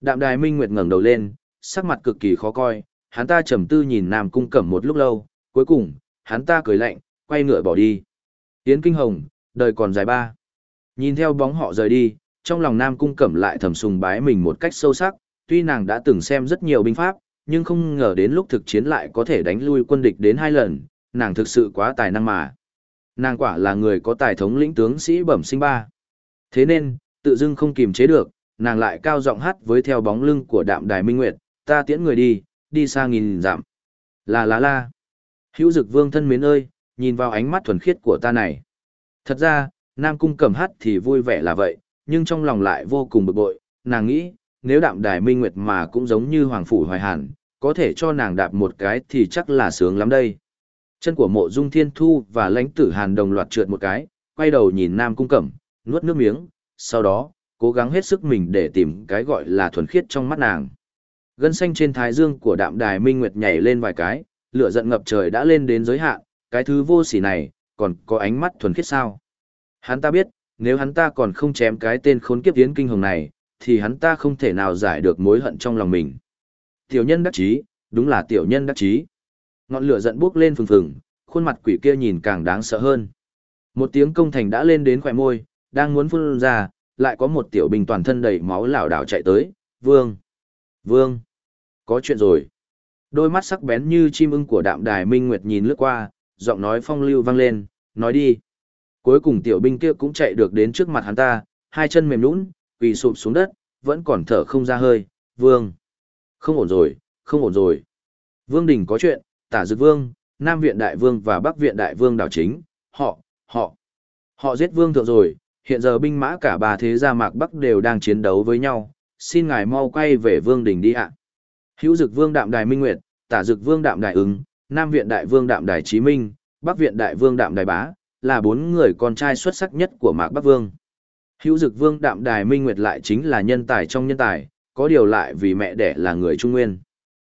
Đạm Đài Minh Nguyệt ngẩng đầu lên, sắc mặt cực kỳ khó coi, hắn ta trầm tư nhìn Nam Cung Cẩm một lúc lâu, cuối cùng, hắn ta cười lạnh, quay ngựa bỏ đi. Yến Kinh Hồng, đời còn dài ba. Nhìn theo bóng họ rời đi, trong lòng Nam Cung Cẩm lại thầm sùng bái mình một cách sâu sắc, tuy nàng đã từng xem rất nhiều binh pháp, nhưng không ngờ đến lúc thực chiến lại có thể đánh lui quân địch đến hai lần, nàng thực sự quá tài năng mà. Nàng quả là người có tài thống lĩnh tướng sĩ bẩm sinh ba. Thế nên, tự dưng không kìm chế được, nàng lại cao giọng hát với theo bóng lưng của đạm đài minh nguyệt, ta tiễn người đi, đi xa nghìn dặm. Là lá la. Hữu dực vương thân mến ơi, nhìn vào ánh mắt thuần khiết của ta này. Thật ra, Nam Cung cầm hát thì vui vẻ là vậy, nhưng trong lòng lại vô cùng bực bội, nàng nghĩ, nếu đạm đài minh nguyệt mà cũng giống như Hoàng Phủ Hoài Hàn, có thể cho nàng đạp một cái thì chắc là sướng lắm đây. Chân của mộ dung thiên thu và lãnh tử hàn đồng loạt trượt một cái, quay đầu nhìn Nam Cung Cẩm, nuốt nước miếng, sau đó, cố gắng hết sức mình để tìm cái gọi là thuần khiết trong mắt nàng. Gân xanh trên thái dương của đạm đài minh nguyệt nhảy lên vài cái, lửa giận ngập trời đã lên đến giới hạn, cái thứ vô sỉ này, còn có ánh mắt thuần khiết sao. Hắn ta biết, nếu hắn ta còn không chém cái tên khốn kiếp tiến kinh hồng này, thì hắn ta không thể nào giải được mối hận trong lòng mình. Tiểu nhân đắc chí, đúng là tiểu nhân đắc chí. Ngọn lửa giận bốc lên phừng phừng, khuôn mặt quỷ kia nhìn càng đáng sợ hơn. Một tiếng công thành đã lên đến khỏe môi, đang muốn phun ra, lại có một tiểu binh toàn thân đầy máu lảo đảo chạy tới, "Vương! Vương! Có chuyện rồi." Đôi mắt sắc bén như chim ưng của Đạm Đài Minh Nguyệt nhìn lướt qua, giọng nói phong lưu vang lên, "Nói đi." Cuối cùng tiểu binh kia cũng chạy được đến trước mặt hắn ta, hai chân mềm nhũn, quỳ sụp xuống đất, vẫn còn thở không ra hơi, "Vương! Không ổn rồi, không ổn rồi." Vương Đình có chuyện, Tả Dực Vương, Nam Viện Đại Vương và Bắc Viện Đại Vương đảo chính, họ, họ, họ giết Vương thượng rồi, hiện giờ binh mã cả ba thế gia mạc Bắc đều đang chiến đấu với nhau, xin ngài mau quay về Vương Đình đi ạ. Hữu Dực Vương Đạm Đài Minh Nguyệt, Tả Dực Vương Đạm Đài ứng, Nam Viện Đại Vương Đạm Đài Chí Minh, Bắc Viện Đại Vương Đạm Đài Bá, là bốn người con trai xuất sắc nhất của Mạc Bắc Vương. Hữu Dực Vương Đạm Đài Minh Nguyệt lại chính là nhân tài trong nhân tài, có điều lại vì mẹ đẻ là người Trung Nguyên.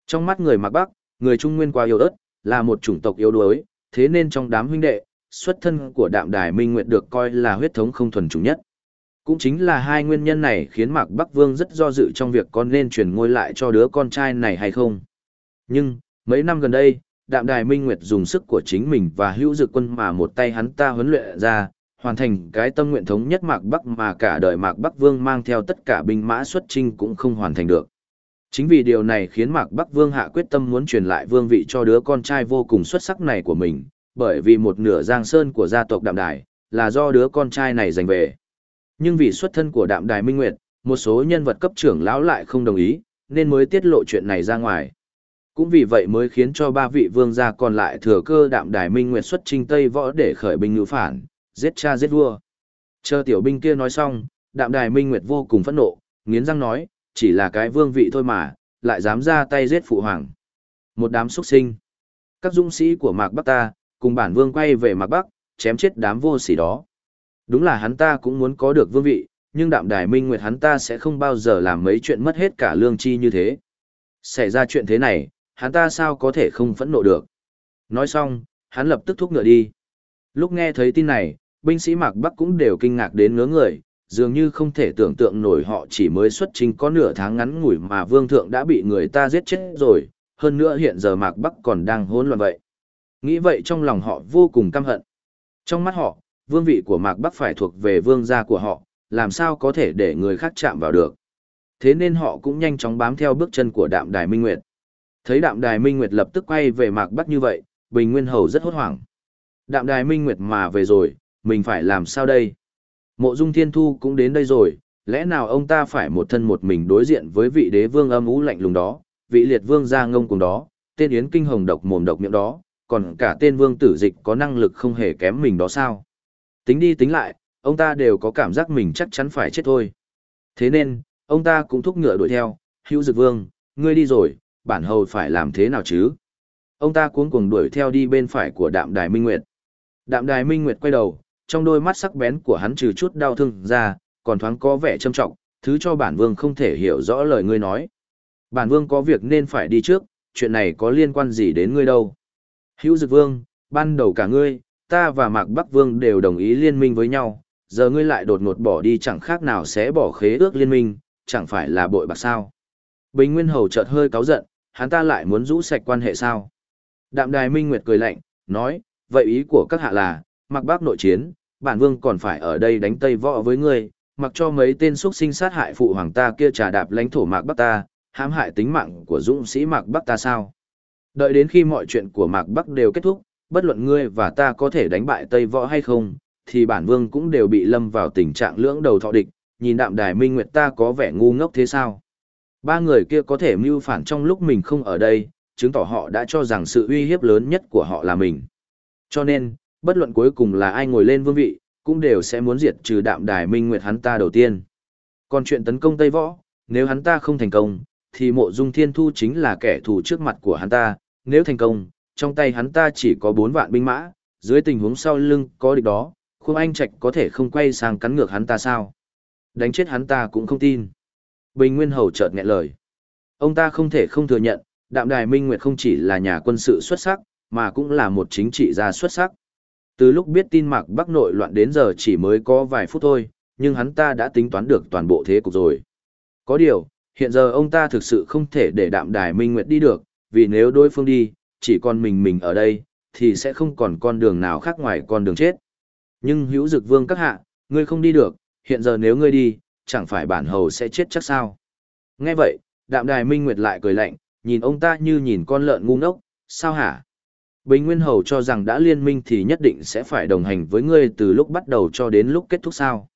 Trong mắt người Mạc Bắc, người Trung Nguyên quá yếu ớt, là một chủng tộc yếu đuối, thế nên trong đám huynh đệ, xuất thân của Đạm Đài Minh Nguyệt được coi là huyết thống không thuần chủng nhất. Cũng chính là hai nguyên nhân này khiến Mạc Bắc Vương rất do dự trong việc con nên truyền ngôi lại cho đứa con trai này hay không. Nhưng, mấy năm gần đây, Đạm Đài Minh Nguyệt dùng sức của chính mình và hữu dực quân mà một tay hắn ta huấn luyện ra, hoàn thành cái tâm nguyện thống nhất Mạc Bắc mà cả đời Mạc Bắc Vương mang theo tất cả binh mã xuất trinh cũng không hoàn thành được. Chính vì điều này khiến Mạc Bắc Vương hạ quyết tâm muốn truyền lại vương vị cho đứa con trai vô cùng xuất sắc này của mình, bởi vì một nửa giang sơn của gia tộc Đạm Đài là do đứa con trai này giành về. Nhưng vì xuất thân của Đạm Đài Minh Nguyệt, một số nhân vật cấp trưởng lão lại không đồng ý, nên mới tiết lộ chuyện này ra ngoài. Cũng vì vậy mới khiến cho ba vị vương gia còn lại thừa cơ Đạm Đài Minh Nguyệt xuất trinh Tây Võ để khởi binh ngữ phản, giết cha giết vua. Chờ tiểu binh kia nói xong, Đạm Đài Minh Nguyệt vô cùng phẫn nộ, nghiến răng nói, chỉ là cái vương vị thôi mà, lại dám ra tay giết phụ hoàng. Một đám xuất sinh. Các dũng sĩ của Mạc Bắc ta, cùng bản vương quay về Mạc Bắc, chém chết đám vô sỉ đó. Đúng là hắn ta cũng muốn có được vương vị, nhưng đạm đài minh nguyệt hắn ta sẽ không bao giờ làm mấy chuyện mất hết cả lương chi như thế. Xảy ra chuyện thế này, hắn ta sao có thể không phẫn nộ được. Nói xong, hắn lập tức thúc ngựa đi. Lúc nghe thấy tin này, binh sĩ Mạc Bắc cũng đều kinh ngạc đến ngớ người, dường như không thể tưởng tượng nổi họ chỉ mới xuất trình có nửa tháng ngắn ngủi mà vương thượng đã bị người ta giết chết rồi, hơn nữa hiện giờ Mạc Bắc còn đang hỗn loạn vậy. Nghĩ vậy trong lòng họ vô cùng căm hận. Trong mắt họ, vương vị của Mạc Bắc phải thuộc về vương gia của họ, làm sao có thể để người khác chạm vào được. Thế nên họ cũng nhanh chóng bám theo bước chân của Đạm Đài Minh Nguyệt. Thấy Đạm Đài Minh Nguyệt lập tức quay về Mạc Bắc như vậy, Bình Nguyên Hầu rất hốt hoảng. Đạm Đài Minh Nguyệt mà về rồi, mình phải làm sao đây? Mộ Dung Thiên Thu cũng đến đây rồi, lẽ nào ông ta phải một thân một mình đối diện với vị đế vương âm ú lạnh lùng đó, vị liệt vương gia ngông cùng đó, tên Yến Kinh Hồng độc mồm độc miệng đó, còn cả tên vương tử dịch có năng lực không hề kém mình đó sao? Tính đi tính lại, ông ta đều có cảm giác mình chắc chắn phải chết thôi. Thế nên, ông ta cũng thúc ngựa đuổi theo, hữu dực vương, ngươi đi rồi, bản hầu phải làm thế nào chứ? Ông ta cuống cuồng đuổi theo đi bên phải của đạm đài Minh Nguyệt. Đạm đài Minh Nguyệt quay đầu, trong đôi mắt sắc bén của hắn trừ chút đau thương ra, còn thoáng có vẻ trâm trọng, thứ cho bản vương không thể hiểu rõ lời ngươi nói. Bản vương có việc nên phải đi trước, chuyện này có liên quan gì đến ngươi đâu. Hữu Dực Vương, ban đầu cả ngươi, ta và Mạc Bắc Vương đều đồng ý liên minh với nhau, giờ ngươi lại đột ngột bỏ đi chẳng khác nào sẽ bỏ khế ước liên minh, chẳng phải là bội bạc sao. Bình Nguyên Hầu chợt hơi cáu giận, hắn ta lại muốn rũ sạch quan hệ sao. Đạm Đài Minh Nguyệt cười lạnh, nói, vậy ý của các hạ là, mặc Bắc nội chiến, bản vương còn phải ở đây đánh tây võ với ngươi, mặc cho mấy tên xuất sinh sát hại phụ hoàng ta kia trà đạp lãnh thổ mạc bắc ta, hãm hại tính mạng của dũng sĩ mạc bắc ta sao. Đợi đến khi mọi chuyện của mạc bắc đều kết thúc, bất luận ngươi và ta có thể đánh bại tây võ hay không, thì bản vương cũng đều bị lâm vào tình trạng lưỡng đầu thọ địch, nhìn đạm đài minh nguyệt ta có vẻ ngu ngốc thế sao. Ba người kia có thể mưu phản trong lúc mình không ở đây, chứng tỏ họ đã cho rằng sự uy hiếp lớn nhất của họ là mình. Cho nên, bất luận cuối cùng là ai ngồi lên vương vị, cũng đều sẽ muốn diệt trừ đạm đài minh nguyệt hắn ta đầu tiên. Còn chuyện tấn công Tây Võ, nếu hắn ta không thành công, thì mộ dung thiên thu chính là kẻ thù trước mặt của hắn ta, nếu thành công, trong tay hắn ta chỉ có 4 vạn binh mã, dưới tình huống sau lưng có địch đó, Khương Anh Trạch có thể không quay sang cắn ngược hắn ta sao? Đánh chết hắn ta cũng không tin. Bình Nguyên Hầu chợt nghẹn lời. Ông ta không thể không thừa nhận, Đạm Đài Minh Nguyệt không chỉ là nhà quân sự xuất sắc, mà cũng là một chính trị gia xuất sắc. Từ lúc biết tin Mạc Bắc nội loạn đến giờ chỉ mới có vài phút thôi, nhưng hắn ta đã tính toán được toàn bộ thế cục rồi. Có điều, hiện giờ ông ta thực sự không thể để Đạm Đài Minh Nguyệt đi được, vì nếu đối phương đi, chỉ còn mình mình ở đây, thì sẽ không còn con đường nào khác ngoài con đường chết. Nhưng hữu dực vương các hạ, ngươi không đi được, hiện giờ nếu ngươi đi, chẳng phải bản hầu sẽ chết chắc sao. Nghe vậy, đạm đài minh nguyệt lại cười lạnh, nhìn ông ta như nhìn con lợn ngu ngốc, sao hả? Bình Nguyên Hầu cho rằng đã liên minh thì nhất định sẽ phải đồng hành với ngươi từ lúc bắt đầu cho đến lúc kết thúc sao.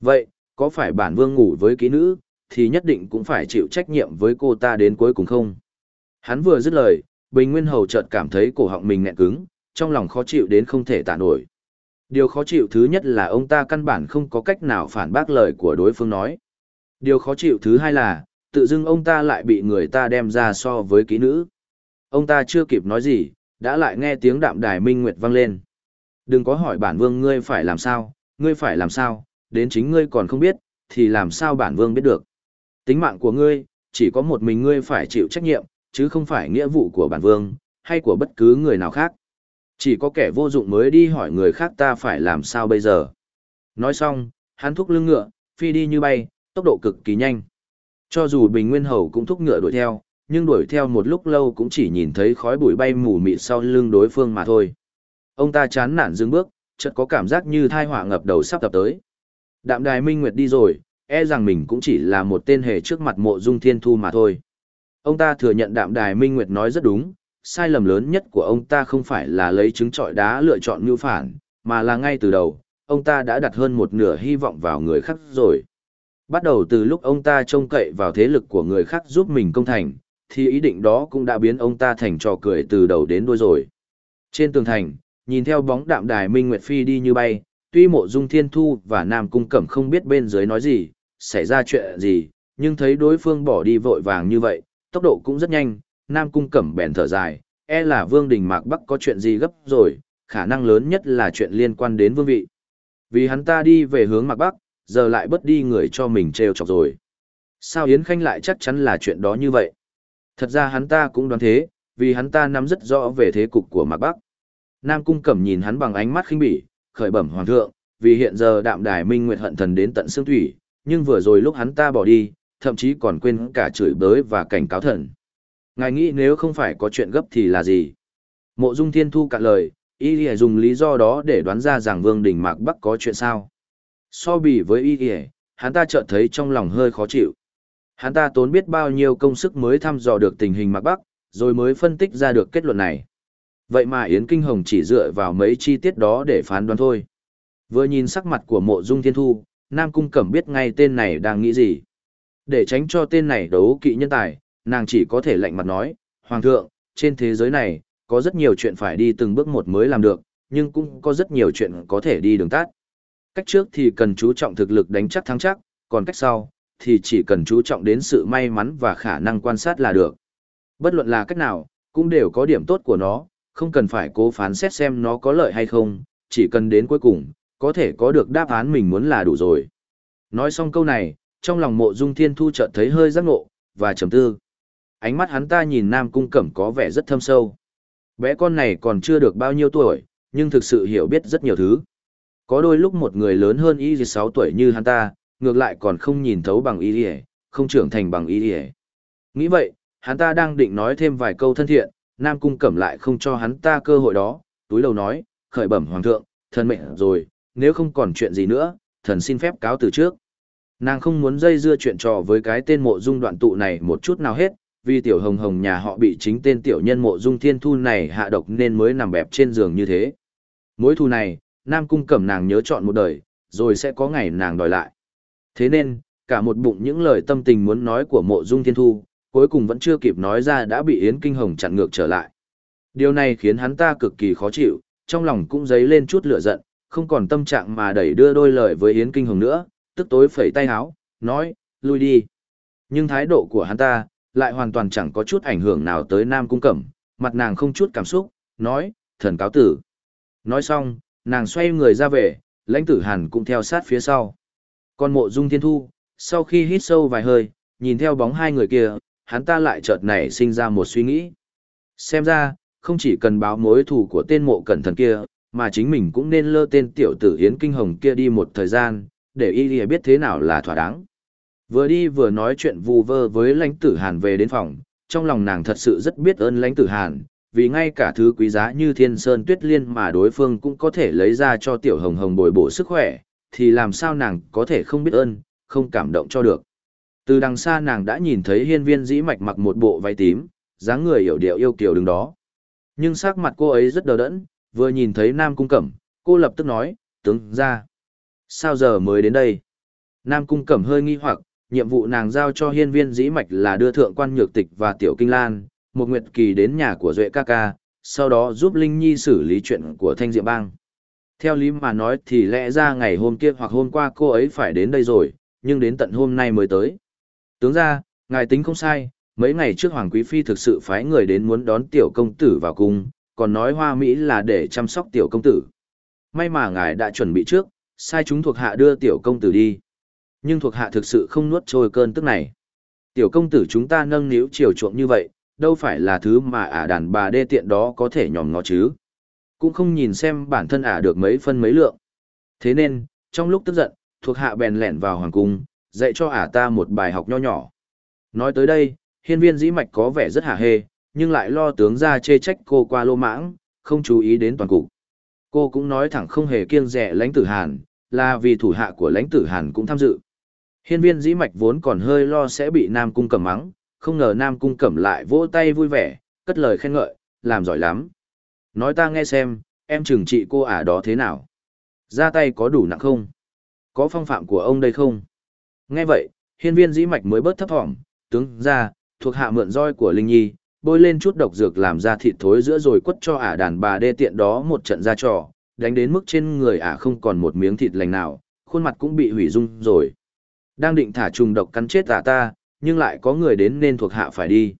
Vậy, có phải bản vương ngủ với kỹ nữ, thì nhất định cũng phải chịu trách nhiệm với cô ta đến cuối cùng không? Hắn vừa dứt lời, Bình Nguyên Hầu chợt cảm thấy cổ họng mình nghẹn cứng, trong lòng khó chịu đến không thể tả nổi. Điều khó chịu thứ nhất là ông ta căn bản không có cách nào phản bác lời của đối phương nói. Điều khó chịu thứ hai là, tự dưng ông ta lại bị người ta đem ra so với kỹ nữ. Ông ta chưa kịp nói gì, đã lại nghe tiếng đạm đài minh nguyệt vang lên. Đừng có hỏi bản vương ngươi phải làm sao, ngươi phải làm sao, đến chính ngươi còn không biết, thì làm sao bản vương biết được. Tính mạng của ngươi, chỉ có một mình ngươi phải chịu trách nhiệm, chứ không phải nghĩa vụ của bản vương, hay của bất cứ người nào khác. Chỉ có kẻ vô dụng mới đi hỏi người khác ta phải làm sao bây giờ. Nói xong, hắn thúc lưng ngựa, phi đi như bay, tốc độ cực kỳ nhanh. Cho dù Bình Nguyên Hầu cũng thúc ngựa đuổi theo, nhưng đuổi theo một lúc lâu cũng chỉ nhìn thấy khói bụi bay mù mịt sau lưng đối phương mà thôi. Ông ta chán nản dừng bước, chợt có cảm giác như thai họa ngập đầu sắp tập tới. Đạm Đài Minh Nguyệt đi rồi, e rằng mình cũng chỉ là một tên hề trước mặt mộ dung thiên thu mà thôi. Ông ta thừa nhận Đạm Đài Minh Nguyệt nói rất đúng, sai lầm lớn nhất của ông ta không phải là lấy trứng trọi đá lựa chọn mưu phản, mà là ngay từ đầu, ông ta đã đặt hơn một nửa hy vọng vào người khác rồi. Bắt đầu từ lúc ông ta trông cậy vào thế lực của người khác giúp mình công thành, thì ý định đó cũng đã biến ông ta thành trò cười từ đầu đến đuôi rồi. Trên tường thành, nhìn theo bóng đạm đài Minh Nguyệt Phi đi như bay, tuy mộ dung thiên thu và Nam Cung Cẩm không biết bên dưới nói gì, xảy ra chuyện gì, nhưng thấy đối phương bỏ đi vội vàng như vậy, tốc độ cũng rất nhanh, Nam Cung Cẩm bèn thở dài, e là Vương Đình Mạc Bắc có chuyện gì gấp rồi, khả năng lớn nhất là chuyện liên quan đến vương vị. Vì hắn ta đi về hướng Mạc Bắc, giờ lại bớt đi người cho mình trêu chọc rồi. Sao Yến Khanh lại chắc chắn là chuyện đó như vậy? Thật ra hắn ta cũng đoán thế, vì hắn ta nắm rất rõ về thế cục của Mạc Bắc. Nam Cung Cẩm nhìn hắn bằng ánh mắt khinh bỉ, khởi bẩm hoàng thượng, vì hiện giờ đạm đài minh nguyệt hận thần đến tận xương thủy, nhưng vừa rồi lúc hắn ta bỏ đi, thậm chí còn quên cả chửi bới và cảnh cáo thần. Ngài nghĩ nếu không phải có chuyện gấp thì là gì? Mộ Dung Thiên Thu cạn lời, y lìa dùng lý do đó để đoán ra rằng Vương Đình Mạc Bắc có chuyện sao. So bì với y lìa, hắn ta chợt thấy trong lòng hơi khó chịu. Hắn ta tốn biết bao nhiêu công sức mới thăm dò được tình hình Mạc Bắc, rồi mới phân tích ra được kết luận này. Vậy mà Yến Kinh Hồng chỉ dựa vào mấy chi tiết đó để phán đoán thôi. Vừa nhìn sắc mặt của mộ dung thiên thu, Nam Cung Cẩm biết ngay tên này đang nghĩ gì. Để tránh cho tên này đấu kỵ nhân tài, nàng chỉ có thể lạnh mặt nói, Hoàng thượng, trên thế giới này, có rất nhiều chuyện phải đi từng bước một mới làm được, nhưng cũng có rất nhiều chuyện có thể đi đường tắt. Cách trước thì cần chú trọng thực lực đánh chắc thắng chắc, còn cách sau, thì chỉ cần chú trọng đến sự may mắn và khả năng quan sát là được. Bất luận là cách nào, cũng đều có điểm tốt của nó, không cần phải cố phán xét xem nó có lợi hay không, chỉ cần đến cuối cùng, có thể có được đáp án mình muốn là đủ rồi. Nói xong câu này, trong lòng mộ dung thiên thu chợt thấy hơi giác ngộ, và trầm tư ánh mắt hắn ta nhìn Nam Cung Cẩm có vẻ rất thâm sâu. Bé con này còn chưa được bao nhiêu tuổi, nhưng thực sự hiểu biết rất nhiều thứ. Có đôi lúc một người lớn hơn y 6 tuổi như hắn ta, ngược lại còn không nhìn thấu bằng y không trưởng thành bằng y nghĩ vậy hắn ta đang định nói thêm vài câu thân thiện nam cung cẩm lại không cho hắn ta cơ hội đó túi đầu nói khởi bẩm hoàng thượng thần mệnh rồi nếu không còn chuyện gì nữa thần xin phép cáo từ trước. Nàng không muốn dây dưa chuyện trò với cái tên mộ dung đoạn tụ này một chút nào hết vì tiểu hồng hồng nhà họ bị chính tên tiểu nhân mộ dung thiên thu này hạ độc nên mới nằm bẹp trên giường như thế. Mối thù này nam cung cẩm nàng nhớ chọn một đời rồi sẽ có ngày nàng đòi lại. Thế nên cả một bụng những lời tâm tình muốn nói của mộ dung thiên thu cuối cùng vẫn chưa kịp nói ra đã bị Yến Kinh Hồng chặn ngược trở lại. Điều này khiến hắn ta cực kỳ khó chịu, trong lòng cũng dấy lên chút lửa giận, không còn tâm trạng mà đẩy đưa đôi lời với Yến Kinh Hồng nữa, tức tối phẩy tay háo, nói, lui đi. Nhưng thái độ của hắn ta, lại hoàn toàn chẳng có chút ảnh hưởng nào tới Nam Cung Cẩm, mặt nàng không chút cảm xúc, nói, thần cáo tử. Nói xong, nàng xoay người ra về, lãnh tử hàn cũng theo sát phía sau. Còn mộ dung thiên thu, sau khi hít sâu vài hơi, nhìn theo bóng hai người kia, hắn ta lại chợt nảy sinh ra một suy nghĩ. Xem ra, không chỉ cần báo mối thù của tên mộ cẩn thần kia, mà chính mình cũng nên lơ tên tiểu tử Yến Kinh Hồng kia đi một thời gian, để y lìa biết thế nào là thỏa đáng. Vừa đi vừa nói chuyện vù vơ với lãnh tử Hàn về đến phòng, trong lòng nàng thật sự rất biết ơn lãnh tử Hàn, vì ngay cả thứ quý giá như thiên sơn tuyết liên mà đối phương cũng có thể lấy ra cho tiểu hồng hồng bồi bổ sức khỏe, thì làm sao nàng có thể không biết ơn, không cảm động cho được. Từ đằng xa nàng đã nhìn thấy hiên viên dĩ mạch mặc một bộ váy tím, dáng người hiểu điệu yêu kiều đứng đó. Nhưng sắc mặt cô ấy rất đờ đẫn, vừa nhìn thấy Nam Cung Cẩm, cô lập tức nói, tướng ra. Sao giờ mới đến đây? Nam Cung Cẩm hơi nghi hoặc, nhiệm vụ nàng giao cho hiên viên dĩ mạch là đưa thượng quan nhược tịch và tiểu kinh lan, một nguyệt kỳ đến nhà của Duệ ca ca, sau đó giúp Linh Nhi xử lý chuyện của Thanh Diệm Bang. Theo lý mà nói thì lẽ ra ngày hôm kia hoặc hôm qua cô ấy phải đến đây rồi, nhưng đến tận hôm nay mới tới. Tướng ra, ngài tính không sai, mấy ngày trước Hoàng Quý Phi thực sự phái người đến muốn đón tiểu công tử vào cung, còn nói hoa Mỹ là để chăm sóc tiểu công tử. May mà ngài đã chuẩn bị trước, sai chúng thuộc hạ đưa tiểu công tử đi. Nhưng thuộc hạ thực sự không nuốt trôi cơn tức này. Tiểu công tử chúng ta nâng niu chiều chuộng như vậy, đâu phải là thứ mà ả đàn bà đê tiện đó có thể nhòm ngó chứ. Cũng không nhìn xem bản thân ả được mấy phân mấy lượng. Thế nên, trong lúc tức giận, thuộc hạ bèn lẻn vào hoàng cung, dạy cho ả ta một bài học nho nhỏ. Nói tới đây, hiên viên dĩ mạch có vẻ rất hả hê, nhưng lại lo tướng ra chê trách cô qua lô mãng, không chú ý đến toàn cục. Cô cũng nói thẳng không hề kiêng rẻ lãnh tử Hàn, là vì thủ hạ của lãnh tử Hàn cũng tham dự. Hiên viên dĩ mạch vốn còn hơi lo sẽ bị Nam Cung cẩm mắng, không ngờ Nam Cung cẩm lại vỗ tay vui vẻ, cất lời khen ngợi, làm giỏi lắm. Nói ta nghe xem, em trừng trị cô ả đó thế nào? Ra tay có đủ nặng không? Có phong phạm của ông đây không? Nghe vậy, hiên viên dĩ mạch mới bớt thấp thỏm, tướng ra, thuộc hạ mượn roi của Linh Nhi, bôi lên chút độc dược làm ra thịt thối giữa rồi quất cho ả đàn bà đê tiện đó một trận ra trò, đánh đến mức trên người ả không còn một miếng thịt lành nào, khuôn mặt cũng bị hủy dung rồi. Đang định thả trùng độc cắn chết ả ta, nhưng lại có người đến nên thuộc hạ phải đi.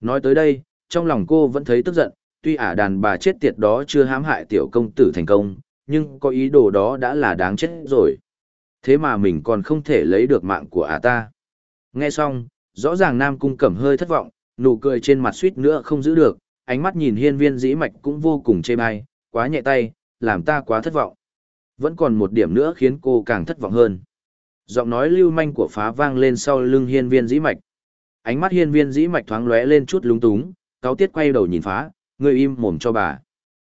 Nói tới đây, trong lòng cô vẫn thấy tức giận, tuy ả đàn bà chết tiệt đó chưa hãm hại tiểu công tử thành công, nhưng có ý đồ đó đã là đáng chết rồi. Thế mà mình còn không thể lấy được mạng của ả ta. Nghe xong, rõ ràng Nam Cung Cẩm hơi thất vọng, nụ cười trên mặt suýt nữa không giữ được, ánh mắt nhìn hiên viên dĩ mạch cũng vô cùng chê bai, quá nhẹ tay, làm ta quá thất vọng. Vẫn còn một điểm nữa khiến cô càng thất vọng hơn. Giọng nói lưu manh của phá vang lên sau lưng hiên viên dĩ mạch. Ánh mắt hiên viên dĩ mạch thoáng lóe lên chút lúng túng, cáo tiết quay đầu nhìn phá, người im mồm cho bà.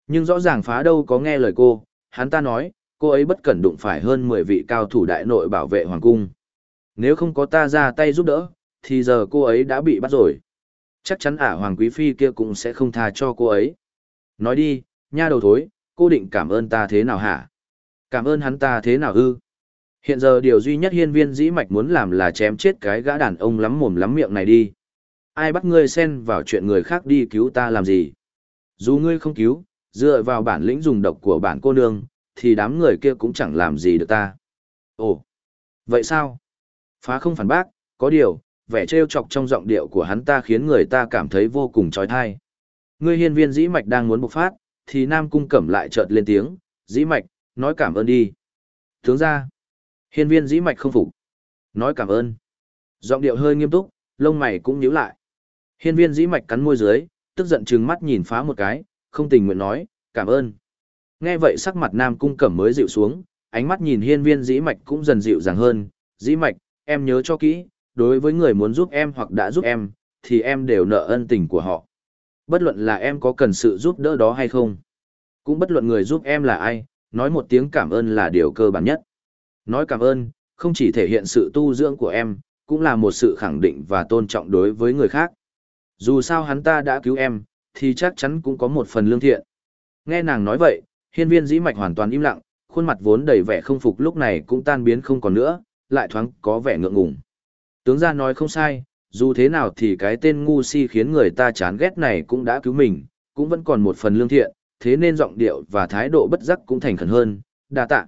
Nhưng rõ ràng phá đâu có nghe lời cô, hắn ta nói, cô ấy bất cẩn đụng phải hơn 10 vị cao thủ đại nội bảo vệ hoàng cung. Nếu không có ta ra tay giúp đỡ, thì giờ cô ấy đã bị bắt rồi. Chắc chắn ả hoàng quý phi kia cũng sẽ không tha cho cô ấy. Nói đi, nha đầu thối, cô định cảm ơn ta thế nào hả? Cảm ơn hắn ta thế nào ư? Hiện giờ điều duy nhất hiên viên dĩ mạch muốn làm là chém chết cái gã đàn ông lắm mồm lắm miệng này đi. Ai bắt ngươi xen vào chuyện người khác đi cứu ta làm gì? Dù ngươi không cứu, dựa vào bản lĩnh dùng độc của bản cô nương, thì đám người kia cũng chẳng làm gì được ta. Ồ, vậy sao? Phá không phản bác, có điều, vẻ trêu chọc trong giọng điệu của hắn ta khiến người ta cảm thấy vô cùng trói thai. Ngươi hiên viên dĩ mạch đang muốn bộc phát, thì Nam Cung Cẩm lại chợt lên tiếng, dĩ mạch, nói cảm ơn đi. Tướng ra, hiên viên dĩ mạch không phục. Nói cảm ơn. Giọng điệu hơi nghiêm túc, lông mày cũng nhíu lại. Hiên viên dĩ mạch cắn môi dưới, tức giận trừng mắt nhìn phá một cái, không tình nguyện nói, cảm ơn. Nghe vậy sắc mặt Nam Cung Cẩm mới dịu xuống, ánh mắt nhìn hiên viên dĩ mạch cũng dần dịu dàng hơn, dĩ mạch, em nhớ cho kỹ, đối với người muốn giúp em hoặc đã giúp em, thì em đều nợ ân tình của họ. Bất luận là em có cần sự giúp đỡ đó hay không. Cũng bất luận người giúp em là ai, nói một tiếng cảm ơn là điều cơ bản nhất. Nói cảm ơn, không chỉ thể hiện sự tu dưỡng của em, cũng là một sự khẳng định và tôn trọng đối với người khác. Dù sao hắn ta đã cứu em, thì chắc chắn cũng có một phần lương thiện. Nghe nàng nói vậy, hiên viên dĩ mạch hoàn toàn im lặng, khuôn mặt vốn đầy vẻ không phục lúc này cũng tan biến không còn nữa, lại thoáng có vẻ ngượng ngùng. Tướng gia nói không sai, dù thế nào thì cái tên ngu si khiến người ta chán ghét này cũng đã cứu mình, cũng vẫn còn một phần lương thiện, thế nên giọng điệu và thái độ bất giác cũng thành khẩn hơn, đa tạ.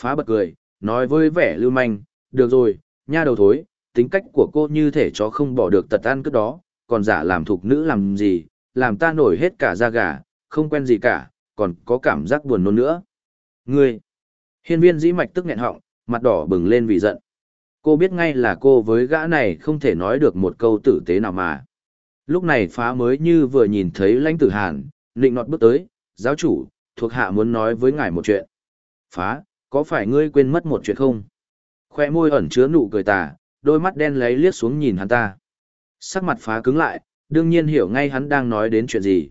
Phá bật cười, nói với vẻ lưu manh, được rồi, nha đầu thối, tính cách của cô như thể chó không bỏ được tật ăn cướp đó, còn giả làm thục nữ làm gì, làm ta nổi hết cả da gà, không quen gì cả, còn có cảm giác buồn nôn nữa. Ngươi! Hiên viên dĩ mạch tức nghẹn họng, mặt đỏ bừng lên vì giận. Cô biết ngay là cô với gã này không thể nói được một câu tử tế nào mà. Lúc này phá mới như vừa nhìn thấy lãnh tử hàn, nịnh nọt bước tới, giáo chủ, thuộc hạ muốn nói với ngài một chuyện. Phá, có phải ngươi quên mất một chuyện không? Khoe môi ẩn chứa nụ cười tà, đôi mắt đen lấy liếc xuống nhìn hắn ta. Sắc mặt phá cứng lại, đương nhiên hiểu ngay hắn đang nói đến chuyện gì.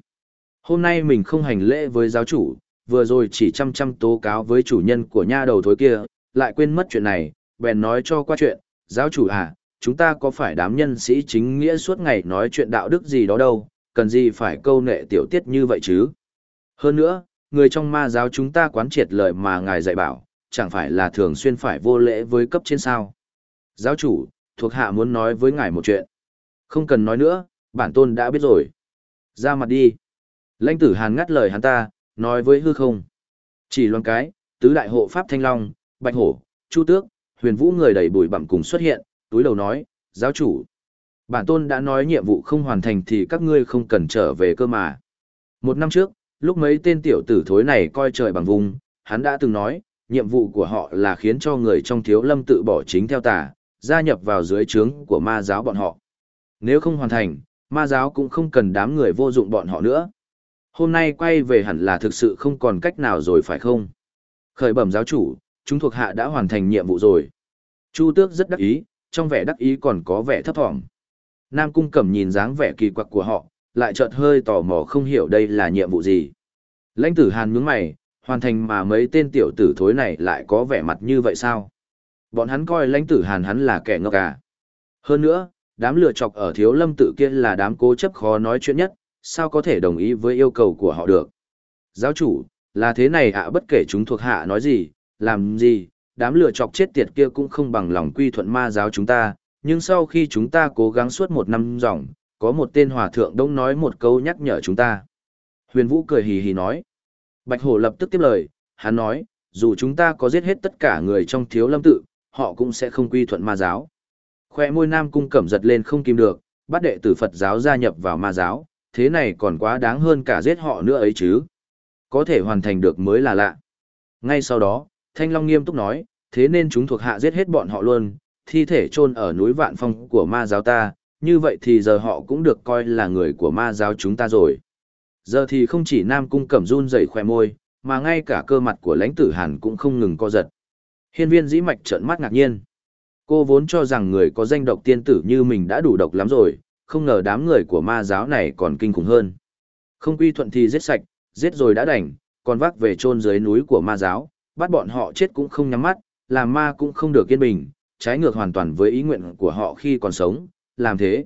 Hôm nay mình không hành lễ với giáo chủ, vừa rồi chỉ chăm chăm tố cáo với chủ nhân của nha đầu thối kia, lại quên mất chuyện này, bèn nói cho qua chuyện, giáo chủ à, chúng ta có phải đám nhân sĩ chính nghĩa suốt ngày nói chuyện đạo đức gì đó đâu, cần gì phải câu nệ tiểu tiết như vậy chứ. Hơn nữa, người trong ma giáo chúng ta quán triệt lời mà ngài dạy bảo, chẳng phải là thường xuyên phải vô lễ với cấp trên sao. Giáo chủ, thuộc hạ muốn nói với ngài một chuyện. Không cần nói nữa, bản tôn đã biết rồi. Ra mặt đi. Lãnh tử hàn ngắt lời hắn ta, nói với hư không. Chỉ loan cái, tứ đại hộ pháp thanh long, bạch hổ, chu tước, huyền vũ người đầy bụi bặm cùng xuất hiện, túi đầu nói, giáo chủ. Bản tôn đã nói nhiệm vụ không hoàn thành thì các ngươi không cần trở về cơ mà. Một năm trước, lúc mấy tên tiểu tử thối này coi trời bằng vùng, hắn đã từng nói, nhiệm vụ của họ là khiến cho người trong thiếu lâm tự bỏ chính theo tà, gia nhập vào dưới trướng của ma giáo bọn họ. Nếu không hoàn thành, ma giáo cũng không cần đám người vô dụng bọn họ nữa. Hôm nay quay về hẳn là thực sự không còn cách nào rồi phải không? Khởi bẩm giáo chủ, chúng thuộc hạ đã hoàn thành nhiệm vụ rồi. Chu tước rất đắc ý, trong vẻ đắc ý còn có vẻ thấp thỏm. Nam cung cẩm nhìn dáng vẻ kỳ quặc của họ, lại chợt hơi tò mò không hiểu đây là nhiệm vụ gì. Lãnh tử hàn nhướng mày, hoàn thành mà mấy tên tiểu tử thối này lại có vẻ mặt như vậy sao? Bọn hắn coi lãnh tử hàn hắn là kẻ ngốc à. Hơn nữa, đám lừa chọc ở thiếu lâm tự kia là đám cố chấp khó nói chuyện nhất, sao có thể đồng ý với yêu cầu của họ được. Giáo chủ, là thế này ạ bất kể chúng thuộc hạ nói gì, làm gì, đám lửa chọc chết tiệt kia cũng không bằng lòng quy thuận ma giáo chúng ta, nhưng sau khi chúng ta cố gắng suốt một năm dòng, có một tên hòa thượng đông nói một câu nhắc nhở chúng ta. Huyền Vũ cười hì hì nói. Bạch Hổ lập tức tiếp lời, hắn nói, dù chúng ta có giết hết tất cả người trong thiếu lâm tự, họ cũng sẽ không quy thuận ma giáo. Khoe môi nam cung cẩm giật lên không kìm được, bắt đệ tử Phật giáo gia nhập vào ma giáo, thế này còn quá đáng hơn cả giết họ nữa ấy chứ. Có thể hoàn thành được mới là lạ. Ngay sau đó, Thanh Long nghiêm túc nói, thế nên chúng thuộc hạ giết hết bọn họ luôn, thi thể chôn ở núi Vạn Phong của ma giáo ta, như vậy thì giờ họ cũng được coi là người của ma giáo chúng ta rồi. Giờ thì không chỉ Nam Cung Cẩm run rẩy khỏe môi, mà ngay cả cơ mặt của lãnh tử Hàn cũng không ngừng co giật. Hiên viên dĩ mạch trợn mắt ngạc nhiên. Cô vốn cho rằng người có danh độc tiên tử như mình đã đủ độc lắm rồi, không ngờ đám người của ma giáo này còn kinh khủng hơn. Không quy thuận thì giết sạch, giết rồi đã đành, còn vác về chôn dưới núi của ma giáo, bắt bọn họ chết cũng không nhắm mắt, làm ma cũng không được yên bình, trái ngược hoàn toàn với ý nguyện của họ khi còn sống, làm thế.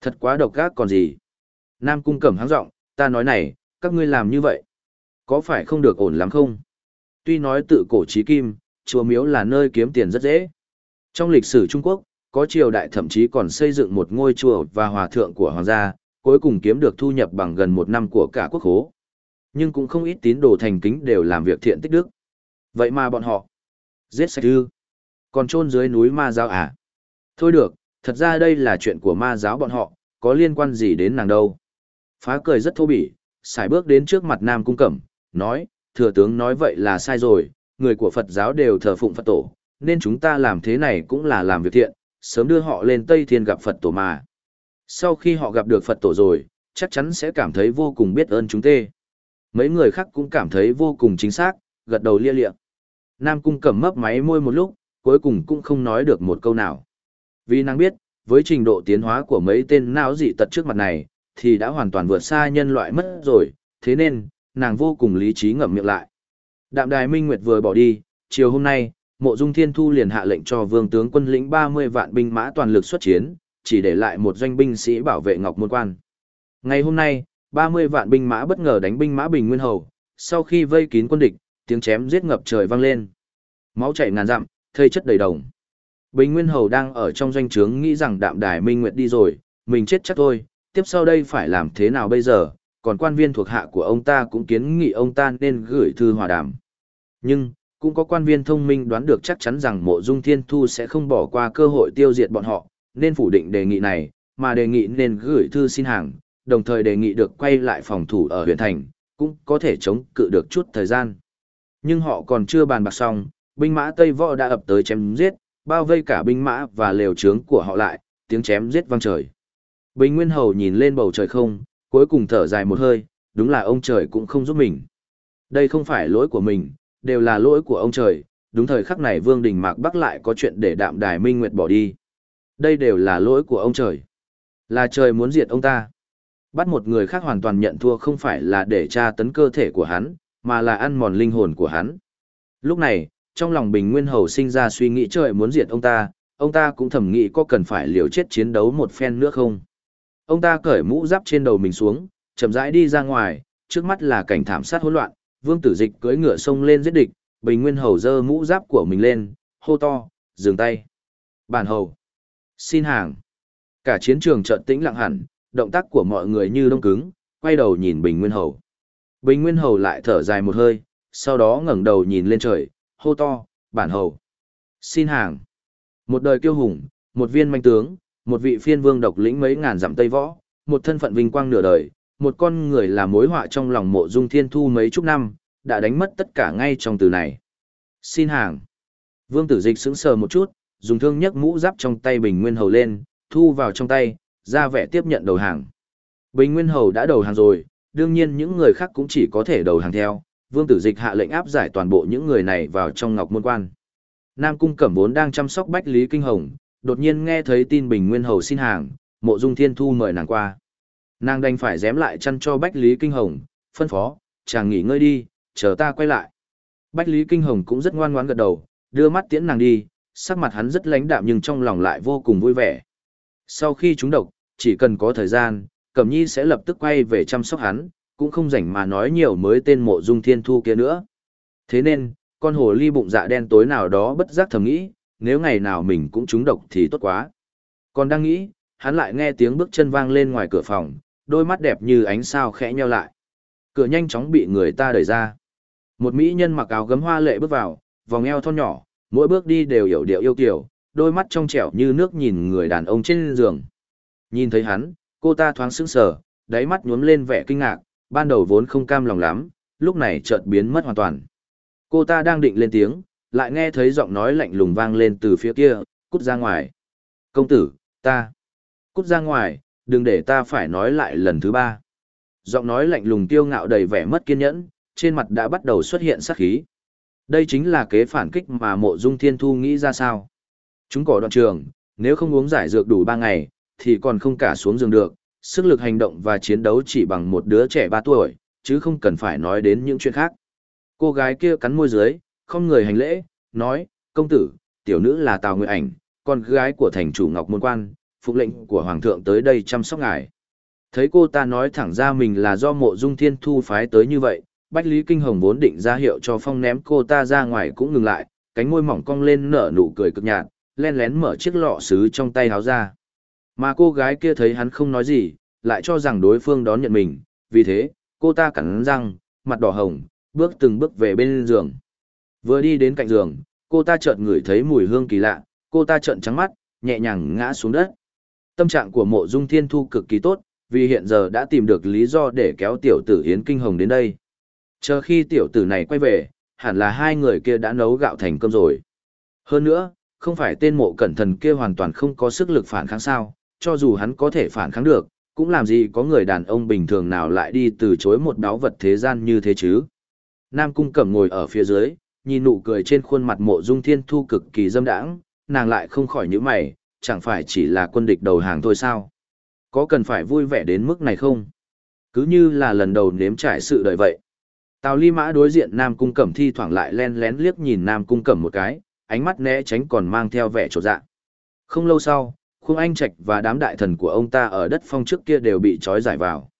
Thật quá độc ác còn gì. Nam cung cẩm háng giọng ta nói này, các ngươi làm như vậy. Có phải không được ổn lắm không? Tuy nói tự cổ trí kim, chùa miếu là nơi kiếm tiền rất dễ. Trong lịch sử Trung Quốc, có triều đại thậm chí còn xây dựng một ngôi chùa và hòa thượng của hoàng gia, cuối cùng kiếm được thu nhập bằng gần một năm của cả quốc hố, Nhưng cũng không ít tín đồ thành kính đều làm việc thiện tích đức. Vậy mà bọn họ, giết sạch ư, còn trôn dưới núi ma giáo à? Thôi được, thật ra đây là chuyện của ma giáo bọn họ, có liên quan gì đến nàng đâu. Phá cười rất thô bỉ, xài bước đến trước mặt Nam Cung Cẩm, nói, thừa tướng nói vậy là sai rồi, người của Phật giáo đều thờ phụng Phật tổ, nên chúng ta làm thế này cũng là làm việc thiện, sớm đưa họ lên Tây Thiên gặp Phật tổ mà. Sau khi họ gặp được Phật tổ rồi, chắc chắn sẽ cảm thấy vô cùng biết ơn chúng tê. Mấy người khác cũng cảm thấy vô cùng chính xác, gật đầu lia lịa. Nam Cung Cẩm mấp máy môi một lúc, cuối cùng cũng không nói được một câu nào. Vì nàng biết, với trình độ tiến hóa của mấy tên não dị tật trước mặt này, thì đã hoàn toàn vượt xa nhân loại mất rồi, thế nên, nàng vô cùng lý trí ngậm miệng lại. Đạm đài Minh Nguyệt vừa bỏ đi, chiều hôm nay, mộ dung thiên thu liền hạ lệnh cho vương tướng quân lĩnh 30 vạn binh mã toàn lực xuất chiến, chỉ để lại một doanh binh sĩ bảo vệ Ngọc Môn Quan. Ngày hôm nay, 30 vạn binh mã bất ngờ đánh binh mã Bình Nguyên Hầu, sau khi vây kín quân địch, tiếng chém giết ngập trời vang lên. Máu chảy ngàn dặm, thây chất đầy đồng. Bình Nguyên Hầu đang ở trong doanh trướng nghĩ rằng đạm đài Minh Nguyệt đi rồi, mình chết chắc thôi, tiếp sau đây phải làm thế nào bây giờ, còn quan viên thuộc hạ của ông ta cũng kiến nghị ông ta nên gửi thư hòa đàm. Nhưng, cũng có quan viên thông minh đoán được chắc chắn rằng mộ dung thiên thu sẽ không bỏ qua cơ hội tiêu diệt bọn họ, nên phủ định đề nghị này, mà đề nghị nên gửi thư xin hàng, đồng thời đề nghị được quay lại phòng thủ ở huyện thành, cũng có thể chống cự được chút thời gian. Nhưng họ còn chưa bàn bạc xong, binh mã Tây Võ đã ập tới chém giết, bao vây cả binh mã và lều trướng của họ lại, tiếng chém giết vang trời. Bình Nguyên Hầu nhìn lên bầu trời không, cuối cùng thở dài một hơi, đúng là ông trời cũng không giúp mình. Đây không phải lỗi của mình, đều là lỗi của ông trời, đúng thời khắc này Vương Đình Mạc Bắc lại có chuyện để đạm đài Minh Nguyệt bỏ đi. Đây đều là lỗi của ông trời. Là trời muốn diệt ông ta. Bắt một người khác hoàn toàn nhận thua không phải là để tra tấn cơ thể của hắn, mà là ăn mòn linh hồn của hắn. Lúc này, trong lòng Bình Nguyên Hầu sinh ra suy nghĩ trời muốn diệt ông ta, ông ta cũng thầm nghĩ có cần phải liều chết chiến đấu một phen nữa không. Ông ta cởi mũ giáp trên đầu mình xuống, chậm rãi đi ra ngoài, trước mắt là cảnh thảm sát hỗn loạn, Vương Tử Dịch cưỡi ngựa sông lên giết địch, Bình Nguyên Hầu giơ mũ giáp của mình lên, hô to, dừng tay. Bản hầu, xin hàng. Cả chiến trường chợt tĩnh lặng hẳn, động tác của mọi người như đông cứng, quay đầu nhìn Bình Nguyên Hầu. Bình Nguyên Hầu lại thở dài một hơi, sau đó ngẩng đầu nhìn lên trời, hô to, bản hầu. Xin hàng. Một đời kiêu hùng, một viên manh tướng, một vị phiên vương độc lĩnh mấy ngàn dặm tây võ, một thân phận vinh quang nửa đời, một con người là mối họa trong lòng mộ dung thiên thu mấy chục năm, đã đánh mất tất cả ngay trong từ này. Xin hàng. Vương tử dịch sững sờ một chút, dùng thương nhấc mũ giáp trong tay Bình Nguyên Hầu lên, thu vào trong tay, ra vẻ tiếp nhận đầu hàng. Bình Nguyên Hầu đã đầu hàng rồi, đương nhiên những người khác cũng chỉ có thể đầu hàng theo. Vương tử dịch hạ lệnh áp giải toàn bộ những người này vào trong ngọc môn quan. Nam Cung Cẩm Vốn đang chăm sóc Bách Lý Kinh Hồng, đột nhiên nghe thấy tin Bình Nguyên Hầu xin hàng, mộ dung thiên thu mời nàng qua. Nàng đành phải dám lại chăn cho Bách Lý Kinh Hồng, phân phó, chàng nghỉ ngơi đi, chờ ta quay lại. Bách Lý Kinh Hồng cũng rất ngoan ngoãn gật đầu, đưa mắt tiễn nàng đi, sắc mặt hắn rất lãnh đạm nhưng trong lòng lại vô cùng vui vẻ. Sau khi chúng độc, chỉ cần có thời gian, Cẩm Nhi sẽ lập tức quay về chăm sóc hắn, cũng không rảnh mà nói nhiều mới tên mộ dung thiên thu kia nữa. Thế nên, con hồ ly bụng dạ đen tối nào đó bất giác thầm nghĩ, nếu ngày nào mình cũng trúng độc thì tốt quá. Còn đang nghĩ, hắn lại nghe tiếng bước chân vang lên ngoài cửa phòng, đôi mắt đẹp như ánh sao khẽ nheo lại. Cửa nhanh chóng bị người ta đẩy ra. Một mỹ nhân mặc áo gấm hoa lệ bước vào, vòng eo thon nhỏ, mỗi bước đi đều hiểu điệu yêu kiều, đôi mắt trong trẻo như nước nhìn người đàn ông trên giường. Nhìn thấy hắn, cô ta thoáng sững sờ, đáy mắt nhuốm lên vẻ kinh ngạc, ban đầu vốn không cam lòng lắm, lúc này chợt biến mất hoàn toàn. Cô ta đang định lên tiếng, lại nghe thấy giọng nói lạnh lùng vang lên từ phía kia, cút ra ngoài. Công tử, ta. Cút ra ngoài, đừng để ta phải nói lại lần thứ ba. Giọng nói lạnh lùng tiêu ngạo đầy vẻ mất kiên nhẫn, trên mặt đã bắt đầu xuất hiện sát khí. Đây chính là kế phản kích mà mộ dung thiên thu nghĩ ra sao. Chúng cỏ đoạn trường, nếu không uống giải dược đủ ba ngày, thì còn không cả xuống giường được, sức lực hành động và chiến đấu chỉ bằng một đứa trẻ ba tuổi, chứ không cần phải nói đến những chuyện khác. Cô gái kia cắn môi dưới, không người hành lễ, nói, công tử, tiểu nữ là Tào Nguyệt Ảnh, con gái của thành chủ Ngọc Môn Quan, phục lệnh của Hoàng thượng tới đây chăm sóc ngài. Thấy cô ta nói thẳng ra mình là do mộ dung thiên thu phái tới như vậy, Bách Lý Kinh Hồng vốn định ra hiệu cho phong ném cô ta ra ngoài cũng ngừng lại, cánh môi mỏng cong lên nở nụ cười cực nhạt, len lén mở chiếc lọ sứ trong tay háo ra. Mà cô gái kia thấy hắn không nói gì, lại cho rằng đối phương đón nhận mình, vì thế, cô ta cắn răng, mặt đỏ hồng, bước từng bước về bên giường. Vừa đi đến cạnh giường, cô ta chợt ngửi thấy mùi hương kỳ lạ, cô ta trợn trắng mắt, nhẹ nhàng ngã xuống đất. Tâm trạng của mộ dung thiên thu cực kỳ tốt, vì hiện giờ đã tìm được lý do để kéo tiểu tử Yến Kinh Hồng đến đây. Chờ khi tiểu tử này quay về, hẳn là hai người kia đã nấu gạo thành cơm rồi. Hơn nữa, không phải tên mộ cẩn thần kia hoàn toàn không có sức lực phản kháng sao, cho dù hắn có thể phản kháng được, cũng làm gì có người đàn ông bình thường nào lại đi từ chối một đáo vật thế gian như thế chứ. Nam Cung Cẩm ngồi ở phía dưới, nhìn nụ cười trên khuôn mặt mộ dung thiên thu cực kỳ dâm đãng, nàng lại không khỏi nhíu mày, chẳng phải chỉ là quân địch đầu hàng thôi sao? Có cần phải vui vẻ đến mức này không? Cứ như là lần đầu nếm trải sự đời vậy. Tào Ly Mã đối diện Nam Cung Cẩm thi thoảng lại len lén liếc nhìn Nam Cung Cẩm một cái, ánh mắt né tránh còn mang theo vẻ trột dạ. Không lâu sau, Khung Anh Trạch và đám đại thần của ông ta ở đất phong trước kia đều bị trói giải vào.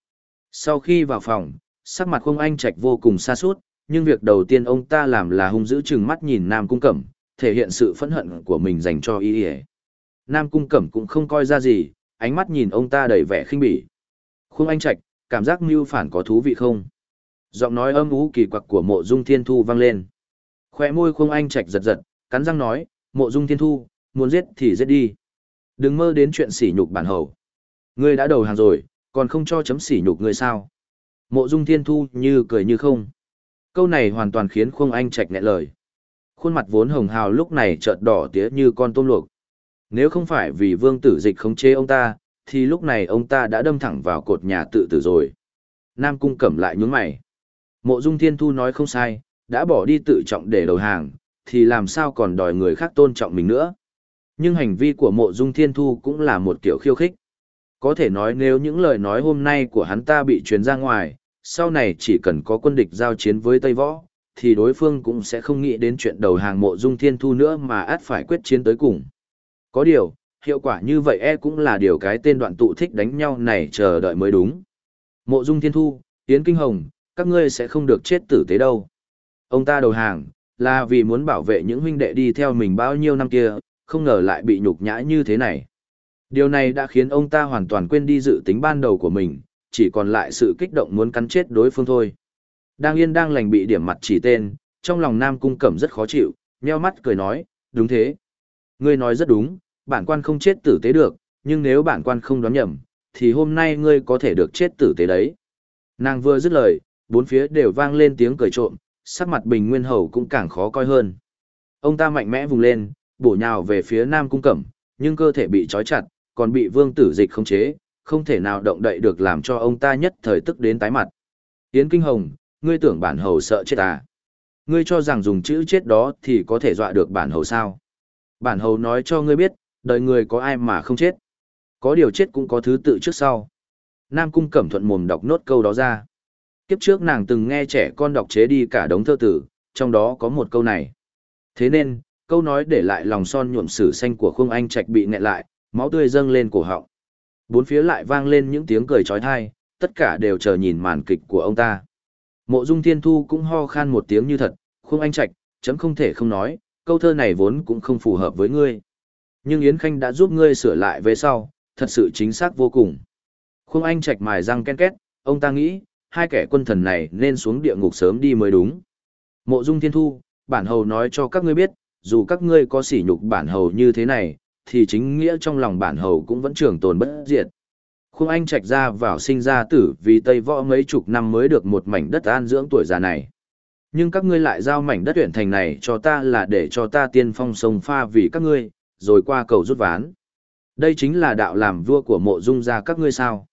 Sau khi vào phòng, sắc mặt Khung Anh Trạch vô cùng xa sút nhưng việc đầu tiên ông ta làm là hung dữ chừng mắt nhìn Nam Cung Cẩm, thể hiện sự phẫn hận của mình dành cho y Nam Cung Cẩm cũng không coi ra gì, ánh mắt nhìn ông ta đầy vẻ khinh bỉ. Khung Anh Trạch, cảm giác mưu phản có thú vị không? Giọng nói âm ú kỳ quặc của mộ dung thiên thu vang lên. Khoe môi Khung Anh Trạch giật giật, cắn răng nói, mộ dung thiên thu, muốn giết thì giết đi. Đừng mơ đến chuyện sỉ nhục bản hầu. Ngươi đã đầu hàng rồi, còn không cho chấm sỉ nhục ngươi sao? Mộ dung thiên thu như cười như không. Câu này hoàn toàn khiến Khương Anh Trạch nghẹn lời. Khuôn mặt vốn hồng hào lúc này chợt đỏ tía như con tôm luộc. Nếu không phải vì vương tử dịch khống chế ông ta, thì lúc này ông ta đã đâm thẳng vào cột nhà tự tử rồi. Nam Cung cẩm lại nhướng mày. Mộ Dung Thiên Thu nói không sai, đã bỏ đi tự trọng để đầu hàng, thì làm sao còn đòi người khác tôn trọng mình nữa. Nhưng hành vi của Mộ Dung Thiên Thu cũng là một kiểu khiêu khích. Có thể nói nếu những lời nói hôm nay của hắn ta bị truyền ra ngoài, sau này chỉ cần có quân địch giao chiến với Tây Võ, thì đối phương cũng sẽ không nghĩ đến chuyện đầu hàng Mộ Dung Thiên Thu nữa mà át phải quyết chiến tới cùng. Có điều, hiệu quả như vậy e cũng là điều cái tên đoạn tụ thích đánh nhau này chờ đợi mới đúng. Mộ Dung Thiên Thu, Yến Kinh Hồng, các ngươi sẽ không được chết tử tế đâu. Ông ta đầu hàng, là vì muốn bảo vệ những huynh đệ đi theo mình bao nhiêu năm kia, không ngờ lại bị nhục nhã như thế này. Điều này đã khiến ông ta hoàn toàn quên đi dự tính ban đầu của mình, chỉ còn lại sự kích động muốn cắn chết đối phương thôi. Đang yên đang lành bị điểm mặt chỉ tên, trong lòng Nam Cung Cẩm rất khó chịu, nheo mắt cười nói, đúng thế. Ngươi nói rất đúng, bản quan không chết tử tế được, nhưng nếu bản quan không đoán nhầm, thì hôm nay ngươi có thể được chết tử tế đấy. Nàng vừa dứt lời, bốn phía đều vang lên tiếng cười trộm, sắc mặt bình nguyên hầu cũng càng khó coi hơn. Ông ta mạnh mẽ vùng lên, bổ nhào về phía nam cung cẩm, nhưng cơ thể bị trói chặt, còn bị vương tử dịch khống chế, không thể nào động đậy được làm cho ông ta nhất thời tức đến tái mặt. Yến Kinh Hồng, ngươi tưởng bản hầu sợ chết à? Ngươi cho rằng dùng chữ chết đó thì có thể dọa được bản hầu sao? Bản hầu nói cho ngươi biết, đời người có ai mà không chết. Có điều chết cũng có thứ tự trước sau. Nam Cung Cẩm thuận mồm đọc nốt câu đó ra. Kiếp trước nàng từng nghe trẻ con đọc chế đi cả đống thơ tử, trong đó có một câu này. Thế nên, câu nói để lại lòng son nhuộm sử xanh của khung anh trạch bị nghẹn lại, máu tươi dâng lên cổ họng. Bốn phía lại vang lên những tiếng cười trói thai, tất cả đều chờ nhìn màn kịch của ông ta. Mộ Dung Thiên Thu cũng ho khan một tiếng như thật, khung anh trạch, chấm không thể không nói, câu thơ này vốn cũng không phù hợp với ngươi. Nhưng Yến Khanh đã giúp ngươi sửa lại về sau, thật sự chính xác vô cùng. Khung anh trạch mài răng ken két, ông ta nghĩ, hai kẻ quân thần này nên xuống địa ngục sớm đi mới đúng. Mộ Dung Thiên Thu, bản hầu nói cho các ngươi biết, dù các ngươi có sỉ nhục bản hầu như thế này, thì chính nghĩa trong lòng bản hầu cũng vẫn trường tồn bất diệt. Khung Anh trạch ra vào sinh ra tử vì Tây Võ mấy chục năm mới được một mảnh đất an dưỡng tuổi già này. Nhưng các ngươi lại giao mảnh đất huyện thành này cho ta là để cho ta tiên phong sông pha vì các ngươi, rồi qua cầu rút ván. Đây chính là đạo làm vua của mộ dung gia các ngươi sao.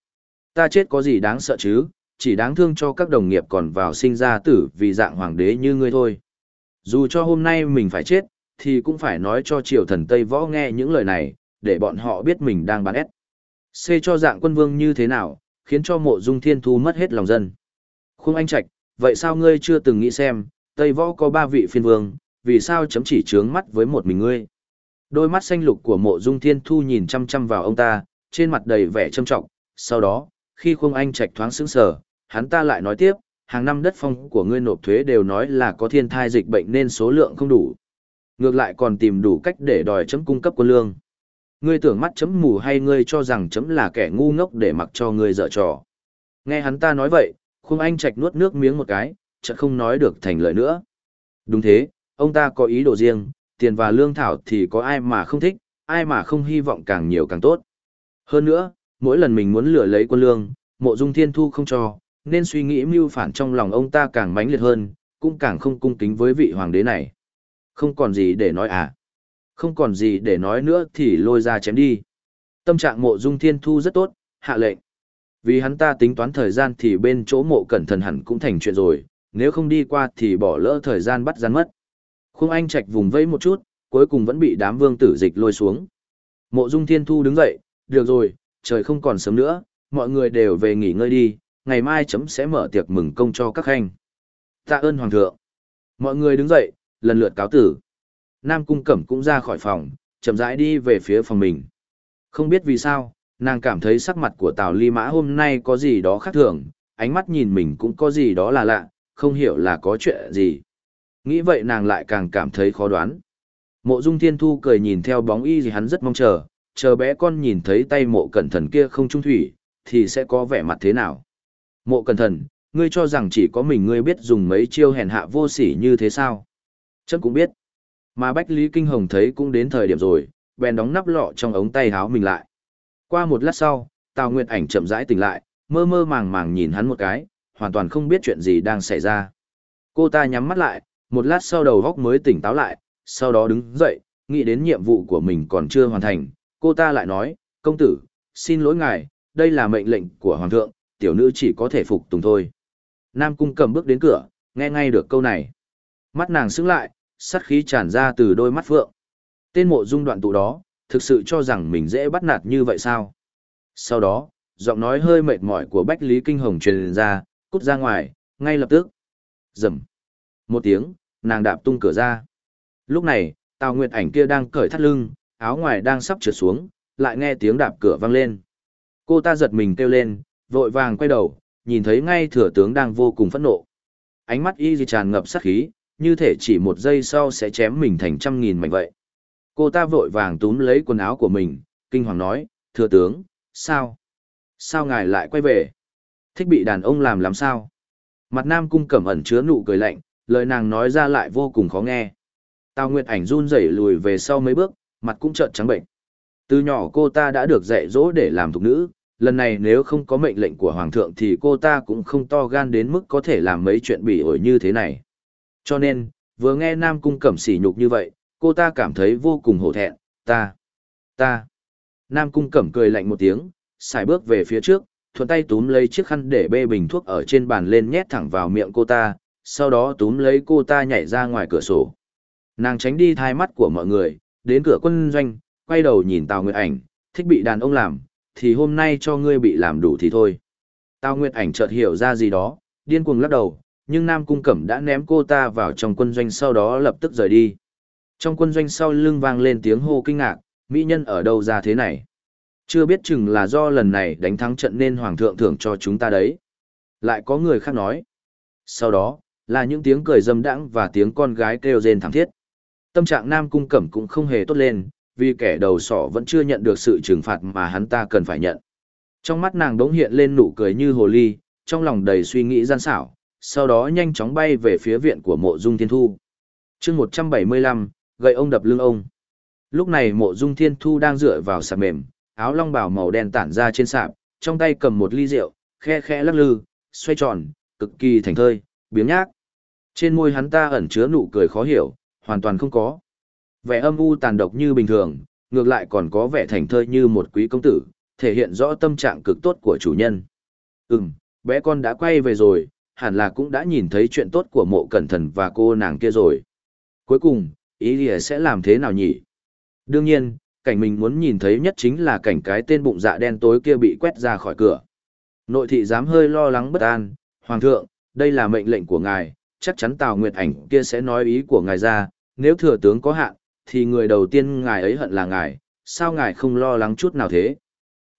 Ta chết có gì đáng sợ chứ, chỉ đáng thương cho các đồng nghiệp còn vào sinh ra tử vì dạng hoàng đế như ngươi thôi. Dù cho hôm nay mình phải chết, thì cũng phải nói cho triều thần Tây Võ nghe những lời này, để bọn họ biết mình đang bán ép. C cho dạng quân vương như thế nào, khiến cho mộ dung thiên thu mất hết lòng dân. Khung anh trạch, vậy sao ngươi chưa từng nghĩ xem, Tây Võ có ba vị phiên vương, vì sao chấm chỉ trướng mắt với một mình ngươi? Đôi mắt xanh lục của mộ dung thiên thu nhìn chăm chăm vào ông ta, trên mặt đầy vẻ trâm trọng. Sau đó, khi khung anh trạch thoáng sững sờ, hắn ta lại nói tiếp, hàng năm đất phong của ngươi nộp thuế đều nói là có thiên thai dịch bệnh nên số lượng không đủ. Ngược lại còn tìm đủ cách để đòi chấm cung cấp quân lương. Ngươi tưởng mắt chấm mù hay ngươi cho rằng chấm là kẻ ngu ngốc để mặc cho ngươi dở trò. Nghe hắn ta nói vậy, khung anh trạch nuốt nước miếng một cái, chợt không nói được thành lời nữa. Đúng thế, ông ta có ý đồ riêng, tiền và lương thảo thì có ai mà không thích, ai mà không hy vọng càng nhiều càng tốt. Hơn nữa, mỗi lần mình muốn lừa lấy quân lương, mộ dung thiên thu không cho, nên suy nghĩ mưu phản trong lòng ông ta càng mãnh liệt hơn, cũng càng không cung kính với vị hoàng đế này. Không còn gì để nói à? Không còn gì để nói nữa thì lôi ra chém đi. Tâm trạng mộ dung thiên thu rất tốt, hạ lệnh. Vì hắn ta tính toán thời gian thì bên chỗ mộ cẩn thận hẳn cũng thành chuyện rồi, nếu không đi qua thì bỏ lỡ thời gian bắt gian mất. Khung Anh Trạch vùng vẫy một chút, cuối cùng vẫn bị đám vương tử dịch lôi xuống. Mộ Dung Thiên Thu đứng dậy, được rồi, trời không còn sớm nữa, mọi người đều về nghỉ ngơi đi, ngày mai chấm sẽ mở tiệc mừng công cho các khanh. Tạ ơn Hoàng thượng. Mọi người đứng dậy, lần lượt cáo tử. Nam Cung Cẩm cũng ra khỏi phòng, chậm rãi đi về phía phòng mình. Không biết vì sao, nàng cảm thấy sắc mặt của Tào Ly Mã hôm nay có gì đó khác thường, ánh mắt nhìn mình cũng có gì đó là lạ, không hiểu là có chuyện gì. Nghĩ vậy nàng lại càng cảm thấy khó đoán. Mộ Dung Thiên Thu cười nhìn theo bóng y gì hắn rất mong chờ, chờ bé con nhìn thấy tay mộ cẩn thần kia không trung thủy, thì sẽ có vẻ mặt thế nào. Mộ cẩn thần, ngươi cho rằng chỉ có mình ngươi biết dùng mấy chiêu hèn hạ vô sỉ như thế sao? Chấm cũng biết. Mà Bách Lý Kinh Hồng thấy cũng đến thời điểm rồi, bèn đóng nắp lọ trong ống tay háo mình lại. Qua một lát sau, Tào Nguyệt Ảnh chậm rãi tỉnh lại, mơ mơ màng màng nhìn hắn một cái, hoàn toàn không biết chuyện gì đang xảy ra. Cô ta nhắm mắt lại, một lát sau đầu góc mới tỉnh táo lại, sau đó đứng dậy, nghĩ đến nhiệm vụ của mình còn chưa hoàn thành, cô ta lại nói, công tử, xin lỗi ngài, đây là mệnh lệnh của hoàng thượng, tiểu nữ chỉ có thể phục tùng thôi. Nam cung cầm bước đến cửa, nghe ngay được câu này. Mắt nàng sững lại, sát khí tràn ra từ đôi mắt phượng. Tên mộ dung đoạn tụ đó, thực sự cho rằng mình dễ bắt nạt như vậy sao? Sau đó, giọng nói hơi mệt mỏi của Bách Lý Kinh Hồng truyền ra, cút ra ngoài, ngay lập tức. Rầm. Một tiếng, nàng đạp tung cửa ra. Lúc này, Tào Nguyệt ảnh kia đang cởi thắt lưng, áo ngoài đang sắp trượt xuống, lại nghe tiếng đạp cửa vang lên. Cô ta giật mình kêu lên, vội vàng quay đầu, nhìn thấy ngay thừa tướng đang vô cùng phẫn nộ. Ánh mắt y gì tràn ngập sát khí, như thể chỉ một giây sau sẽ chém mình thành trăm nghìn mảnh vậy. Cô ta vội vàng túm lấy quần áo của mình, kinh hoàng nói, thừa tướng, sao? Sao ngài lại quay về? Thích bị đàn ông làm làm sao? Mặt nam cung cẩm ẩn chứa nụ cười lạnh, lời nàng nói ra lại vô cùng khó nghe. Tào Nguyệt ảnh run rẩy lùi về sau mấy bước, mặt cũng trợn trắng bệnh. Từ nhỏ cô ta đã được dạy dỗ để làm thục nữ, lần này nếu không có mệnh lệnh của Hoàng thượng thì cô ta cũng không to gan đến mức có thể làm mấy chuyện bỉ ổi như thế này. Cho nên, vừa nghe Nam Cung Cẩm sỉ nhục như vậy, cô ta cảm thấy vô cùng hổ thẹn, ta, ta. Nam Cung Cẩm cười lạnh một tiếng, xài bước về phía trước, thuận tay túm lấy chiếc khăn để bê bình thuốc ở trên bàn lên nhét thẳng vào miệng cô ta, sau đó túm lấy cô ta nhảy ra ngoài cửa sổ. Nàng tránh đi thai mắt của mọi người, đến cửa quân doanh, quay đầu nhìn Tào Nguyệt Ảnh, thích bị đàn ông làm, thì hôm nay cho ngươi bị làm đủ thì thôi. Tào Nguyệt Ảnh chợt hiểu ra gì đó, điên cuồng lắc đầu, nhưng Nam Cung Cẩm đã ném cô ta vào trong quân doanh sau đó lập tức rời đi. Trong quân doanh sau lưng vang lên tiếng hô kinh ngạc, mỹ nhân ở đâu ra thế này? Chưa biết chừng là do lần này đánh thắng trận nên Hoàng thượng thưởng cho chúng ta đấy. Lại có người khác nói. Sau đó, là những tiếng cười dâm đãng và tiếng con gái kêu rên thảm thiết. Tâm trạng Nam Cung Cẩm cũng không hề tốt lên, vì kẻ đầu sỏ vẫn chưa nhận được sự trừng phạt mà hắn ta cần phải nhận. Trong mắt nàng đống hiện lên nụ cười như hồ ly, trong lòng đầy suy nghĩ gian xảo, sau đó nhanh chóng bay về phía viện của mộ dung thiên thu. chương 175, gậy ông đập lưng ông. Lúc này mộ dung thiên thu đang dựa vào sạp mềm, áo long bào màu đen tản ra trên sạp, trong tay cầm một ly rượu, khe khe lắc lư, xoay tròn, cực kỳ thành thơi, biếng nhác. Trên môi hắn ta ẩn chứa nụ cười khó hiểu, hoàn toàn không có. Vẻ âm u tàn độc như bình thường, ngược lại còn có vẻ thành thơi như một quý công tử, thể hiện rõ tâm trạng cực tốt của chủ nhân. Ừm, bé con đã quay về rồi, hẳn là cũng đã nhìn thấy chuyện tốt của mộ cẩn thần và cô nàng kia rồi. Cuối cùng, ý lìa sẽ làm thế nào nhỉ? Đương nhiên, cảnh mình muốn nhìn thấy nhất chính là cảnh cái tên bụng dạ đen tối kia bị quét ra khỏi cửa. Nội thị dám hơi lo lắng bất an, Hoàng thượng, đây là mệnh lệnh của ngài, chắc chắn Tào Nguyệt Ảnh kia sẽ nói ý của ngài ra, nếu thừa tướng có hạn, thì người đầu tiên ngài ấy hận là ngài, sao ngài không lo lắng chút nào thế?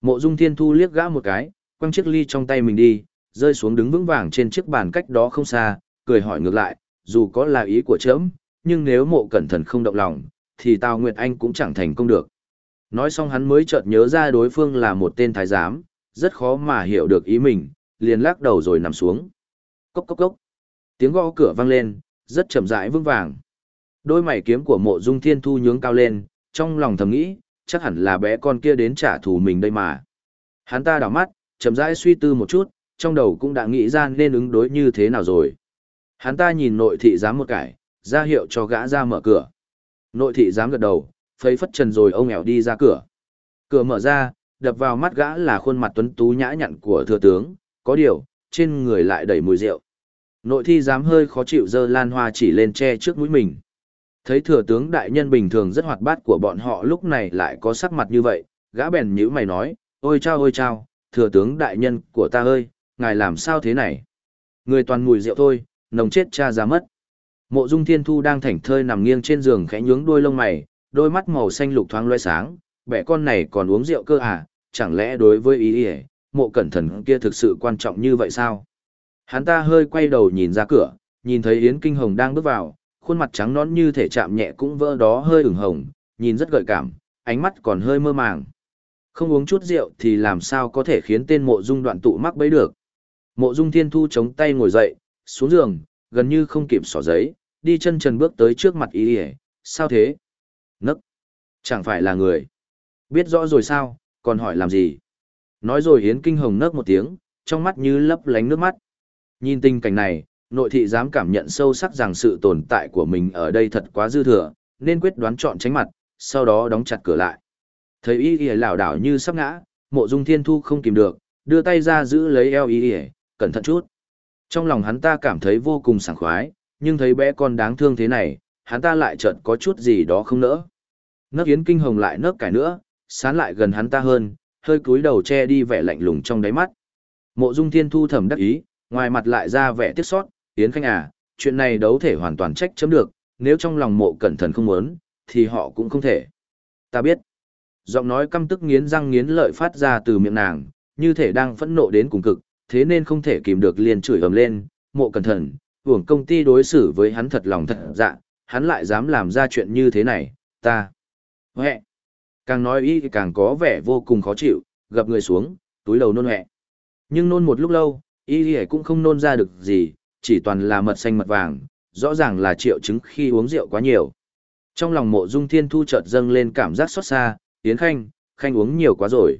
Mộ Dung Thiên Thu liếc gã một cái, quăng chiếc ly trong tay mình đi, rơi xuống đứng vững vàng trên chiếc bàn cách đó không xa, cười hỏi ngược lại, dù có là ý của trẫm, nhưng nếu mộ cẩn thận không động lòng, thì Tào Nguyệt Anh cũng chẳng thành công được. Nói xong hắn mới chợt nhớ ra đối phương là một tên thái giám, rất khó mà hiểu được ý mình, liền lắc đầu rồi nằm xuống. Cốc cốc cốc. Tiếng gõ cửa vang lên, rất chậm rãi vững vàng. Đôi mày kiếm của mộ dung thiên thu nhướng cao lên, trong lòng thầm nghĩ, chắc hẳn là bé con kia đến trả thù mình đây mà. Hắn ta đảo mắt, chậm rãi suy tư một chút, trong đầu cũng đã nghĩ ra nên ứng đối như thế nào rồi. Hắn ta nhìn nội thị giám một cải, ra hiệu cho gã ra mở cửa. Nội thị giám gật đầu, phấy phất trần rồi ông ẻo đi ra cửa. Cửa mở ra, đập vào mắt gã là khuôn mặt tuấn tú nhã nhặn của thừa tướng, có điều, trên người lại đầy mùi rượu. Nội thị giám hơi khó chịu dơ lan hoa chỉ lên che trước mũi mình. Thấy thừa tướng đại nhân bình thường rất hoạt bát của bọn họ lúc này lại có sắc mặt như vậy, gã bèn nhữ mày nói, ôi chao ôi chao, thừa tướng đại nhân của ta ơi, ngài làm sao thế này? Người toàn mùi rượu thôi, nồng chết cha ra mất. Mộ Dung Thiên Thu đang thảnh thơi nằm nghiêng trên giường khẽ nhướng đôi lông mày, đôi mắt màu xanh lục thoáng loe sáng, bẻ con này còn uống rượu cơ à, chẳng lẽ đối với ý ý, mộ cẩn thần kia thực sự quan trọng như vậy sao? Hắn ta hơi quay đầu nhìn ra cửa, nhìn thấy Yến Kinh Hồng đang bước vào, khuôn mặt trắng nõn như thể chạm nhẹ cũng vỡ đó hơi ửng hồng, nhìn rất gợi cảm, ánh mắt còn hơi mơ màng. Không uống chút rượu thì làm sao có thể khiến tên mộ dung đoạn tụ mắc bấy được. Mộ dung thiên thu chống tay ngồi dậy, xuống giường, gần như không kịp xỏ giấy, đi chân trần bước tới trước mặt Y ỉa sao thế? Nấc chẳng phải là người. Biết rõ rồi sao còn hỏi làm gì? Nói rồi hiến kinh hồng nấc một tiếng trong mắt như lấp lánh nước mắt. Nhìn tình cảnh này nội thị dám cảm nhận sâu sắc rằng sự tồn tại của mình ở đây thật quá dư thừa nên quyết đoán chọn tránh mặt sau đó đóng chặt cửa lại. Thấy y ỉa lảo đảo như sắp ngã mộ dung thiên thu không kìm được đưa tay ra giữ lấy eo y ỉa cẩn thận chút trong lòng hắn ta cảm thấy vô cùng sảng khoái nhưng thấy bé con đáng thương thế này, hắn ta lại chợt có chút gì đó không nỡ. Nấc yến kinh hồng lại nấc cải nữa, sán lại gần hắn ta hơn, hơi cúi đầu che đi vẻ lạnh lùng trong đáy mắt. Mộ Dung Thiên Thu thầm đắc ý, ngoài mặt lại ra vẻ tiếc sót, "Yến Khanh à, chuyện này đấu thể hoàn toàn trách chấm được, nếu trong lòng Mộ Cẩn thận không muốn, thì họ cũng không thể." "Ta biết." Giọng nói căm tức nghiến răng nghiến lợi phát ra từ miệng nàng, như thể đang phẫn nộ đến cùng cực, thế nên không thể kìm được liền chửi ầm lên, "Mộ Cẩn thận, uổng công ty đối xử với hắn thật lòng thật dạ, hắn lại dám làm ra chuyện như thế này, ta. Huệ. Càng nói ý thì càng có vẻ vô cùng khó chịu, gập người xuống, túi đầu nôn huệ. Nhưng nôn một lúc lâu, y thì cũng không nôn ra được gì, chỉ toàn là mật xanh mật vàng, rõ ràng là triệu chứng khi uống rượu quá nhiều. Trong lòng mộ dung thiên thu chợt dâng lên cảm giác xót xa, tiến khanh, khanh uống nhiều quá rồi.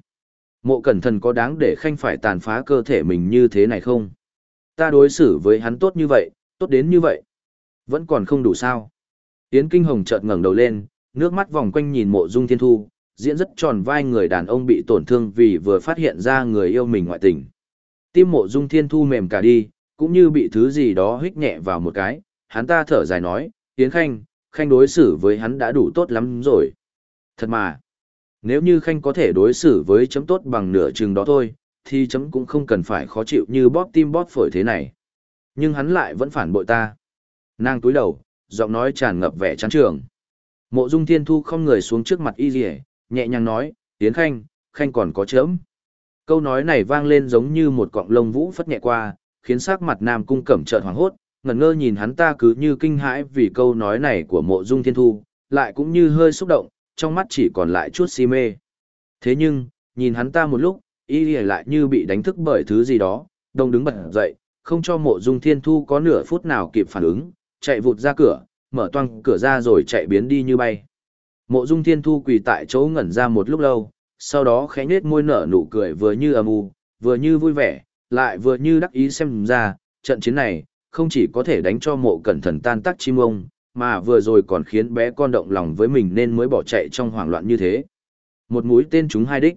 Mộ cẩn Thần có đáng để khanh phải tàn phá cơ thể mình như thế này không? Ta đối xử với hắn tốt như vậy, tốt đến như vậy. Vẫn còn không đủ sao. Yến Kinh Hồng chợt ngẩng đầu lên, nước mắt vòng quanh nhìn mộ dung thiên thu, diễn rất tròn vai người đàn ông bị tổn thương vì vừa phát hiện ra người yêu mình ngoại tình. Tim mộ dung thiên thu mềm cả đi, cũng như bị thứ gì đó hít nhẹ vào một cái, hắn ta thở dài nói, Yến Khanh, Khanh đối xử với hắn đã đủ tốt lắm rồi. Thật mà, nếu như Khanh có thể đối xử với chấm tốt bằng nửa chừng đó thôi, thì chấm cũng không cần phải khó chịu như bóp tim bóp phổi thế này. Nhưng hắn lại vẫn phản bội ta. Nàng túi đầu, giọng nói tràn ngập vẻ chán trường. Mộ Dung Thiên Thu không người xuống trước mặt Y Lìa, nhẹ nhàng nói, Tiến Khanh, Khanh còn có chớm. Câu nói này vang lên giống như một cọng lông vũ phất nhẹ qua, khiến sắc mặt Nam Cung Cẩm trợn hoảng hốt, ngẩn ngơ nhìn hắn ta cứ như kinh hãi vì câu nói này của Mộ Dung Thiên Thu, lại cũng như hơi xúc động, trong mắt chỉ còn lại chút si mê. Thế nhưng, nhìn hắn ta một lúc, Y lại như bị đánh thức bởi thứ gì đó, đông đứng bật dậy, không cho mộ dung thiên thu có nửa phút nào kịp phản ứng, chạy vụt ra cửa, mở toang cửa ra rồi chạy biến đi như bay. Mộ dung thiên thu quỳ tại chỗ ngẩn ra một lúc lâu, sau đó khẽ nết môi nở nụ cười vừa như âm u, vừa như vui vẻ, lại vừa như đắc ý xem ra, trận chiến này, không chỉ có thể đánh cho mộ cẩn Thần tan tác chim ông, mà vừa rồi còn khiến bé con động lòng với mình nên mới bỏ chạy trong hoảng loạn như thế. Một mũi tên trúng hai đích.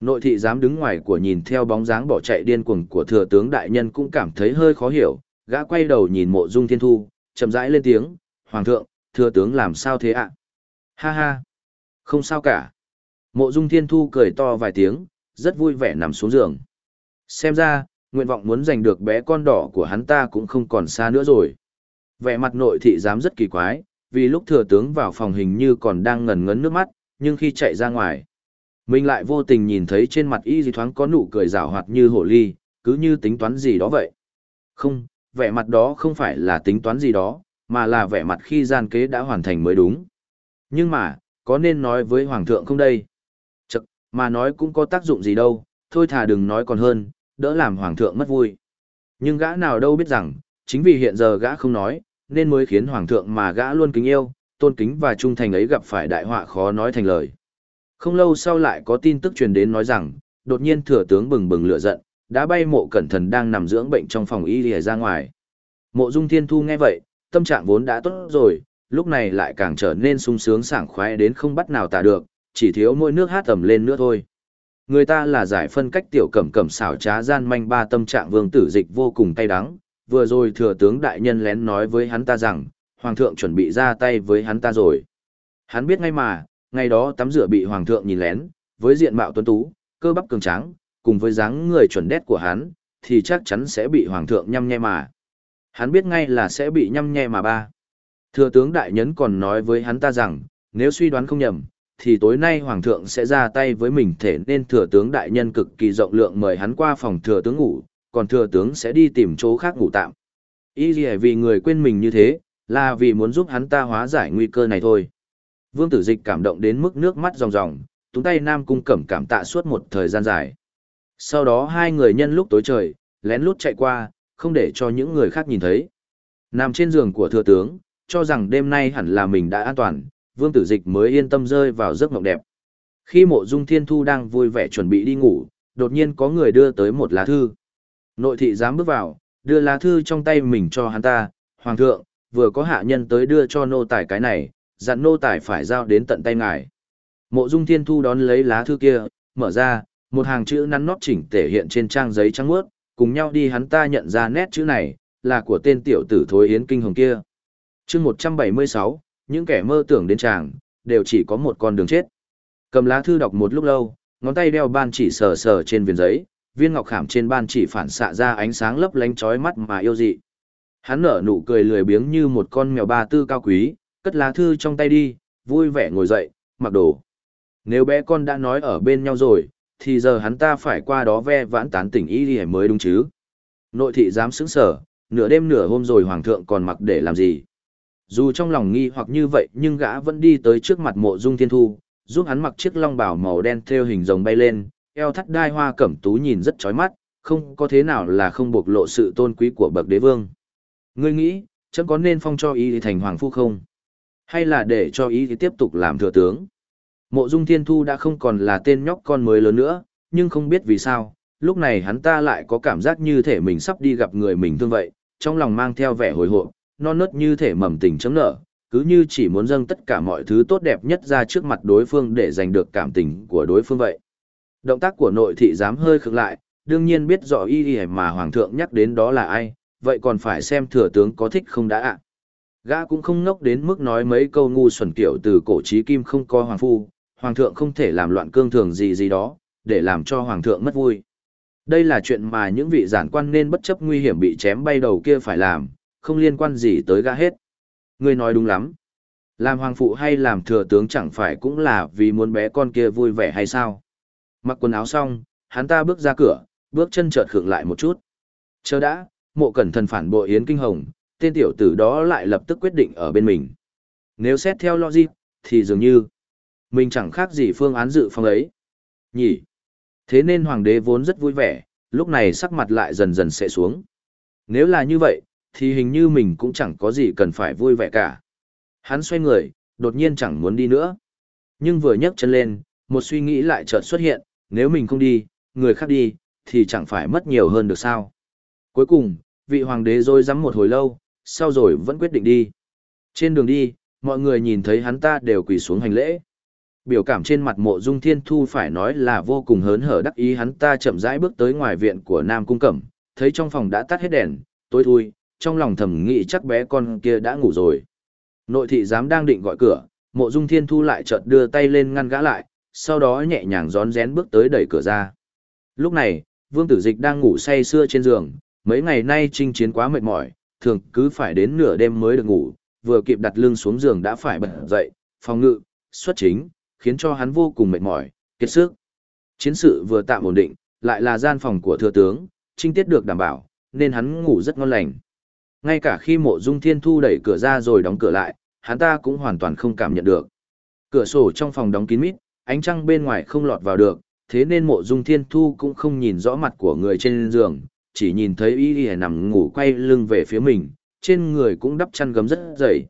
Nội thị dám đứng ngoài của nhìn theo bóng dáng bỏ chạy điên cuồng của thừa tướng đại nhân cũng cảm thấy hơi khó hiểu, gã quay đầu nhìn mộ dung thiên thu, chậm rãi lên tiếng, Hoàng thượng, thừa tướng làm sao thế ạ? Ha ha! Không sao cả. Mộ dung thiên thu cười to vài tiếng, rất vui vẻ nằm xuống giường. Xem ra, nguyện vọng muốn giành được bé con đỏ của hắn ta cũng không còn xa nữa rồi. Vẻ mặt nội thị dám rất kỳ quái, vì lúc thừa tướng vào phòng hình như còn đang ngần ngấn nước mắt, nhưng khi chạy ra ngoài, mình lại vô tình nhìn thấy trên mặt y gì thoáng có nụ cười rào hoạt như hổ ly, cứ như tính toán gì đó vậy. Không, vẻ mặt đó không phải là tính toán gì đó, mà là vẻ mặt khi gian kế đã hoàn thành mới đúng. Nhưng mà, có nên nói với Hoàng thượng không đây? Chật, mà nói cũng có tác dụng gì đâu, thôi thà đừng nói còn hơn, đỡ làm Hoàng thượng mất vui. Nhưng gã nào đâu biết rằng, chính vì hiện giờ gã không nói, nên mới khiến Hoàng thượng mà gã luôn kính yêu, tôn kính và trung thành ấy gặp phải đại họa khó nói thành lời. Không lâu sau lại có tin tức truyền đến nói rằng, đột nhiên thừa tướng bừng bừng lửa giận, đã bay mộ cẩn thần đang nằm dưỡng bệnh trong phòng y lìa ra ngoài. Mộ dung thiên thu nghe vậy, tâm trạng vốn đã tốt rồi, lúc này lại càng trở nên sung sướng sảng khoái đến không bắt nào tả được, chỉ thiếu mỗi nước hát tầm lên nữa thôi. Người ta là giải phân cách tiểu cẩm cẩm xảo trá gian manh ba tâm trạng vương tử dịch vô cùng tay đắng, vừa rồi thừa tướng đại nhân lén nói với hắn ta rằng, hoàng thượng chuẩn bị ra tay với hắn ta rồi. Hắn biết ngay mà, ngày đó tắm rửa bị hoàng thượng nhìn lén, với diện mạo tuấn tú, cơ bắp cường tráng, cùng với dáng người chuẩn đét của hắn, thì chắc chắn sẽ bị hoàng thượng nhăm nhe mà. Hắn biết ngay là sẽ bị nhăm nhe mà ba. Thừa tướng đại nhân còn nói với hắn ta rằng, nếu suy đoán không nhầm, thì tối nay hoàng thượng sẽ ra tay với mình thể nên thừa tướng đại nhân cực kỳ rộng lượng mời hắn qua phòng thừa tướng ngủ, còn thừa tướng sẽ đi tìm chỗ khác ngủ tạm. Ý gì vì người quên mình như thế, là vì muốn giúp hắn ta hóa giải nguy cơ này thôi. Vương tử dịch cảm động đến mức nước mắt ròng ròng, túng tay Nam Cung Cẩm cảm tạ suốt một thời gian dài. Sau đó hai người nhân lúc tối trời, lén lút chạy qua, không để cho những người khác nhìn thấy. Nằm trên giường của thừa tướng, cho rằng đêm nay hẳn là mình đã an toàn, vương tử dịch mới yên tâm rơi vào giấc mộng đẹp. Khi mộ dung thiên thu đang vui vẻ chuẩn bị đi ngủ, đột nhiên có người đưa tới một lá thư. Nội thị dám bước vào, đưa lá thư trong tay mình cho hắn ta, Hoàng thượng, vừa có hạ nhân tới đưa cho nô tài cái này, dặn nô tài phải giao đến tận tay ngài. Mộ dung thiên thu đón lấy lá thư kia, mở ra, một hàng chữ nắn nót chỉnh tể hiện trên trang giấy trắng mướt, cùng nhau đi hắn ta nhận ra nét chữ này, là của tên tiểu tử thối yến kinh hồng kia. chương 176, những kẻ mơ tưởng đến chàng, đều chỉ có một con đường chết. Cầm lá thư đọc một lúc lâu, ngón tay đeo ban chỉ sờ sờ trên viền giấy, viên ngọc khảm trên ban chỉ phản xạ ra ánh sáng lấp lánh chói mắt mà yêu dị. Hắn nở nụ cười lười biếng như một con mèo ba tư cao quý, cất lá thư trong tay đi, vui vẻ ngồi dậy, mặc đồ. Nếu bé con đã nói ở bên nhau rồi, thì giờ hắn ta phải qua đó ve vãn tán tỉnh ý đi mới đúng chứ. Nội thị dám sững sở, nửa đêm nửa hôm rồi hoàng thượng còn mặc để làm gì. Dù trong lòng nghi hoặc như vậy nhưng gã vẫn đi tới trước mặt mộ dung thiên thu, giúp hắn mặc chiếc long bào màu đen theo hình rồng bay lên, eo thắt đai hoa cẩm tú nhìn rất chói mắt, không có thế nào là không bộc lộ sự tôn quý của bậc đế vương. Ngươi nghĩ, chẳng có nên phong cho ý thành hoàng phu không? Hay là để cho ý tiếp tục làm thừa tướng? Mộ Dung Thiên Thu đã không còn là tên nhóc con mới lớn nữa, nhưng không biết vì sao, lúc này hắn ta lại có cảm giác như thể mình sắp đi gặp người mình thương vậy, trong lòng mang theo vẻ hồi hộp, non nớt như thể mầm tình chấm nở, cứ như chỉ muốn dâng tất cả mọi thứ tốt đẹp nhất ra trước mặt đối phương để giành được cảm tình của đối phương vậy. Động tác của nội thị dám hơi khựng lại, đương nhiên biết rõ y y mà hoàng thượng nhắc đến đó là ai, vậy còn phải xem thừa tướng có thích không đã ạ. Gã cũng không ngốc đến mức nói mấy câu ngu xuẩn kiểu từ cổ chí kim không có hoàng phu, hoàng thượng không thể làm loạn cương thường gì gì đó, để làm cho hoàng thượng mất vui. Đây là chuyện mà những vị giản quan nên bất chấp nguy hiểm bị chém bay đầu kia phải làm, không liên quan gì tới gã hết. Ngươi nói đúng lắm. Làm hoàng phụ hay làm thừa tướng chẳng phải cũng là vì muốn bé con kia vui vẻ hay sao? Mặc quần áo xong, hắn ta bước ra cửa, bước chân chợt khựng lại một chút. Chờ đã, mộ cẩn thần phản bội Yến Kinh Hồng, tên tiểu tử đó lại lập tức quyết định ở bên mình. Nếu xét theo logic, thì dường như, mình chẳng khác gì phương án dự phòng ấy. Nhỉ? Thế nên hoàng đế vốn rất vui vẻ, lúc này sắc mặt lại dần dần sẽ xuống. Nếu là như vậy, thì hình như mình cũng chẳng có gì cần phải vui vẻ cả. Hắn xoay người, đột nhiên chẳng muốn đi nữa. Nhưng vừa nhấc chân lên, một suy nghĩ lại chợt xuất hiện, nếu mình không đi, người khác đi, thì chẳng phải mất nhiều hơn được sao. Cuối cùng, vị hoàng đế rồi dám một hồi lâu, sau rồi vẫn quyết định đi. Trên đường đi, mọi người nhìn thấy hắn ta đều quỳ xuống hành lễ. Biểu cảm trên mặt mộ dung thiên thu phải nói là vô cùng hớn hở đắc ý hắn ta chậm rãi bước tới ngoài viện của Nam Cung Cẩm, thấy trong phòng đã tắt hết đèn, tối thui, trong lòng thầm nghĩ chắc bé con kia đã ngủ rồi. Nội thị giám đang định gọi cửa, mộ dung thiên thu lại chợt đưa tay lên ngăn gã lại, sau đó nhẹ nhàng rón rén bước tới đẩy cửa ra. Lúc này, vương tử dịch đang ngủ say sưa trên giường, mấy ngày nay chinh chiến quá mệt mỏi, thường cứ phải đến nửa đêm mới được ngủ, vừa kịp đặt lưng xuống giường đã phải bật dậy, phòng ngự, xuất chính, khiến cho hắn vô cùng mệt mỏi, kiệt sức. Chiến sự vừa tạm ổn định, lại là gian phòng của thừa tướng, trinh tiết được đảm bảo, nên hắn ngủ rất ngon lành. Ngay cả khi mộ dung thiên thu đẩy cửa ra rồi đóng cửa lại, hắn ta cũng hoàn toàn không cảm nhận được. Cửa sổ trong phòng đóng kín mít, ánh trăng bên ngoài không lọt vào được, thế nên mộ dung thiên thu cũng không nhìn rõ mặt của người trên giường, chỉ nhìn thấy y y nằm ngủ quay lưng về phía mình, trên người cũng đắp chăn gấm rất dày.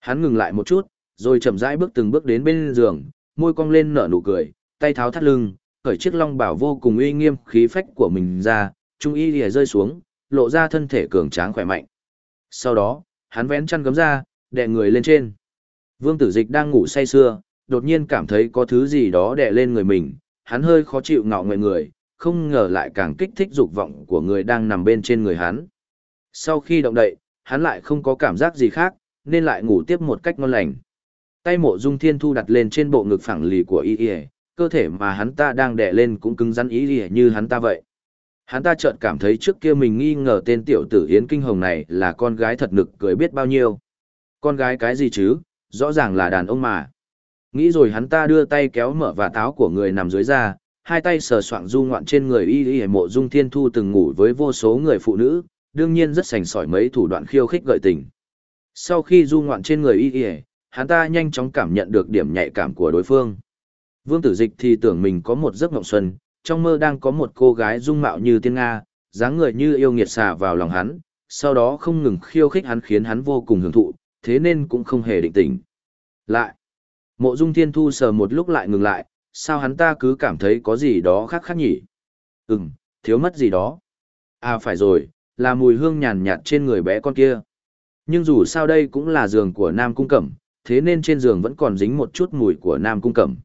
Hắn ngừng lại một chút, rồi chậm rãi bước từng bước đến bên giường, môi cong lên nở nụ cười, tay tháo thắt lưng, cởi chiếc long bảo vô cùng uy nghiêm khí phách của mình ra, trung y y rơi xuống, lộ ra thân thể cường tráng khỏe mạnh. Sau đó, hắn vén chăn gấm ra, đè người lên trên. Vương tử dịch đang ngủ say sưa, đột nhiên cảm thấy có thứ gì đó đè lên người mình, hắn hơi khó chịu ngạo nguyện người, không ngờ lại càng kích thích dục vọng của người đang nằm bên trên người hắn. Sau khi động đậy, hắn lại không có cảm giác gì khác, nên lại ngủ tiếp một cách ngon lành. Tay mộ dung thiên thu đặt lên trên bộ ngực phẳng lì của y y, cơ thể mà hắn ta đang đè lên cũng cứng rắn y y như hắn ta vậy. Hắn ta chợt cảm thấy trước kia mình nghi ngờ tên tiểu tử Yến Kinh Hồng này là con gái thật nực cười biết bao nhiêu. Con gái cái gì chứ, rõ ràng là đàn ông mà. Nghĩ rồi hắn ta đưa tay kéo mở và táo của người nằm dưới ra, hai tay sờ soạng du ngoạn trên người y y mộ dung thiên thu từng ngủ với vô số người phụ nữ, đương nhiên rất sành sỏi mấy thủ đoạn khiêu khích gợi tình. Sau khi du ngoạn trên người y y, hắn ta nhanh chóng cảm nhận được điểm nhạy cảm của đối phương. Vương tử dịch thì tưởng mình có một giấc mộng xuân, trong mơ đang có một cô gái dung mạo như tiên Nga, dáng người như yêu nghiệt xà vào lòng hắn, sau đó không ngừng khiêu khích hắn khiến hắn vô cùng hưởng thụ, thế nên cũng không hề định tình. Lại, mộ dung thiên thu sờ một lúc lại ngừng lại, sao hắn ta cứ cảm thấy có gì đó khác khác nhỉ? Ừm, thiếu mất gì đó. À phải rồi, là mùi hương nhàn nhạt trên người bé con kia. Nhưng dù sao đây cũng là giường của Nam Cung Cẩm, thế nên trên giường vẫn còn dính một chút mùi của Nam Cung Cẩm.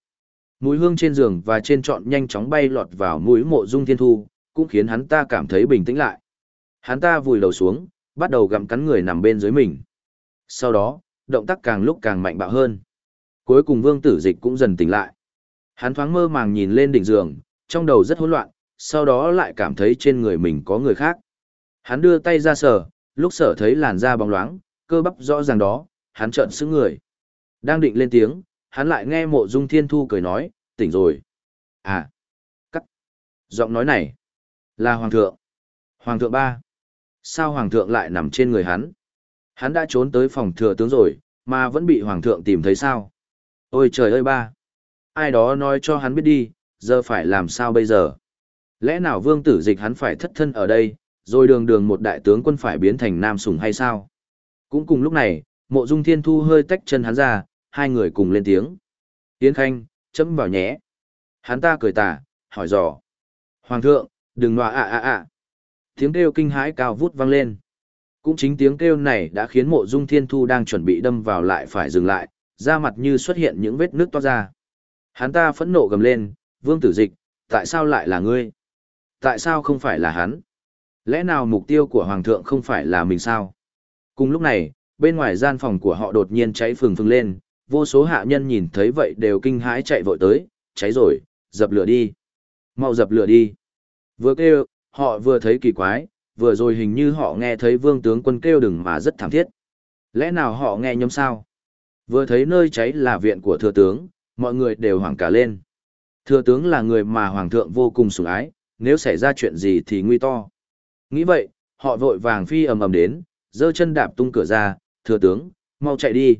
Mùi hương trên giường và trên trọn nhanh chóng bay lọt vào mũi mộ dung thiên thu, cũng khiến hắn ta cảm thấy bình tĩnh lại. Hắn ta vùi đầu xuống, bắt đầu gặm cắn người nằm bên dưới mình. Sau đó, động tác càng lúc càng mạnh bạo hơn. Cuối cùng vương tử dịch cũng dần tỉnh lại. Hắn thoáng mơ màng nhìn lên đỉnh giường, trong đầu rất hỗn loạn, sau đó lại cảm thấy trên người mình có người khác. Hắn đưa tay ra sờ, lúc sở thấy làn da bóng loáng, cơ bắp rõ ràng đó, hắn trợn sững người. Đang định lên tiếng, hắn lại nghe mộ dung thiên thu cười nói, tỉnh rồi. À, cắt. Giọng nói này, là hoàng thượng. Hoàng thượng ba. Sao hoàng thượng lại nằm trên người hắn? Hắn đã trốn tới phòng thừa tướng rồi, mà vẫn bị hoàng thượng tìm thấy sao? Ôi trời ơi ba! Ai đó nói cho hắn biết đi, giờ phải làm sao bây giờ? Lẽ nào vương tử dịch hắn phải thất thân ở đây, rồi đường đường một đại tướng quân phải biến thành nam sùng hay sao? Cũng cùng lúc này, mộ dung thiên thu hơi tách chân hắn ra, hai người cùng lên tiếng. Tiến khanh, chấm vào nhé. Hắn ta cười tà, hỏi dò. Hoàng thượng, đừng nọa ạ ạ ạ. Tiếng kêu kinh hãi cao vút vang lên. Cũng chính tiếng kêu này đã khiến mộ dung thiên thu đang chuẩn bị đâm vào lại phải dừng lại, da mặt như xuất hiện những vết nước toát ra. Hắn ta phẫn nộ gầm lên, vương tử dịch, tại sao lại là ngươi? Tại sao không phải là hắn? Lẽ nào mục tiêu của hoàng thượng không phải là mình sao? Cùng lúc này, bên ngoài gian phòng của họ đột nhiên cháy phừng phừng lên, vô số hạ nhân nhìn thấy vậy đều kinh hãi chạy vội tới, cháy rồi, dập lửa đi. Mau dập lửa đi. Vừa kêu, họ vừa thấy kỳ quái, vừa rồi hình như họ nghe thấy vương tướng quân kêu đừng mà rất thảm thiết. Lẽ nào họ nghe nhầm sao? Vừa thấy nơi cháy là viện của thừa tướng, mọi người đều hoảng cả lên. Thừa tướng là người mà hoàng thượng vô cùng sủng ái, nếu xảy ra chuyện gì thì nguy to. Nghĩ vậy, họ vội vàng phi ầm ầm đến, giơ chân đạp tung cửa ra, thừa tướng, mau chạy đi.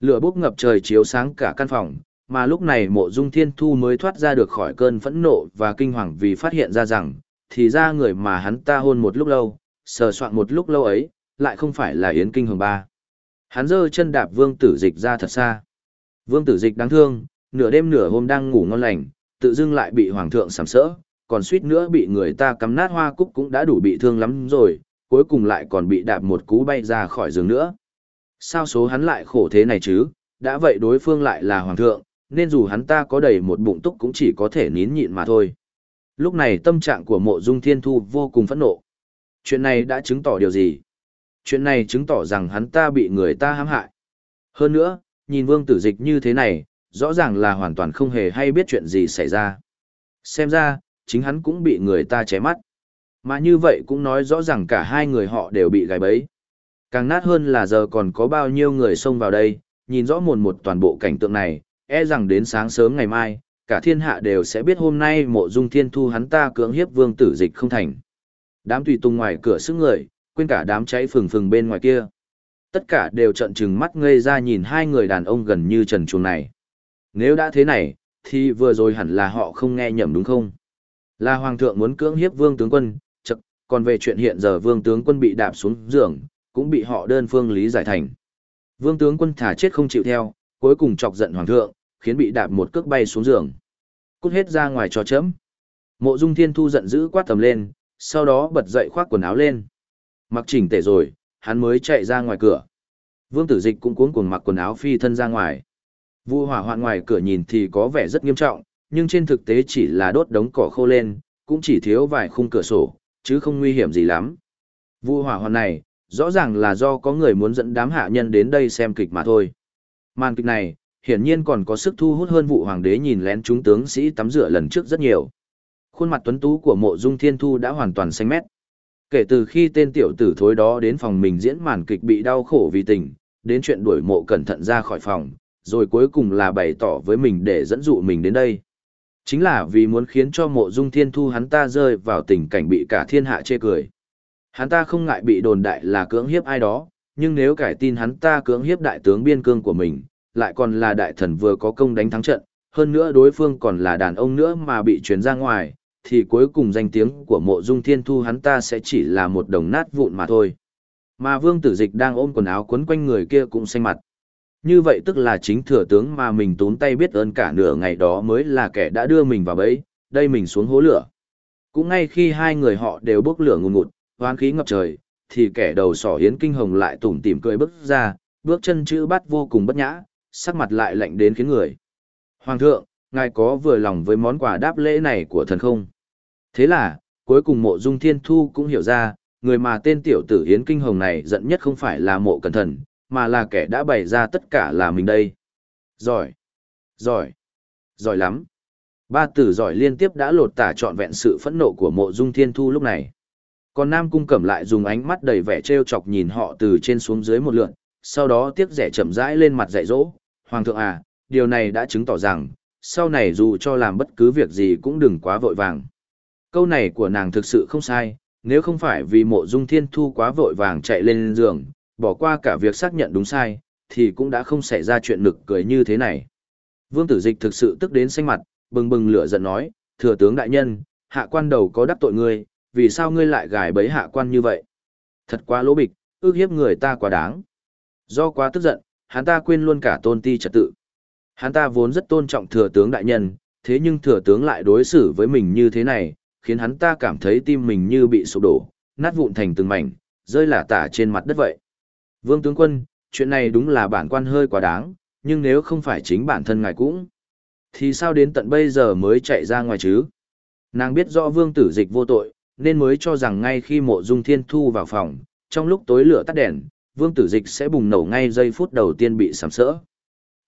Lửa bốc ngập trời chiếu sáng cả căn phòng, mà lúc này mộ dung thiên thu mới thoát ra được khỏi cơn phẫn nộ và kinh hoàng vì phát hiện ra rằng, thì ra người mà hắn ta hôn một lúc lâu, sờ soạn một lúc lâu ấy, lại không phải là Yến Kinh Hồng Ba. Hắn giơ chân đạp vương tử dịch ra thật xa. Vương tử dịch đáng thương, nửa đêm nửa hôm đang ngủ ngon lành, tự dưng lại bị hoàng thượng sàm sỡ, còn suýt nữa bị người ta cắm nát hoa cúc cũng đã đủ bị thương lắm rồi, cuối cùng lại còn bị đạp một cú bay ra khỏi giường nữa. Sao số hắn lại khổ thế này chứ, đã vậy đối phương lại là hoàng thượng, nên dù hắn ta có đầy một bụng túc cũng chỉ có thể nín nhịn mà thôi. Lúc này tâm trạng của mộ dung thiên thu vô cùng phẫn nộ. Chuyện này đã chứng tỏ điều gì? Chuyện này chứng tỏ rằng hắn ta bị người ta hãm hại. Hơn nữa, nhìn vương tử dịch như thế này, rõ ràng là hoàn toàn không hề hay biết chuyện gì xảy ra. Xem ra, chính hắn cũng bị người ta ché mắt. Mà như vậy cũng nói rõ ràng cả hai người họ đều bị gài bẫy. Càng nát hơn là giờ còn có bao nhiêu người xông vào đây, nhìn rõ mồn một toàn bộ cảnh tượng này, e rằng đến sáng sớm ngày mai, cả thiên hạ đều sẽ biết hôm nay mộ dung thiên thu hắn ta cưỡng hiếp vương tử dịch không thành. Đám tùy tùng ngoài cửa sức người, quên cả đám cháy phừng phừng bên ngoài kia. Tất cả đều trợn trừng mắt ngây ra nhìn hai người đàn ông gần như trần chuồng này. Nếu đã thế này, thì vừa rồi hẳn là họ không nghe nhầm đúng không? Là hoàng thượng muốn cưỡng hiếp vương tướng quân, chậc, còn về chuyện hiện giờ vương tướng quân bị đạp xuống giường, cũng bị họ đơn phương lý giải thành. Vương tướng quân thả chết không chịu theo, cuối cùng chọc giận hoàng thượng, khiến bị đạp một cước bay xuống giường. Cút hết ra ngoài cho chấm. Mộ Dung Thiên Thu giận dữ quát tầm lên, sau đó bật dậy khoác quần áo lên. Mặc chỉnh tề rồi, hắn mới chạy ra ngoài cửa. Vương Tử Dịch cũng cuống cuồng mặc quần áo phi thân ra ngoài. Vu hỏa hoạn ngoài cửa nhìn thì có vẻ rất nghiêm trọng, nhưng trên thực tế chỉ là đốt đống cỏ khô lên, cũng chỉ thiếu vài khung cửa sổ, chứ không nguy hiểm gì lắm. Vu hỏa hoạn này, rõ ràng là do có người muốn dẫn đám hạ nhân đến đây xem kịch mà thôi. Màn kịch này, hiển nhiên còn có sức thu hút hơn vụ hoàng đế nhìn lén chúng tướng sĩ tắm rửa lần trước rất nhiều. Khuôn mặt tuấn tú của mộ dung thiên thu đã hoàn toàn xanh mét. Kể từ khi tên tiểu tử thối đó đến phòng mình diễn màn kịch bị đau khổ vì tình, đến chuyện đuổi mộ cẩn thận ra khỏi phòng, rồi cuối cùng là bày tỏ với mình để dẫn dụ mình đến đây. Chính là vì muốn khiến cho mộ dung thiên thu hắn ta rơi vào tình cảnh bị cả thiên hạ chê cười. Hắn ta không ngại bị đồn đại là cưỡng hiếp ai đó, nhưng nếu cải tin hắn ta cưỡng hiếp đại tướng biên cương của mình, lại còn là đại thần vừa có công đánh thắng trận, hơn nữa đối phương còn là đàn ông nữa mà bị truyền ra ngoài, thì cuối cùng danh tiếng của mộ dung thiên thu hắn ta sẽ chỉ là một đồng nát vụn mà thôi. Mà vương tử dịch đang ôm quần áo quấn quanh người kia cũng xanh mặt. Như vậy tức là chính thừa tướng mà mình tốn tay biết ơn cả nửa ngày đó mới là kẻ đã đưa mình vào bẫy, đây mình xuống hố lửa. Cũng ngay khi hai người họ đều bốc lửa ngùn ngụt, hoán khí ngập trời, thì kẻ đầu sỏ hiến kinh hồng lại tủm tỉm cười bước ra, bước chân chữ bắt vô cùng bất nhã, sắc mặt lại lạnh đến khiến người. Hoàng thượng, ngài có vừa lòng với món quà đáp lễ này của thần không? Thế là, cuối cùng mộ dung thiên thu cũng hiểu ra, người mà tên tiểu tử hiến kinh hồng này giận nhất không phải là mộ cẩn thần, mà là kẻ đã bày ra tất cả là mình đây. Giỏi, giỏi, giỏi lắm. Ba tử giỏi liên tiếp đã lột tả trọn vẹn sự phẫn nộ của mộ dung thiên thu lúc này. Còn Nam Cung Cẩm lại dùng ánh mắt đầy vẻ trêu chọc nhìn họ từ trên xuống dưới một lượn, sau đó tiếc rẻ chậm rãi lên mặt dạy dỗ. Hoàng thượng à, điều này đã chứng tỏ rằng, sau này dù cho làm bất cứ việc gì cũng đừng quá vội vàng. Câu này của nàng thực sự không sai, nếu không phải vì mộ dung thiên thu quá vội vàng chạy lên giường, bỏ qua cả việc xác nhận đúng sai, thì cũng đã không xảy ra chuyện nực cười như thế này. Vương tử dịch thực sự tức đến xanh mặt, bừng bừng lửa giận nói, thừa tướng đại nhân, hạ quan đầu có đắc tội ngươi, vì sao ngươi lại gài bấy hạ quan như vậy? Thật quá lỗ bịch, ước hiếp người ta quá đáng. Do quá tức giận, hắn ta quên luôn cả tôn ti trật tự. Hắn ta vốn rất tôn trọng thừa tướng đại nhân, thế nhưng thừa tướng lại đối xử với mình như thế này, khiến hắn ta cảm thấy tim mình như bị sụp đổ, nát vụn thành từng mảnh, rơi lả tả trên mặt đất vậy. Vương tướng quân, chuyện này đúng là bản quan hơi quá đáng, nhưng nếu không phải chính bản thân ngài cũng, thì sao đến tận bây giờ mới chạy ra ngoài chứ? Nàng biết rõ vương tử dịch vô tội, nên mới cho rằng ngay khi mộ dung thiên thu vào phòng, trong lúc tối lửa tắt đèn, vương tử dịch sẽ bùng nổ ngay giây phút đầu tiên bị sàm sỡ.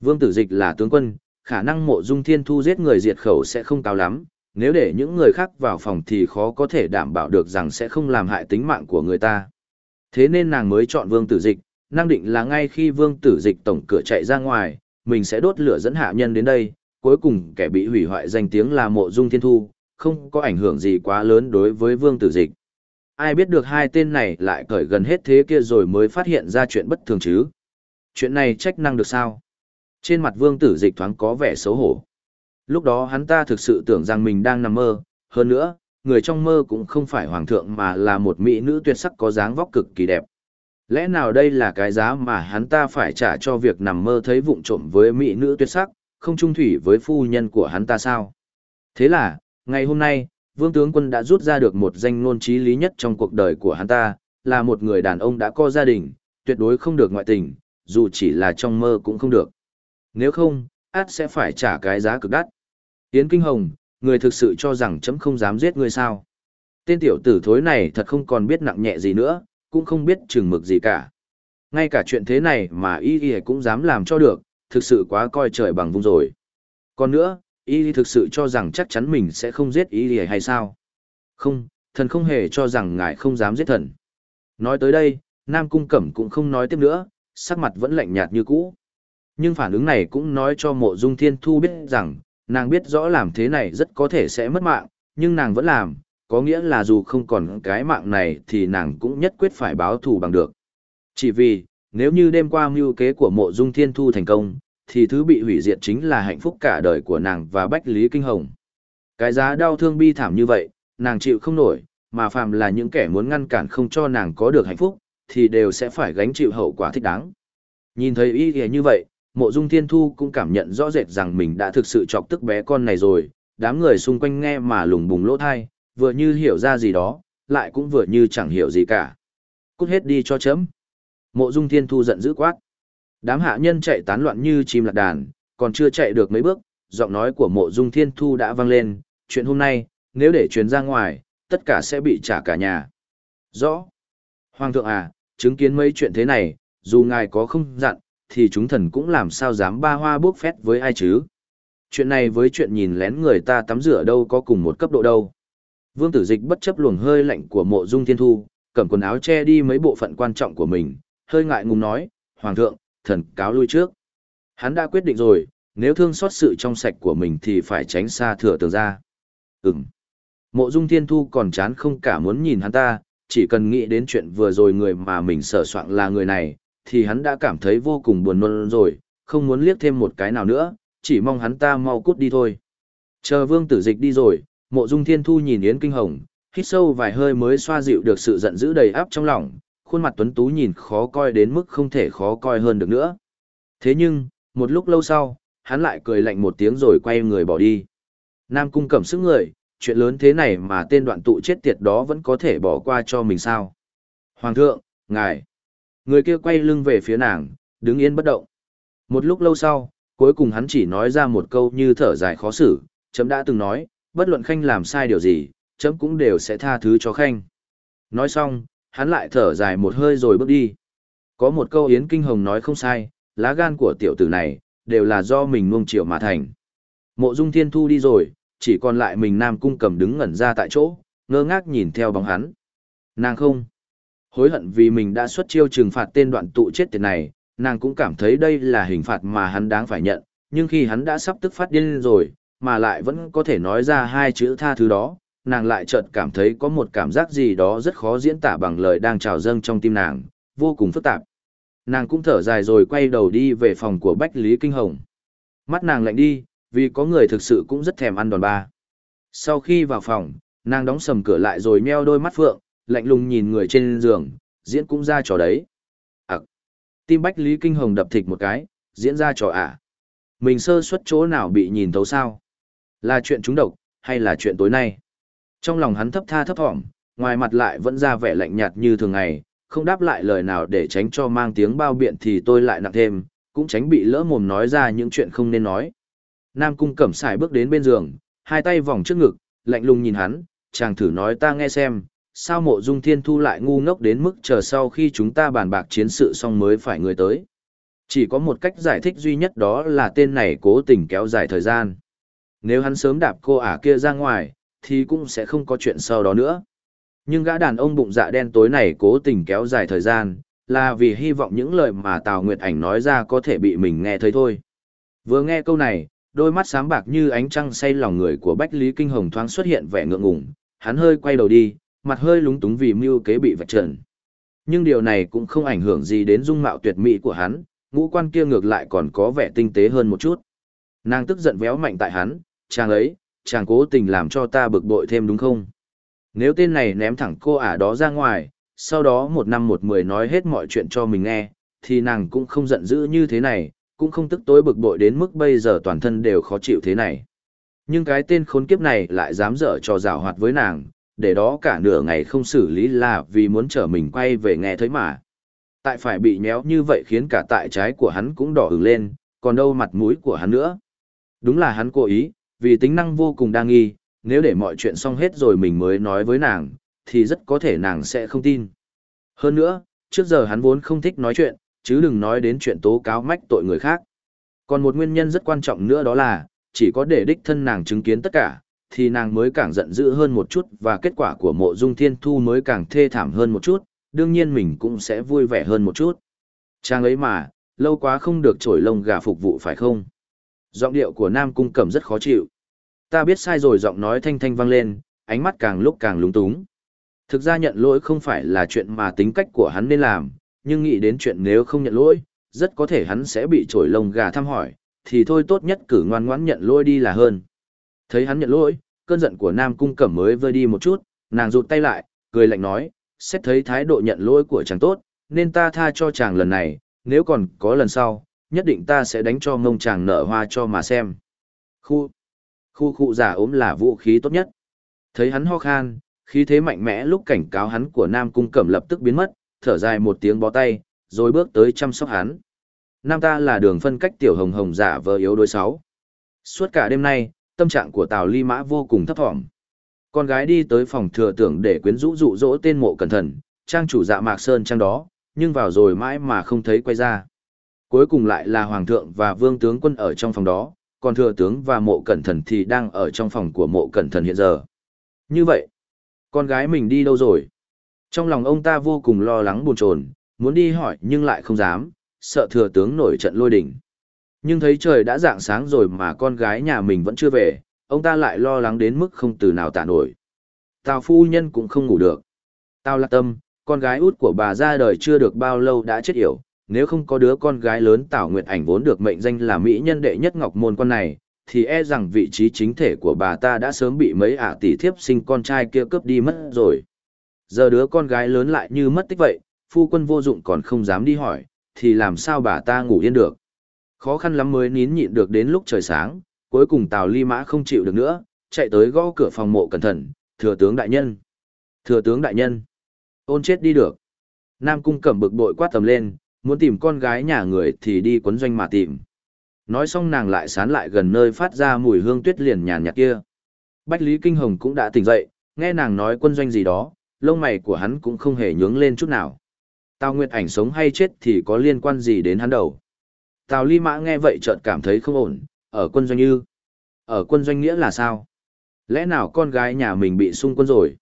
Vương tử dịch là tướng quân, khả năng mộ dung thiên thu giết người diệt khẩu sẽ không cao lắm, nếu để những người khác vào phòng thì khó có thể đảm bảo được rằng sẽ không làm hại tính mạng của người ta. Thế nên nàng mới chọn vương tử dịch, năng định là ngay khi vương tử dịch tổng cửa chạy ra ngoài, mình sẽ đốt lửa dẫn hạ nhân đến đây, cuối cùng kẻ bị hủy hoại danh tiếng là mộ dung thiên thu, không có ảnh hưởng gì quá lớn đối với vương tử dịch. Ai biết được hai tên này lại cởi gần hết thế kia rồi mới phát hiện ra chuyện bất thường chứ. Chuyện này trách năng được sao? Trên mặt vương tử dịch thoáng có vẻ xấu hổ. Lúc đó hắn ta thực sự tưởng rằng mình đang nằm mơ, hơn nữa, người trong mơ cũng không phải hoàng thượng mà là một mỹ nữ tuyệt sắc có dáng vóc cực kỳ đẹp. Lẽ nào đây là cái giá mà hắn ta phải trả cho việc nằm mơ thấy vụng trộm với mỹ nữ tuyệt sắc, không trung thủy với phu nhân của hắn ta sao? Thế là, ngày hôm nay, vương tướng quân đã rút ra được một danh ngôn trí lý nhất trong cuộc đời của hắn ta, là một người đàn ông đã có gia đình, tuyệt đối không được ngoại tình, dù chỉ là trong mơ cũng không được. Nếu không, át sẽ phải trả cái giá cực đắt. Yến Kinh Hồng, người thực sự cho rằng chấm không dám giết ngươi sao. Tên tiểu tử thối này thật không còn biết nặng nhẹ gì nữa, cũng không biết chừng mực gì cả. Ngay cả chuyện thế này mà y y cũng dám làm cho được, thực sự quá coi trời bằng vung rồi. Còn nữa, y thực sự cho rằng chắc chắn mình sẽ không giết y y hay sao? Không, thần không hề cho rằng ngài không dám giết thần. Nói tới đây, Nam Cung Cẩm cũng không nói tiếp nữa, sắc mặt vẫn lạnh nhạt như cũ. Nhưng phản ứng này cũng nói cho mộ dung thiên thu biết rằng, nàng biết rõ làm thế này rất có thể sẽ mất mạng, nhưng nàng vẫn làm, có nghĩa là dù không còn cái mạng này thì nàng cũng nhất quyết phải báo thù bằng được. Chỉ vì, nếu như đêm qua mưu kế của mộ dung thiên thu thành công, thì thứ bị hủy diệt chính là hạnh phúc cả đời của nàng và Bách Lý Kinh Hồng. Cái giá đau thương bi thảm như vậy, nàng chịu không nổi, mà phàm là những kẻ muốn ngăn cản không cho nàng có được hạnh phúc, thì đều sẽ phải gánh chịu hậu quả thích đáng. Nhìn thấy ý nghĩa như vậy, mộ dung thiên thu cũng cảm nhận rõ rệt rằng mình đã thực sự chọc tức bé con này rồi, đám người xung quanh nghe mà lùng bùng lỗ thai, vừa như hiểu ra gì đó, lại cũng vừa như chẳng hiểu gì cả. Cút hết đi cho chấm. Mộ dung thiên thu giận dữ quát. Đám hạ nhân chạy tán loạn như chim lạc đàn, còn chưa chạy được mấy bước, giọng nói của mộ dung thiên thu đã vang lên, chuyện hôm nay, nếu để truyền ra ngoài, tất cả sẽ bị trả cả nhà. Rõ. Hoàng thượng à, chứng kiến mấy chuyện thế này, dù ngài có không dặn, thì chúng thần cũng làm sao dám ba hoa bước phét với ai chứ. Chuyện này với chuyện nhìn lén người ta tắm rửa đâu có cùng một cấp độ đâu. Vương tử dịch bất chấp luồng hơi lạnh của mộ dung thiên thu, cầm quần áo che đi mấy bộ phận quan trọng của mình, hơi ngại ngùng nói, Hoàng thượng, thần cáo lui trước. Hắn đã quyết định rồi, nếu thương xót sự trong sạch của mình thì phải tránh xa thừa tường ra. Ừm. Mộ dung thiên thu còn chán không cả muốn nhìn hắn ta, chỉ cần nghĩ đến chuyện vừa rồi người mà mình sở soạn là người này, thì hắn đã cảm thấy vô cùng buồn nôn rồi, không muốn liếc thêm một cái nào nữa, chỉ mong hắn ta mau cút đi thôi. Chờ vương tử dịch đi rồi, mộ dung thiên thu nhìn Yến Kinh Hồng, hít sâu vài hơi mới xoa dịu được sự giận dữ đầy áp trong lòng, khuôn mặt tuấn tú nhìn khó coi đến mức không thể khó coi hơn được nữa. Thế nhưng, một lúc lâu sau, hắn lại cười lạnh một tiếng rồi quay người bỏ đi. Nam cung cẩm sức người, chuyện lớn thế này mà tên đoạn tụ chết tiệt đó vẫn có thể bỏ qua cho mình sao. Hoàng thượng, ngài. Người kia quay lưng về phía nàng, đứng yên bất động. Một lúc lâu sau, cuối cùng hắn chỉ nói ra một câu như thở dài khó xử, chấm đã từng nói, bất luận khanh làm sai điều gì, chấm cũng đều sẽ tha thứ cho khanh. Nói xong, hắn lại thở dài một hơi rồi bước đi. Có một câu Yến Kinh Hồng nói không sai, lá gan của tiểu tử này, đều là do mình nuông chiều mà thành. Mộ Dung Thiên Thu đi rồi, chỉ còn lại mình Nam Cung cầm đứng ngẩn ra tại chỗ, ngơ ngác nhìn theo bóng hắn. Nàng không. Hối hận vì mình đã xuất chiêu trừng phạt tên đoạn tụ chết tiệt này, nàng cũng cảm thấy đây là hình phạt mà hắn đáng phải nhận, nhưng khi hắn đã sắp tức phát điên rồi, mà lại vẫn có thể nói ra hai chữ tha thứ đó, nàng lại chợt cảm thấy có một cảm giác gì đó rất khó diễn tả bằng lời đang trào dâng trong tim nàng, vô cùng phức tạp. Nàng cũng thở dài rồi quay đầu đi về phòng của Bách Lý Kinh Hồng. Mắt nàng lạnh đi, vì có người thực sự cũng rất thèm ăn đòn ba. Sau khi vào phòng, nàng đóng sầm cửa lại rồi meo đôi mắt phượng, lạnh lùng nhìn người trên giường, diễn cũng ra trò đấy. Ấc! Tim Bách Lý Kinh Hồng đập thịch một cái, diễn ra trò à. Mình sơ suất chỗ nào bị nhìn thấu sao? Là chuyện trúng độc, hay là chuyện tối nay? Trong lòng hắn thấp tha thấp thỏm, ngoài mặt lại vẫn ra vẻ lạnh nhạt như thường ngày, không đáp lại lời nào để tránh cho mang tiếng bao biện thì tôi lại nặng thêm, cũng tránh bị lỡ mồm nói ra những chuyện không nên nói. Nam cung cẩm xài bước đến bên giường, hai tay vòng trước ngực, lạnh lùng nhìn hắn, chàng thử nói ta nghe xem, sao mộ dung thiên thu lại ngu ngốc đến mức chờ sau khi chúng ta bàn bạc chiến sự xong mới phải người tới. Chỉ có một cách giải thích duy nhất đó là tên này cố tình kéo dài thời gian. Nếu hắn sớm đạp cô ả kia ra ngoài, thì cũng sẽ không có chuyện sau đó nữa. Nhưng gã đàn ông bụng dạ đen tối này cố tình kéo dài thời gian, là vì hy vọng những lời mà Tào Nguyệt Ảnh nói ra có thể bị mình nghe thấy thôi. Vừa nghe câu này, đôi mắt sáng bạc như ánh trăng say lòng người của Bách Lý Kinh Hồng thoáng xuất hiện vẻ ngượng ngùng, hắn hơi quay đầu đi, mặt hơi lúng túng vì mưu kế bị vạch trần. Nhưng điều này cũng không ảnh hưởng gì đến dung mạo tuyệt mỹ của hắn, ngũ quan kia ngược lại còn có vẻ tinh tế hơn một chút. Nàng tức giận véo mạnh tại hắn, chàng ấy, chàng cố tình làm cho ta bực bội thêm đúng không? Nếu tên này ném thẳng cô ả đó ra ngoài, sau đó một năm một mười nói hết mọi chuyện cho mình nghe, thì nàng cũng không giận dữ như thế này, cũng không tức tối bực bội đến mức bây giờ toàn thân đều khó chịu thế này. Nhưng cái tên khốn kiếp này lại dám dở trò rào hoạt với nàng, để đó cả nửa ngày không xử lý là vì muốn trở mình quay về nghe thấy mà. Tại phải bị nhéo như vậy khiến cả tại trái của hắn cũng đỏ hứng lên, còn đâu mặt mũi của hắn nữa. Đúng là hắn cố ý, vì tính năng vô cùng đa nghi, nếu để mọi chuyện xong hết rồi mình mới nói với nàng, thì rất có thể nàng sẽ không tin. Hơn nữa, trước giờ hắn vốn không thích nói chuyện, chứ đừng nói đến chuyện tố cáo mách tội người khác. Còn một nguyên nhân rất quan trọng nữa đó là, chỉ có để đích thân nàng chứng kiến tất cả, thì nàng mới càng giận dữ hơn một chút và kết quả của mộ dung thiên thu mới càng thê thảm hơn một chút, đương nhiên mình cũng sẽ vui vẻ hơn một chút. trang ấy mà, lâu quá không được trổi lông gà phục vụ phải không? Giọng điệu của Nam Cung Cẩm rất khó chịu. Ta biết sai rồi giọng nói thanh thanh vang lên, ánh mắt càng lúc càng lúng túng. Thực ra nhận lỗi không phải là chuyện mà tính cách của hắn nên làm, nhưng nghĩ đến chuyện nếu không nhận lỗi, rất có thể hắn sẽ bị trổi lông gà thăm hỏi, thì thôi tốt nhất cử ngoan ngoãn nhận lỗi đi là hơn. Thấy hắn nhận lỗi, cơn giận của Nam Cung Cẩm mới vơi đi một chút, nàng rụt tay lại, cười lạnh nói, xét thấy thái độ nhận lỗi của chàng tốt, nên ta tha cho chàng lần này, nếu còn có lần sau, nhất định ta sẽ đánh cho mông chàng nở hoa cho mà xem. Khu, khu khu giả ốm là vũ khí tốt nhất. Thấy hắn ho khan, khí thế mạnh mẽ lúc cảnh cáo hắn của Nam Cung Cẩm lập tức biến mất, thở dài một tiếng bó tay, rồi bước tới chăm sóc hắn. Nam ta là đường phân cách tiểu hồng hồng giả vờ yếu đối sáu. Suốt cả đêm nay, tâm trạng của Tào Ly Mã vô cùng thấp thỏm. Con gái đi tới phòng thừa tưởng để quyến rũ dụ dỗ tên mộ cẩn thận, trang chủ dạ mạc sơn trang đó, nhưng vào rồi mãi mà không thấy quay ra. Cuối cùng lại là hoàng thượng và vương tướng quân ở trong phòng đó, còn thừa tướng và mộ cẩn thần thì đang ở trong phòng của mộ cẩn thần hiện giờ. Như vậy, con gái mình đi đâu rồi? Trong lòng ông ta vô cùng lo lắng buồn chồn, muốn đi hỏi nhưng lại không dám, sợ thừa tướng nổi trận lôi đỉnh. Nhưng thấy trời đã rạng sáng rồi mà con gái nhà mình vẫn chưa về, ông ta lại lo lắng đến mức không từ nào tả nổi. Tào phu nhân cũng không ngủ được. Tào lạc tâm, con gái út của bà ra đời chưa được bao lâu đã chết yểu, nếu không có đứa con gái lớn Tào Nguyệt Ảnh vốn được mệnh danh là mỹ nhân đệ nhất ngọc môn con này, thì e rằng vị trí chính thể của bà ta đã sớm bị mấy ả tỷ thiếp sinh con trai kia cướp đi mất rồi. Giờ đứa con gái lớn lại như mất tích vậy, phu quân vô dụng còn không dám đi hỏi, thì làm sao bà ta ngủ yên được. Khó khăn lắm mới nín nhịn được đến lúc trời sáng, cuối cùng Tào Ly Mã không chịu được nữa, chạy tới gõ cửa phòng mộ cẩn thận, thừa tướng đại nhân. Thừa tướng đại nhân. Ôn chết đi được. Nam cung cẩm bực bội quát tầm lên, muốn tìm con gái nhà người thì đi quấn doanh mà tìm. Nói xong nàng lại sán lại gần nơi phát ra mùi hương tuyết liền nhàn nhạt kia. Bách Lý Kinh Hồng cũng đã tỉnh dậy, nghe nàng nói quân doanh gì đó, lông mày của hắn cũng không hề nhướng lên chút nào. Tào Nguyệt ảnh sống hay chết thì có liên quan gì đến hắn đầu. Tào Ly Mã nghe vậy chợt cảm thấy không ổn, ở quân doanh như. Ở quân doanh nghĩa là sao? Lẽ nào con gái nhà mình bị xung quân rồi?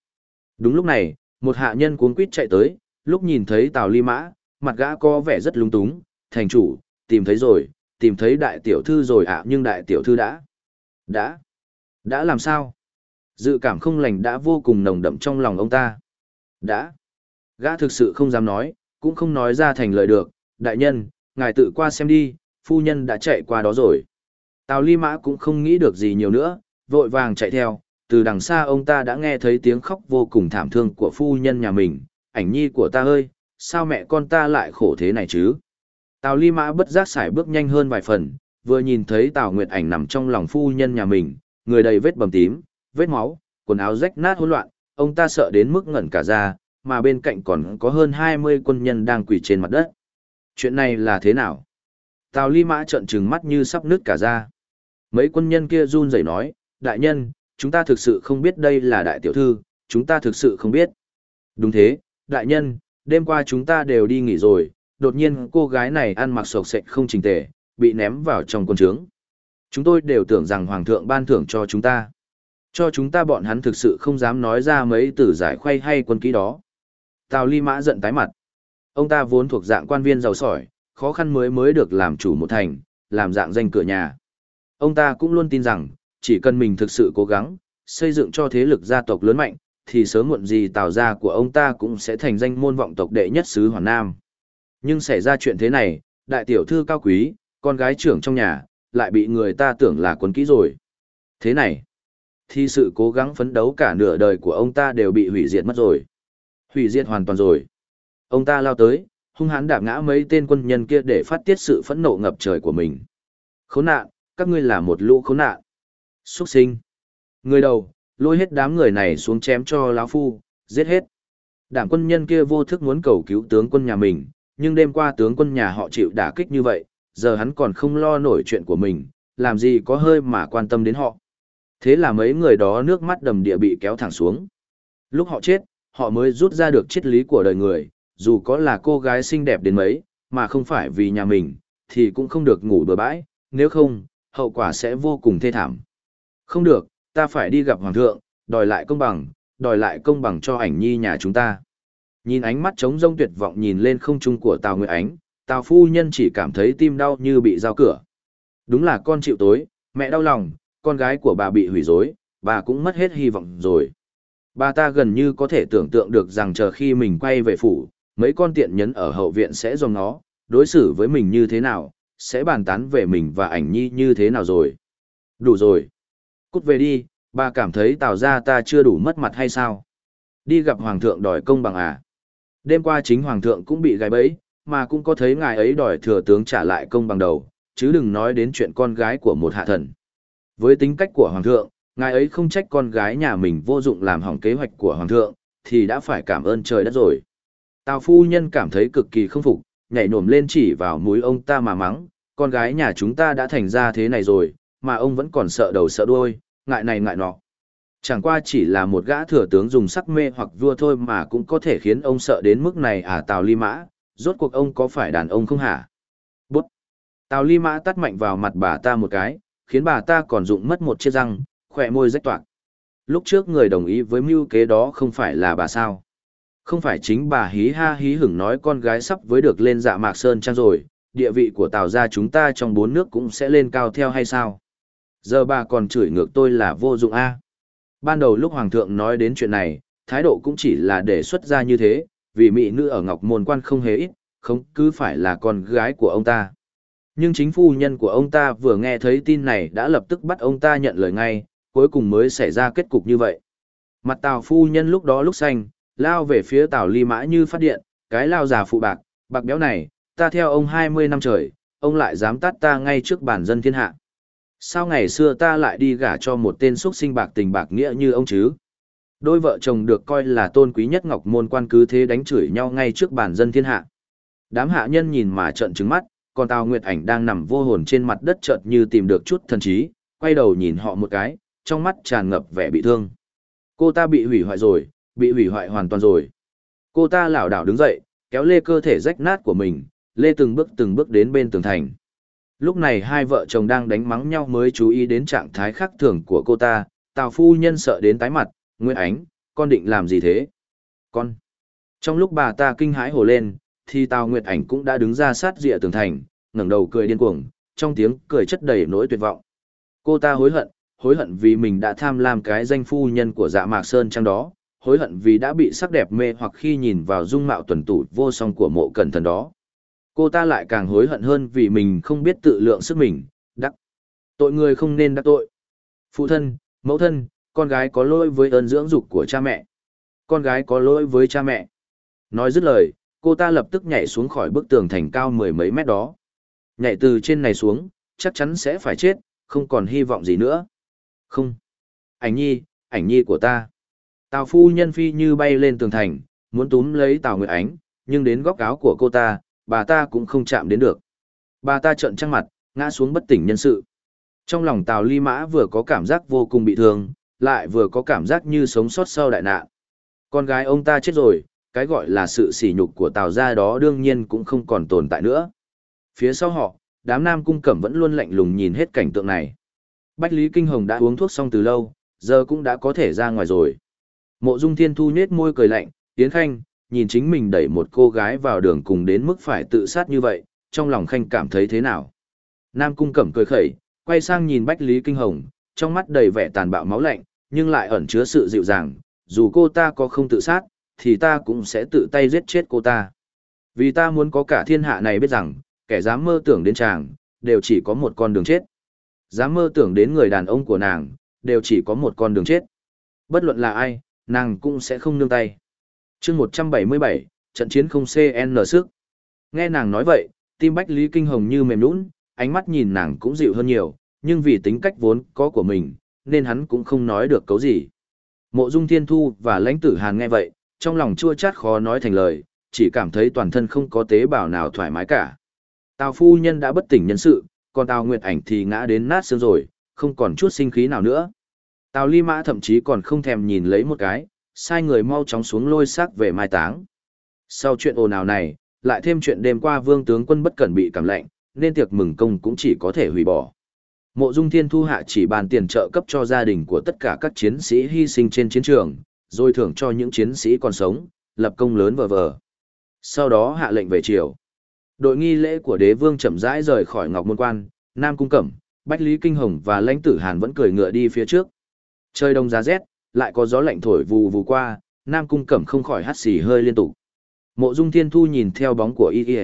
Đúng lúc này, một hạ nhân cuống quýt chạy tới, lúc nhìn thấy Tào Ly Mã, mặt gã có vẻ rất lung túng, thành chủ, tìm thấy rồi, tìm thấy đại tiểu thư rồi ạ nhưng đại tiểu thư đã. Đã. Đã làm sao? Dự cảm không lành đã vô cùng nồng đậm trong lòng ông ta. Đã. Gã thực sự không dám nói, cũng không nói ra thành lời được, đại nhân, ngài tự qua xem đi, phu nhân đã chạy qua đó rồi. Tào Ly Mã cũng không nghĩ được gì nhiều nữa, vội vàng chạy theo, từ đằng xa ông ta đã nghe thấy tiếng khóc vô cùng thảm thương của phu nhân nhà mình, ảnh nhi của ta ơi, sao mẹ con ta lại khổ thế này chứ? Tào Ly Mã bất giác xài bước nhanh hơn vài phần, vừa nhìn thấy Tào Nguyệt Ảnh nằm trong lòng phu nhân nhà mình, người đầy vết bầm tím, vết máu, quần áo rách nát hỗn loạn, ông ta sợ đến mức ngẩn cả ra, mà bên cạnh còn có hơn 20 quân nhân đang quỳ trên mặt đất. Chuyện này là thế nào? Tào Ly Mã trợn trừng mắt như sắp nứt cả ra. Mấy quân nhân kia run rẩy nói, đại nhân, chúng ta thực sự không biết đây là đại tiểu thư, chúng ta thực sự không biết. Đúng thế, đại nhân, đêm qua chúng ta đều đi nghỉ rồi, đột nhiên cô gái này ăn mặc sộc sệch không chỉnh tề, bị ném vào trong quân trướng. Chúng tôi đều tưởng rằng Hoàng thượng ban thưởng cho chúng ta. Cho chúng ta bọn hắn thực sự không dám nói ra mấy từ giải khoay hay quân ký đó. Tào Ly Mã giận tái mặt. Ông ta vốn thuộc dạng quan viên giàu sỏi, khó khăn mới mới được làm chủ một thành, làm dạng danh cửa nhà. Ông ta cũng luôn tin rằng, chỉ cần mình thực sự cố gắng, xây dựng cho thế lực gia tộc lớn mạnh, thì sớm muộn gì tào gia của ông ta cũng sẽ thành danh môn vọng tộc đệ nhất xứ Hoàn Nam. Nhưng xảy ra chuyện thế này, đại tiểu thư cao quý, con gái trưởng trong nhà, lại bị người ta tưởng là quấn kỹ rồi. Thế này, thì sự cố gắng phấn đấu cả nửa đời của ông ta đều bị hủy diệt mất rồi. Hủy diệt hoàn toàn rồi. Ông ta lao tới, hung hãn đạp ngã mấy tên quân nhân kia để phát tiết sự phẫn nộ ngập trời của mình. Khốn nạn, các ngươi là một lũ khốn nạn. Xuất sinh. Người đầu, lôi hết đám người này xuống chém cho lão phu, giết hết. Đảng quân nhân kia vô thức muốn cầu cứu tướng quân nhà mình, nhưng đêm qua tướng quân nhà họ chịu đả kích như vậy, giờ hắn còn không lo nổi chuyện của mình, làm gì có hơi mà quan tâm đến họ. Thế là mấy người đó nước mắt đầm địa bị kéo thẳng xuống. Lúc họ chết, họ mới rút ra được triết lý của đời người, dù có là cô gái xinh đẹp đến mấy, mà không phải vì nhà mình, thì cũng không được ngủ bừa bãi, nếu không, hậu quả sẽ vô cùng thê thảm. Không được, ta phải đi gặp hoàng thượng, đòi lại công bằng, đòi lại công bằng cho ảnh nhi nhà chúng ta. Nhìn ánh mắt trống rông tuyệt vọng nhìn lên không trung của Tào Nguyệt Ánh, Tào phu nhân chỉ cảm thấy tim đau như bị dao cửa. Đúng là con chịu tối, mẹ đau lòng, con gái của bà bị hủy rối, bà cũng mất hết hy vọng rồi. Bà ta gần như có thể tưởng tượng được rằng chờ khi mình quay về phủ, mấy con tiện nhấn ở hậu viện sẽ dòng nó, đối xử với mình như thế nào, sẽ bàn tán về mình và ảnh nhi như thế nào rồi. Đủ rồi. Cút về đi, bà cảm thấy tào ra ta chưa đủ mất mặt hay sao? Đi gặp hoàng thượng đòi công bằng à? Đêm qua chính hoàng thượng cũng bị gài bẫy, mà cũng có thấy ngài ấy đòi thừa tướng trả lại công bằng đầu, chứ đừng nói đến chuyện con gái của một hạ thần. Với tính cách của hoàng thượng, ngài ấy không trách con gái nhà mình vô dụng làm hỏng kế hoạch của hoàng thượng, thì đã phải cảm ơn trời đất rồi. Tào phu nhân cảm thấy cực kỳ không phục, nhảy nổm lên chỉ vào mũi ông ta mà mắng, con gái nhà chúng ta đã thành ra thế này rồi, mà ông vẫn còn sợ đầu sợ đuôi, ngại này ngại nọ. Chẳng qua chỉ là một gã thừa tướng dùng sắc mê hoặc vua thôi mà cũng có thể khiến ông sợ đến mức này à Tào Ly Mã, rốt cuộc ông có phải đàn ông không hả? Bút! Tào ly mã tắt mạnh vào mặt bà ta một cái, khiến bà ta còn rụng mất một chiếc răng, khỏe môi rách toạc. Lúc trước người đồng ý với mưu kế đó không phải là bà sao? Không phải chính bà hí ha hí hửng nói con gái sắp với được lên dạ mạc sơn trang rồi, địa vị của Tào gia chúng ta trong bốn nước cũng sẽ lên cao theo hay sao? Giờ bà còn chửi ngược tôi là vô dụng a. Ban đầu lúc Hoàng thượng nói đến chuyện này, thái độ cũng chỉ là để xuất ra như thế, vì mỹ nữ ở Ngọc Môn Quan không hề ít, không cứ phải là con gái của ông ta. Nhưng chính phu nhân của ông ta vừa nghe thấy tin này đã lập tức bắt ông ta nhận lời ngay, cuối cùng mới xảy ra kết cục như vậy. Mặt Tào phu nhân lúc đó lúc xanh, lao về phía Tào Ly Mã như phát điện, cái lao già phụ bạc, bạc béo này, ta theo ông 20 năm trời, ông lại dám tát ta ngay trước bản dân thiên hạ. Sao ngày xưa ta lại đi gả cho một tên xuất sinh bạc tình bạc nghĩa như ông chứ? Đôi vợ chồng được coi là tôn quý nhất ngọc môn quan cứ thế đánh chửi nhau ngay trước bản dân thiên hạ. Đám hạ nhân nhìn mà trợn trứng mắt, còn Tào Nguyệt Ảnh đang nằm vô hồn trên mặt đất chợt như tìm được chút thần trí, quay đầu nhìn họ một cái, trong mắt tràn ngập vẻ bị thương. Cô ta bị hủy hoại rồi, bị hủy hoại hoàn toàn rồi. Cô ta lảo đảo đứng dậy, kéo lê cơ thể rách nát của mình, lê từng bước từng bước đến bên tường thành. Lúc này hai vợ chồng đang đánh mắng nhau mới chú ý đến trạng thái khác thường của cô ta, Tào phu nhân sợ đến tái mặt, Nguyễn Ánh, con định làm gì thế? Con. Trong lúc bà ta kinh hãi hồ lên, thì Tào Nguyệt Ảnh cũng đã đứng ra sát rìa tường thành, ngẩng đầu cười điên cuồng, trong tiếng cười chất đầy nỗi tuyệt vọng. Cô ta hối hận, hối hận vì mình đã tham lam cái danh phu nhân của dạ mạc sơn trang đó, hối hận vì đã bị sắc đẹp mê hoặc khi nhìn vào dung mạo tuần tủ vô song của mộ cẩn thần đó. Cô ta lại càng hối hận hơn vì mình không biết tự lượng sức mình, đắc. Tội người không nên đắc tội. Phụ thân, mẫu thân, con gái có lỗi với ơn dưỡng dục của cha mẹ. Con gái có lỗi với cha mẹ. Nói dứt lời, cô ta lập tức nhảy xuống khỏi bức tường thành cao mười mấy mét đó. Nhảy từ trên này xuống, chắc chắn sẽ phải chết, không còn hy vọng gì nữa. Không. Ảnh nhi, ảnh nhi của ta. Tào phu nhân phi như bay lên tường thành, muốn túm lấy Tào Nguyệt Ánh, nhưng đến góc áo của cô ta, bà ta cũng không chạm đến được. Bà ta trợn trăng mặt, ngã xuống bất tỉnh nhân sự. Trong lòng Tào Ly Mã vừa có cảm giác vô cùng bị thương, lại vừa có cảm giác như sống sót sau đại nạn. Con gái ông ta chết rồi, cái gọi là sự sỉ nhục của Tào gia đó đương nhiên cũng không còn tồn tại nữa. Phía sau họ, đám nam cung cẩm vẫn luôn lạnh lùng nhìn hết cảnh tượng này. Bách Lý Kinh Hồng đã uống thuốc xong từ lâu, giờ cũng đã có thể ra ngoài rồi. Mộ Dung Thiên Thu nhếch môi cười lạnh, Yến Khanh, nhìn chính mình đẩy một cô gái vào đường cùng đến mức phải tự sát như vậy, trong lòng Khanh cảm thấy thế nào? Nam Cung Cẩm cười khẩy, quay sang nhìn Bách Lý Kinh Hồng, trong mắt đầy vẻ tàn bạo máu lạnh, nhưng lại ẩn chứa sự dịu dàng, dù cô ta có không tự sát, thì ta cũng sẽ tự tay giết chết cô ta. Vì ta muốn có cả thiên hạ này biết rằng, kẻ dám mơ tưởng đến chàng, đều chỉ có một con đường chết. Dám mơ tưởng đến người đàn ông của nàng, đều chỉ có một con đường chết. Bất luận là ai, nàng cũng sẽ không nương tay. chương 177, trận chiến không CN sức. Nghe nàng nói vậy, tim Bách Lý Kinh Hồng như mềm nũng, ánh mắt nhìn nàng cũng dịu hơn nhiều, nhưng vì tính cách vốn có của mình, nên hắn cũng không nói được cấu gì. Mộ Dung Thiên Thu và lãnh tử Hàn nghe vậy, trong lòng chua chát khó nói thành lời, chỉ cảm thấy toàn thân không có tế bào nào thoải mái cả. Tào phu nhân đã bất tỉnh nhân sự, còn Tào Nguyệt Ảnh thì ngã đến nát xương rồi, không còn chút sinh khí nào nữa. Tào Ly Mã thậm chí còn không thèm nhìn lấy một cái, sai người mau chóng xuống lôi xác về mai táng. Sau chuyện ồn ào này, lại thêm chuyện đêm qua vương tướng quân bất cẩn bị cảm lạnh, nên tiệc mừng công cũng chỉ có thể hủy bỏ. Mộ Dung Thiên Thu hạ chỉ bàn tiền trợ cấp cho gia đình của tất cả các chiến sĩ hy sinh trên chiến trường, rồi thưởng cho những chiến sĩ còn sống, lập công lớn vờ vờ. Sau đó hạ lệnh về triều. Đội nghi lễ của đế vương chậm rãi rời khỏi Ngọc Môn Quan, Nam Cung Cẩm, Bách Lý Kinh Hồng và Lãnh Tử Hàn vẫn cười ngựa đi phía trước. Trời đông giá rét, lại có gió lạnh thổi vù vù qua, Nam Cung Cẩm không khỏi hắt xì hơi liên tục. Mộ Dung Thiên Thu nhìn theo bóng của Y Y,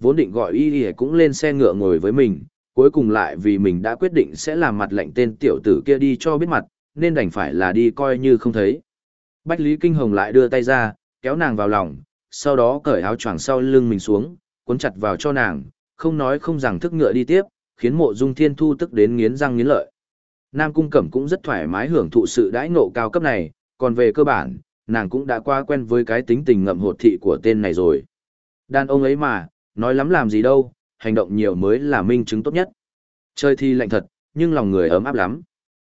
vốn định gọi Y Y cũng lên xe ngựa ngồi với mình, cuối cùng lại vì mình đã quyết định sẽ làm mặt lệnh tên tiểu tử kia đi cho biết mặt, nên đành phải là đi coi như không thấy. Bách Lý Kinh Hồng lại đưa tay ra, kéo nàng vào lòng, sau đó cởi áo choàng sau lưng mình xuống, cuốn chặt vào cho nàng, không nói không rằng thức ngựa đi tiếp, khiến mộ dung thiên thu tức đến nghiến răng nghiến lợi. Nam Cung Cẩm cũng rất thoải mái hưởng thụ sự đãi ngộ cao cấp này, còn về cơ bản, nàng cũng đã qua quen với cái tính tình ngậm hột thị của tên này rồi. Đàn ông ấy mà, nói lắm làm gì đâu, hành động nhiều mới là minh chứng tốt nhất. Chơi thi lạnh thật, nhưng lòng người ấm áp lắm.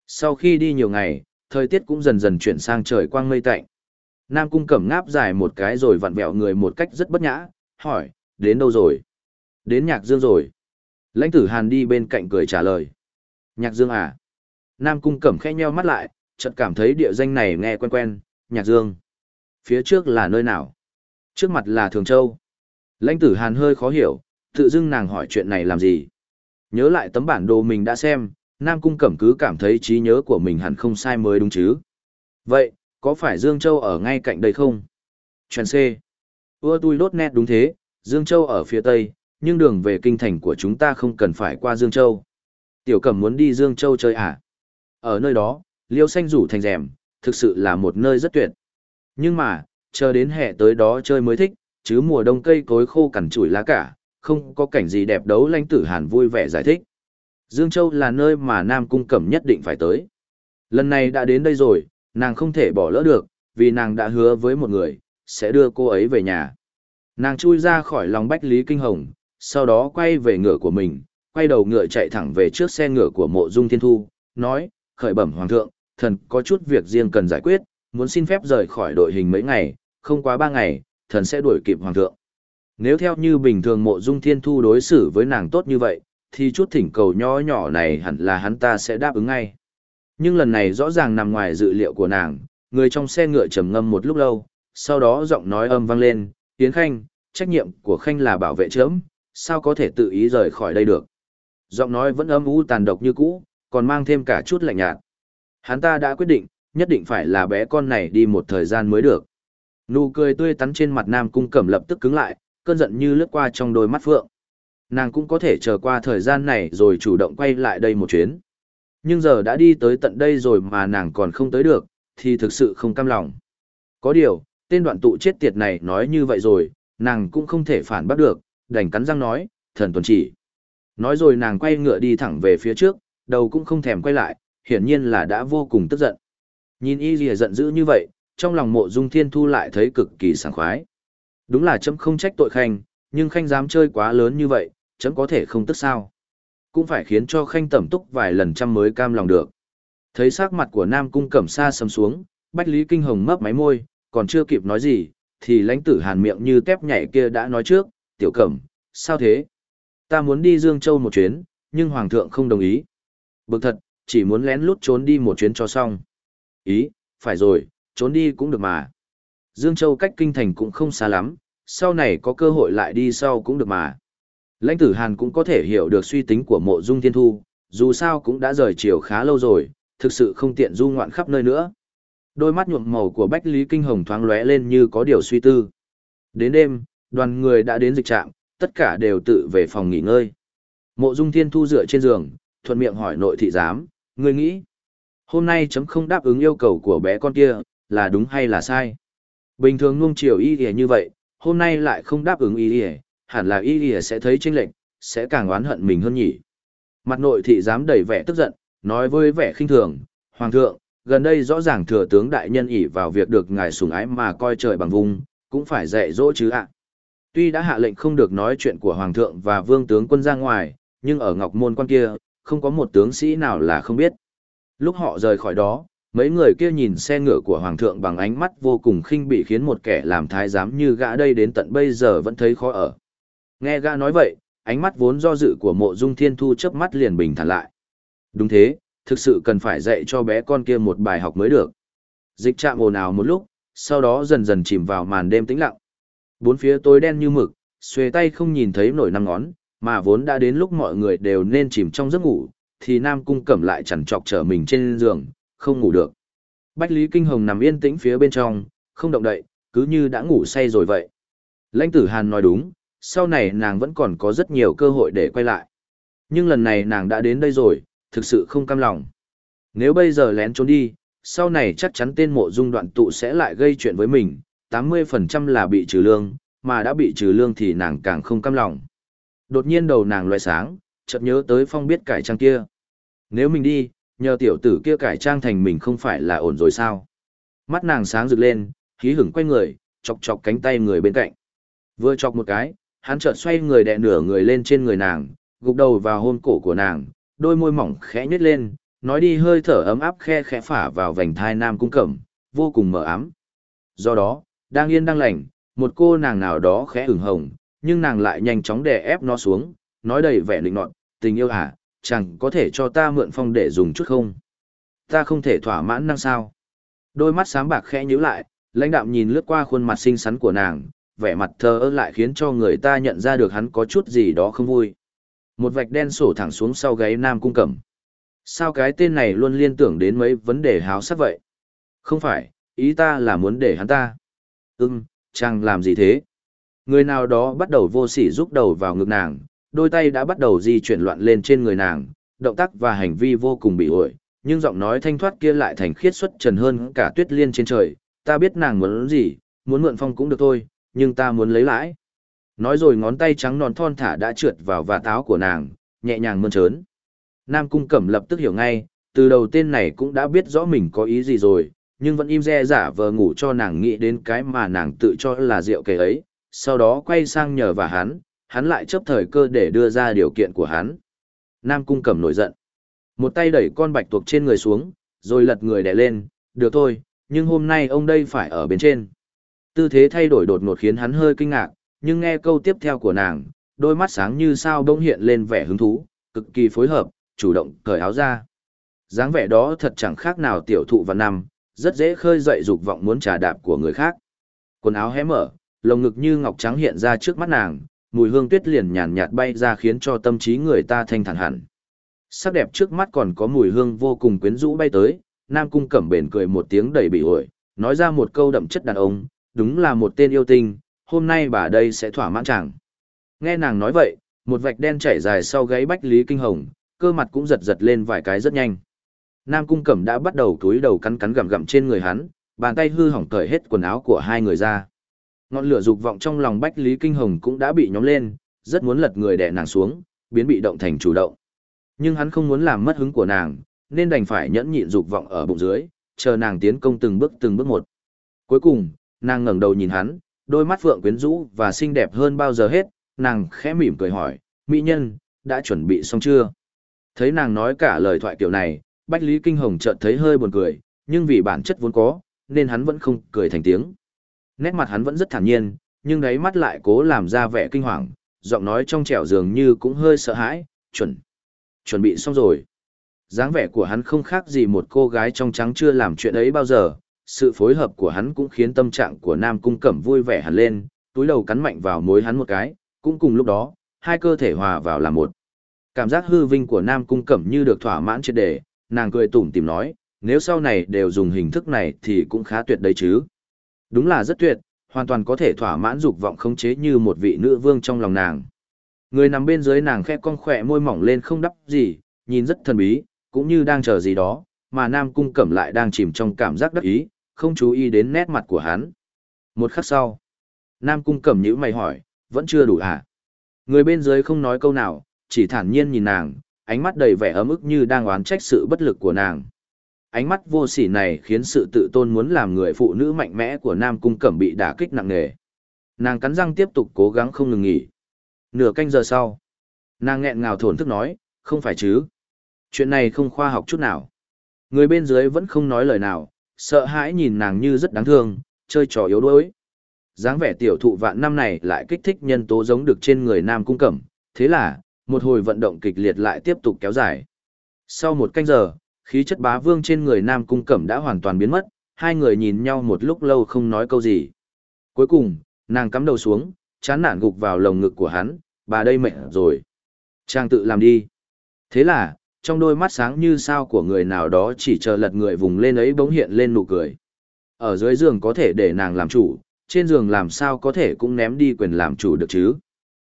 Sau khi đi nhiều ngày, thời tiết cũng dần dần chuyển sang trời quang mây tạnh. Nam Cung Cẩm ngáp dài một cái rồi vặn vẹo người một cách rất bất nhã, hỏi, đến đâu rồi? Đến Nhạc Dương rồi. Lãnh tử Hàn đi bên cạnh cười trả lời. Nhạc Dương à? Nam Cung Cẩm khẽ nheo mắt lại, chợt cảm thấy địa danh này nghe quen quen, Nhạc Dương. Phía trước là nơi nào? Trước mặt là Thường Châu. Lãnh tử Hàn hơi khó hiểu, tự dưng nàng hỏi chuyện này làm gì? Nhớ lại tấm bản đồ mình đã xem, Nam Cung Cẩm cứ cảm thấy trí nhớ của mình hẳn không sai mới đúng chứ. Vậy, có phải Dương Châu ở ngay cạnh đây không? Chuyện C. Ưa tui đốt nét đúng thế, Dương Châu ở phía tây, nhưng đường về kinh thành của chúng ta không cần phải qua Dương Châu. Tiểu Cẩm muốn đi Dương Châu chơi à? Ở nơi đó, liêu xanh rủ thành rèm, thực sự là một nơi rất tuyệt. Nhưng mà, chờ đến hè tới đó chơi mới thích, chứ mùa đông cây cối khô cằn chủi lá cả, không có cảnh gì đẹp đấu lãnh tử hàn vui vẻ giải thích. Dương Châu là nơi mà Nam Cung Cẩm nhất định phải tới. Lần này đã đến đây rồi, nàng không thể bỏ lỡ được, vì nàng đã hứa với một người, sẽ đưa cô ấy về nhà. Nàng chui ra khỏi lòng Bách Lý Kinh Hồng, sau đó quay về ngựa của mình, quay đầu ngựa chạy thẳng về trước xe ngựa của mộ dung thiên thu, nói, khởi bẩm hoàng thượng, thần có chút việc riêng cần giải quyết, muốn xin phép rời khỏi đội hình mấy ngày, không quá ba ngày, thần sẽ đuổi kịp hoàng thượng. Nếu theo như bình thường mộ dung thiên thu đối xử với nàng tốt như vậy, thì chút thỉnh cầu nhỏ nhỏ này hẳn là hắn ta sẽ đáp ứng ngay. Nhưng lần này rõ ràng nằm ngoài dự liệu của nàng, người trong xe ngựa trầm ngâm một lúc lâu, sau đó giọng nói âm vang lên, Yến Khanh, trách nhiệm của Khanh là bảo vệ chớm, sao có thể tự ý rời khỏi đây được. Giọng nói vẫn âm u tàn độc như cũ, còn mang thêm cả chút lạnh nhạt. Hắn ta đã quyết định, nhất định phải là bé con này đi một thời gian mới được. Nụ cười tươi tắn trên mặt Nam Cung Cẩm lập tức cứng lại, cơn giận như lướt qua trong đôi mắt phượng. Nàng cũng có thể chờ qua thời gian này rồi chủ động quay lại đây một chuyến. Nhưng giờ đã đi tới tận đây rồi mà nàng còn không tới được, thì thực sự không cam lòng. Có điều, tên đoạn tụ chết tiệt này nói như vậy rồi, nàng cũng không thể phản bác được, đành cắn răng nói, thần tuần chỉ. Nói rồi nàng quay ngựa đi thẳng về phía trước, đầu cũng không thèm quay lại, hiển nhiên là đã vô cùng tức giận. Nhìn y lìa giận dữ như vậy, trong lòng mộ dung thiên thu lại thấy cực kỳ sảng khoái. Đúng là chấm không trách tội khanh, nhưng khanh dám chơi quá lớn như vậy, chấm có thể không tức sao. Cũng phải khiến cho khanh tẩm túc vài lần trăm mới cam lòng được. Thấy sắc mặt của Nam Cung Cẩm Sa sầm xuống, Bách Lý Kinh Hồng mấp máy môi, còn chưa kịp nói gì, thì lãnh tử hàn miệng như tép nhảy kia đã nói trước, tiểu cẩm, sao thế? Ta muốn đi Dương Châu một chuyến, nhưng Hoàng thượng không đồng ý. Bực thật, chỉ muốn lén lút trốn đi một chuyến cho xong. Ý, phải rồi, trốn đi cũng được mà. Dương Châu cách kinh thành cũng không xa lắm, sau này có cơ hội lại đi sau cũng được mà. Lãnh tử Hàn cũng có thể hiểu được suy tính của mộ dung thiên thu, dù sao cũng đã rời chiều khá lâu rồi, thực sự không tiện du ngoạn khắp nơi nữa. Đôi mắt nhuộm màu của Bách Lý Kinh Hồng thoáng lóe lên như có điều suy tư. Đến đêm, đoàn người đã đến dịch trạm, tất cả đều tự về phòng nghỉ ngơi. Mộ Dung Thiên Thu dựa trên giường, thuận miệng hỏi nội thị giám, ngươi nghĩ, hôm nay chấm không đáp ứng yêu cầu của bé con kia, là đúng hay là sai? Bình thường nuông chiều y y như vậy, hôm nay lại không đáp ứng y y, hẳn là y y sẽ thấy chênh lệnh, sẽ càng oán hận mình hơn nhỉ. Mặt nội thị giám đầy vẻ tức giận, nói với vẻ khinh thường, Hoàng thượng, gần đây rõ ràng thừa tướng đại nhân ỷ vào việc được ngài sủng ái mà coi trời bằng vùng, cũng phải dạy dỗ chứ ạ. Tuy đã hạ lệnh không được nói chuyện của Hoàng thượng và vương tướng quân ra ngoài, nhưng ở Ngọc Môn quan kia, không có một tướng sĩ nào là không biết. Lúc họ rời khỏi đó, mấy người kia nhìn xe ngựa của Hoàng thượng bằng ánh mắt vô cùng khinh bị khiến một kẻ làm thái giám như gã đây đến tận bây giờ vẫn thấy khó ở. Nghe gã nói vậy, ánh mắt vốn do dự của mộ dung thiên thu chớp mắt liền bình thản lại. Đúng thế, thực sự cần phải dạy cho bé con kia một bài học mới được. Dịch chạm ồn ào một lúc, sau đó dần dần chìm vào màn đêm tĩnh lặng. Bốn phía tối đen như mực, xuề tay không nhìn thấy nổi năm ngón, mà vốn đã đến lúc mọi người đều nên chìm trong giấc ngủ, thì Nam Cung Cẩm lại chằn trọc trở mình trên giường, không ngủ được. Bách Lý Kinh Hồng nằm yên tĩnh phía bên trong, không động đậy, cứ như đã ngủ say rồi vậy. Lãnh tử Hàn nói đúng, sau này nàng vẫn còn có rất nhiều cơ hội để quay lại. Nhưng lần này nàng đã đến đây rồi, thực sự không cam lòng. Nếu bây giờ lén trốn đi, sau này chắc chắn tên mộ dung đoạn tụ sẽ lại gây chuyện với mình, 80% là bị trừ lương, mà đã bị trừ lương thì nàng càng không cam lòng. Đột nhiên đầu nàng loại sáng, chợt nhớ tới phong biết cải trang kia. Nếu mình đi, nhờ tiểu tử kia cải trang thành mình không phải là ổn rồi sao? Mắt nàng sáng rực lên, khí hửng quay người, chọc chọc cánh tay người bên cạnh. Vừa chọc một cái, hắn chợt xoay người đè nửa người lên trên người nàng, gục đầu vào hôn cổ của nàng, đôi môi mỏng khẽ nhếch lên, nói đi hơi thở ấm áp khe khẽ phả vào vành thai nam cung cẩm, vô cùng mờ ám. Do đó, đang yên đang lành, một cô nàng nào đó khẽ ửng hồng, nhưng nàng lại nhanh chóng đè ép nó xuống, nói đầy vẻ lịnh nọt, tình yêu à, chẳng có thể cho ta mượn phong để dùng chút không? Ta không thể thỏa mãn năng sao? Đôi mắt sáng bạc khẽ nhíu lại, lãnh đạm nhìn lướt qua khuôn mặt xinh xắn của nàng, vẻ mặt thờ ơ lại khiến cho người ta nhận ra được hắn có chút gì đó không vui. Một vạch đen sổ thẳng xuống sau gáy Nam Cung Cẩm. Sao cái tên này luôn liên tưởng đến mấy vấn đề háo sắc vậy? Không phải, ý ta là muốn để hắn ta. Ừm, chàng làm gì thế? Người nào đó bắt đầu vô sỉ rúc đầu vào ngực nàng, đôi tay đã bắt đầu di chuyển loạn lên trên người nàng, động tác và hành vi vô cùng bị ổi, nhưng giọng nói thanh thoát kia lại thành khiết xuất trần hơn cả tuyết liên trên trời, ta biết nàng muốn gì, muốn mượn phong cũng được thôi, nhưng ta muốn lấy lãi. Nói rồi ngón tay trắng non thon thả đã trượt vào và táo của nàng, nhẹ nhàng mơn trớn. Nam Cung Cẩm lập tức hiểu ngay, từ đầu tên này cũng đã biết rõ mình có ý gì rồi, nhưng vẫn im re giả vờ ngủ cho nàng nghĩ đến cái mà nàng tự cho là rượu kể ấy, sau đó quay sang nhờ và hắn, hắn lại chấp thời cơ để đưa ra điều kiện của hắn. Nam Cung Cẩm nổi giận. Một tay đẩy con bạch tuộc trên người xuống, rồi lật người đè lên, được thôi, nhưng hôm nay ông đây phải ở bên trên. Tư thế thay đổi đột ngột khiến hắn hơi kinh ngạc, nhưng nghe câu tiếp theo của nàng, đôi mắt sáng như sao bỗng hiện lên vẻ hứng thú, cực kỳ phối hợp, chủ động cởi áo ra. dáng vẻ đó thật chẳng khác nào tiểu thụ và nằm, rất dễ khơi dậy dục vọng muốn trà đạp của người khác. Quần áo hé mở, lồng ngực như ngọc trắng hiện ra trước mắt nàng, mùi hương tuyết liền nhàn nhạt bay ra khiến cho tâm trí người ta thanh thản hẳn. Sắc đẹp trước mắt còn có mùi hương vô cùng quyến rũ bay tới, Nam Cung Cẩm bền cười một tiếng đầy bị ổi, nói ra một câu đậm chất đàn ông, đúng là một tên yêu tinh, hôm nay bà đây sẽ thỏa mãn chàng. Nghe nàng nói vậy, một vạch đen chảy dài sau gáy Bách Lý Kinh Hồng, cơ mặt cũng giật giật lên vài cái rất nhanh. Nam Cung Cẩm đã bắt đầu túi đầu cắn cắn gặm gặm trên người hắn, bàn tay hư hỏng cởi hết quần áo của hai người ra. Ngọn lửa dục vọng trong lòng Bách Lý Kinh Hồng cũng đã bị nhóm lên, rất muốn lật người đè nàng xuống, biến bị động thành chủ động. Nhưng hắn không muốn làm mất hứng của nàng, nên đành phải nhẫn nhịn dục vọng ở bụng dưới, chờ nàng tiến công từng bước từng bước một. Cuối cùng, nàng ngẩng đầu nhìn hắn, đôi mắt phượng quyến rũ và xinh đẹp hơn bao giờ hết, nàng khẽ mỉm cười hỏi, mỹ nhân, đã chuẩn bị xong chưa? Thấy nàng nói cả lời thoại kiểu này, Bách Lý Kinh Hồng chợt thấy hơi buồn cười, nhưng vì bản chất vốn có, nên hắn vẫn không cười thành tiếng. Nét mặt hắn vẫn rất thản nhiên, nhưng đáy mắt lại cố làm ra vẻ kinh hoàng, giọng nói trong trẻo dường như cũng hơi sợ hãi, chuẩn, chuẩn bị xong rồi. dáng vẻ của hắn không khác gì một cô gái trong trắng chưa làm chuyện ấy bao giờ, sự phối hợp của hắn cũng khiến tâm trạng của Nam Cung Cẩm vui vẻ hẳn lên, túi đầu cắn mạnh vào mối hắn một cái, cũng cùng lúc đó, hai cơ thể hòa vào làm một. Cảm giác hư vinh của Nam Cung Cẩm như được thỏa mãn triệt đề, nàng cười tủm tìm nói, nếu sau này đều dùng hình thức này thì cũng khá tuyệt đấy chứ. Đúng là rất tuyệt, hoàn toàn có thể thỏa mãn dục vọng khống chế như một vị nữ vương trong lòng nàng. Người nằm bên dưới nàng khẽ cong khỏe môi mỏng lên không đắp gì, nhìn rất thần bí, cũng như đang chờ gì đó, mà Nam Cung Cẩm lại đang chìm trong cảm giác đắc ý, không chú ý đến nét mặt của hắn. Một khắc sau, Nam Cung Cẩm nhíu mày hỏi, vẫn chưa đủ à? Người bên dưới không nói câu nào, chỉ thản nhiên nhìn nàng, ánh mắt đầy vẻ ấm ức như đang oán trách sự bất lực của nàng. Ánh mắt vô sỉ này khiến sự tự tôn muốn làm người phụ nữ mạnh mẽ của Nam Cung Cẩm bị đả kích nặng nề. Nàng cắn răng tiếp tục cố gắng không ngừng nghỉ. Nửa canh giờ sau, nàng nghẹn ngào thổn thức nói, không phải chứ. Chuyện này không khoa học chút nào. Người bên dưới vẫn không nói lời nào, sợ hãi nhìn nàng như rất đáng thương, chơi trò yếu đuối. dáng vẻ tiểu thụ vạn năm này lại kích thích nhân tố giống được trên người Nam Cung Cẩm, thế là, một hồi vận động kịch liệt lại tiếp tục kéo dài. Sau một canh giờ, khí chất bá vương trên người Nam Cung Cẩm đã hoàn toàn biến mất, hai người nhìn nhau một lúc lâu không nói câu gì. Cuối cùng, nàng cắm đầu xuống, chán nản gục vào lồng ngực của hắn, bà đây mệt rồi. Trang tự làm đi. Thế là, trong đôi mắt sáng như sao của người nào đó chỉ chờ lật người vùng lên ấy bỗng hiện lên nụ cười. Ở dưới giường có thể để nàng làm chủ, trên giường làm sao có thể cũng ném đi quyền làm chủ được chứ.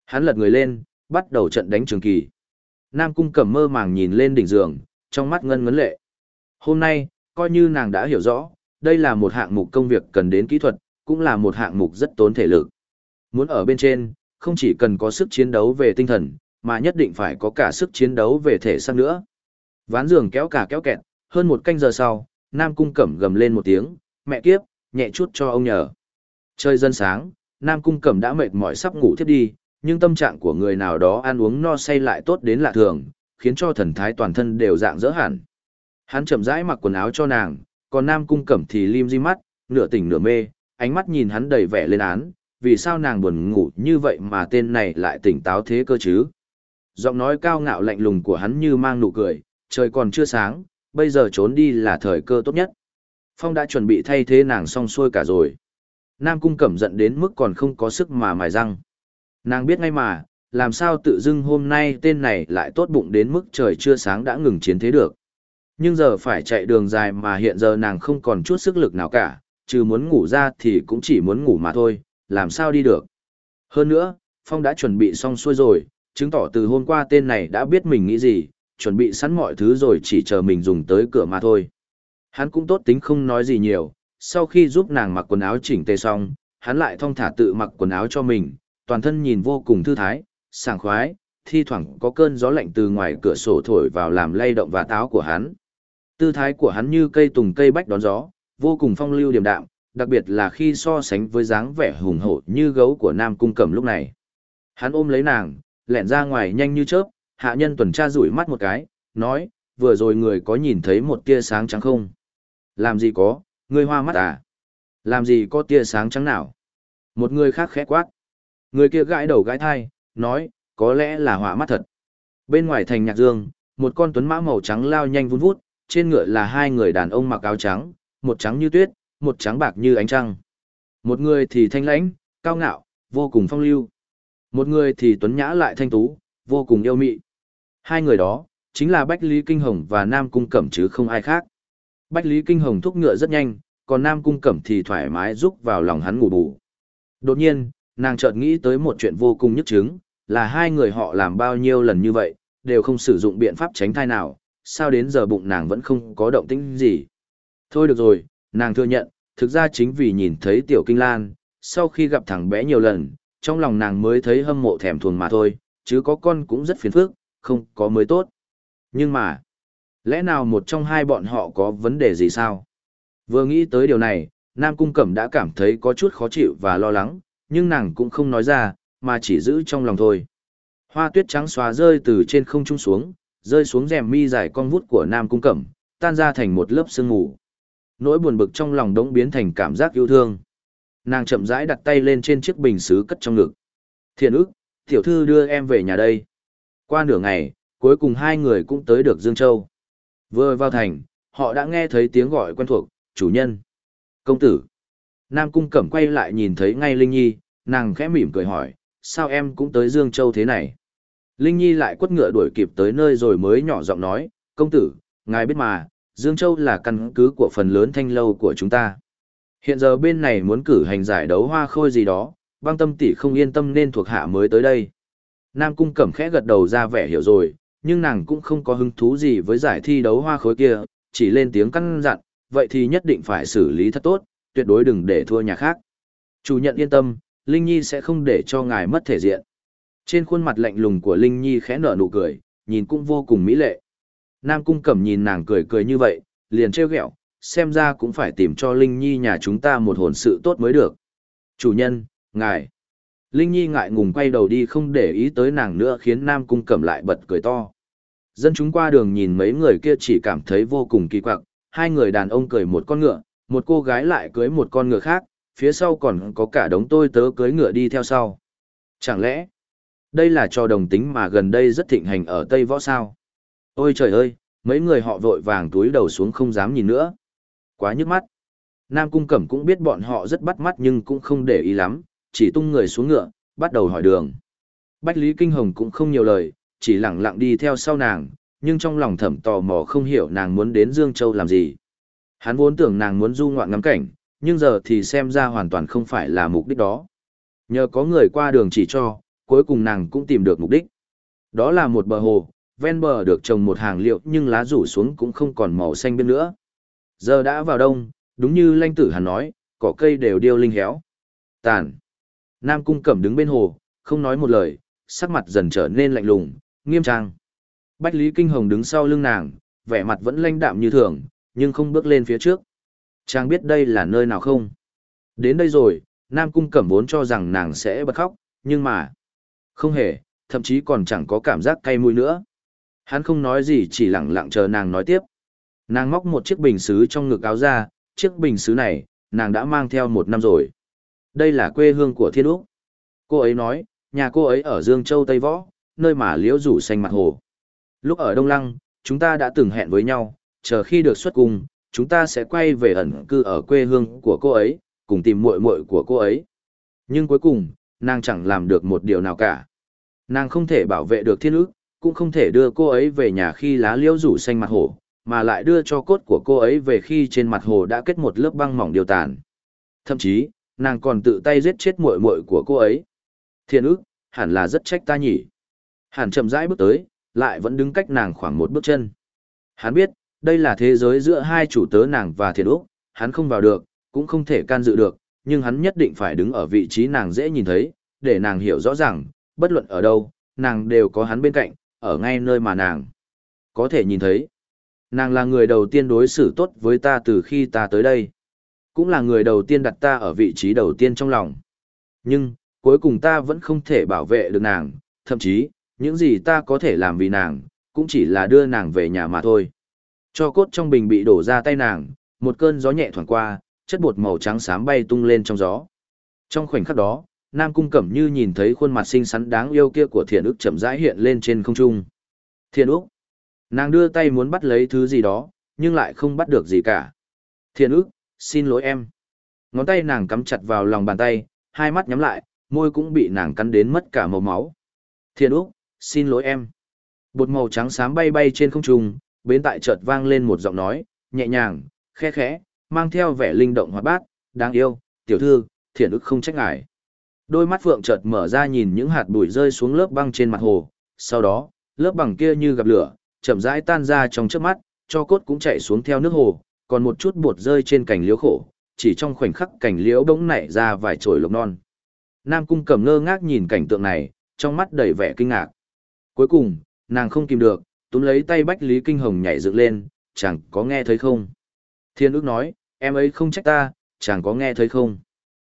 Hắn lật người lên, bắt đầu trận đánh trường kỳ. Nam cung cầm mơ màng nhìn lên đỉnh giường, trong mắt ngân ngấn lệ. Hôm nay, coi như nàng đã hiểu rõ, đây là một hạng mục công việc cần đến kỹ thuật, cũng là một hạng mục rất tốn thể lực. Muốn ở bên trên, không chỉ cần có sức chiến đấu về tinh thần, mà nhất định phải có cả sức chiến đấu về thể xác nữa. Ván giường kéo cả kéo kẹt, hơn một canh giờ sau, Nam Cung Cẩm gầm lên một tiếng, mẹ kiếp, nhẹ chút cho ông nhờ. Chơi dân sáng, Nam Cung Cẩm đã mệt mỏi sắp ngủ thiếp đi, nhưng tâm trạng của người nào đó ăn uống no say lại tốt đến lạ thường, khiến cho thần thái toàn thân đều dạng dỡ hẳn. Hắn chậm rãi mặc quần áo cho nàng, còn Nam Cung Cẩm thì lim di mắt, nửa tỉnh nửa mê, ánh mắt nhìn hắn đầy vẻ lên án, vì sao nàng buồn ngủ như vậy mà tên này lại tỉnh táo thế cơ chứ? Giọng nói cao ngạo lạnh lùng của hắn như mang nụ cười, trời còn chưa sáng, bây giờ trốn đi là thời cơ tốt nhất. Phong đã chuẩn bị thay thế nàng xong xuôi cả rồi. Nam cung cẩm giận đến mức còn không có sức mà mài răng. Nàng biết ngay mà, làm sao tự dưng hôm nay tên này lại tốt bụng đến mức trời chưa sáng đã ngừng chiến thế được. Nhưng giờ phải chạy đường dài mà hiện giờ nàng không còn chút sức lực nào cả, trừ muốn ngủ ra thì cũng chỉ muốn ngủ mà thôi, làm sao đi được. Hơn nữa, Phong đã chuẩn bị xong xuôi rồi, chứng tỏ từ hôm qua tên này đã biết mình nghĩ gì, chuẩn bị sẵn mọi thứ rồi chỉ chờ mình dùng tới cửa mà thôi. Hắn cũng tốt tính không nói gì nhiều, sau khi giúp nàng mặc quần áo chỉnh tề xong, hắn lại thong thả tự mặc quần áo cho mình, toàn thân nhìn vô cùng thư thái, sảng khoái, thi thoảng có cơn gió lạnh từ ngoài cửa sổ thổi vào làm lay động và táo của hắn. Tư thái của hắn như cây tùng cây bách đón gió, vô cùng phong lưu điềm đạm, đặc biệt là khi so sánh với dáng vẻ hùng hổ như gấu của Nam Cung Cẩm lúc này. Hắn ôm lấy nàng, lẹn ra ngoài nhanh như chớp, hạ nhân tuần tra rủi mắt một cái, nói, vừa rồi người có nhìn thấy một tia sáng trắng không? Làm gì có, người hoa mắt à? Làm gì có tia sáng trắng nào? Một người khác khẽ quát. Người kia gãi đầu gãi thai, nói, có lẽ là hỏa mắt thật. Bên ngoài thành nhạc dương, một con tuấn mã màu trắng lao nhanh vun vút, trên ngựa là hai người đàn ông mặc áo trắng, một trắng như tuyết, một trắng bạc như ánh trăng. Một người thì thanh lãnh, cao ngạo, vô cùng phong lưu. Một người thì tuấn nhã lại thanh tú, vô cùng yêu mị. Hai người đó, chính là Bách Lý Kinh Hồng và Nam Cung Cẩm chứ không ai khác. Bách Lý Kinh Hồng thúc ngựa rất nhanh, còn Nam Cung Cẩm thì thoải mái rúc vào lòng hắn ngủ bù. Đột nhiên, nàng chợt nghĩ tới một chuyện vô cùng nhức chứng, là hai người họ làm bao nhiêu lần như vậy, đều không sử dụng biện pháp tránh thai nào, sao đến giờ bụng nàng vẫn không có động tĩnh gì. Thôi được rồi, nàng thừa nhận, thực ra chính vì nhìn thấy Tiểu Kinh Lan, sau khi gặp thằng bé nhiều lần, trong lòng nàng mới thấy hâm mộ thèm thuồng mà thôi, chứ có con cũng rất phiền phức, không có mới tốt. Nhưng mà, lẽ nào một trong hai bọn họ có vấn đề gì sao? Vừa nghĩ tới điều này, Nam Cung Cẩm đã cảm thấy có chút khó chịu và lo lắng, nhưng nàng cũng không nói ra, mà chỉ giữ trong lòng thôi. Hoa tuyết trắng xóa rơi từ trên không trung xuống, rơi xuống rèm mi dài con vút của Nam Cung Cẩm, tan ra thành một lớp sương mù. Nỗi buồn bực trong lòng đống biến thành cảm giác yêu thương. Nàng chậm rãi đặt tay lên trên chiếc bình sứ cất trong ngực. Thiện ức, tiểu thư đưa em về nhà đây. Qua nửa ngày, cuối cùng hai người cũng tới được Dương Châu. Vừa vào thành, họ đã nghe thấy tiếng gọi quen thuộc, chủ nhân. Công tử. Nam Cung Cẩm quay lại nhìn thấy ngay Linh Nhi, nàng khẽ mỉm cười hỏi, sao em cũng tới Dương Châu thế này? Linh Nhi lại quất ngựa đuổi kịp tới nơi rồi mới nhỏ giọng nói, công tử, ngài biết mà, Dương Châu là căn cứ của phần lớn thanh lâu của chúng ta. Hiện giờ bên này muốn cử hành giải đấu hoa khôi gì đó, băng tâm tỷ không yên tâm nên thuộc hạ mới tới đây. Nam Cung Cẩm khẽ gật đầu ra vẻ hiểu rồi, nhưng nàng cũng không có hứng thú gì với giải thi đấu hoa khối kia, chỉ lên tiếng căn dặn, vậy thì nhất định phải xử lý thật tốt, tuyệt đối đừng để thua nhà khác. Chủ nhận yên tâm, Linh Nhi sẽ không để cho ngài mất thể diện. Trên khuôn mặt lạnh lùng của Linh Nhi khẽ nở nụ cười, nhìn cũng vô cùng mỹ lệ. Nam Cung Cẩm nhìn nàng cười cười như vậy, liền trêu ghẹo, xem ra cũng phải tìm cho Linh Nhi nhà chúng ta một hồn sự tốt mới được. Chủ nhân, ngài. Linh Nhi ngại ngùng quay đầu đi không để ý tới nàng nữa khiến Nam Cung Cẩm lại bật cười to. Dân chúng qua đường nhìn mấy người kia chỉ cảm thấy vô cùng kỳ quặc, hai người đàn ông cười một con ngựa, một cô gái lại cưới một con ngựa khác, phía sau còn có cả đống tôi tớ cưới ngựa đi theo sau. Chẳng lẽ, đây là trò đồng tính mà gần đây rất thịnh hành ở Tây Võ sao? Ôi trời ơi, mấy người họ vội vàng túi đầu xuống không dám nhìn nữa. Quá nhức mắt. Nam Cung Cẩm cũng biết bọn họ rất bắt mắt nhưng cũng không để ý lắm, chỉ tung người xuống ngựa, bắt đầu hỏi đường. Bách Lý Kinh Hồng cũng không nhiều lời, chỉ lặng lặng đi theo sau nàng, nhưng trong lòng thẩm tò mò không hiểu nàng muốn đến Dương Châu làm gì. Hắn vốn tưởng nàng muốn du ngoạn ngắm cảnh, nhưng giờ thì xem ra hoàn toàn không phải là mục đích đó. Nhờ có người qua đường chỉ cho, cuối cùng nàng cũng tìm được mục đích. Đó là một bờ hồ, ven bờ được trồng một hàng liệu nhưng lá rủ xuống cũng không còn màu xanh bên nữa. Giờ đã vào đông, đúng như lanh tử hàn nói, cỏ cây đều điêu linh héo. Tàn. Nam cung cẩm đứng bên hồ, không nói một lời, sắc mặt dần trở nên lạnh lùng, nghiêm trang. Bách Lý Kinh Hồng đứng sau lưng nàng, vẻ mặt vẫn lãnh đạm như thường, nhưng không bước lên phía trước. Chàng biết đây là nơi nào không? Đến đây rồi, Nam Cung Cẩm vốn cho rằng nàng sẽ bật khóc, nhưng mà... Không hề, thậm chí còn chẳng có cảm giác cay mũi nữa. Hắn không nói gì chỉ lặng lặng chờ nàng nói tiếp. Nàng móc một chiếc bình xứ trong ngực áo ra, chiếc bình xứ này, nàng đã mang theo một năm rồi. Đây là quê hương của Thiên Úc. Cô ấy nói, nhà cô ấy ở Dương Châu Tây Võ, nơi mà liễu rủ xanh mặt hồ. Lúc ở Đông Lăng, chúng ta đã từng hẹn với nhau, chờ khi được xuất cung, chúng ta sẽ quay về ẩn cư ở quê hương của cô ấy, cùng tìm muội muội của cô ấy. Nhưng cuối cùng, nàng chẳng làm được một điều nào cả. Nàng không thể bảo vệ được thiên ước, cũng không thể đưa cô ấy về nhà khi lá liễu rủ xanh mặt hồ, mà lại đưa cho cốt của cô ấy về khi trên mặt hồ đã kết một lớp băng mỏng điều tàn. Thậm chí, nàng còn tự tay giết chết muội muội của cô ấy. Thiên ước, hẳn là rất trách ta nhỉ. Hẳn chậm rãi bước tới, lại vẫn đứng cách nàng khoảng một bước chân. Hắn biết, đây là thế giới giữa hai chủ tớ nàng và thiền úc, hắn không vào được, cũng không thể can dự được, nhưng hắn nhất định phải đứng ở vị trí nàng dễ nhìn thấy, để nàng hiểu rõ ràng, bất luận ở đâu, nàng đều có hắn bên cạnh, ở ngay nơi mà nàng có thể nhìn thấy. Nàng là người đầu tiên đối xử tốt với ta từ khi ta tới đây. Cũng là người đầu tiên đặt ta ở vị trí đầu tiên trong lòng. Nhưng, cuối cùng ta vẫn không thể bảo vệ được nàng, thậm chí, những gì ta có thể làm vì nàng, cũng chỉ là đưa nàng về nhà mà thôi. Cho cốt trong bình bị đổ ra tay nàng, một cơn gió nhẹ thoảng qua, chất bột màu trắng xám bay tung lên trong gió. Trong khoảnh khắc đó, Nam Cung Cẩm Như nhìn thấy khuôn mặt xinh xắn đáng yêu kia của Thiện Ức chậm rãi hiện lên trên không trung. Thiện Ức. Nàng đưa tay muốn bắt lấy thứ gì đó, nhưng lại không bắt được gì cả. Thiện Ức, xin lỗi em. Ngón tay nàng cắm chặt vào lòng bàn tay, hai mắt nhắm lại, môi cũng bị nàng cắn đến mất cả màu máu. Thiện Ước, xin lỗi em. Bột màu trắng xám bay bay trên không trung, bên tại chợt vang lên một giọng nói, nhẹ nhàng, khe khẽ, mang theo vẻ linh động hoạt bát, đáng yêu, tiểu thư, thiện ức không trách ngại. Đôi mắt phượng chợt mở ra nhìn những hạt bụi rơi xuống lớp băng trên mặt hồ, sau đó, lớp bằng kia như gặp lửa, chậm rãi tan ra trong trước mắt, cho cốt cũng chạy xuống theo nước hồ, còn một chút bột rơi trên cành liễu khổ, chỉ trong khoảnh khắc cành liễu bỗng nảy ra vài chồi lộc non. Nam cung cầm ngơ ngác nhìn cảnh tượng này, trong mắt đầy vẻ kinh ngạc. Cuối cùng, nàng không kìm được, túm lấy tay Bách Lý Kinh Hồng nhảy dựng lên, chẳng có nghe thấy không? Thiên ước nói, em ấy không trách ta, chẳng có nghe thấy không?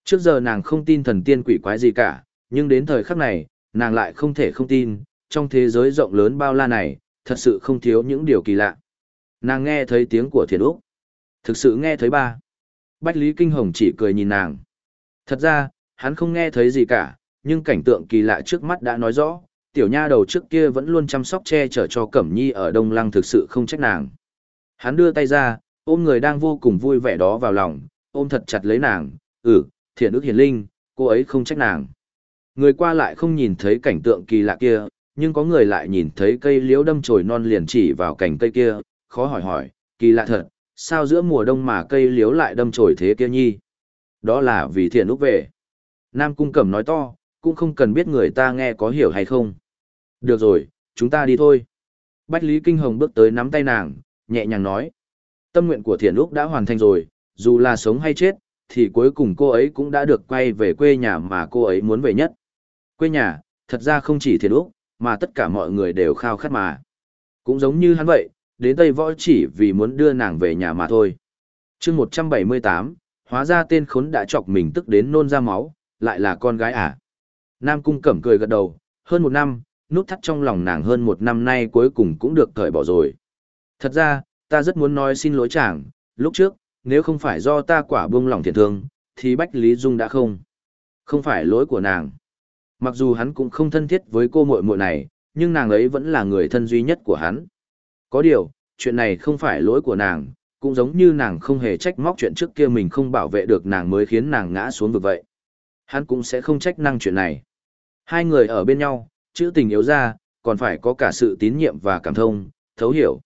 Trước giờ nàng không tin thần tiên quỷ quái gì cả, nhưng đến thời khắc này, nàng lại không thể không tin, trong thế giới rộng lớn bao la này, thật sự không thiếu những điều kỳ lạ. Nàng nghe thấy tiếng của Thiên Úc. Thực sự nghe thấy ba. Bách Lý Kinh Hồng chỉ cười nhìn nàng. Thật ra, hắn không nghe thấy gì cả, nhưng cảnh tượng kỳ lạ trước mắt đã nói rõ, tiểu nha đầu trước kia vẫn luôn chăm sóc che chở cho Cẩm Nhi ở Đông Lăng thực sự không trách nàng. Hắn đưa tay ra, ôm người đang vô cùng vui vẻ đó vào lòng, ôm thật chặt lấy nàng, ừ, thiện ước hiền linh, cô ấy không trách nàng. Người qua lại không nhìn thấy cảnh tượng kỳ lạ kia, nhưng có người lại nhìn thấy cây liễu đâm chồi non liền chỉ vào cành cây kia, khó hỏi hỏi, kỳ lạ thật, sao giữa mùa đông mà cây liễu lại đâm chồi thế kia nhi? Đó là vì thiện ước về. Nam Cung Cẩm nói to, cũng không cần biết người ta nghe có hiểu hay không. Được rồi, chúng ta đi thôi. Bách Lý Kinh Hồng bước tới nắm tay nàng, nhẹ nhàng nói. Tâm nguyện của Thiền Úc đã hoàn thành rồi, dù là sống hay chết, thì cuối cùng cô ấy cũng đã được quay về quê nhà mà cô ấy muốn về nhất. Quê nhà, thật ra không chỉ Thiền Úc, mà tất cả mọi người đều khao khát mà. Cũng giống như hắn vậy, đến Tây Võ chỉ vì muốn đưa nàng về nhà mà thôi. chương 178, hóa ra tên khốn đã chọc mình tức đến nôn ra máu, lại là con gái à. Nam Cung Cẩm cười gật đầu, hơn một năm, nút thắt trong lòng nàng hơn một năm nay cuối cùng cũng được cởi bỏ rồi. Thật ra, ta rất muốn nói xin lỗi chàng, lúc trước, nếu không phải do ta quả buông lòng thiện thương, thì Bách Lý Dung đã không. Không phải lỗi của nàng. Mặc dù hắn cũng không thân thiết với cô muội muội này, nhưng nàng ấy vẫn là người thân duy nhất của hắn. Có điều, chuyện này không phải lỗi của nàng, cũng giống như nàng không hề trách móc chuyện trước kia mình không bảo vệ được nàng mới khiến nàng ngã xuống vực vậy. Hắn cũng sẽ không trách năng chuyện này. Hai người ở bên nhau, chữ tình yếu ra, còn phải có cả sự tín nhiệm và cảm thông, thấu hiểu.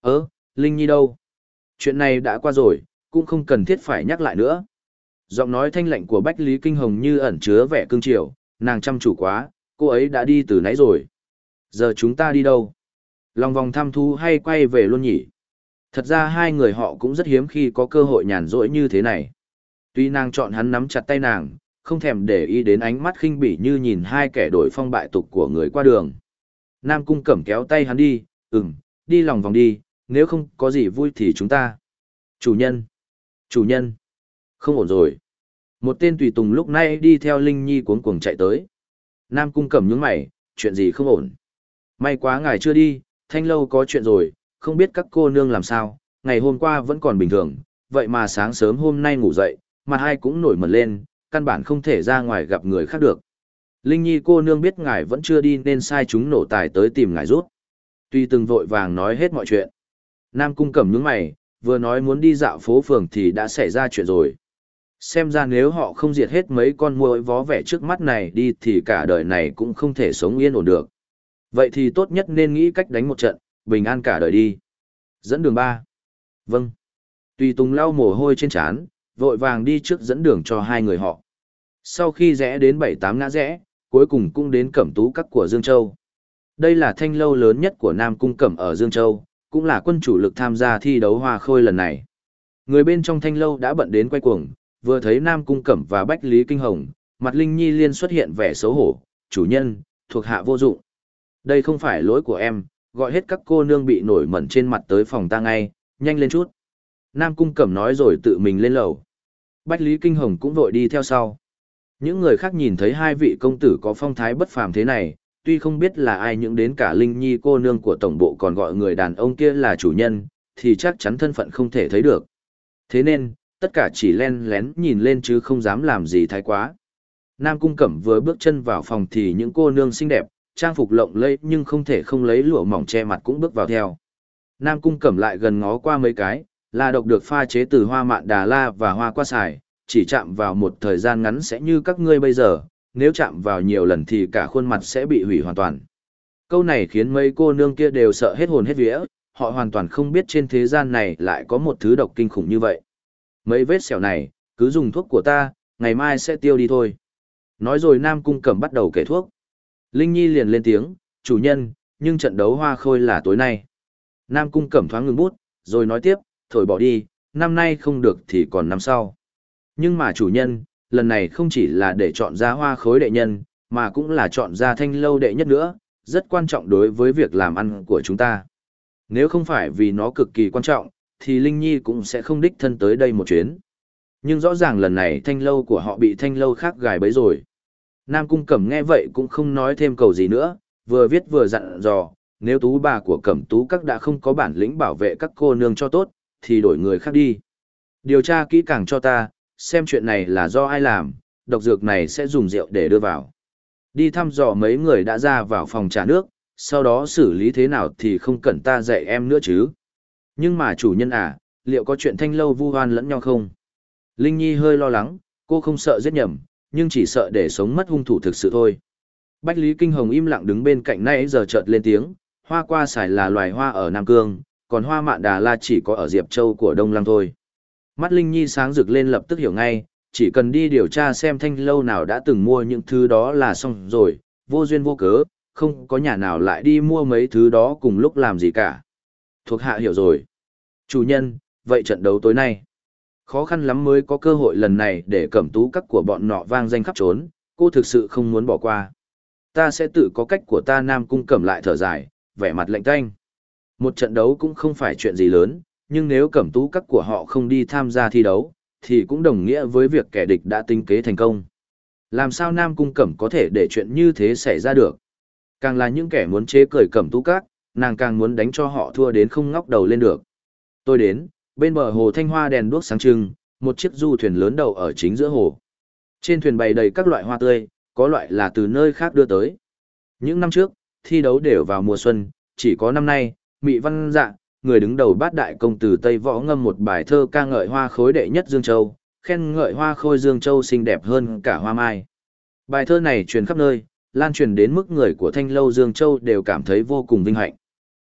Ơ, Linh Nhi đâu? Chuyện này đã qua rồi, cũng không cần thiết phải nhắc lại nữa. Giọng nói thanh lạnh của Bách Lý Kinh Hồng như ẩn chứa vẻ cương triều, nàng chăm chủ quá, cô ấy đã đi từ nãy rồi. Giờ chúng ta đi đâu? Lòng vòng thăm thu hay quay về luôn nhỉ? Thật ra hai người họ cũng rất hiếm khi có cơ hội nhàn rỗi như thế này. Tuy nàng chọn hắn nắm chặt tay nàng, không thèm để ý đến ánh mắt khinh bỉ như nhìn hai kẻ đổi phong bại tục của người qua đường. Nam Cung Cẩm kéo tay hắn đi, ừm, đi lòng vòng đi, nếu không có gì vui thì chúng ta. Chủ nhân, chủ nhân, không ổn rồi. Một tên tùy tùng lúc này đi theo Linh Nhi cuống cuồng chạy tới. Nam Cung Cẩm nhướng mày, chuyện gì không ổn. May quá ngài chưa đi, thanh lâu có chuyện rồi, không biết các cô nương làm sao, ngày hôm qua vẫn còn bình thường, vậy mà sáng sớm hôm nay ngủ dậy, mặt hai cũng nổi mẩn lên, căn bản không thể ra ngoài gặp người khác được. Linh Nhi cô nương biết ngài vẫn chưa đi nên sai chúng nổ tài tới tìm ngài rút. Tuy từng vội vàng nói hết mọi chuyện. Nam cung cẩm nhướng mày, vừa nói muốn đi dạo phố phường thì đã xảy ra chuyện rồi. Xem ra nếu họ không diệt hết mấy con muỗi vó vẻ trước mắt này đi thì cả đời này cũng không thể sống yên ổn được. Vậy thì tốt nhất nên nghĩ cách đánh một trận, bình an cả đời đi. Dẫn đường ba. Vâng. Tùy Tùng lau mồ hôi trên trán, vội vàng đi trước dẫn đường cho hai người họ. Sau khi rẽ đến bảy tám ngã rẽ, cuối cùng cũng đến cẩm tú các của Dương Châu. Đây là thanh lâu lớn nhất của Nam Cung Cẩm ở Dương Châu, cũng là quân chủ lực tham gia thi đấu hoa khôi lần này. Người bên trong thanh lâu đã bận đến quay cuồng, vừa thấy Nam Cung Cẩm và Bách Lý Kinh Hồng, mặt Linh Nhi liên xuất hiện vẻ xấu hổ, chủ nhân, thuộc hạ vô dụng. Đây không phải lỗi của em, gọi hết các cô nương bị nổi mẩn trên mặt tới phòng ta ngay, nhanh lên chút. Nam Cung Cẩm nói rồi tự mình lên lầu. Bách Lý Kinh Hồng cũng vội đi theo sau. Những người khác nhìn thấy hai vị công tử có phong thái bất phàm thế này, tuy không biết là ai những đến cả Linh Nhi cô nương của tổng bộ còn gọi người đàn ông kia là chủ nhân, thì chắc chắn thân phận không thể thấy được. Thế nên, tất cả chỉ len lén nhìn lên chứ không dám làm gì thái quá. Nam Cung Cẩm vừa bước chân vào phòng thì những cô nương xinh đẹp, trang phục lộng lẫy nhưng không thể không lấy lụa mỏng che mặt cũng bước vào theo. Nam Cung Cẩm lại gần ngó qua mấy cái, là độc được pha chế từ hoa mạn đà la và hoa qua xài, chỉ chạm vào một thời gian ngắn sẽ như các ngươi bây giờ, nếu chạm vào nhiều lần thì cả khuôn mặt sẽ bị hủy hoàn toàn. Câu này khiến mấy cô nương kia đều sợ hết hồn hết vía, họ hoàn toàn không biết trên thế gian này lại có một thứ độc kinh khủng như vậy. Mấy vết sẹo này, cứ dùng thuốc của ta, ngày mai sẽ tiêu đi thôi. Nói rồi Nam Cung Cẩm bắt đầu kể thuốc. Linh Nhi liền lên tiếng, chủ nhân, nhưng trận đấu hoa khôi là tối nay. Nam Cung Cẩm thoáng ngừng bút, rồi nói tiếp, thổi bỏ đi, năm nay không được thì còn năm sau. Nhưng mà chủ nhân, lần này không chỉ là để chọn ra hoa khối đệ nhân, mà cũng là chọn ra thanh lâu đệ nhất nữa, rất quan trọng đối với việc làm ăn của chúng ta. Nếu không phải vì nó cực kỳ quan trọng, thì Linh Nhi cũng sẽ không đích thân tới đây một chuyến. Nhưng rõ ràng lần này thanh lâu của họ bị thanh lâu khác gài bấy rồi. Nam Cung Cẩm nghe vậy cũng không nói thêm cầu gì nữa, vừa viết vừa dặn dò, nếu tú bà của Cẩm tú các đã không có bản lĩnh bảo vệ các cô nương cho tốt, thì đổi người khác đi. Điều tra kỹ càng cho ta, xem chuyện này là do ai làm, độc dược này sẽ dùng rượu để đưa vào. Đi thăm dò mấy người đã ra vào phòng trà nước, sau đó xử lý thế nào thì không cần ta dạy em nữa chứ. Nhưng mà chủ nhân à, liệu có chuyện thanh lâu vu hoan lẫn nhau không? Linh Nhi hơi lo lắng, cô không sợ giết nhầm, nhưng chỉ sợ để sống mất hung thủ thực sự thôi. Bách Lý Kinh Hồng im lặng đứng bên cạnh nãy giờ chợt lên tiếng, hoa qua xài là loài hoa ở Nam Cương, còn hoa mạn đà la chỉ có ở Diệp Châu của Đông Lăng thôi. Mắt Linh Nhi sáng rực lên lập tức hiểu ngay, chỉ cần đi điều tra xem thanh lâu nào đã từng mua những thứ đó là xong rồi, vô duyên vô cớ, không có nhà nào lại đi mua mấy thứ đó cùng lúc làm gì cả. Thuộc hạ hiểu rồi. Chủ nhân, vậy trận đấu tối nay. Khó khăn lắm mới có cơ hội lần này để cẩm tú các của bọn nọ vang danh khắp trốn, cô thực sự không muốn bỏ qua. Ta sẽ tự có cách của ta Nam Cung cẩm lại thở dài, vẻ mặt lạnh tanh. Một trận đấu cũng không phải chuyện gì lớn, nhưng nếu cẩm tú các của họ không đi tham gia thi đấu, thì cũng đồng nghĩa với việc kẻ địch đã tinh kế thành công. Làm sao Nam Cung Cẩm có thể để chuyện như thế xảy ra được? Càng là những kẻ muốn chế cười cẩm tú các, nàng càng muốn đánh cho họ thua đến không ngóc đầu lên được. Tôi đến, bên bờ hồ thanh hoa đèn đuốc sáng trưng, một chiếc du thuyền lớn đầu ở chính giữa hồ. Trên thuyền bày đầy các loại hoa tươi, có loại là từ nơi khác đưa tới. Những năm trước, thi đấu đều vào mùa xuân, chỉ có năm nay, Mị Văn Dạ, người đứng đầu bát đại công tử Tây Võ ngâm một bài thơ ca ngợi hoa khối đệ nhất Dương Châu, khen ngợi hoa khôi Dương Châu xinh đẹp hơn cả hoa mai. Bài thơ này truyền khắp nơi, lan truyền đến mức người của thanh lâu Dương Châu đều cảm thấy vô cùng vinh hạnh.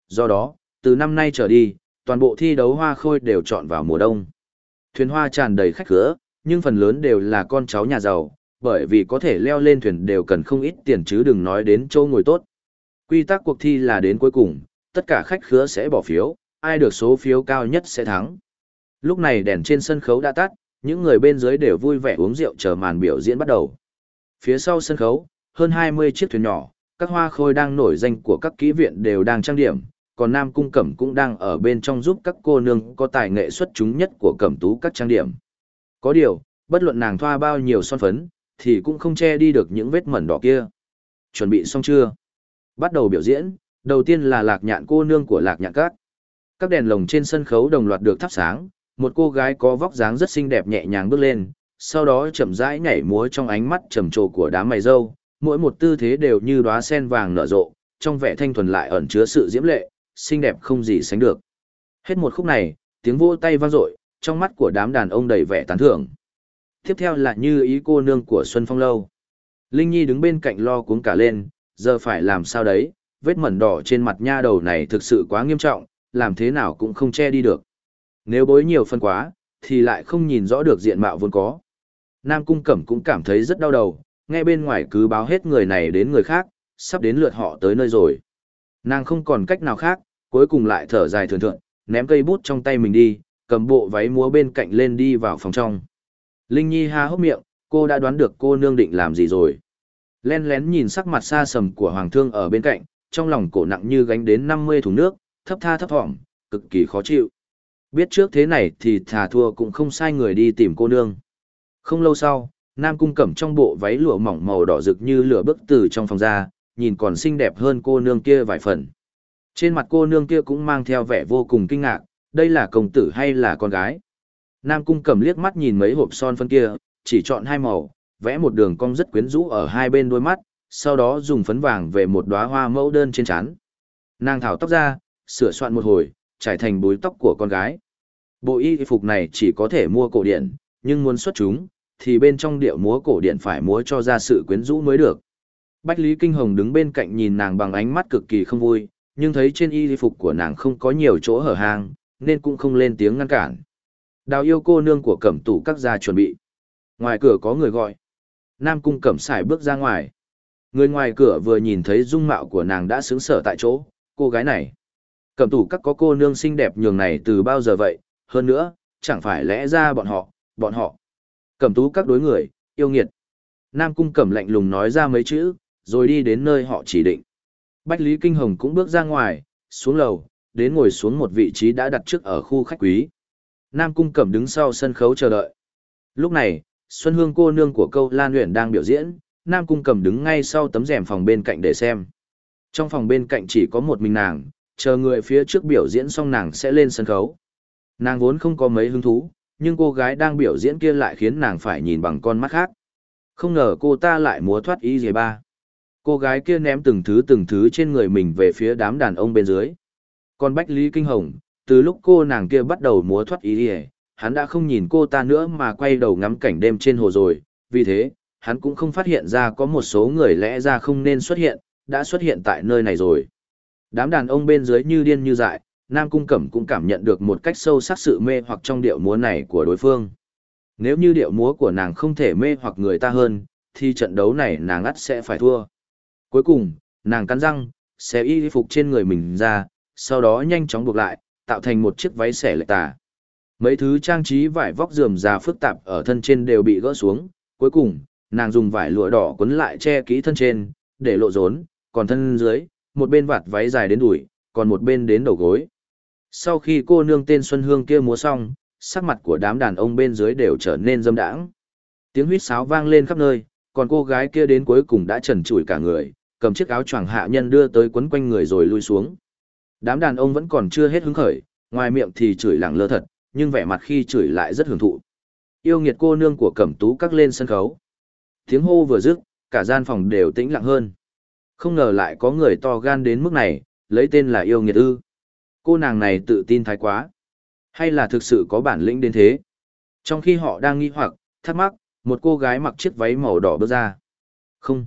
Do đó, từ năm nay trở đi, toàn bộ thi đấu hoa khôi đều chọn vào mùa đông. Thuyền hoa tràn đầy khách khứa, nhưng phần lớn đều là con cháu nhà giàu, bởi vì có thể leo lên thuyền đều cần không ít tiền chứ đừng nói đến châu ngồi tốt. Quy tắc cuộc thi là đến cuối cùng, tất cả khách khứa sẽ bỏ phiếu, ai được số phiếu cao nhất sẽ thắng. Lúc này đèn trên sân khấu đã tắt, những người bên dưới đều vui vẻ uống rượu chờ màn biểu diễn bắt đầu. Phía sau sân khấu, hơn 20 chiếc thuyền nhỏ, các hoa khôi đang nổi danh của các kỹ viện đều đang trang điểm, còn Nam Cung Cẩm cũng đang ở bên trong giúp các cô nương có tài nghệ xuất chúng nhất của cẩm tú các trang điểm. Có điều, bất luận nàng thoa bao nhiêu son phấn, thì cũng không che đi được những vết mẩn đỏ kia. Chuẩn bị xong chưa? Bắt đầu biểu diễn, đầu tiên là lạc nhạn cô nương của lạc nhạn các. Các đèn lồng trên sân khấu đồng loạt được thắp sáng, một cô gái có vóc dáng rất xinh đẹp nhẹ nhàng bước lên, sau đó chậm rãi nhảy múa trong ánh mắt trầm trồ của đám mày râu, mỗi một tư thế đều như đóa sen vàng nở rộ, trong vẻ thanh thuần lại ẩn chứa sự diễm lệ, xinh đẹp không gì sánh được. Hết một khúc này, tiếng vỗ tay vang dội, trong mắt của đám đàn ông đầy vẻ tán thưởng. Tiếp theo là như ý cô nương của Xuân Phong Lâu. Linh Nhi đứng bên cạnh lo cuống cả lên, giờ phải làm sao đấy, vết mẩn đỏ trên mặt nha đầu này thực sự quá nghiêm trọng, làm thế nào cũng không che đi được. Nếu bối nhiều phân quá, thì lại không nhìn rõ được diện mạo vốn có. Nam Cung Cẩm cũng cảm thấy rất đau đầu, nghe bên ngoài cứ báo hết người này đến người khác, sắp đến lượt họ tới nơi rồi. Nàng không còn cách nào khác, cuối cùng lại thở dài thường thượng, ném cây bút trong tay mình đi, cầm bộ váy múa bên cạnh lên đi vào phòng trong. Linh Nhi ha hốc miệng, cô đã đoán được cô nương định làm gì rồi. Len lén nhìn sắc mặt xa sầm của Hoàng thương ở bên cạnh, trong lòng cổ nặng như gánh đến 50 thùng nước, thấp tha thấp thỏm, cực kỳ khó chịu. Biết trước thế này thì thà thua cũng không sai người đi tìm cô nương. Không lâu sau, Nam Cung Cẩm trong bộ váy lụa mỏng màu đỏ rực như lửa bức từ trong phòng ra, nhìn còn xinh đẹp hơn cô nương kia vài phần. Trên mặt cô nương kia cũng mang theo vẻ vô cùng kinh ngạc, đây là công tử hay là con gái? Nam Cung Cẩm liếc mắt nhìn mấy hộp son phân kia, chỉ chọn hai màu, vẽ một đường cong rất quyến rũ ở hai bên đôi mắt, sau đó dùng phấn vàng về một đóa hoa mẫu đơn trên trán. Nàng thảo tóc ra, sửa soạn một hồi, trải thành búi tóc của con gái. Bộ y phục này chỉ có thể mua cổ điển, nhưng muốn xuất chúng, thì bên trong điệu múa cổ điển phải múa cho ra sự quyến rũ mới được. Bách Lý Kinh Hồng đứng bên cạnh nhìn nàng bằng ánh mắt cực kỳ không vui, nhưng thấy trên y phục của nàng không có nhiều chỗ hở hang, nên cũng không lên tiếng ngăn cản. Đào yêu cô nương của cẩm tủ các gia chuẩn bị. Ngoài cửa có người gọi. Nam cung cẩm xài bước ra ngoài. Người ngoài cửa vừa nhìn thấy dung mạo của nàng đã sướng sở tại chỗ, cô gái này. Cẩm tủ các có cô nương xinh đẹp nhường này từ bao giờ vậy, hơn nữa, chẳng phải lẽ ra bọn họ, bọn họ. Cẩm tú các đối người, yêu nghiệt. Nam cung cẩm lạnh lùng nói ra mấy chữ, rồi đi đến nơi họ chỉ định. Bách Lý Kinh Hồng cũng bước ra ngoài, xuống lầu, đến ngồi xuống một vị trí đã đặt trước ở khu khách quý. Nam cung cẩm đứng sau sân khấu chờ đợi. Lúc này, Xuân Hương cô nương của câu Lan Uyển đang biểu diễn, Nam cung cẩm đứng ngay sau tấm rèm phòng bên cạnh để xem. Trong phòng bên cạnh chỉ có một mình nàng, chờ người phía trước biểu diễn xong nàng sẽ lên sân khấu. Nàng vốn không có mấy hứng thú, nhưng cô gái đang biểu diễn kia lại khiến nàng phải nhìn bằng con mắt khác. Không ngờ cô ta lại múa thoát y gì ba. Cô gái kia ném từng thứ từng thứ trên người mình về phía đám đàn ông bên dưới. Còn Bách Lý Kinh Hồng, từ lúc cô nàng kia bắt đầu múa thoát y gì, hắn đã không nhìn cô ta nữa mà quay đầu ngắm cảnh đêm trên hồ rồi, vì thế, hắn cũng không phát hiện ra có một số người lẽ ra không nên xuất hiện, đã xuất hiện tại nơi này rồi. Đám đàn ông bên dưới như điên như dại, Nam Cung Cẩm cũng cảm nhận được một cách sâu sắc sự mê hoặc trong điệu múa này của đối phương. Nếu như điệu múa của nàng không thể mê hoặc người ta hơn, thì trận đấu này nàng ắt sẽ phải thua. Cuối cùng, nàng cắn răng, xé y phục trên người mình ra, sau đó nhanh chóng buộc lại, tạo thành một chiếc váy xẻ lệch tà. Mấy thứ trang trí vải vóc rườm rà phức tạp ở thân trên đều bị gỡ xuống, cuối cùng, nàng dùng vải lụa đỏ quấn lại che kỹ thân trên, để lộ rốn, còn thân dưới, một bên vạt váy dài đến đùi, còn một bên đến đầu gối. Sau khi cô nương tên Xuân Hương kia múa xong, sắc mặt của đám đàn ông bên dưới đều trở nên dâm đãng. Tiếng huýt sáo vang lên khắp nơi, còn cô gái kia đến cuối cùng đã trần trụi cả người, cầm chiếc áo choàng hạ nhân đưa tới quấn quanh người rồi lui xuống. Đám đàn ông vẫn còn chưa hết hứng khởi, ngoài miệng thì chửi lẳng lơ thật, nhưng vẻ mặt khi chửi lại rất hưởng thụ. Yêu nghiệt cô nương của Cẩm Tú các lên sân khấu. Tiếng hô vừa dứt, cả gian phòng đều tĩnh lặng hơn. Không ngờ lại có người to gan đến mức này, lấy tên là yêu nghiệt ư. Cô nàng này tự tin thái quá. Hay là thực sự có bản lĩnh đến thế? Trong khi họ đang nghi hoặc, thắc mắc, một cô gái mặc chiếc váy màu đỏ bước ra. Không.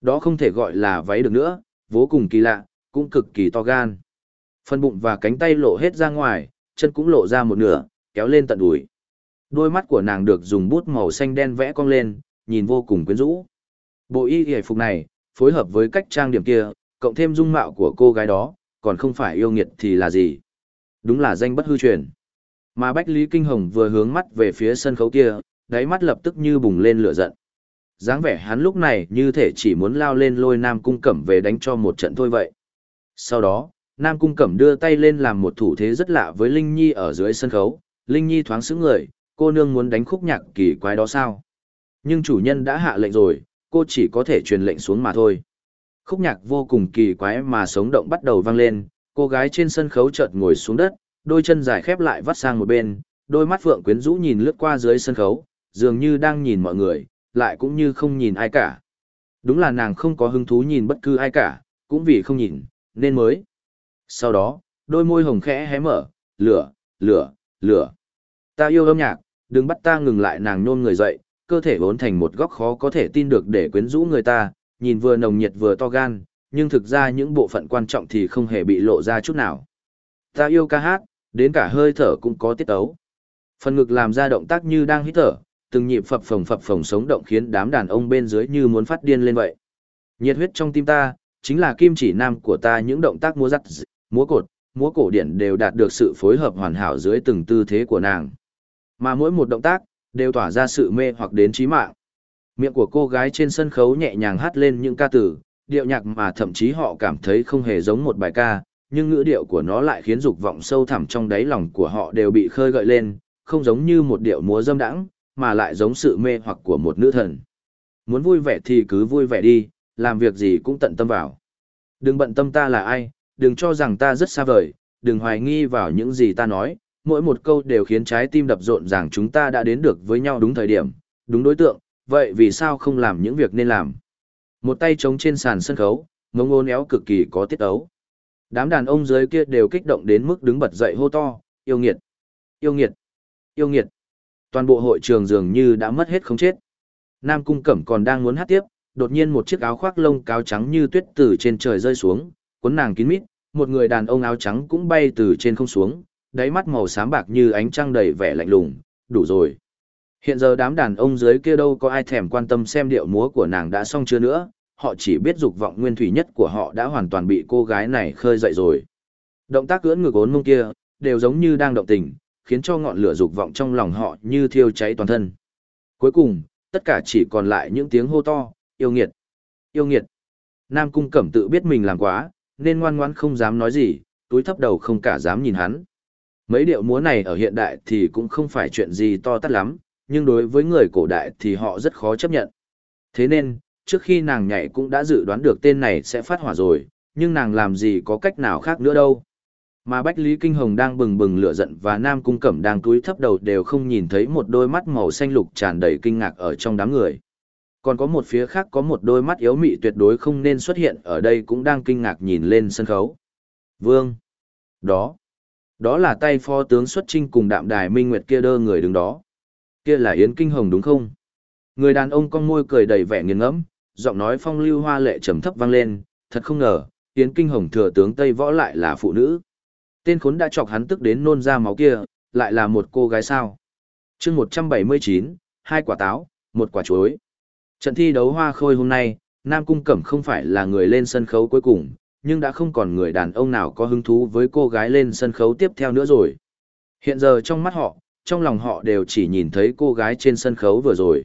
Đó không thể gọi là váy được nữa, vô cùng kỳ lạ, cũng cực kỳ to gan. Phần bụng và cánh tay lộ hết ra ngoài, chân cũng lộ ra một nửa, kéo lên tận đùi. Đôi mắt của nàng được dùng bút màu xanh đen vẽ cong lên, nhìn vô cùng quyến rũ. Bộ y hề phục này, phối hợp với cách trang điểm kia, cộng thêm dung mạo của cô gái đó, còn không phải yêu nghiệt thì là gì. Đúng là danh bất hư truyền. Mà Bách Lý Kinh Hồng vừa hướng mắt về phía sân khấu kia, đáy mắt lập tức như bùng lên lửa giận. dáng vẻ hắn lúc này như thể chỉ muốn lao lên lôi Nam Cung Cẩm về đánh cho một trận thôi vậy. Sau đó, Nam Cung Cẩm đưa tay lên làm một thủ thế rất lạ với Linh Nhi ở dưới sân khấu. Linh Nhi thoáng sững người, cô nương muốn đánh khúc nhạc kỳ quái đó sao? Nhưng chủ nhân đã hạ lệnh rồi, cô chỉ có thể truyền lệnh xuống mà thôi. Khúc nhạc vô cùng kỳ quái mà sống động bắt đầu vang lên, cô gái trên sân khấu chợt ngồi xuống đất, đôi chân dài khép lại vắt sang một bên, đôi mắt phượng quyến rũ nhìn lướt qua dưới sân khấu, dường như đang nhìn mọi người, lại cũng như không nhìn ai cả. Đúng là nàng không có hứng thú nhìn bất cứ ai cả, cũng vì không nhìn, nên mới. Sau đó, đôi môi hồng khẽ hé mở, lửa, lửa, lửa. Ta yêu âm nhạc, đừng bắt ta ngừng lại nàng nôn người dậy, cơ thể vốn thành một góc khó có thể tin được để quyến rũ người ta, nhìn vừa nồng nhiệt vừa to gan, nhưng thực ra những bộ phận quan trọng thì không hề bị lộ ra chút nào. Ta yêu ca hát, đến cả hơi thở cũng có tiết ấu. Phần ngực làm ra động tác như đang hít thở, từng nhịp phập phồng phập phồng sống động khiến đám đàn ông bên dưới như muốn phát điên lên vậy. Nhiệt huyết trong tim ta, chính là kim chỉ nam của ta những động tác múa dắt, múa cột, múa cổ điển đều đạt được sự phối hợp hoàn hảo dưới từng tư thế của nàng. Mà mỗi một động tác, đều tỏa ra sự mê hoặc đến trí mạng. Miệng của cô gái trên sân khấu nhẹ nhàng hát lên những ca từ, điệu nhạc mà thậm chí họ cảm thấy không hề giống một bài ca, nhưng ngữ điệu của nó lại khiến dục vọng sâu thẳm trong đáy lòng của họ đều bị khơi gợi lên, không giống như một điệu múa dâm đãng, mà lại giống sự mê hoặc của một nữ thần. Muốn vui vẻ thì cứ vui vẻ đi, làm việc gì cũng tận tâm vào. Đừng bận tâm ta là ai, đừng cho rằng ta rất xa vời, đừng hoài nghi vào những gì ta nói, mỗi một câu đều khiến trái tim đập rộn rằng chúng ta đã đến được với nhau đúng thời điểm, đúng đối tượng, vậy vì sao không làm những việc nên làm? Một tay trống trên sàn sân khấu, ngông ngôn éo cực kỳ có tiết ấu. Đám đàn ông dưới kia đều kích động đến mức đứng bật dậy hô to, yêu nghiệt, yêu nghiệt, yêu nghiệt. Toàn bộ hội trường dường như đã mất hết không chết. Nam Cung Cẩm còn đang muốn hát tiếp, đột nhiên một chiếc áo khoác lông cáo trắng như tuyết từ trên trời rơi xuống, cuốn nàng kín mít, một người đàn ông áo trắng cũng bay từ trên không xuống, đáy mắt màu xám bạc như ánh trăng đầy vẻ lạnh lùng, đủ rồi. Hiện giờ đám đàn ông dưới kia đâu có ai thèm quan tâm xem điệu múa của nàng đã xong chưa nữa, họ chỉ biết dục vọng nguyên thủy nhất của họ đã hoàn toàn bị cô gái này khơi dậy rồi. Động tác cưỡn ngược ốn mông kia, đều giống như đang động tình, khiến cho ngọn lửa dục vọng trong lòng họ như thiêu cháy toàn thân. Cuối cùng, tất cả chỉ còn lại những tiếng hô to, yêu nghiệt, yêu nghiệt. Nam Cung Cẩm tự biết mình làm quá, nên ngoan ngoãn không dám nói gì, túi thấp đầu không cả dám nhìn hắn. Mấy điệu múa này ở hiện đại thì cũng không phải chuyện gì to tát lắm, nhưng đối với người cổ đại thì họ rất khó chấp nhận. Thế nên, trước khi nàng nhảy cũng đã dự đoán được tên này sẽ phát hỏa rồi, nhưng nàng làm gì có cách nào khác nữa đâu. Mà Bách Lý Kinh Hồng đang bừng bừng lửa giận và Nam Cung Cẩm đang túi thấp đầu đều không nhìn thấy một đôi mắt màu xanh lục tràn đầy kinh ngạc ở trong đám người. Còn có một phía khác có một đôi mắt yếu mị tuyệt đối không nên xuất hiện ở đây cũng đang kinh ngạc nhìn lên sân khấu. Vương! Đó! Đó là tay phó tướng xuất trinh cùng đạm đài minh nguyệt kia đơ người đứng đó. Kia là Yến Kinh Hồng đúng không? Người đàn ông con môi cười đầy vẻ nghiền ngẫm, giọng nói phong lưu hoa lệ trầm thấp vang lên, thật không ngờ, Yến Kinh Hồng thừa tướng Tây Võ lại là phụ nữ. Tên khốn đã chọc hắn tức đến nôn ra máu kia, lại là một cô gái sao. chương 179, hai quả táo, một quả chuối. Trận thi đấu hoa khôi hôm nay, Nam Cung Cẩm không phải là người lên sân khấu cuối cùng, nhưng đã không còn người đàn ông nào có hứng thú với cô gái lên sân khấu tiếp theo nữa rồi. Hiện giờ trong mắt họ, trong lòng họ đều chỉ nhìn thấy cô gái trên sân khấu vừa rồi.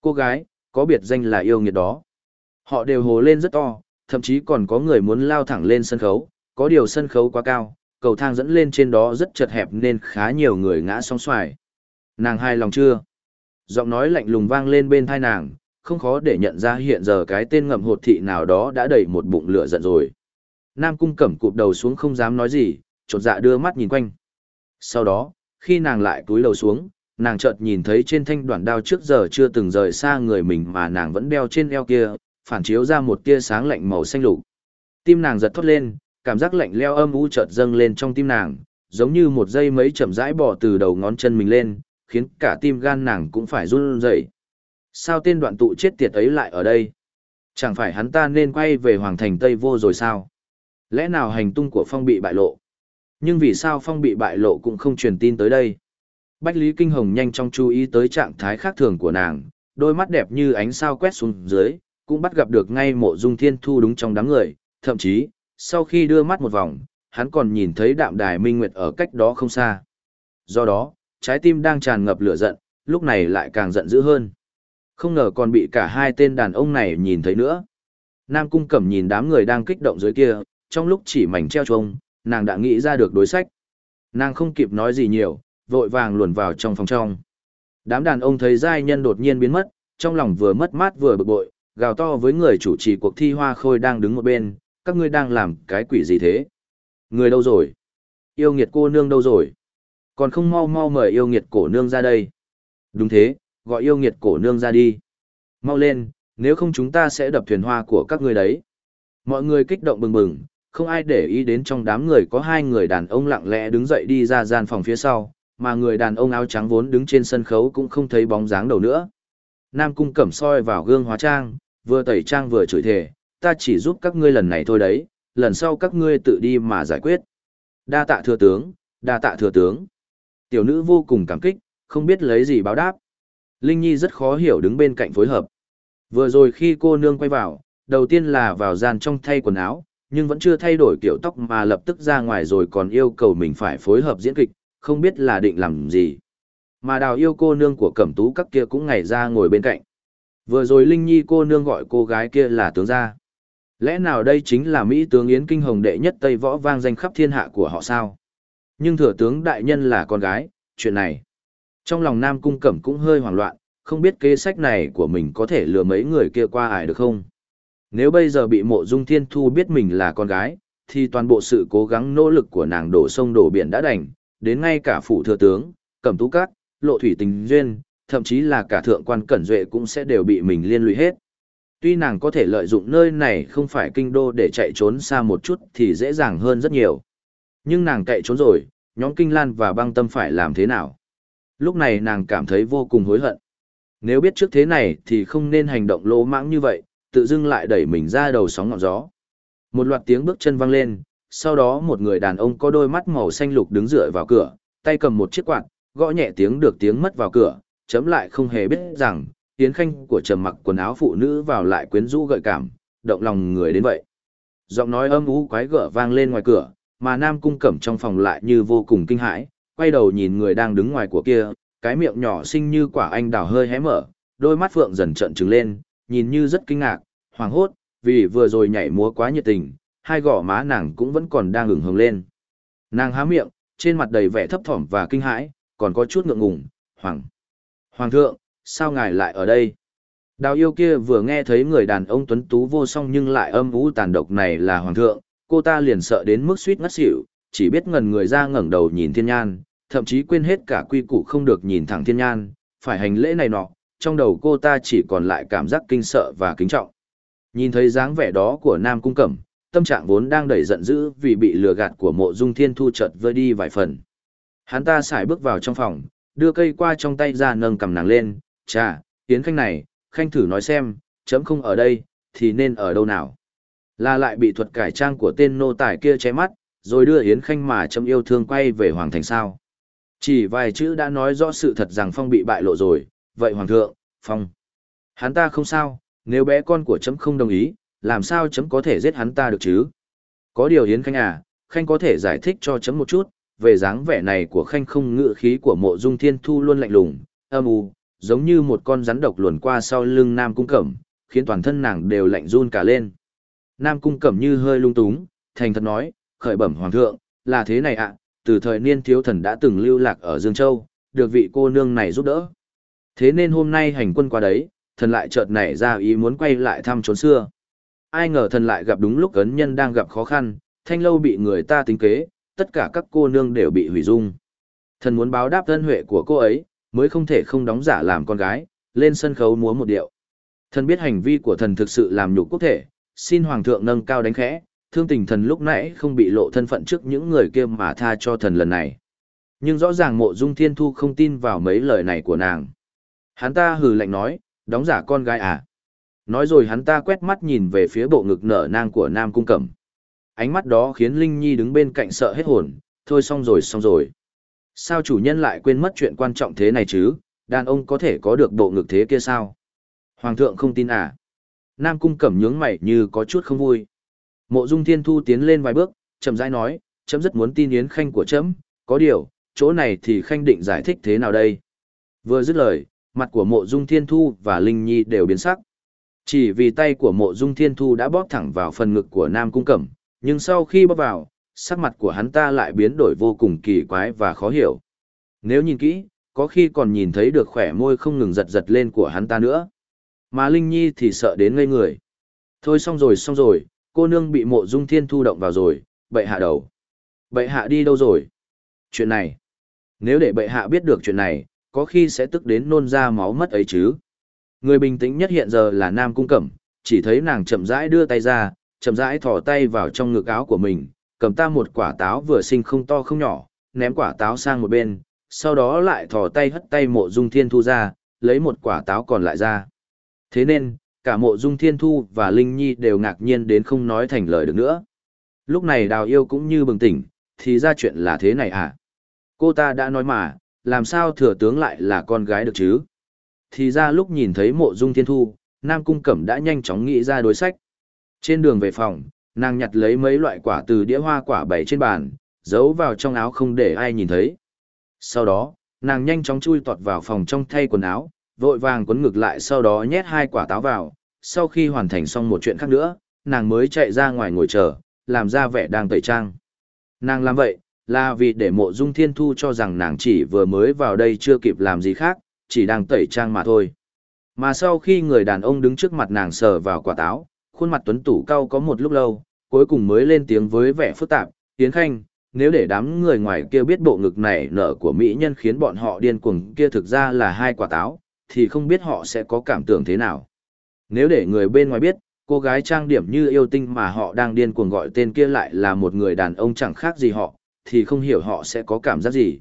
Cô gái, có biệt danh là yêu nghiệt đó. Họ đều hồ lên rất to, thậm chí còn có người muốn lao thẳng lên sân khấu, có điều sân khấu quá cao, cầu thang dẫn lên trên đó rất chật hẹp nên khá nhiều người ngã sóng xoài. Nàng hài lòng chưa? Giọng nói lạnh lùng vang lên bên thai nàng, không khó để nhận ra hiện giờ cái tên ngậm hột thị nào đó đã đầy một bụng lửa giận rồi. Nam cung cẩm cụp đầu xuống không dám nói gì, chột dạ đưa mắt nhìn quanh. Sau đó, khi nàng lại túi đầu xuống, nàng chợt nhìn thấy trên thanh đoạn đao trước giờ chưa từng rời xa người mình mà nàng vẫn đeo trên eo kia, phản chiếu ra một tia sáng lạnh màu xanh lục. Tim nàng giật thoát lên, cảm giác lạnh leo âm u chợt dâng lên trong tim nàng, giống như một dây mấy chậm rãi bỏ từ đầu ngón chân mình lên, khiến cả tim gan nàng cũng phải run rẩy. Sao tên đoạn tụ chết tiệt ấy lại ở đây? Chẳng phải hắn ta nên quay về Hoàng Thành Tây Vô rồi sao? Lẽ nào hành tung của Phong bị bại lộ? Nhưng vì sao Phong bị bại lộ cũng không truyền tin tới đây? Bách Lý Kinh Hồng nhanh chóng chú ý tới trạng thái khác thường của nàng, đôi mắt đẹp như ánh sao quét xuống dưới, cũng bắt gặp được ngay mộ dung thiên thu đúng trong đám người, thậm chí, sau khi đưa mắt một vòng, hắn còn nhìn thấy đạm đài minh nguyệt ở cách đó không xa. Do đó, trái tim đang tràn ngập lửa giận, lúc này lại càng giận dữ hơn. Không ngờ còn bị cả hai tên đàn ông này nhìn thấy nữa. Nam Cung Cẩm nhìn đám người đang kích động dưới kia, trong lúc chỉ mảnh treo trông, nàng đã nghĩ ra được đối sách. Nàng không kịp nói gì nhiều, vội vàng luồn vào trong phòng trong. Đám đàn ông thấy giai nhân đột nhiên biến mất, trong lòng vừa mất mát vừa bực bội, gào to với người chủ trì cuộc thi hoa khôi đang đứng một bên, các ngươi đang làm cái quỷ gì thế? Người đâu rồi? Yêu nghiệt cô nương đâu rồi? Còn không mau mau mời yêu nghiệt cổ nương ra đây. Đúng thế, gọi yêu nghiệt cổ nương ra đi. Mau lên, nếu không chúng ta sẽ đập thuyền hoa của các ngươi đấy. Mọi người kích động bừng bừng, không ai để ý đến trong đám người có hai người đàn ông lặng lẽ đứng dậy đi ra gian phòng phía sau, mà người đàn ông áo trắng vốn đứng trên sân khấu cũng không thấy bóng dáng đầu nữa. Nam cung cẩm soi vào gương hóa trang, vừa tẩy trang vừa chửi thề, ta chỉ giúp các ngươi lần này thôi đấy, lần sau các ngươi tự đi mà giải quyết. Đa tạ thừa tướng, đa tạ thừa tướng. Tiểu nữ vô cùng cảm kích, không biết lấy gì báo đáp. Linh Nhi rất khó hiểu đứng bên cạnh phối hợp. Vừa rồi khi cô nương quay vào, đầu tiên là vào gian trong thay quần áo, nhưng vẫn chưa thay đổi kiểu tóc mà lập tức ra ngoài rồi còn yêu cầu mình phải phối hợp diễn kịch, không biết là định làm gì. Mà đào yêu cô nương của cẩm tú các kia cũng ngày ra ngồi bên cạnh. Vừa rồi Linh Nhi cô nương gọi cô gái kia là tướng gia. Lẽ nào đây chính là Mỹ tướng Yến Kinh Hồng đệ nhất Tây Võ vang danh khắp thiên hạ của họ sao? Nhưng thừa tướng đại nhân là con gái, chuyện này. Trong lòng Nam Cung Cẩm cũng hơi hoảng loạn, không biết kế sách này của mình có thể lừa mấy người kia qua ải được không? Nếu bây giờ bị mộ dung thiên thu biết mình là con gái, thì toàn bộ sự cố gắng nỗ lực của nàng đổ sông đổ biển đã đành, đến ngay cả phủ thừa tướng, cẩm tú cát, lộ thủy tình duyên, thậm chí là cả thượng quan cẩn duệ cũng sẽ đều bị mình liên lụy hết. Tuy nàng có thể lợi dụng nơi này không phải kinh đô để chạy trốn xa một chút thì dễ dàng hơn rất nhiều. Nhưng nàng chạy trốn rồi, nhóm kinh lan và băng tâm phải làm thế nào? Lúc này nàng cảm thấy vô cùng hối hận. Nếu biết trước thế này thì không nên hành động lỗ mãng như vậy, tự dưng lại đẩy mình ra đầu sóng ngọn gió. Một loạt tiếng bước chân vang lên, sau đó một người đàn ông có đôi mắt màu xanh lục đứng dựa vào cửa, tay cầm một chiếc quạt, gõ nhẹ tiếng được tiếng mất vào cửa, chấm lại không hề biết rằng, tiến khanh của trầm mặc quần áo phụ nữ vào lại quyến rũ gợi cảm, động lòng người đến vậy. Giọng nói âm ú quái gở vang lên ngoài cửa, mà nam cung cẩm trong phòng lại như vô cùng kinh hãi, quay đầu nhìn người đang đứng ngoài của kia, cái miệng nhỏ xinh như quả anh đào hơi hé mở, đôi mắt phượng dần trận trừng lên, nhìn như rất kinh ngạc, hoàng hốt, vì vừa rồi nhảy múa quá nhiệt tình, hai gò má nàng cũng vẫn còn đang ửng hồng lên. Nàng há miệng, trên mặt đầy vẻ thấp thỏm và kinh hãi, còn có chút ngượng ngùng, hoàng. Hoàng thượng, sao ngài lại ở đây? Đào yêu kia vừa nghe thấy người đàn ông tuấn tú vô song nhưng lại âm vũ tàn độc này là hoàng thượng, cô ta liền sợ đến mức suýt ngất xỉu, chỉ biết ngần người ra ngẩng đầu nhìn thiên nhan, thậm chí quên hết cả quy củ không được nhìn thẳng thiên nhan, phải hành lễ này nọ, trong đầu cô ta chỉ còn lại cảm giác kinh sợ và kính trọng. Nhìn thấy dáng vẻ đó của Nam Cung Cẩm, tâm trạng vốn đang đầy giận dữ vì bị lừa gạt của mộ dung thiên thu chợt vơi đi vài phần. Hắn ta xài bước vào trong phòng, đưa cây qua trong tay ra nâng cầm nàng lên, chà, Yến Khanh này, Khanh thử nói xem, chấm không ở đây, thì nên ở đâu nào. Là lại bị thuật cải trang của tên nô tài kia che mắt, rồi đưa Yến Khanh mà chấm yêu thương quay về Hoàng Thành sao. Chỉ vài chữ đã nói rõ sự thật rằng Phong bị bại lộ rồi, vậy Hoàng thượng, Phong. Hắn ta không sao, nếu bé con của chấm không đồng ý, làm sao chấm có thể giết hắn ta được chứ? Có điều Yến Khanh à, Khanh có thể giải thích cho chấm một chút, về dáng vẻ này của Khanh không ngự khí của mộ dung thiên thu luôn lạnh lùng, âm u, giống như một con rắn độc luồn qua sau lưng Nam Cung Cẩm, khiến toàn thân nàng đều lạnh run cả lên. Nam Cung Cẩm như hơi lung túng, thành thật nói, khởi bẩm Hoàng thượng, là thế này ạ, từ thời niên thiếu thần đã từng lưu lạc ở Dương Châu, được vị cô nương này giúp đỡ. Thế nên hôm nay hành quân qua đấy, thần lại chợt nảy ra ý muốn quay lại thăm trốn xưa. Ai ngờ thần lại gặp đúng lúc ấn nhân đang gặp khó khăn, thanh lâu bị người ta tính kế, tất cả các cô nương đều bị hủy dung. Thần muốn báo đáp thân huệ của cô ấy, mới không thể không đóng giả làm con gái, lên sân khấu múa một điệu. Thần biết hành vi của thần thực sự làm nhục quốc thể, xin hoàng thượng nâng cao đánh khẽ, thương tình thần lúc nãy không bị lộ thân phận trước những người kia mà tha cho thần lần này. Nhưng rõ ràng mộ dung thiên thu không tin vào mấy lời này của nàng. Hắn ta hừ lạnh nói, đóng giả con gái à. Nói rồi hắn ta quét mắt nhìn về phía bộ ngực nở nang của Nam Cung Cẩm. Ánh mắt đó khiến Linh Nhi đứng bên cạnh sợ hết hồn, thôi xong rồi xong rồi. Sao chủ nhân lại quên mất chuyện quan trọng thế này chứ, đàn ông có thể có được bộ ngực thế kia sao? Hoàng thượng không tin à? Nam Cung Cẩm nhướng mày như có chút không vui. Mộ Dung Thiên Thu tiến lên vài bước, chậm rãi nói, chấm rất muốn tin Yến Khanh của chấm, có điều, chỗ này thì Khanh định giải thích thế nào đây? Vừa dứt lời, mặt của Mộ Dung Thiên Thu và Linh Nhi đều biến sắc. Chỉ vì tay của Mộ Dung Thiên Thu đã bóp thẳng vào phần ngực của Nam Cung Cẩm, nhưng sau khi bóp vào, sắc mặt của hắn ta lại biến đổi vô cùng kỳ quái và khó hiểu. Nếu nhìn kỹ, có khi còn nhìn thấy được khỏe môi không ngừng giật giật lên của hắn ta nữa. Mà Linh Nhi thì sợ đến ngây người. Thôi xong rồi xong rồi, cô nương bị mộ dung thiên thu động vào rồi, bệ hạ đầu. Bệ hạ đi đâu rồi? Chuyện này. Nếu để bệ hạ biết được chuyện này, có khi sẽ tức đến nôn ra máu mất ấy chứ. Người bình tĩnh nhất hiện giờ là Nam Cung Cẩm, chỉ thấy nàng chậm rãi đưa tay ra, chậm rãi thò tay vào trong ngực áo của mình, cầm ta một quả táo vừa sinh không to không nhỏ, ném quả táo sang một bên, sau đó lại thò tay hất tay mộ dung thiên thu ra, lấy một quả táo còn lại ra. Thế nên, cả mộ dung thiên thu và Linh Nhi đều ngạc nhiên đến không nói thành lời được nữa. Lúc này đào yêu cũng như bừng tỉnh, thì ra chuyện là thế này à? Cô ta đã nói mà, làm sao thừa tướng lại là con gái được chứ? Thì ra lúc nhìn thấy mộ dung thiên thu, Nam Cung Cẩm đã nhanh chóng nghĩ ra đối sách. Trên đường về phòng, nàng nhặt lấy mấy loại quả từ đĩa hoa quả bày trên bàn, giấu vào trong áo không để ai nhìn thấy. Sau đó, nàng nhanh chóng chui tọt vào phòng trong thay quần áo, vội vàng quấn ngực lại sau đó nhét hai quả táo vào. Sau khi hoàn thành xong một chuyện khác nữa, nàng mới chạy ra ngoài ngồi chờ, làm ra vẻ đang tẩy trang. Nàng làm vậy, là vì để mộ dung thiên thu cho rằng nàng chỉ vừa mới vào đây chưa kịp làm gì khác, chỉ đang tẩy trang mà thôi. Mà sau khi người đàn ông đứng trước mặt nàng sờ vào quả táo, khuôn mặt tuấn tủ cau có một lúc lâu, cuối cùng mới lên tiếng với vẻ phức tạp, Tiến Khanh, nếu để đám người ngoài kia biết bộ ngực này nở của mỹ nhân khiến bọn họ điên cuồng kia thực ra là hai quả táo, thì không biết họ sẽ có cảm tưởng thế nào. Nếu để người bên ngoài biết, cô gái trang điểm như yêu tinh mà họ đang điên cuồng gọi tên kia lại là một người đàn ông chẳng khác gì họ, thì không hiểu họ sẽ có cảm giác gì.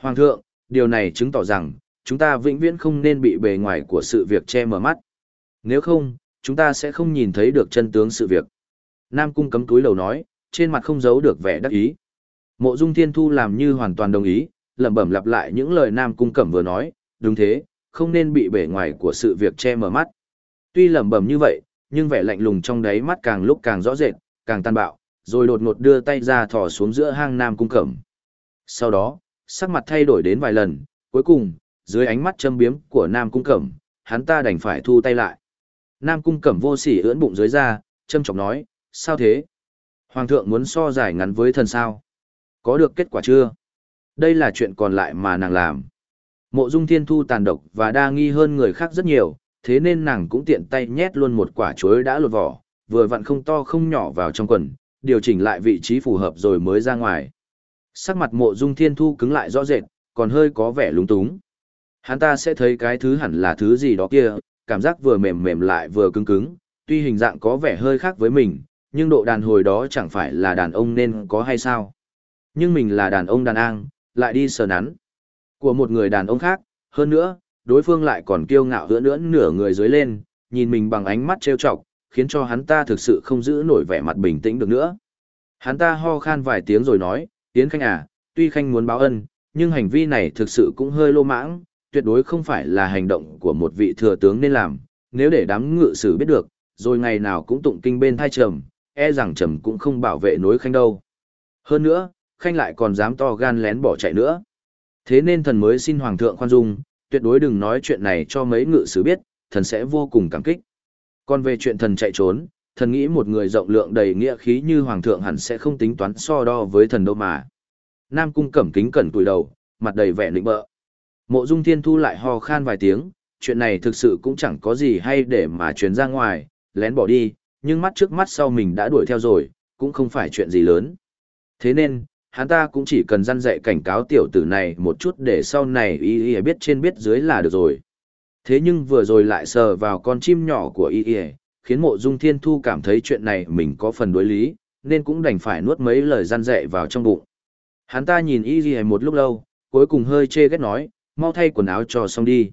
Hoàng thượng, điều này chứng tỏ rằng, chúng ta vĩnh viễn không nên bị bề ngoài của sự việc che mờ mắt. Nếu không, chúng ta sẽ không nhìn thấy được chân tướng sự việc. Nam cung cấm túi lầu nói, trên mặt không giấu được vẻ đắc ý. Mộ Dung Thiên Thu làm như hoàn toàn đồng ý, lẩm bẩm lặp lại những lời Nam cung cẩm vừa nói, đúng thế, không nên bị bề ngoài của sự việc che mờ mắt. Tuy lẩm bẩm như vậy, nhưng vẻ lạnh lùng trong đáy mắt càng lúc càng rõ rệt, càng tàn bạo, rồi đột ngột đưa tay ra thò xuống giữa hang Nam cung cẩm. Sau đó, sắc mặt thay đổi đến vài lần, cuối cùng, dưới ánh mắt châm biếm của Nam cung cẩm, hắn ta đành phải thu tay lại. Nam cung cẩm vô sỉ ưỡn bụng dưới ra, châm chọc nói, sao thế? Hoàng thượng muốn so giải ngắn với thần sao? Có được kết quả chưa? Đây là chuyện còn lại mà nàng làm. Mộ dung thiên thu tàn độc và đa nghi hơn người khác rất nhiều, thế nên nàng cũng tiện tay nhét luôn một quả chuối đã lột vỏ, vừa vặn không to không nhỏ vào trong quần, điều chỉnh lại vị trí phù hợp rồi mới ra ngoài. Sắc mặt mộ dung thiên thu cứng lại rõ rệt, còn hơi có vẻ lúng túng. Hắn ta sẽ thấy cái thứ hẳn là thứ gì đó kia, cảm giác vừa mềm mềm lại vừa cứng cứng, tuy hình dạng có vẻ hơi khác với mình, nhưng độ đàn hồi đó chẳng phải là đàn ông nên có hay sao. Nhưng mình là đàn ông đàn an, lại đi sờ nắn. Của một người đàn ông khác, hơn nữa, đối phương lại còn kiêu ngạo hứa nữa nửa người dưới lên, nhìn mình bằng ánh mắt trêu chọc, khiến cho hắn ta thực sự không giữ nổi vẻ mặt bình tĩnh được nữa. Hắn ta ho khan vài tiếng rồi nói, Yến Khanh à, tuy Khanh muốn báo ân, nhưng hành vi này thực sự cũng hơi lô mãng, tuyệt đối không phải là hành động của một vị thừa tướng nên làm, nếu để đám ngự sử biết được, rồi ngày nào cũng tụng kinh bên thai trầm, e rằng trầm cũng không bảo vệ nối Khanh đâu. Hơn nữa, Khanh lại còn dám to gan lén bỏ chạy nữa. Thế nên thần mới xin Hoàng thượng khoan dung, tuyệt đối đừng nói chuyện này cho mấy ngự sử biết, thần sẽ vô cùng cảm kích. Còn về chuyện thần chạy trốn, thần nghĩ một người rộng lượng đầy nghĩa khí như hoàng thượng hẳn sẽ không tính toán so đo với thần đâu mà. Nam cung cẩm kính cẩn túi đầu, mặt đầy vẻ lĩnh bợ. Mộ dung thiên thu lại ho khan vài tiếng, chuyện này thực sự cũng chẳng có gì hay để mà truyền ra ngoài, lén bỏ đi, nhưng mắt trước mắt sau mình đã đuổi theo rồi, cũng không phải chuyện gì lớn. Thế nên, hắn ta cũng chỉ cần răn dạy cảnh cáo tiểu tử này một chút để sau này y y biết trên biết dưới là được rồi. Thế nhưng vừa rồi lại sờ vào con chim nhỏ của y y, khiến mộ dung thiên thu cảm thấy chuyện này mình có phần đối lý, nên cũng đành phải nuốt mấy lời răn dạy vào trong bụng. Hắn ta nhìn y y một lúc lâu, cuối cùng hơi chê ghét nói, mau thay quần áo cho xong đi.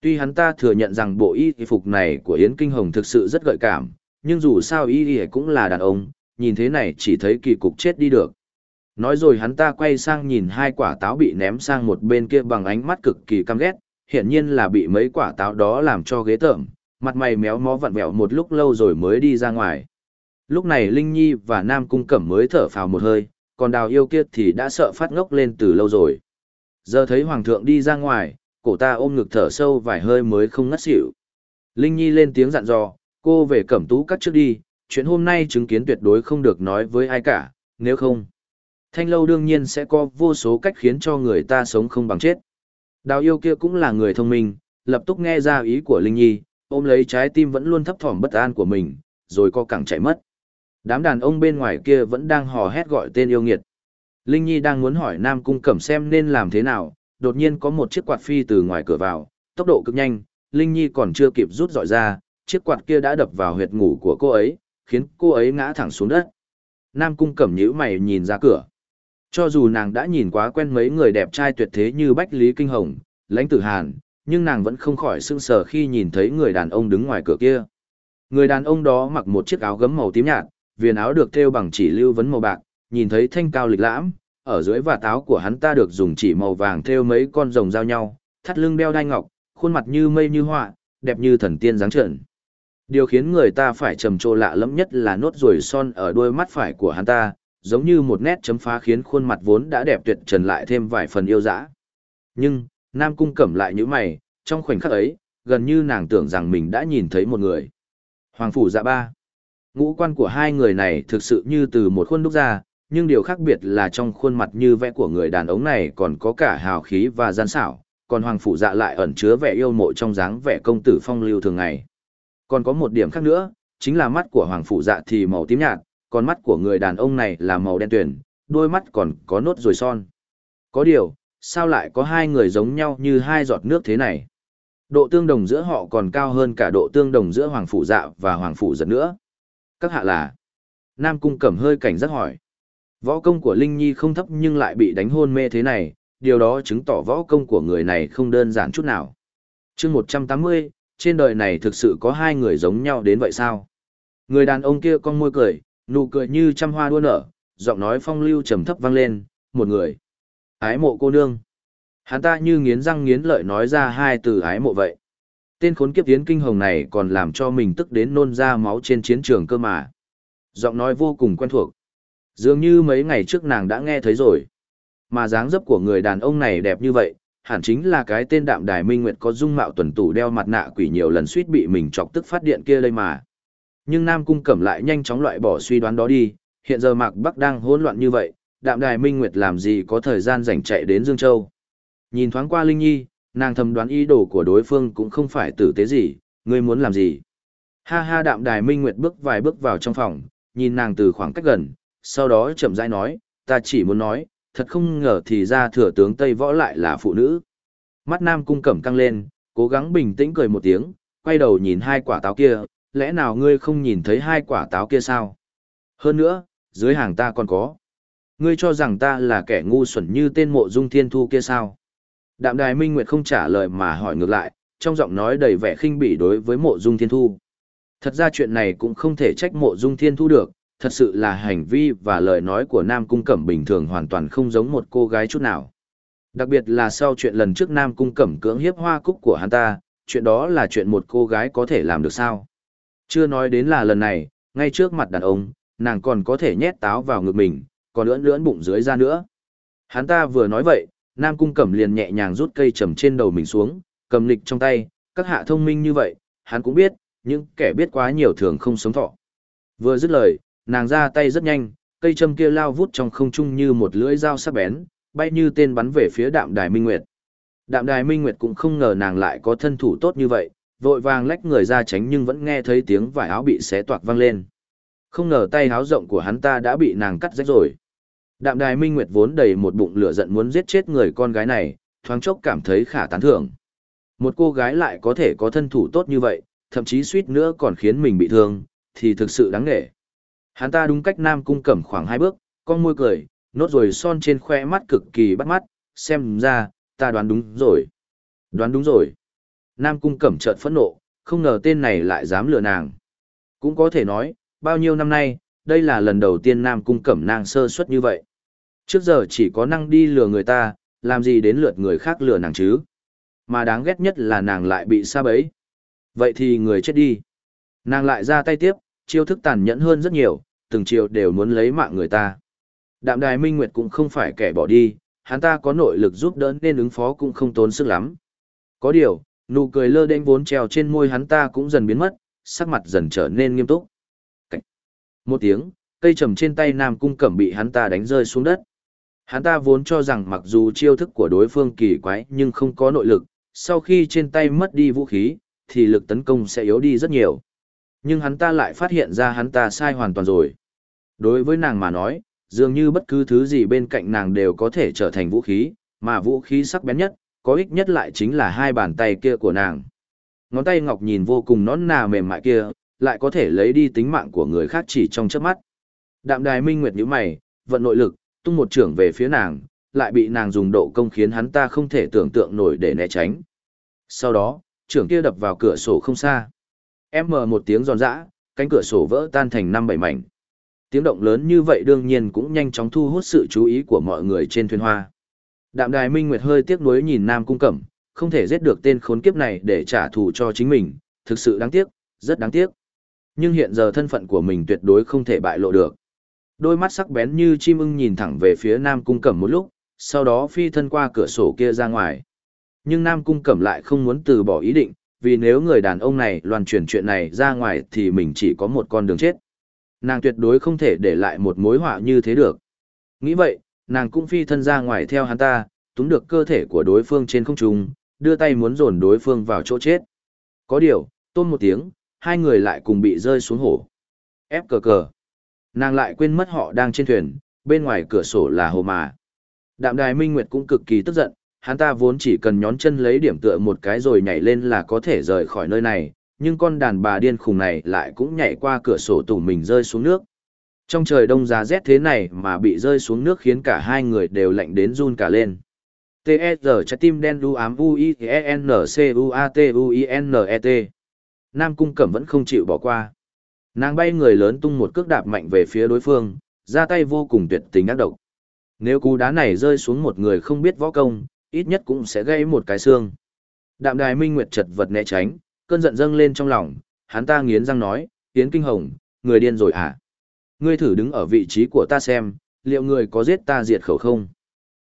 Tuy hắn ta thừa nhận rằng bộ y phục này của Yến Kinh Hồng thực sự rất gợi cảm, nhưng dù sao y y cũng là đàn ông, nhìn thế này chỉ thấy kỳ cục chết đi được. Nói rồi hắn ta quay sang nhìn hai quả táo bị ném sang một bên kia bằng ánh mắt cực kỳ căm ghét, hiển nhiên là bị mấy quả táo đó làm cho ghế tởm, mặt mày méo mó vặn vẹo một lúc lâu rồi mới đi ra ngoài. Lúc này Linh Nhi và Nam Cung Cẩm mới thở phào một hơi, còn đào yêu kia thì đã sợ phát ngốc lên từ lâu rồi. Giờ thấy Hoàng thượng đi ra ngoài, cổ ta ôm ngực thở sâu vài hơi mới không ngất xỉu. Linh Nhi lên tiếng dặn dò, cô về cẩm tú cắt trước đi, chuyện hôm nay chứng kiến tuyệt đối không được nói với ai cả, nếu không. Thanh lâu đương nhiên sẽ có vô số cách khiến cho người ta sống không bằng chết. Đào yêu kia cũng là người thông minh, lập tức nghe ra ý của Linh Nhi, ôm lấy trái tim vẫn luôn thấp thỏm bất an của mình, rồi co cẳng chạy mất. Đám đàn ông bên ngoài kia vẫn đang hò hét gọi tên yêu nghiệt. Linh Nhi đang muốn hỏi Nam Cung Cẩm xem nên làm thế nào, đột nhiên có một chiếc quạt phi từ ngoài cửa vào, tốc độ cực nhanh, Linh Nhi còn chưa kịp rút dọi ra, chiếc quạt kia đã đập vào huyệt ngủ của cô ấy, khiến cô ấy ngã thẳng xuống đất. Nam Cung Cẩm nhíu mày nhìn ra cửa. Cho dù nàng đã nhìn quá quen mấy người đẹp trai tuyệt thế như Bách Lý Kinh Hồng, Lãnh Tử Hàn, nhưng nàng vẫn không khỏi sững sờ khi nhìn thấy người đàn ông đứng ngoài cửa kia. Người đàn ông đó mặc một chiếc áo gấm màu tím nhạt, viền áo được thêu bằng chỉ lưu vấn màu bạc, nhìn thấy thanh cao lịch lãm, ở dưới và áo của hắn ta được dùng chỉ màu vàng thêu mấy con rồng giao nhau, thắt lưng đeo đai ngọc, khuôn mặt như mây như họa, đẹp như thần tiên dáng trợn. Điều khiến người ta phải trầm trồ lạ lẫm nhất là nốt ruồi son ở đôi mắt phải của hắn ta, giống như một nét chấm phá khiến khuôn mặt vốn đã đẹp tuyệt trần lại thêm vài phần yêu dã. Nhưng, Nam Cung Cẩm lại như mày, trong khoảnh khắc ấy, gần như nàng tưởng rằng mình đã nhìn thấy một người. Hoàng Phủ Dạ Ba Ngũ quan của hai người này thực sự như từ một khuôn đúc ra, nhưng điều khác biệt là trong khuôn mặt như vẽ của người đàn ông này còn có cả hào khí và gian xảo, còn Hoàng Phủ Dạ lại ẩn chứa vẻ yêu mộ trong dáng vẻ công tử phong lưu thường ngày. Còn có một điểm khác nữa, chính là mắt của Hoàng Phủ Dạ thì màu tím nhạt, con mắt của người đàn ông này là màu đen tuyền, đôi mắt còn có nốt ruồi son. Có điều, sao lại có hai người giống nhau như hai giọt nước thế này? Độ tương đồng giữa họ còn cao hơn cả độ tương đồng giữa Hoàng Phủ Dạ và Hoàng Phủ Giật nữa. Các hạ là... Nam Cung Cẩm hơi cảnh giác hỏi. Võ công của Linh Nhi không thấp nhưng lại bị đánh hôn mê thế này, điều đó chứng tỏ võ công của người này không đơn giản chút nào. chương 180, trên đời này thực sự có hai người giống nhau đến vậy sao? Người đàn ông kia con môi cười, nụ cười như trăm hoa đua nở, giọng nói phong lưu trầm thấp vang lên, một người. Ái mộ cô nương. Hắn ta như nghiến răng nghiến lợi nói ra hai từ ái mộ vậy. Tên khốn kiếp tiến kinh hồng này còn làm cho mình tức đến nôn ra máu trên chiến trường cơ mà. Giọng nói vô cùng quen thuộc. Dường như mấy ngày trước nàng đã nghe thấy rồi. Mà dáng dấp của người đàn ông này đẹp như vậy, hẳn chính là cái tên đạm đài minh nguyệt có dung mạo tuần tủ đeo mặt nạ quỷ nhiều lần suýt bị mình chọc tức phát điện kia đây mà. Nhưng Nam Cung Cẩm lại nhanh chóng loại bỏ suy đoán đó đi, hiện giờ Mạc Bắc đang hỗn loạn như vậy, đạm đài minh nguyệt làm gì có thời gian rảnh chạy đến Dương Châu. Nhìn thoáng qua Linh Nhi, nàng thầm đoán ý đồ của đối phương cũng không phải tử tế gì, ngươi muốn làm gì. Ha ha đạm đài minh nguyệt bước vài bước vào trong phòng, nhìn nàng từ khoảng cách gần, sau đó chậm rãi nói, ta chỉ muốn nói, thật không ngờ thì ra thừa tướng Tây Võ lại là phụ nữ. Mắt Nam Cung Cẩm căng lên, cố gắng bình tĩnh cười một tiếng, quay đầu nhìn hai quả táo kia, lẽ nào ngươi không nhìn thấy hai quả táo kia sao? Hơn nữa, dưới hàng ta còn có. Ngươi cho rằng ta là kẻ ngu xuẩn như tên mộ dung thiên thu kia sao? Đạm đài Minh Nguyệt không trả lời mà hỏi ngược lại, trong giọng nói đầy vẻ khinh bỉ đối với mộ dung thiên thu. Thật ra chuyện này cũng không thể trách mộ dung thiên thu được, thật sự là hành vi và lời nói của Nam Cung Cẩm bình thường hoàn toàn không giống một cô gái chút nào. Đặc biệt là sau chuyện lần trước Nam Cung Cẩm cưỡng hiếp hoa cúc của hắn ta, chuyện đó là chuyện một cô gái có thể làm được sao. Chưa nói đến là lần này, ngay trước mặt đàn ông, nàng còn có thể nhét táo vào ngực mình, còn lưỡn lưỡn bụng dưới ra nữa. Hắn ta vừa nói vậy, Nam Cung Cẩm liền nhẹ nhàng rút cây trầm trên đầu mình xuống, cầm lịch trong tay, các hạ thông minh như vậy, hắn cũng biết, những kẻ biết quá nhiều thường không sống thọ. Vừa dứt lời, nàng ra tay rất nhanh, cây châm kia lao vút trong không trung như một lưỡi dao sắc bén, bay như tên bắn về phía đạm đài minh nguyệt. Đạm đài minh nguyệt cũng không ngờ nàng lại có thân thủ tốt như vậy, vội vàng lách người ra tránh nhưng vẫn nghe thấy tiếng vải áo bị xé toạc vang lên. Không ngờ tay áo rộng của hắn ta đã bị nàng cắt rách rồi. Đạm đài minh nguyệt vốn đầy một bụng lửa giận muốn giết chết người con gái này, thoáng chốc cảm thấy khả tán thưởng. Một cô gái lại có thể có thân thủ tốt như vậy, thậm chí suýt nữa còn khiến mình bị thương, thì thực sự đáng nể. Hắn ta đúng cách Nam Cung Cẩm khoảng hai bước, con môi cười, nốt rồi son trên khoe mắt cực kỳ bắt mắt, xem ra, ta đoán đúng rồi. Đoán đúng rồi. Nam Cung Cẩm chợt phẫn nộ, không ngờ tên này lại dám lừa nàng. Cũng có thể nói, bao nhiêu năm nay, đây là lần đầu tiên Nam Cung Cẩm nàng sơ suất như vậy. Trước giờ chỉ có năng đi lừa người ta, làm gì đến lượt người khác lừa nàng chứ. Mà đáng ghét nhất là nàng lại bị xa bấy. Vậy thì người chết đi. Nàng lại ra tay tiếp, chiêu thức tàn nhẫn hơn rất nhiều, từng chiều đều muốn lấy mạng người ta. Đạm Đài Minh Nguyệt cũng không phải kẻ bỏ đi, hắn ta có nội lực giúp đỡ nên ứng phó cũng không tốn sức lắm. Có điều, nụ cười lơ đễnh vốn treo trên môi hắn ta cũng dần biến mất, sắc mặt dần trở nên nghiêm túc. Cách. Một tiếng, cây trầm trên tay Nam Cung Cẩm bị hắn ta đánh rơi xuống đất. Hắn ta vốn cho rằng mặc dù chiêu thức của đối phương kỳ quái nhưng không có nội lực, sau khi trên tay mất đi vũ khí, thì lực tấn công sẽ yếu đi rất nhiều. Nhưng hắn ta lại phát hiện ra hắn ta sai hoàn toàn rồi. Đối với nàng mà nói, dường như bất cứ thứ gì bên cạnh nàng đều có thể trở thành vũ khí, Mà vũ khí sắc bén nhất, có ích nhất lại chính là hai bàn tay kia của nàng. Ngón tay ngọc nhìn vô cùng nón nà mềm mại kia, lại có thể lấy đi tính mạng của người khác chỉ trong chớp mắt. Đạm đài minh nguyệt nhíu mày, vận nội lực, tung một trưởng về phía nàng, lại bị nàng dùng độ công khiến hắn ta không thể tưởng tượng nổi để né tránh. Sau đó, trưởng kia đập vào cửa sổ không xa. Em mở một tiếng giòn giã, cánh cửa sổ vỡ tan thành năm bảy mảnh. Tiếng động lớn như vậy đương nhiên cũng nhanh chóng thu hút sự chú ý của mọi người trên thuyền hoa. Đạm đài minh nguyệt hơi tiếc nuối nhìn Nam Cung Cẩm, không thể giết được tên khốn kiếp này để trả thù cho chính mình, thực sự đáng tiếc, rất đáng tiếc. Nhưng hiện giờ thân phận của mình tuyệt đối không thể bại lộ được. Đôi mắt sắc bén như chim ưng nhìn thẳng về phía Nam Cung Cẩm một lúc, sau đó phi thân qua cửa sổ kia ra ngoài. Nhưng Nam Cung Cẩm lại không muốn từ bỏ ý định, vì nếu người đàn ông này loan truyền chuyện này ra ngoài thì mình chỉ có một con đường chết. Nàng tuyệt đối không thể để lại một mối họa như thế được. Nghĩ vậy, nàng cũng phi thân ra ngoài theo hắn ta, túm được cơ thể của đối phương trên không trung, đưa tay muốn dồn đối phương vào chỗ chết. Có điều, tôn một tiếng, hai người lại cùng bị rơi xuống hổ. Ép cờ cờ. Nàng lại quên mất họ đang trên thuyền, bên ngoài cửa sổ là hồ mà. Đạm đài Minh Nguyệt cũng cực kỳ tức giận, hắn ta vốn chỉ cần nhón chân lấy điểm tựa một cái rồi nhảy lên là có thể rời khỏi nơi này, nhưng con đàn bà điên khùng này lại cũng nhảy qua cửa sổ tủ mình rơi xuống nước. Trong trời đông giá rét thế này mà bị rơi xuống nước khiến cả hai người đều lạnh đến run cả lên. T.E.G. trái tim đen đu ám u i e n c u a t u i n e t Nam Cung Cẩm vẫn không chịu bỏ qua. Nàng bay người lớn tung một cước đạp mạnh về phía đối phương, ra tay vô cùng tuyệt tình ác độc. Nếu cú đá này rơi xuống một người không biết võ công, ít nhất cũng sẽ gây một cái xương. Đạm đài minh nguyệt chật vật né tránh, cơn giận dâng lên trong lòng, hắn ta nghiến răng nói, Tiến Kinh Hồng, người điên rồi à? Ngươi thử đứng ở vị trí của ta xem, liệu người có giết ta diệt khẩu không?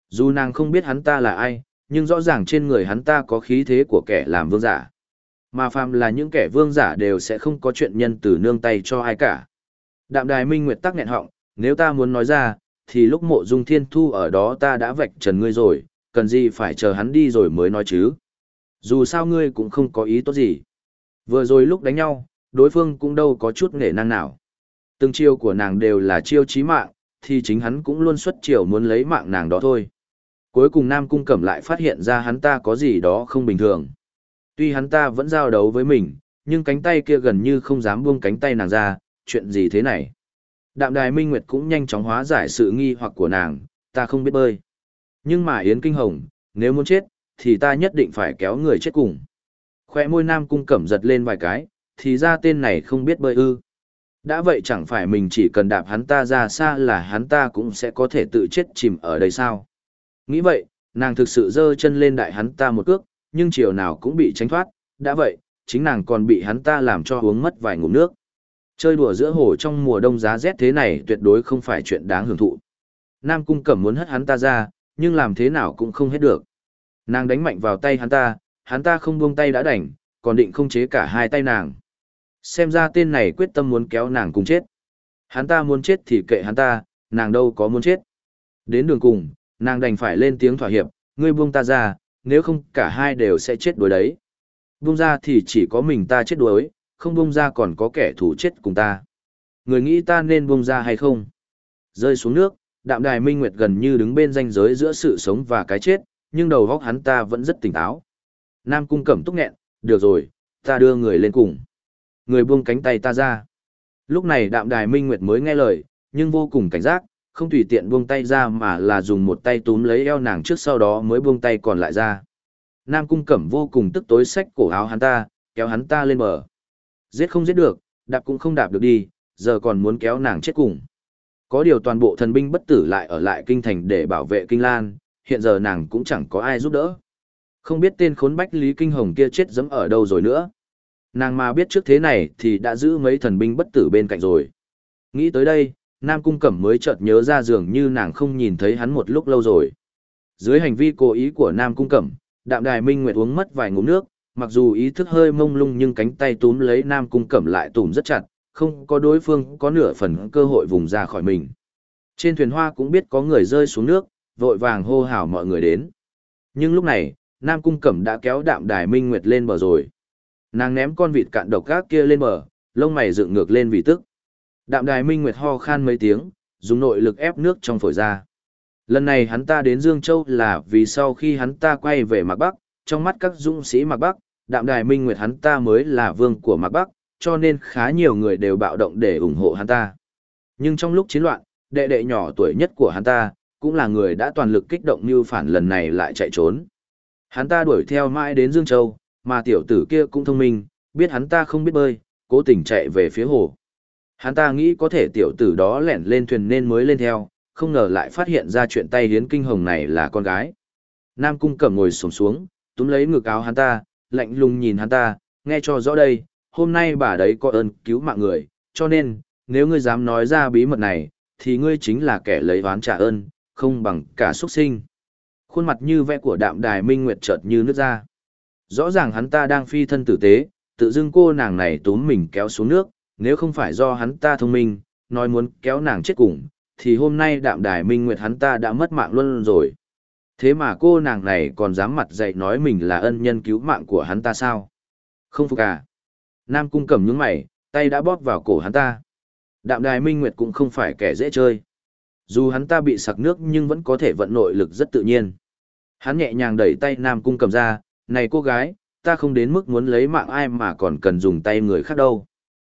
Dù nàng không biết hắn ta là ai, nhưng rõ ràng trên người hắn ta có khí thế của kẻ làm vương giả. Mà phàm là những kẻ vương giả đều sẽ không có chuyện nhân từ nương tay cho ai cả. Đạm đài minh nguyệt tắc nghẹn họng, nếu ta muốn nói ra, thì lúc mộ dung thiên thu ở đó ta đã vạch trần ngươi rồi, cần gì phải chờ hắn đi rồi mới nói chứ. Dù sao ngươi cũng không có ý tốt gì. Vừa rồi lúc đánh nhau, đối phương cũng đâu có chút nể năng nào. Từng chiêu của nàng đều là chiêu chí mạng, thì chính hắn cũng luôn xuất chiêu muốn lấy mạng nàng đó thôi. Cuối cùng Nam Cung Cẩm lại phát hiện ra hắn ta có gì đó không bình thường. Tuy hắn ta vẫn giao đấu với mình, nhưng cánh tay kia gần như không dám buông cánh tay nàng ra, chuyện gì thế này? Đạm đài Minh Nguyệt cũng nhanh chóng hóa giải sự nghi hoặc của nàng, ta không biết bơi. Nhưng mà Yến Kinh Hồng, nếu muốn chết, thì ta nhất định phải kéo người chết cùng. Khoe môi nam cung cẩm giật lên vài cái, thì ra tên này không biết bơi ư. Đã vậy chẳng phải mình chỉ cần đạp hắn ta ra xa là hắn ta cũng sẽ có thể tự chết chìm ở đây sao. Nghĩ vậy, nàng thực sự giơ chân lên đại hắn ta một cước, nhưng chiều nào cũng bị tránh thoát, đã vậy, chính nàng còn bị hắn ta làm cho uống mất vài ngụm nước. Chơi đùa giữa hồ trong mùa đông giá rét thế này tuyệt đối không phải chuyện đáng hưởng thụ. Nam cung cẩm muốn hất hắn ta ra, nhưng làm thế nào cũng không hết được. Nàng đánh mạnh vào tay hắn ta, hắn ta không buông tay đã đành, còn định không chế cả hai tay nàng. Xem ra tên này quyết tâm muốn kéo nàng cùng chết. Hắn ta muốn chết thì kệ hắn ta, nàng đâu có muốn chết. Đến đường cùng, nàng đành phải lên tiếng thỏa hiệp, ngươi buông ta ra, nếu không cả hai đều sẽ chết đuối đấy. Buông ra thì chỉ có mình ta chết đuối, không buông ra còn có kẻ thù chết cùng ta. Người nghĩ ta nên buông ra hay không? Rơi xuống nước, đạm đài minh nguyệt gần như đứng bên ranh giới giữa sự sống và cái chết, nhưng đầu óc hắn ta vẫn rất tỉnh táo. Nam cung cẩm túc nghẹn, được rồi, ta đưa người lên cùng. Người buông cánh tay ta ra. Lúc này đạm đài minh nguyệt mới nghe lời, nhưng vô cùng cảnh giác, không tùy tiện buông tay ra mà là dùng một tay túm lấy eo nàng trước sau đó mới buông tay còn lại ra. Nam cung cẩm vô cùng tức tối xách cổ áo hắn ta, kéo hắn ta lên bờ. Giết không giết được, đạp cũng không đạp được đi, giờ còn muốn kéo nàng chết cùng. Có điều toàn bộ thần binh bất tử lại ở lại kinh thành để bảo vệ kinh lan, hiện giờ nàng cũng chẳng có ai giúp đỡ. Không biết tên khốn bách Lý Kinh Hồng kia chết dẫm ở đâu rồi nữa. Nàng mà biết trước thế này thì đã giữ mấy thần binh bất tử bên cạnh rồi. Nghĩ tới đây, Nam Cung Cẩm mới chợt nhớ ra dường như nàng không nhìn thấy hắn một lúc lâu rồi. Dưới hành vi cố ý của Nam Cung Cẩm, Đạm Đài Minh Nguyệt uống mất vài ngụm nước, mặc dù ý thức hơi mông lung nhưng cánh tay túm lấy Nam Cung Cẩm lại tùm rất chặt, không có đối phương có nửa phần cơ hội vùng ra khỏi mình. Trên thuyền hoa cũng biết có người rơi xuống nước, vội vàng hô hào mọi người đến. Nhưng lúc này, Nam Cung Cẩm đã kéo đạm đài minh nguyệt lên bờ rồi. Nàng ném con vịt cạn độc gác kia lên bờ, lông mày dựng ngược lên vì tức. Đạm đài minh nguyệt ho khan mấy tiếng, dùng nội lực ép nước trong phổi ra. Lần này hắn ta đến Dương Châu là vì sau khi hắn ta quay về Mạc Bắc, trong mắt các dũng sĩ Mạc Bắc, đạm đài minh nguyệt hắn ta mới là vương của Mạc Bắc, cho nên khá nhiều người đều bạo động để ủng hộ hắn ta. Nhưng trong lúc chiến loạn, đệ đệ nhỏ tuổi nhất của hắn ta, cũng là người đã toàn lực kích động như phản lần này lại chạy trốn. Hắn ta đuổi theo mãi đến Dương Châu, mà tiểu tử kia cũng thông minh, biết hắn ta không biết bơi, cố tình chạy về phía hồ. Hắn ta nghĩ có thể tiểu tử đó lẻn lên thuyền nên mới lên theo, không ngờ lại phát hiện ra chuyện tay hiến kinh hồng này là con gái. Nam cung cẩm ngồi sổng xuống, túm lấy ngực áo hắn ta, lạnh lùng nhìn hắn ta, nghe cho rõ đây, hôm nay bà đấy có ơn cứu mạng người, cho nên, nếu ngươi dám nói ra bí mật này, thì ngươi chính là kẻ lấy oán trả ơn, không bằng cả xuất sinh. Khuôn mặt như vẽ của đạm đài minh nguyệt chợt như nước ra. Rõ ràng hắn ta đang phi thân tử tế, tự dưng cô nàng này túm mình kéo xuống nước, nếu không phải do hắn ta thông minh, nói muốn kéo nàng chết cùng, thì hôm nay đạm đài minh nguyệt hắn ta đã mất mạng luôn rồi. Thế mà cô nàng này còn dám mặt dậy nói mình là ân nhân cứu mạng của hắn ta sao? Không phục à? Nam cung cầm những mày, tay đã bóp vào cổ hắn ta. Đạm đài minh nguyệt cũng không phải kẻ dễ chơi. Dù hắn ta bị sặc nước nhưng vẫn có thể vận nội lực rất tự nhiên. Hắn nhẹ nhàng đẩy tay Nam cung cầm ra, này cô gái, ta không đến mức muốn lấy mạng ai mà còn cần dùng tay người khác đâu.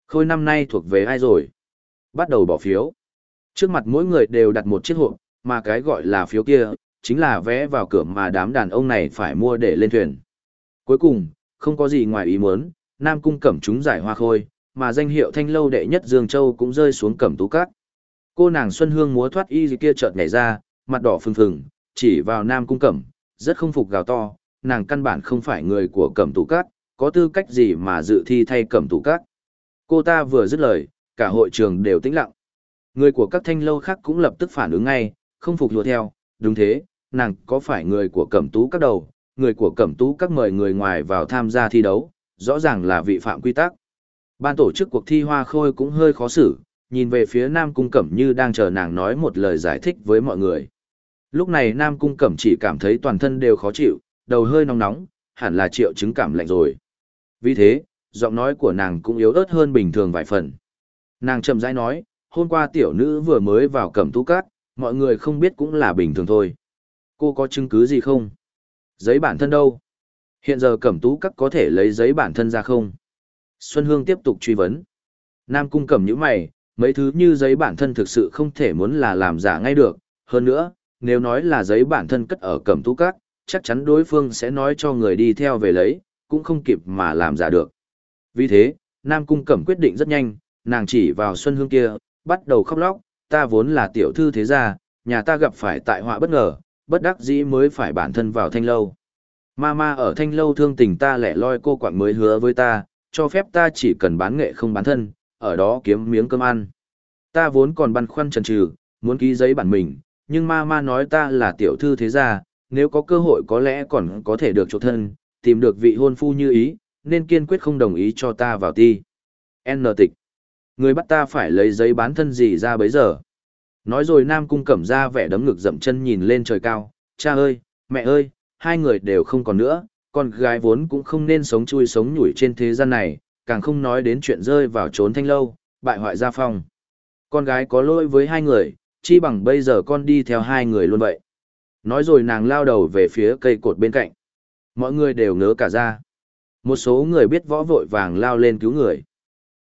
Khôi năm nay thuộc về ai rồi? Bắt đầu bỏ phiếu. Trước mặt mỗi người đều đặt một chiếc hộp, mà cái gọi là phiếu kia, chính là vé vào cửa mà đám đàn ông này phải mua để lên thuyền. Cuối cùng, không có gì ngoài ý muốn, Nam Cung cẩm chúng giải hoa khôi, mà danh hiệu thanh lâu đệ nhất Dương Châu cũng rơi xuống cẩm tú cát. Cô nàng Xuân Hương múa thoát y kia chợt nhảy ra, mặt đỏ phừng phừng, chỉ vào Nam Cung cẩm, rất không phục gào to, nàng căn bản không phải người của cẩm tú cát, có tư cách gì mà dự thi thay cẩm tú cát. Cô ta vừa dứt lời, cả hội trường đều tĩnh lặng. Người của các thanh lâu khác cũng lập tức phản ứng ngay, không phục hùa theo, đúng thế, nàng có phải người của cẩm tú các đầu, người của cẩm tú các mời người ngoài vào tham gia thi đấu, rõ ràng là vi phạm quy tắc. Ban tổ chức cuộc thi hoa khôi cũng hơi khó xử, nhìn về phía Nam Cung Cẩm như đang chờ nàng nói một lời giải thích với mọi người. Lúc này Nam Cung Cẩm chỉ cảm thấy toàn thân đều khó chịu, đầu hơi nóng nóng, hẳn là triệu chứng cảm lạnh rồi. Vì thế, giọng nói của nàng cũng yếu ớt hơn bình thường vài phần. Nàng chậm rãi nói, hôm qua tiểu nữ vừa mới vào cẩm tú cát, mọi người không biết cũng là bình thường thôi. Cô có chứng cứ gì không? Giấy bản thân đâu? Hiện giờ cẩm tú cát có thể lấy giấy bản thân ra không? Xuân Hương tiếp tục truy vấn. Nam cung cẩm những mày, mấy thứ như giấy bản thân thực sự không thể muốn là làm giả ngay được. Hơn nữa, nếu nói là giấy bản thân cất ở cẩm tú cát chắc chắn đối phương sẽ nói cho người đi theo về lấy, cũng không kịp mà làm giả được. Vì thế, Nam cung cẩm quyết định rất nhanh, nàng chỉ vào Xuân Hương kia, bắt đầu khóc lóc, ta vốn là tiểu thư thế gia, nhà ta gặp phải tại họa bất ngờ, bất đắc dĩ mới phải bản thân vào thanh lâu. Mama ở thanh lâu thương tình ta lẻ loi cô quạng mới hứa với ta, cho phép ta chỉ cần bán nghệ không bán thân, ở đó kiếm miếng cơm ăn. Ta vốn còn băn khoăn chần chừ, muốn ký giấy bản mình, nhưng mama nói ta là tiểu thư thế gia, nếu có cơ hội có lẽ còn có thể được chỗ thân, tìm được vị hôn phu như ý, nên kiên quyết không đồng ý cho ta vào ti. N tịch. Người bắt ta phải lấy giấy bán thân gì ra bấy giờ. Nói rồi Nam Cung cẩm ra vẻ đấm ngực dậm chân nhìn lên trời cao, cha ơi, mẹ ơi, hai người đều không còn nữa, con gái vốn cũng không nên sống chui sống nhủi trên thế gian này, càng không nói đến chuyện rơi vào trốn thanh lâu, bại hoại gia phong. Con gái có lỗi với hai người, chi bằng bây giờ con đi theo hai người luôn vậy. Nói rồi nàng lao đầu về phía cây cột bên cạnh. Mọi người đều ngớ cả ra. Một số người biết võ vội vàng lao lên cứu người.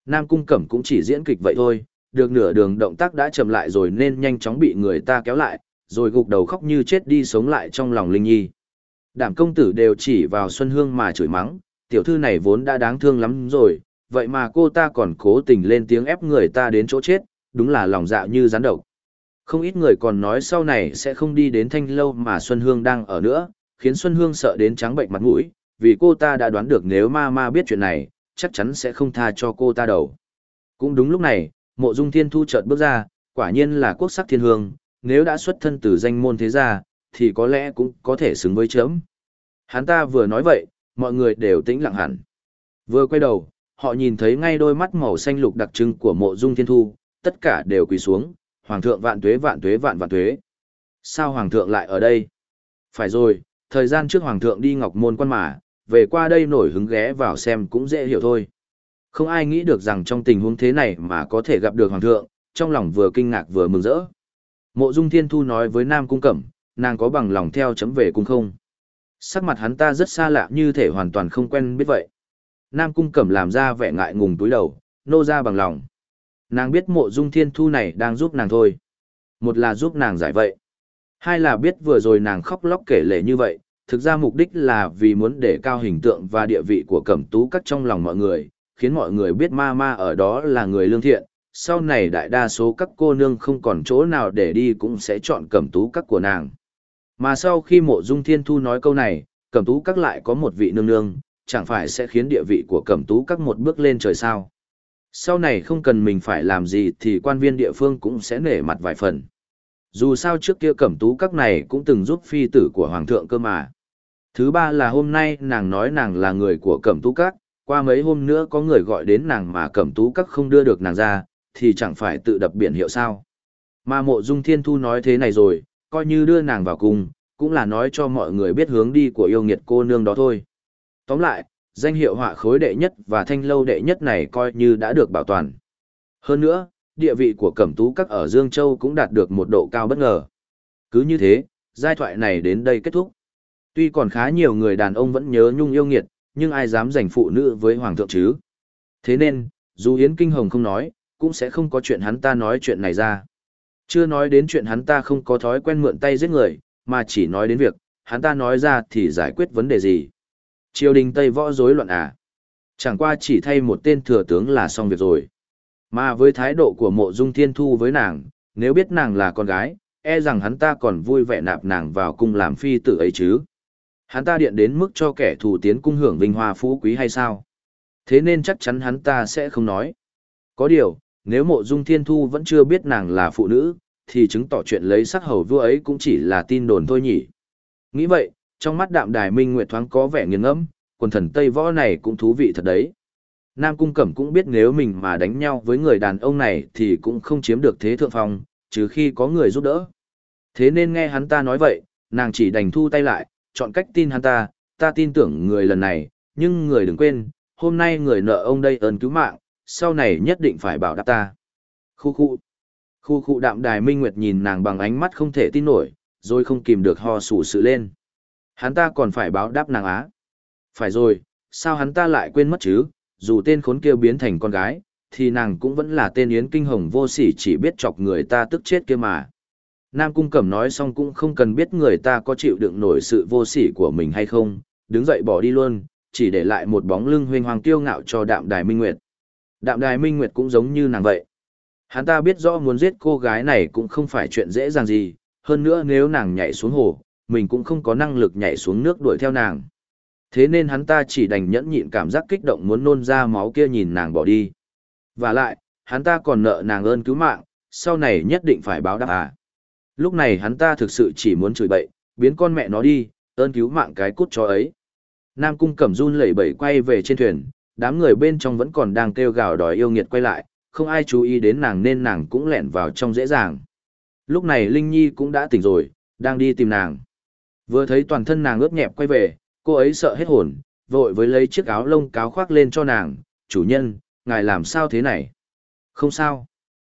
Nam Cung Cẩm cũng chỉ diễn kịch vậy thôi, được nửa đường động tác đã chậm lại rồi nên nhanh chóng bị người ta kéo lại, rồi gục đầu khóc như chết đi sống lại trong lòng Linh Nhi. Đảm công tử đều chỉ vào Xuân Hương mà chửi mắng, tiểu thư này vốn đã đáng thương lắm rồi, vậy mà cô ta còn cố tình lên tiếng ép người ta đến chỗ chết, đúng là lòng dạ như rắn độc. Không ít người còn nói sau này sẽ không đi đến thanh lâu mà Xuân Hương đang ở nữa, khiến Xuân Hương sợ đến trắng bệnh mặt mũi, vì cô ta đã đoán được nếu ma ma biết chuyện này, chắc chắn sẽ không tha cho cô ta đầu. Cũng đúng lúc này, mộ dung thiên thu chợt bước ra, quả nhiên là quốc sắc thiên hương, nếu đã xuất thân từ danh môn thế gia, thì có lẽ cũng có thể xứng với chớm. Hắn ta vừa nói vậy, mọi người đều tĩnh lặng hẳn. Vừa quay đầu, họ nhìn thấy ngay đôi mắt màu xanh lục đặc trưng của mộ dung thiên thu, tất cả đều quỳ xuống, hoàng thượng vạn tuế vạn tuế vạn vạn tuế. Sao hoàng thượng lại ở đây? Phải rồi, thời gian trước hoàng thượng đi ngọc môn quan mà, về qua đây nổi hứng ghé vào xem cũng dễ hiểu thôi. Không ai nghĩ được rằng trong tình huống thế này mà có thể gặp được hoàng thượng, trong lòng vừa kinh ngạc vừa mừng rỡ. Mộ Dung Thiên Thu nói với Nam Cung Cẩm, nàng có bằng lòng theo chấm về cung không? Sắc mặt hắn ta rất xa lạ như thể hoàn toàn không quen biết vậy. Nam Cung Cẩm làm ra vẻ ngại ngùng túi đầu, nô ra bằng lòng. Nàng biết mộ dung thiên thu này đang giúp nàng thôi. Một là giúp nàng giải vậy. Hai là biết vừa rồi nàng khóc lóc kể lể như vậy, thực ra mục đích là vì muốn để cao hình tượng và địa vị của cẩm tú cắt trong lòng mọi người, khiến mọi người biết ma ma ở đó là người lương thiện. Sau này đại đa số các cô nương không còn chỗ nào để đi cũng sẽ chọn cẩm tú cắt của nàng. Mà sau khi mộ dung thiên thu nói câu này, cẩm tú cắt lại có một vị nương nương, chẳng phải sẽ khiến địa vị của cẩm tú cắt một bước lên trời sao. Sau này không cần mình phải làm gì thì quan viên địa phương cũng sẽ nể mặt vài phần. Dù sao trước kia cẩm tú các này cũng từng giúp phi tử của hoàng thượng cơ mà. Thứ ba là hôm nay nàng nói nàng là người của cẩm tú các, qua mấy hôm nữa có người gọi đến nàng mà cẩm tú các không đưa được nàng ra, thì chẳng phải tự đập biển hiệu sao. Mà mộ dung thiên thu nói thế này rồi, coi như đưa nàng vào cung, cũng là nói cho mọi người biết hướng đi của yêu nghiệt cô nương đó thôi. Tóm lại, danh hiệu họa khối đệ nhất và thanh lâu đệ nhất này coi như đã được bảo toàn. Hơn nữa, địa vị của Cẩm Tú Các ở Dương Châu cũng đạt được một độ cao bất ngờ. Cứ như thế, giai thoại này đến đây kết thúc. Tuy còn khá nhiều người đàn ông vẫn nhớ nhung yêu nghiệt, nhưng ai dám giành phụ nữ với Hoàng thượng chứ? Thế nên, dù Yến Kinh Hồng không nói, cũng sẽ không có chuyện hắn ta nói chuyện này ra. Chưa nói đến chuyện hắn ta không có thói quen mượn tay giết người, mà chỉ nói đến việc, hắn ta nói ra thì giải quyết vấn đề gì triều đình Tây võ rối loạn à. Chẳng qua chỉ thay một tên thừa tướng là xong việc rồi. Mà với thái độ của mộ dung thiên thu với nàng, nếu biết nàng là con gái, e rằng hắn ta còn vui vẻ nạp nàng vào cung làm phi tử ấy chứ. Hắn ta điện đến mức cho kẻ thù tiến cung hưởng vinh hoa phú quý hay sao? Thế nên chắc chắn hắn ta sẽ không nói. Có điều, nếu mộ dung thiên thu vẫn chưa biết nàng là phụ nữ, thì chứng tỏ chuyện lấy sắc hầu vua ấy cũng chỉ là tin đồn thôi nhỉ. Nghĩ vậy, trong mắt đạm đài minh nguyệt thoáng có vẻ nghiêng ngẫm, quần thần tây võ này cũng thú vị thật đấy. Nam cung cẩm cũng biết nếu mình mà đánh nhau với người đàn ông này thì cũng không chiếm được thế thượng phong, trừ khi có người giúp đỡ. Thế nên nghe hắn ta nói vậy, nàng chỉ đành thu tay lại, chọn cách tin hắn ta ta tin tưởng người lần này, nhưng người đừng quên, hôm nay người nợ ông đây ơn cứu mạng, sau này nhất định phải bảo đáp ta. Khu khu. Khu khu đạm đài minh nguyệt nhìn nàng bằng ánh mắt không thể tin nổi, rồi không kìm được ho sủ sự lên. Hắn ta còn phải báo đáp nàng á. Phải rồi, sao hắn ta lại quên mất chứ, dù tên khốn kia biến thành con gái, thì nàng cũng vẫn là tên Yến Kinh Hồng vô sỉ chỉ biết chọc người ta tức chết kia mà. Nam Cung Cẩm nói xong cũng không cần biết người ta có chịu đựng nổi sự vô sỉ của mình hay không, đứng dậy bỏ đi luôn, chỉ để lại một bóng lưng huynh hoàng tiêu ngạo cho Đạm Đài Minh Nguyệt. Đạm Đài Minh Nguyệt cũng giống như nàng vậy. Hắn ta biết rõ muốn giết cô gái này cũng không phải chuyện dễ dàng gì, hơn nữa nếu nàng nhảy xuống hồ, mình cũng không có năng lực nhảy xuống nước đuổi theo nàng. Thế nên hắn ta chỉ đành nhẫn nhịn cảm giác kích động muốn nôn ra máu kia nhìn nàng bỏ đi. Và lại, hắn ta còn nợ nàng ơn cứu mạng, sau này nhất định phải báo đáp à. Lúc này hắn ta thực sự chỉ muốn chửi bậy, biến con mẹ nó đi, ơn cứu mạng cái cút cho ấy. Nam cung cẩm run lẩy bẩy quay về trên thuyền, đám người bên trong vẫn còn đang kêu gào đòi yêu nghiệt quay lại, không ai chú ý đến nàng nên nàng cũng lẻn vào trong dễ dàng. Lúc này Linh Nhi cũng đã tỉnh rồi, đang đi tìm nàng. Vừa thấy toàn thân nàng ướt nhẹp quay về, cô ấy sợ hết hồn, vội với lấy chiếc áo lông cáo khoác lên cho nàng, chủ nhân, ngài làm sao thế này? Không sao.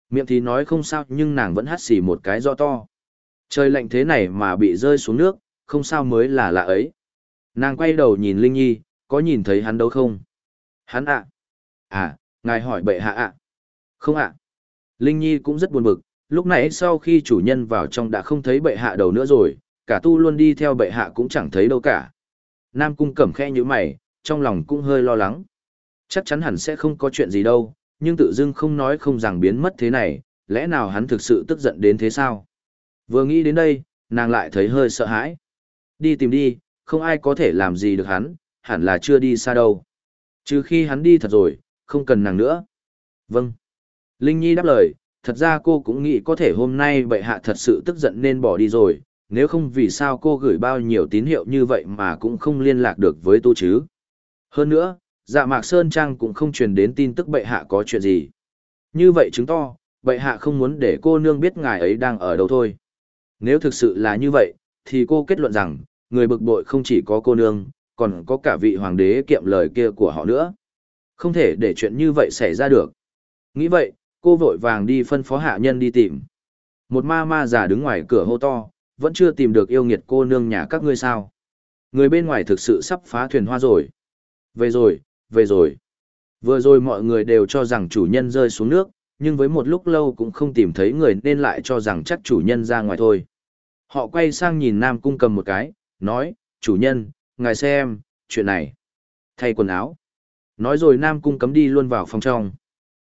Miệng thì nói không sao nhưng nàng vẫn hắt xì một cái do to. Trời lạnh thế này mà bị rơi xuống nước, không sao mới là lạ ấy. Nàng quay đầu nhìn Linh Nhi, có nhìn thấy hắn đâu không? Hắn ạ. À. ngài hỏi bệ hạ ạ. Không ạ. Linh Nhi cũng rất buồn bực, lúc nãy sau khi chủ nhân vào trong đã không thấy bệ hạ đầu nữa rồi, cả tu luôn đi theo bệ hạ cũng chẳng thấy đâu cả. Nam cung cẩm khe như mày, trong lòng cũng hơi lo lắng. Chắc chắn hẳn sẽ không có chuyện gì đâu, nhưng tự dưng không nói không rằng biến mất thế này, lẽ nào hắn thực sự tức giận đến thế sao? Vừa nghĩ đến đây, nàng lại thấy hơi sợ hãi. Đi tìm đi, không ai có thể làm gì được hắn, hẳn là chưa đi xa đâu. Trừ khi hắn đi thật rồi, không cần nàng nữa. Vâng. Linh Nhi đáp lời, thật ra cô cũng nghĩ có thể hôm nay bệ hạ thật sự tức giận nên bỏ đi rồi, nếu không vì sao cô gửi bao nhiêu tín hiệu như vậy mà cũng không liên lạc được với tu chứ. Hơn nữa, dạ mạc Sơn Trang cũng không truyền đến tin tức bệ hạ có chuyện gì. Như vậy chứng to, bệ hạ không muốn để cô nương biết ngài ấy đang ở đâu thôi. Nếu thực sự là như vậy, thì cô kết luận rằng, người bực bội không chỉ có cô nương, còn có cả vị hoàng đế kiệm lời kia của họ nữa. Không thể để chuyện như vậy xảy ra được. Nghĩ vậy, cô vội vàng đi phân phó hạ nhân đi tìm. Một ma ma già đứng ngoài cửa hô to, vẫn chưa tìm được yêu nghiệt cô nương nhà các ngươi sao. Người bên ngoài thực sự sắp phá thuyền hoa rồi. Về rồi, về rồi. Vừa rồi mọi người đều cho rằng chủ nhân rơi xuống nước, nhưng với một lúc lâu cũng không tìm thấy người nên lại cho rằng chắc chủ nhân ra ngoài thôi. Họ quay sang nhìn Nam Cung cầm một cái, nói, chủ nhân, ngài xem, chuyện này. Thay quần áo. Nói rồi Nam Cung cấm đi luôn vào phòng trong.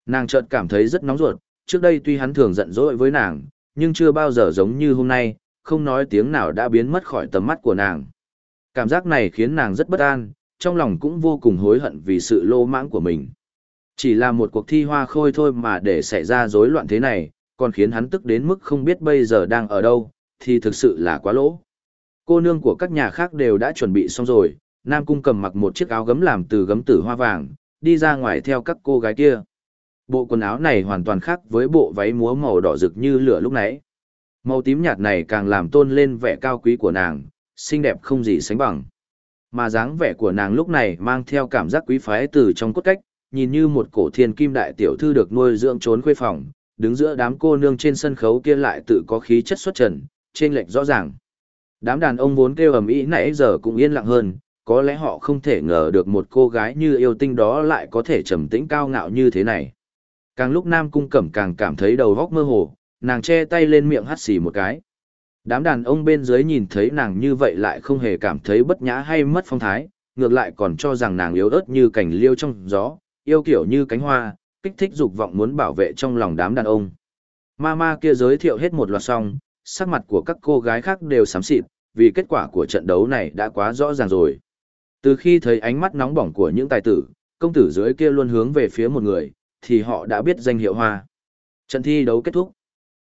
Nàng chợt cảm thấy rất nóng ruột, trước đây tuy hắn thường giận dỗi với nàng, nhưng chưa bao giờ giống như hôm nay, không nói tiếng nào đã biến mất khỏi tầm mắt của nàng. Cảm giác này khiến nàng rất bất an, trong lòng cũng vô cùng hối hận vì sự lô mãng của mình. Chỉ là một cuộc thi hoa khôi thôi mà để xảy ra rối loạn thế này, còn khiến hắn tức đến mức không biết bây giờ đang ở đâu, thì thực sự là quá lỗ. Cô nương của các nhà khác đều đã chuẩn bị xong rồi, Nam Cung cầm mặc một chiếc áo gấm làm từ gấm tử hoa vàng, đi ra ngoài theo các cô gái kia. Bộ quần áo này hoàn toàn khác với bộ váy múa màu đỏ rực như lửa lúc nãy. Màu tím nhạt này càng làm tôn lên vẻ cao quý của nàng, xinh đẹp không gì sánh bằng. Mà dáng vẻ của nàng lúc này mang theo cảm giác quý phái từ trong cốt cách, nhìn như một cổ thiên kim đại tiểu thư được nuôi dưỡng trốn khuê phòng, đứng giữa đám cô nương trên sân khấu kia lại tự có khí chất xuất trần, trên lệch rõ ràng. Đám đàn ông vốn kêu ầm ĩ nãy giờ cũng yên lặng hơn, có lẽ họ không thể ngờ được một cô gái như yêu tinh đó lại có thể trầm tĩnh cao ngạo như thế này. Càng lúc Nam Cung Cẩm càng cảm thấy đầu góc mơ hồ, nàng che tay lên miệng hắt xì một cái. Đám đàn ông bên dưới nhìn thấy nàng như vậy lại không hề cảm thấy bất nhã hay mất phong thái, ngược lại còn cho rằng nàng yếu ớt như cành liêu trong gió, yêu kiểu như cánh hoa, kích thích dục vọng muốn bảo vệ trong lòng đám đàn ông. Mama kia giới thiệu hết một loạt xong, sắc mặt của các cô gái khác đều xám xịt, vì kết quả của trận đấu này đã quá rõ ràng rồi. Từ khi thấy ánh mắt nóng bỏng của những tài tử, công tử dưới kia luôn hướng về phía một người, thì họ đã biết danh hiệu hoa. Trận thi đấu kết thúc.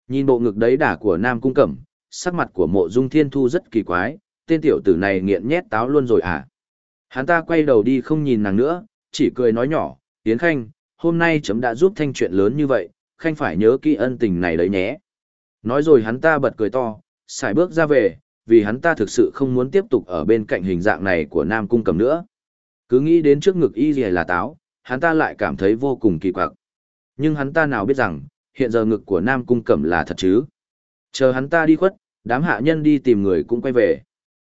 Nhìn bộ ngực đấy đả của Nam Cung Cẩm, sắc mặt của mộ dung thiên thu rất kỳ quái, tên tiểu tử này nghiện nhét táo luôn rồi à. Hắn ta quay đầu đi không nhìn nàng nữa, chỉ cười nói nhỏ, Yến Khanh, hôm nay chấm đã giúp thanh chuyện lớn như vậy, Khanh phải nhớ kỹ ân tình này đấy nhé. Nói rồi hắn ta bật cười to, xài bước ra về, vì hắn ta thực sự không muốn tiếp tục ở bên cạnh hình dạng này của Nam Cung Cầm nữa. Cứ nghĩ đến trước ngực y gì là táo, hắn ta lại cảm thấy vô cùng kỳ quặc. Nhưng hắn ta nào biết rằng, hiện giờ ngực của Nam Cung Cẩm là thật chứ. Chờ hắn ta đi khuất, đám hạ nhân đi tìm người cũng quay về.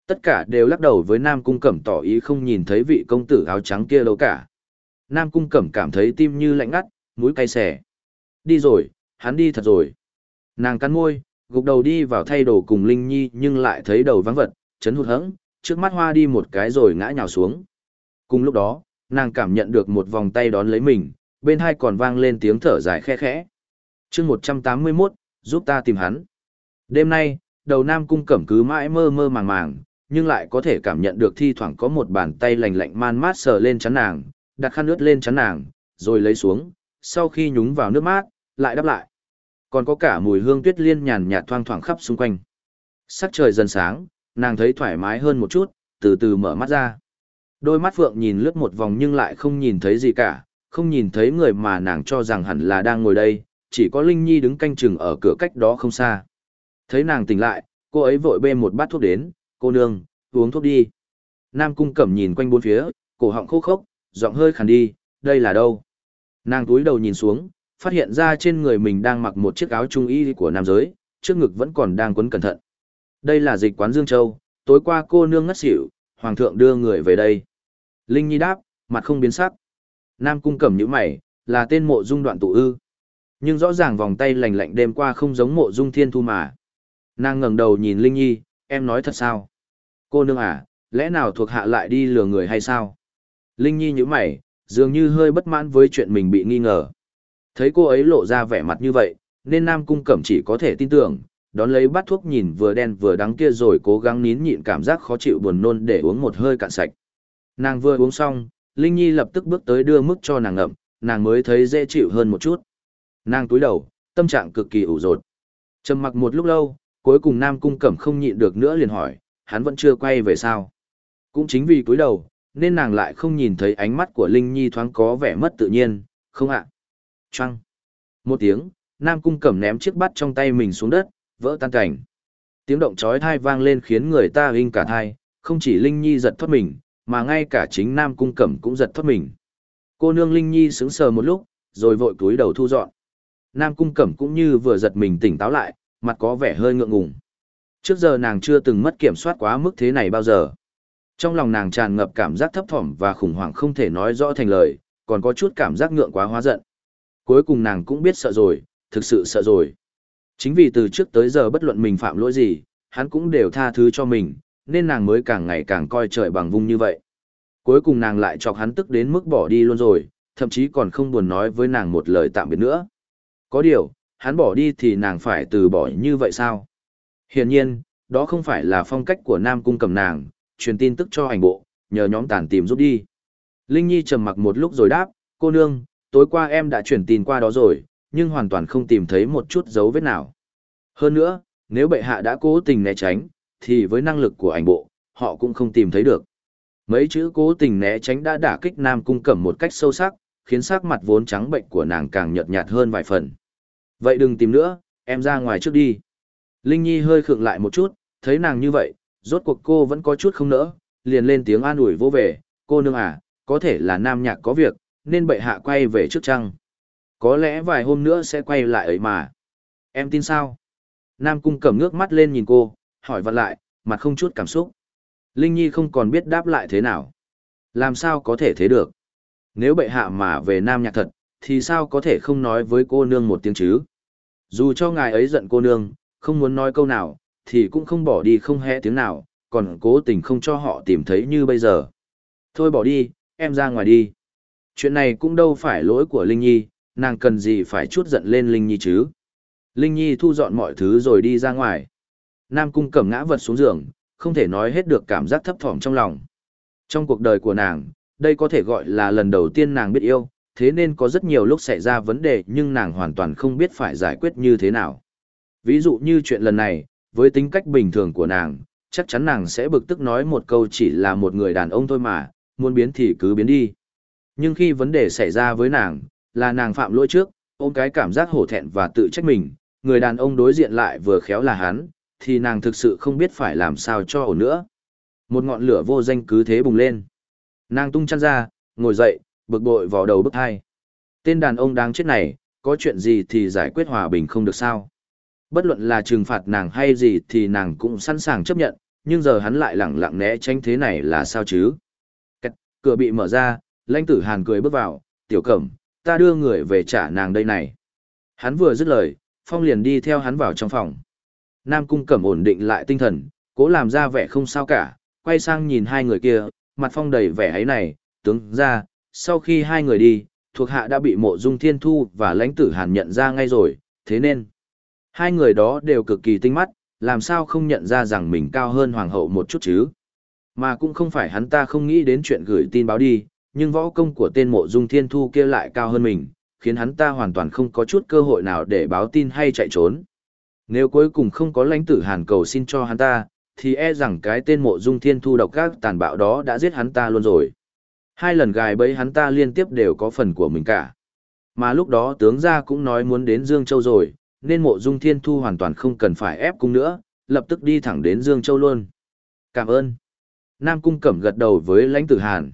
Tất cả đều lắc đầu với Nam Cung Cẩm tỏ ý không nhìn thấy vị công tử áo trắng kia đâu cả. Nam Cung Cẩm cảm thấy tim như lạnh ngắt, mũi cay xẻ. Đi rồi, hắn đi thật rồi. Nàng cắn môi, gục đầu đi vào thay đồ cùng Linh Nhi nhưng lại thấy đầu vắng vật, chấn hụt hẫng, trước mắt hoa đi một cái rồi ngã nhào xuống. Cùng lúc đó, nàng cảm nhận được một vòng tay đón lấy mình, bên hai còn vang lên tiếng thở dài khe khẽ chương 181, giúp ta tìm hắn. Đêm nay, đầu nam cung cẩm cứ mãi mơ mơ màng màng, nhưng lại có thể cảm nhận được thi thoảng có một bàn tay lành lạnh man mát sờ lên chắn nàng, đặt khăn ướt lên chắn nàng, rồi lấy xuống, sau khi nhúng vào nước mát, lại đắp lại. Còn có cả mùi hương tuyết liên nhàn nhạt thoang thoảng khắp xung quanh. Sắc trời dần sáng, nàng thấy thoải mái hơn một chút, từ từ mở mắt ra. Đôi mắt Phượng nhìn lướt một vòng nhưng lại không nhìn thấy gì cả, không nhìn thấy người mà nàng cho rằng hẳn là đang ngồi đây, chỉ có Linh Nhi đứng canh chừng ở cửa cách đó không xa. Thấy nàng tỉnh lại, cô ấy vội bê một bát thuốc đến, cô nương, uống thuốc đi. Nam cung cẩm nhìn quanh bốn phía, cổ họng khô khốc, giọng hơi khàn đi, đây là đâu? Nàng túi đầu nhìn xuống, phát hiện ra trên người mình đang mặc một chiếc áo trung y của nam giới, trước ngực vẫn còn đang quấn cẩn thận. Đây là dịch quán Dương Châu, tối qua cô nương ngất xỉu, hoàng thượng đưa người về đây. Linh Nhi đáp, mặt không biến sắc. Nam cung cẩm nhíu mày, là tên mộ dung đoạn tụ ư. Nhưng rõ ràng vòng tay lành lạnh đêm qua không giống mộ dung thiên thu mà. Nàng ngẩng đầu nhìn Linh Nhi, em nói thật sao? Cô nương à, lẽ nào thuộc hạ lại đi lừa người hay sao? Linh Nhi nhíu mày, dường như hơi bất mãn với chuyện mình bị nghi ngờ. Thấy cô ấy lộ ra vẻ mặt như vậy, nên Nam Cung Cẩm chỉ có thể tin tưởng, đón lấy bát thuốc nhìn vừa đen vừa đắng kia rồi cố gắng nín nhịn cảm giác khó chịu buồn nôn để uống một hơi cạn sạch. Nàng vừa uống xong, Linh Nhi lập tức bước tới đưa mức cho nàng ngậm, nàng mới thấy dễ chịu hơn một chút. Nàng túi đầu, tâm trạng cực kỳ ủ rột. Trầm mặc một lúc lâu, cuối cùng Nam Cung Cẩm không nhịn được nữa liền hỏi, hắn vẫn chưa quay về sao? Cũng chính vì túi đầu, nên nàng lại không nhìn thấy ánh mắt của Linh Nhi thoáng có vẻ mất tự nhiên, không ạ? À? Trăng. Một tiếng, Nam Cung Cẩm ném chiếc bát trong tay mình xuống đất, vỡ tan cảnh. Tiếng động chói tai vang lên khiến người ta hinh cả thai, không chỉ Linh Nhi giật thoát mình, mà ngay cả chính Nam Cung Cẩm cũng giật thoát mình. Cô nương Linh Nhi sững sờ một lúc, rồi vội cúi đầu thu dọn. Nam Cung Cẩm cũng như vừa giật mình tỉnh táo lại, mặt có vẻ hơi ngượng ngùng. Trước giờ nàng chưa từng mất kiểm soát quá mức thế này bao giờ. Trong lòng nàng tràn ngập cảm giác thấp thỏm và khủng hoảng không thể nói rõ thành lời, còn có chút cảm giác ngượng quá hóa giận. Cuối cùng nàng cũng biết sợ rồi, thực sự sợ rồi. Chính vì từ trước tới giờ bất luận mình phạm lỗi gì, hắn cũng đều tha thứ cho mình, nên nàng mới càng ngày càng coi trời bằng vung như vậy. Cuối cùng nàng lại chọc hắn tức đến mức bỏ đi luôn rồi, thậm chí còn không buồn nói với nàng một lời tạm biệt nữa. Có điều, hắn bỏ đi thì nàng phải từ bỏ như vậy sao? Hiển nhiên, đó không phải là phong cách của Nam Cung cầm nàng, truyền tin tức cho ảnh bộ, nhờ nhóm tàn tìm giúp đi. Linh Nhi trầm mặc một lúc rồi đáp, cô nương, tối qua em đã truyền tin qua đó rồi, nhưng hoàn toàn không tìm thấy một chút dấu vết nào. Hơn nữa, nếu bệ hạ đã cố tình né tránh, thì với năng lực của ảnh bộ, họ cũng không tìm thấy được. Mấy chữ cố tình né tránh đã đả kích Nam Cung Cẩm một cách sâu sắc, khiến sắc mặt vốn trắng bệnh của nàng càng nhợt nhạt hơn vài phần. Vậy đừng tìm nữa, em ra ngoài trước đi. Linh Nhi hơi khựng lại một chút, thấy nàng như vậy, rốt cuộc cô vẫn có chút không nỡ, liền lên tiếng an ủi vô về, cô nương à, có thể là nam nhạc có việc, nên bệ hạ quay về trước trăng. Có lẽ vài hôm nữa sẽ quay lại ấy mà. Em tin sao? Nam cung cầm ngước mắt lên nhìn cô, hỏi vặn lại, mặt không chút cảm xúc. Linh Nhi không còn biết đáp lại thế nào. Làm sao có thể thế được? Nếu bệ hạ mà về nam nhạc thật, thì sao có thể không nói với cô nương một tiếng chứ? Dù cho ngài ấy giận cô nương, không muốn nói câu nào, thì cũng không bỏ đi không hé tiếng nào, còn cố tình không cho họ tìm thấy như bây giờ. Thôi bỏ đi, em ra ngoài đi. Chuyện này cũng đâu phải lỗi của Linh Nhi, nàng cần gì phải chút giận lên Linh Nhi chứ. Linh Nhi thu dọn mọi thứ rồi đi ra ngoài. Nam Cung cầm ngã vật xuống giường, không thể nói hết được cảm giác thấp thỏm trong lòng. Trong cuộc đời của nàng, đây có thể gọi là lần đầu tiên nàng biết yêu, thế nên có rất nhiều lúc xảy ra vấn đề nhưng nàng hoàn toàn không biết phải giải quyết như thế nào. Ví dụ như chuyện lần này, với tính cách bình thường của nàng, chắc chắn nàng sẽ bực tức nói một câu chỉ là một người đàn ông thôi mà, muốn biến thì cứ biến đi. Nhưng khi vấn đề xảy ra với nàng, là nàng phạm lỗi trước, ôm cái cảm giác hổ thẹn và tự trách mình, người đàn ông đối diện lại vừa khéo là hắn, thì nàng thực sự không biết phải làm sao cho ổn nữa. Một ngọn lửa vô danh cứ thế bùng lên. Nàng tung chăn ra, ngồi dậy, bực bội vào đầu bức hai. Tên đàn ông đáng chết này, có chuyện gì thì giải quyết hòa bình không được sao. Bất luận là trừng phạt nàng hay gì thì nàng cũng sẵn sàng chấp nhận, nhưng giờ hắn lại lẳng lặng né tránh thế này là sao chứ? Cách, cửa bị mở ra, lãnh tử hàn cười bước vào, tiểu cẩm, ta đưa người về trả nàng đây này. Hắn vừa dứt lời, Phong liền đi theo hắn vào trong phòng. Nam cung cẩm ổn định lại tinh thần, cố làm ra vẻ không sao cả, quay sang nhìn hai người kia, mặt Phong đầy vẻ ấy này, tướng ra, sau khi hai người đi, thuộc hạ đã bị mộ dung thiên thu và lãnh tử hàn nhận ra ngay rồi, thế nên, hai người đó đều cực kỳ tinh mắt, làm sao không nhận ra rằng mình cao hơn hoàng hậu một chút chứ. Mà cũng không phải hắn ta không nghĩ đến chuyện gửi tin báo đi, nhưng võ công của tên mộ dung thiên thu kia lại cao hơn mình, khiến hắn ta hoàn toàn không có chút cơ hội nào để báo tin hay chạy trốn. Nếu cuối cùng không có lãnh tử hàn cầu xin cho hắn ta, thì e rằng cái tên mộ dung thiên thu độc các tàn bạo đó đã giết hắn ta luôn rồi. Hai lần gài bẫy hắn ta liên tiếp đều có phần của mình cả. Mà lúc đó tướng gia cũng nói muốn đến Dương Châu rồi, nên mộ dung thiên thu hoàn toàn không cần phải ép cung nữa, lập tức đi thẳng đến Dương Châu luôn. Cảm ơn. Nam Cung Cẩm gật đầu với lãnh tử Hàn.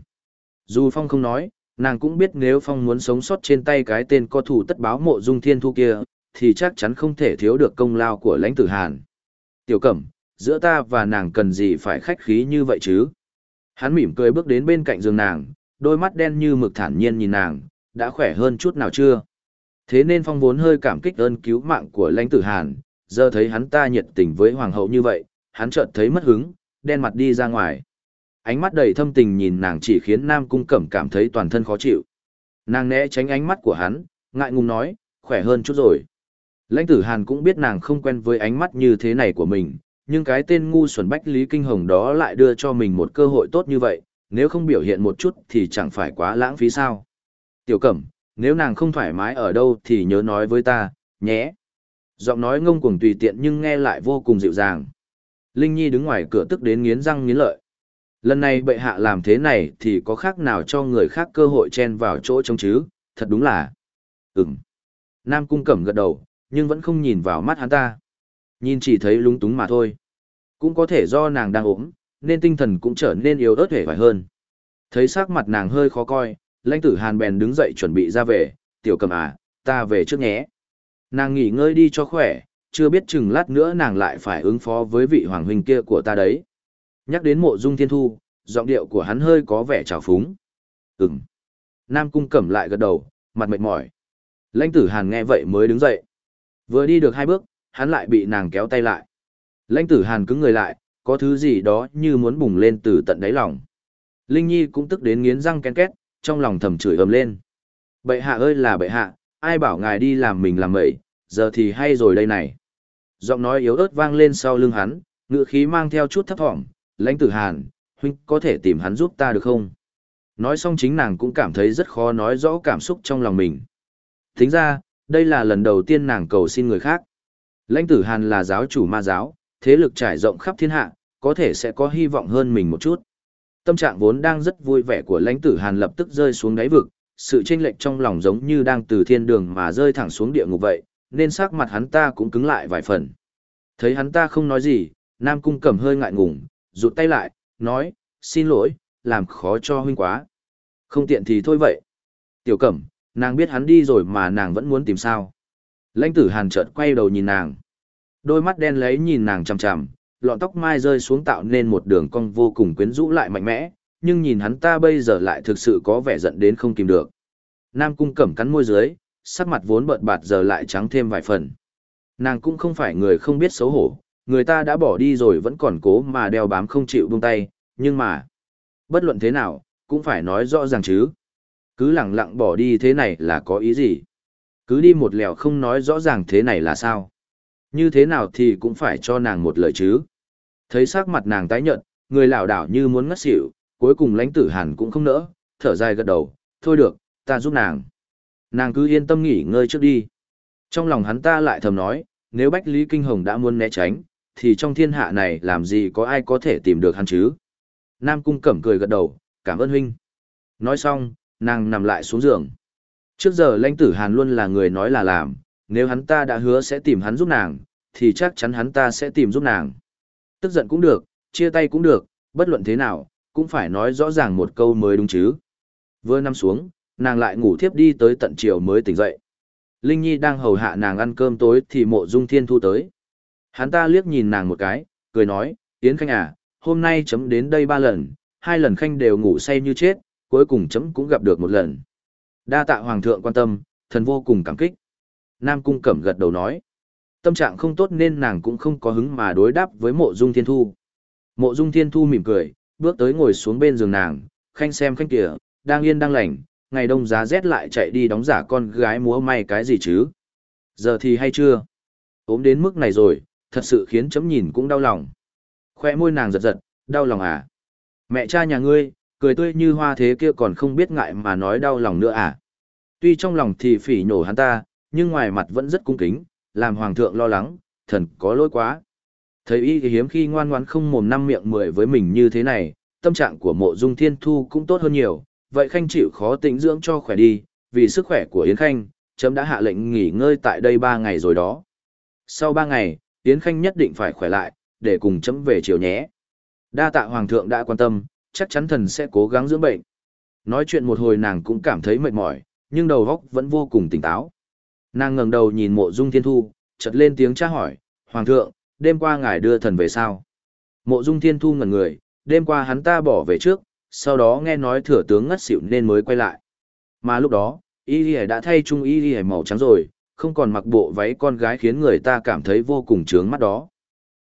Dù Phong không nói, nàng cũng biết nếu Phong muốn sống sót trên tay cái tên co thủ tất báo mộ dung thiên thu kia, thì chắc chắn không thể thiếu được công lao của lãnh tử Hàn. Tiểu Cẩm, giữa ta và nàng cần gì phải khách khí như vậy chứ? Hắn mỉm cười bước đến bên cạnh giường nàng, đôi mắt đen như mực thản nhiên nhìn nàng, đã khỏe hơn chút nào chưa? Thế nên Phong vốn hơi cảm kích ơn cứu mạng của lãnh tử Hàn, giờ thấy hắn ta nhiệt tình với hoàng hậu như vậy, hắn chợt thấy mất hứng, đen mặt đi ra ngoài. Ánh mắt đầy thâm tình nhìn nàng chỉ khiến Nam Cung Cẩm cảm thấy toàn thân khó chịu. Nàng né tránh ánh mắt của hắn, ngại ngùng nói, khỏe hơn chút rồi. Lãnh tử Hàn cũng biết nàng không quen với ánh mắt như thế này của mình, nhưng cái tên ngu xuẩn bách Lý Kinh Hồng đó lại đưa cho mình một cơ hội tốt như vậy, nếu không biểu hiện một chút thì chẳng phải quá lãng phí sao. Tiểu Cẩm, nếu nàng không thoải mái ở đâu thì nhớ nói với ta, nhé. Giọng nói ngông cuồng tùy tiện nhưng nghe lại vô cùng dịu dàng. Linh Nhi đứng ngoài cửa tức đến nghiến răng nghiến lợi. Lần này bệ hạ làm thế này thì có khác nào cho người khác cơ hội chen vào chỗ trống chứ, thật đúng là. Ừm. Nam cung cẩm gật đầu, nhưng vẫn không nhìn vào mắt hắn ta. Nhìn chỉ thấy lúng túng mà thôi. Cũng có thể do nàng đang ốm, nên tinh thần cũng trở nên yếu ớt hề phải hơn. Thấy sắc mặt nàng hơi khó coi, lãnh tử hàn bèn đứng dậy chuẩn bị ra về, tiểu cầm à, ta về trước nhé. Nàng nghỉ ngơi đi cho khỏe, chưa biết chừng lát nữa nàng lại phải ứng phó với vị hoàng huynh kia của ta đấy. Nhắc đến mộ dung thiên thu, giọng điệu của hắn hơi có vẻ trào phúng. Ừm. Nam cung cẩm lại gật đầu, mặt mệt mỏi. Lãnh tử hàn nghe vậy mới đứng dậy. Vừa đi được hai bước, hắn lại bị nàng kéo tay lại. Lãnh tử hàn cứng người lại, có thứ gì đó như muốn bùng lên từ tận đáy lòng. Linh Nhi cũng tức đến nghiến răng ken két, trong lòng thầm chửi ầm lên. Bệ hạ ơi là bệ hạ, ai bảo ngài đi làm mình làm mẩy, giờ thì hay rồi đây này. Giọng nói yếu ớt vang lên sau lưng hắn, ngựa khí mang theo chút thấp thỏm, lãnh tử hàn, huynh có thể tìm hắn giúp ta được không? Nói xong chính nàng cũng cảm thấy rất khó nói rõ cảm xúc trong lòng mình. Thính ra, đây là lần đầu tiên nàng cầu xin người khác. Lãnh tử hàn là giáo chủ ma giáo, thế lực trải rộng khắp thiên hạ, có thể sẽ có hy vọng hơn mình một chút. Tâm trạng vốn đang rất vui vẻ của lãnh tử hàn lập tức rơi xuống đáy vực, sự chênh lệch trong lòng giống như đang từ thiên đường mà rơi thẳng xuống địa ngục vậy, nên sắc mặt hắn ta cũng cứng lại vài phần. Thấy hắn ta không nói gì, Nam Cung Cẩm hơi ngại ngùng, rụt tay lại, nói, xin lỗi, làm khó cho huynh quá. Không tiện thì thôi vậy. Tiểu Cẩm, nàng biết hắn đi rồi mà nàng vẫn muốn tìm sao. Lãnh tử hàn chợt quay đầu nhìn nàng. Đôi mắt đen lấy nhìn nàng chằm chằm, lọn tóc mai rơi xuống tạo nên một đường cong vô cùng quyến rũ lại mạnh mẽ, nhưng nhìn hắn ta bây giờ lại thực sự có vẻ giận đến không kìm được. Nam cung cẩm cắn môi dưới, sắc mặt vốn bợt bạt giờ lại trắng thêm vài phần. Nàng cũng không phải người không biết xấu hổ, người ta đã bỏ đi rồi vẫn còn cố mà đeo bám không chịu buông tay, nhưng mà, bất luận thế nào, cũng phải nói rõ ràng chứ. Cứ lẳng lặng bỏ đi thế này là có ý gì? Cứ đi một lèo không nói rõ ràng thế này là sao? Như thế nào thì cũng phải cho nàng một lời chứ. Thấy sắc mặt nàng tái nhợt, người lảo đảo như muốn ngất xỉu, cuối cùng lãnh tử hàn cũng không nỡ, thở dài gật đầu, thôi được, ta giúp nàng. Nàng cứ yên tâm nghỉ ngơi trước đi. Trong lòng hắn ta lại thầm nói, nếu Bách Lý Kinh Hồng đã muốn né tránh, thì trong thiên hạ này làm gì có ai có thể tìm được hắn chứ. Nam Cung Cẩm cười gật đầu, cảm ơn huynh. Nói xong, nàng nằm lại xuống giường. Trước giờ lãnh tử Hàn luôn là người nói là làm, nếu hắn ta đã hứa sẽ tìm hắn giúp nàng, thì chắc chắn hắn ta sẽ tìm giúp nàng. Tức giận cũng được, chia tay cũng được, bất luận thế nào, cũng phải nói rõ ràng một câu mới đúng chứ. Vừa nằm xuống, nàng lại ngủ thiếp đi tới tận chiều mới tỉnh dậy. Linh Nhi đang hầu hạ nàng ăn cơm tối thì mộ dung thiên thu tới. Hắn ta liếc nhìn nàng một cái, cười nói, Yến Khanh à, hôm nay chấm đến đây ba lần, hai lần Khanh đều ngủ say như chết, cuối cùng chấm cũng gặp được một lần. Đa tạ Hoàng thượng quan tâm, thần vô cùng cảm kích. Nam Cung Cẩm gật đầu nói. Tâm trạng không tốt nên nàng cũng không có hứng mà đối đáp với mộ dung thiên thu. Mộ dung thiên thu mỉm cười, bước tới ngồi xuống bên giường nàng, khanh xem khanh kìa, đang yên đang lành, ngày đông giá rét lại chạy đi đóng giả con gái múa may cái gì chứ. Giờ thì hay chưa? ốm đến mức này rồi, thật sự khiến chấm nhìn cũng đau lòng. Khoe môi nàng giật giật, đau lòng à? Mẹ cha nhà ngươi, cười tươi như hoa thế kia còn không biết ngại mà nói đau lòng nữa à? Tuy trong lòng thì phỉ nhổ hắn ta, nhưng ngoài mặt vẫn rất cung kính, làm hoàng thượng lo lắng, thần có lỗi quá. Thấy y thì hiếm khi ngoan ngoãn không mồm năm miệng mười với mình như thế này, tâm trạng của mộ dung thiên thu cũng tốt hơn nhiều, vậy khanh chịu khó tĩnh dưỡng cho khỏe đi, vì sức khỏe của Yến Khanh, chấm đã hạ lệnh nghỉ ngơi tại đây ba ngày rồi đó. Sau ba ngày, Yến Khanh nhất định phải khỏe lại, để cùng chấm về chiều nhé. Đa tạ hoàng thượng đã quan tâm, chắc chắn thần sẽ cố gắng dưỡng bệnh. Nói chuyện một hồi nàng cũng cảm thấy mệt mỏi, nhưng đầu óc vẫn vô cùng tỉnh táo. Nàng ngẩng đầu nhìn mộ dung thiên thu, chợt lên tiếng tra hỏi, Hoàng thượng, đêm qua ngài đưa thần về sao? Mộ dung thiên thu ngẩn người, đêm qua hắn ta bỏ về trước, sau đó nghe nói thừa tướng ngất xỉu nên mới quay lại. Mà lúc đó, y y đã thay trung y y màu trắng rồi, không còn mặc bộ váy con gái khiến người ta cảm thấy vô cùng trướng mắt đó.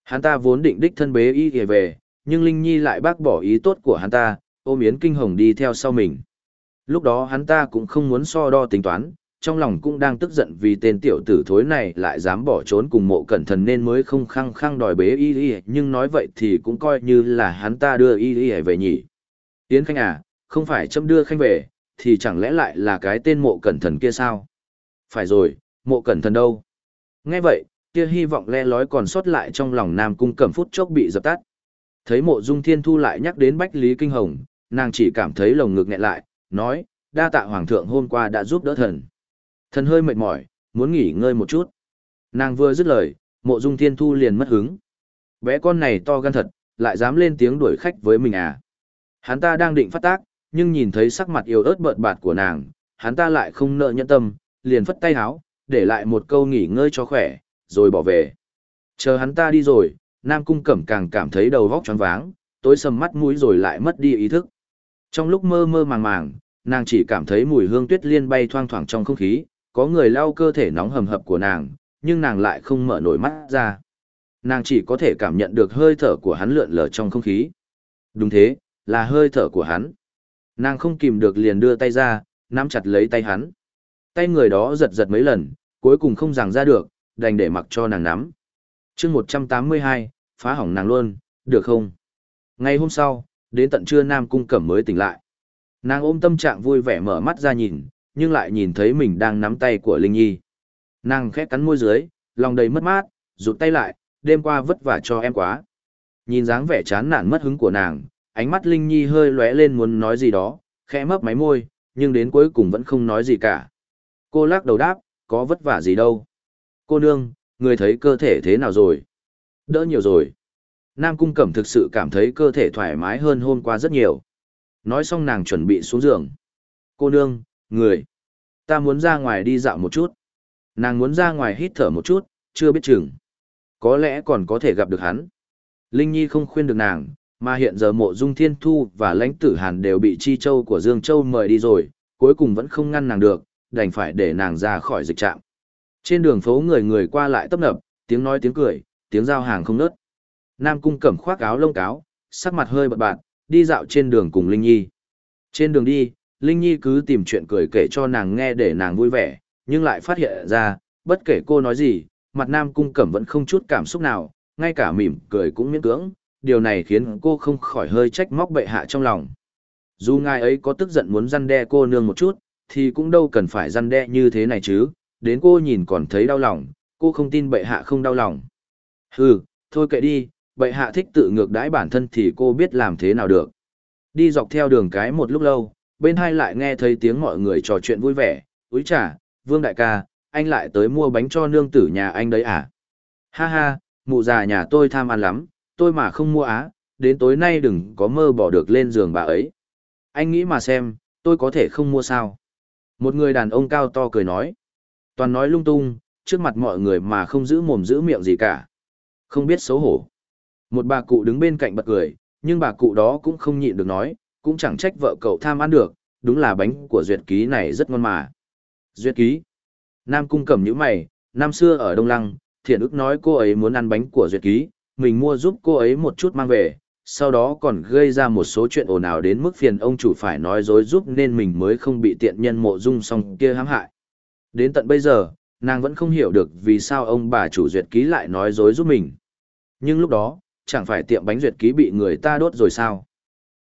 Hắn ta vốn định đích thân bế y y về, nhưng Linh Nhi lại bác bỏ ý tốt của hắn ta, ôm Yến Kinh Hồng đi theo sau mình. Lúc đó hắn ta cũng không muốn so đo tính toán, trong lòng cũng đang tức giận vì tên tiểu tử thối này lại dám bỏ trốn cùng mộ cẩn thần nên mới không khăng khăng đòi bế y y nhưng nói vậy thì cũng coi như là hắn ta đưa y y về nhỉ. Yến khanh à không phải châm đưa khanh về thì chẳng lẽ lại là cái tên mộ cẩn thần kia sao? Phải rồi mộ cẩn thần đâu? Nghe vậy kia hy vọng le lói còn sót lại trong lòng nam cung cẩm phút chốc bị dập tắt thấy mộ dung thiên thu lại nhắc đến bách lý kinh hồng nàng chỉ cảm thấy lồng ngực nghẹn lại nói đa tạ hoàng thượng hôm qua đã giúp đỡ thần Thần hơi mệt mỏi, muốn nghỉ ngơi một chút. Nàng vừa dứt lời, mộ dung thiên thu liền mất hứng. Bé con này to gan thật, lại dám lên tiếng đuổi khách với mình à. Hắn ta đang định phát tác, nhưng nhìn thấy sắc mặt yếu ớt bợt bạt của nàng, hắn ta lại không nợ nhẫn tâm, liền phất tay háo, để lại một câu nghỉ ngơi cho khỏe, rồi bỏ về. Chờ hắn ta đi rồi, Nam Cung Cẩm càng cảm thấy đầu vóc choáng váng, tối sầm mắt mũi rồi lại mất đi ý thức. Trong lúc mơ mơ màng màng, nàng chỉ cảm thấy mùi hương tuyết liên bay thoang thoảng trong không khí, có người lau cơ thể nóng hầm hập của nàng, nhưng nàng lại không mở nổi mắt ra. Nàng chỉ có thể cảm nhận được hơi thở của hắn lượn lờ trong không khí. Đúng thế, là hơi thở của hắn. Nàng không kìm được liền đưa tay ra, nắm chặt lấy tay hắn. Tay người đó giật giật mấy lần, cuối cùng không giằng ra được, đành để mặc cho nàng nắm chương 182, phá hỏng nàng luôn, được không? Ngày hôm sau, đến tận trưa Nam Cung Cẩm mới tỉnh lại. Nàng ôm tâm trạng vui vẻ mở mắt ra nhìn, nhưng lại nhìn thấy mình đang nắm tay của Linh Nhi. Nàng khẽ cắn môi dưới, lòng đầy mất mát, rụt tay lại, đêm qua vất vả cho em quá. Nhìn dáng vẻ chán nản mất hứng của nàng, ánh mắt Linh Nhi hơi lóe lên muốn nói gì đó, khẽ mấp máy môi, nhưng đến cuối cùng vẫn không nói gì cả. Cô lắc đầu đáp, có vất vả gì đâu. Cô nương, người thấy cơ thể thế nào rồi? Đỡ nhiều rồi. Nam Cung Cẩm thực sự cảm thấy cơ thể thoải mái hơn hôm qua rất nhiều. Nói xong nàng chuẩn bị xuống giường. Cô nương, người. Ta muốn ra ngoài đi dạo một chút. Nàng muốn ra ngoài hít thở một chút, chưa biết chừng. Có lẽ còn có thể gặp được hắn. Linh Nhi không khuyên được nàng, mà hiện giờ mộ dung thiên thu và lãnh tử hàn đều bị chi châu của Dương Châu mời đi rồi, cuối cùng vẫn không ngăn nàng được, đành phải để nàng ra khỏi dịch trạm. Trên đường phố người người qua lại tấp nập, tiếng nói tiếng cười, tiếng giao hàng không nớt. Nam cung cẩm khoác áo lông cáo, sắc mặt hơi bật bạt, đi dạo trên đường cùng Linh Nhi. Trên đường đi, Linh Nhi cứ tìm chuyện cười kể cho nàng nghe để nàng vui vẻ, nhưng lại phát hiện ra, bất kể cô nói gì, mặt Nam cung cẩm vẫn không chút cảm xúc nào, ngay cả mỉm cười cũng miễn cưỡng, điều này khiến cô không khỏi hơi trách móc bệ hạ trong lòng. Dù ngài ấy có tức giận muốn răn đe cô nương một chút, thì cũng đâu cần phải răn đe như thế này chứ, đến cô nhìn còn thấy đau lòng, cô không tin bệ hạ không đau lòng. Hừ, thôi kệ đi, bệ hạ thích tự ngược đãi bản thân thì cô biết làm thế nào được. Đi dọc theo đường cái một lúc lâu, bên hai lại nghe thấy tiếng mọi người trò chuyện vui vẻ, úi chà, vương đại ca, anh lại tới mua bánh cho nương tử nhà anh đấy à? Ha ha, mụ già nhà tôi tham ăn lắm, tôi mà không mua á, đến tối nay đừng có mơ bỏ được lên giường bà ấy. Anh nghĩ mà xem, tôi có thể không mua sao? Một người đàn ông cao to cười nói. Toàn nói lung tung, trước mặt mọi người mà không giữ mồm giữ miệng gì cả. Không biết xấu hổ. Một bà cụ đứng bên cạnh bật cười, nhưng bà cụ đó cũng không nhịn được nói, cũng chẳng trách vợ cậu tham ăn được, đúng là bánh của Duyệt Ký này rất ngon mà. Duyệt Ký. Nam cung cầm những mày, năm xưa ở Đông Lăng, thiện ức nói cô ấy muốn ăn bánh của Duyệt Ký, mình mua giúp cô ấy một chút mang về, sau đó còn gây ra một số chuyện ồn ào đến mức phiền ông chủ phải nói dối giúp nên mình mới không bị tiện nhân mộ dung song kia hãm hại. Đến tận bây giờ, nàng vẫn không hiểu được vì sao ông bà chủ duyệt ký lại nói dối giúp mình. Nhưng lúc đó, chẳng phải tiệm bánh duyệt ký bị người ta đốt rồi sao?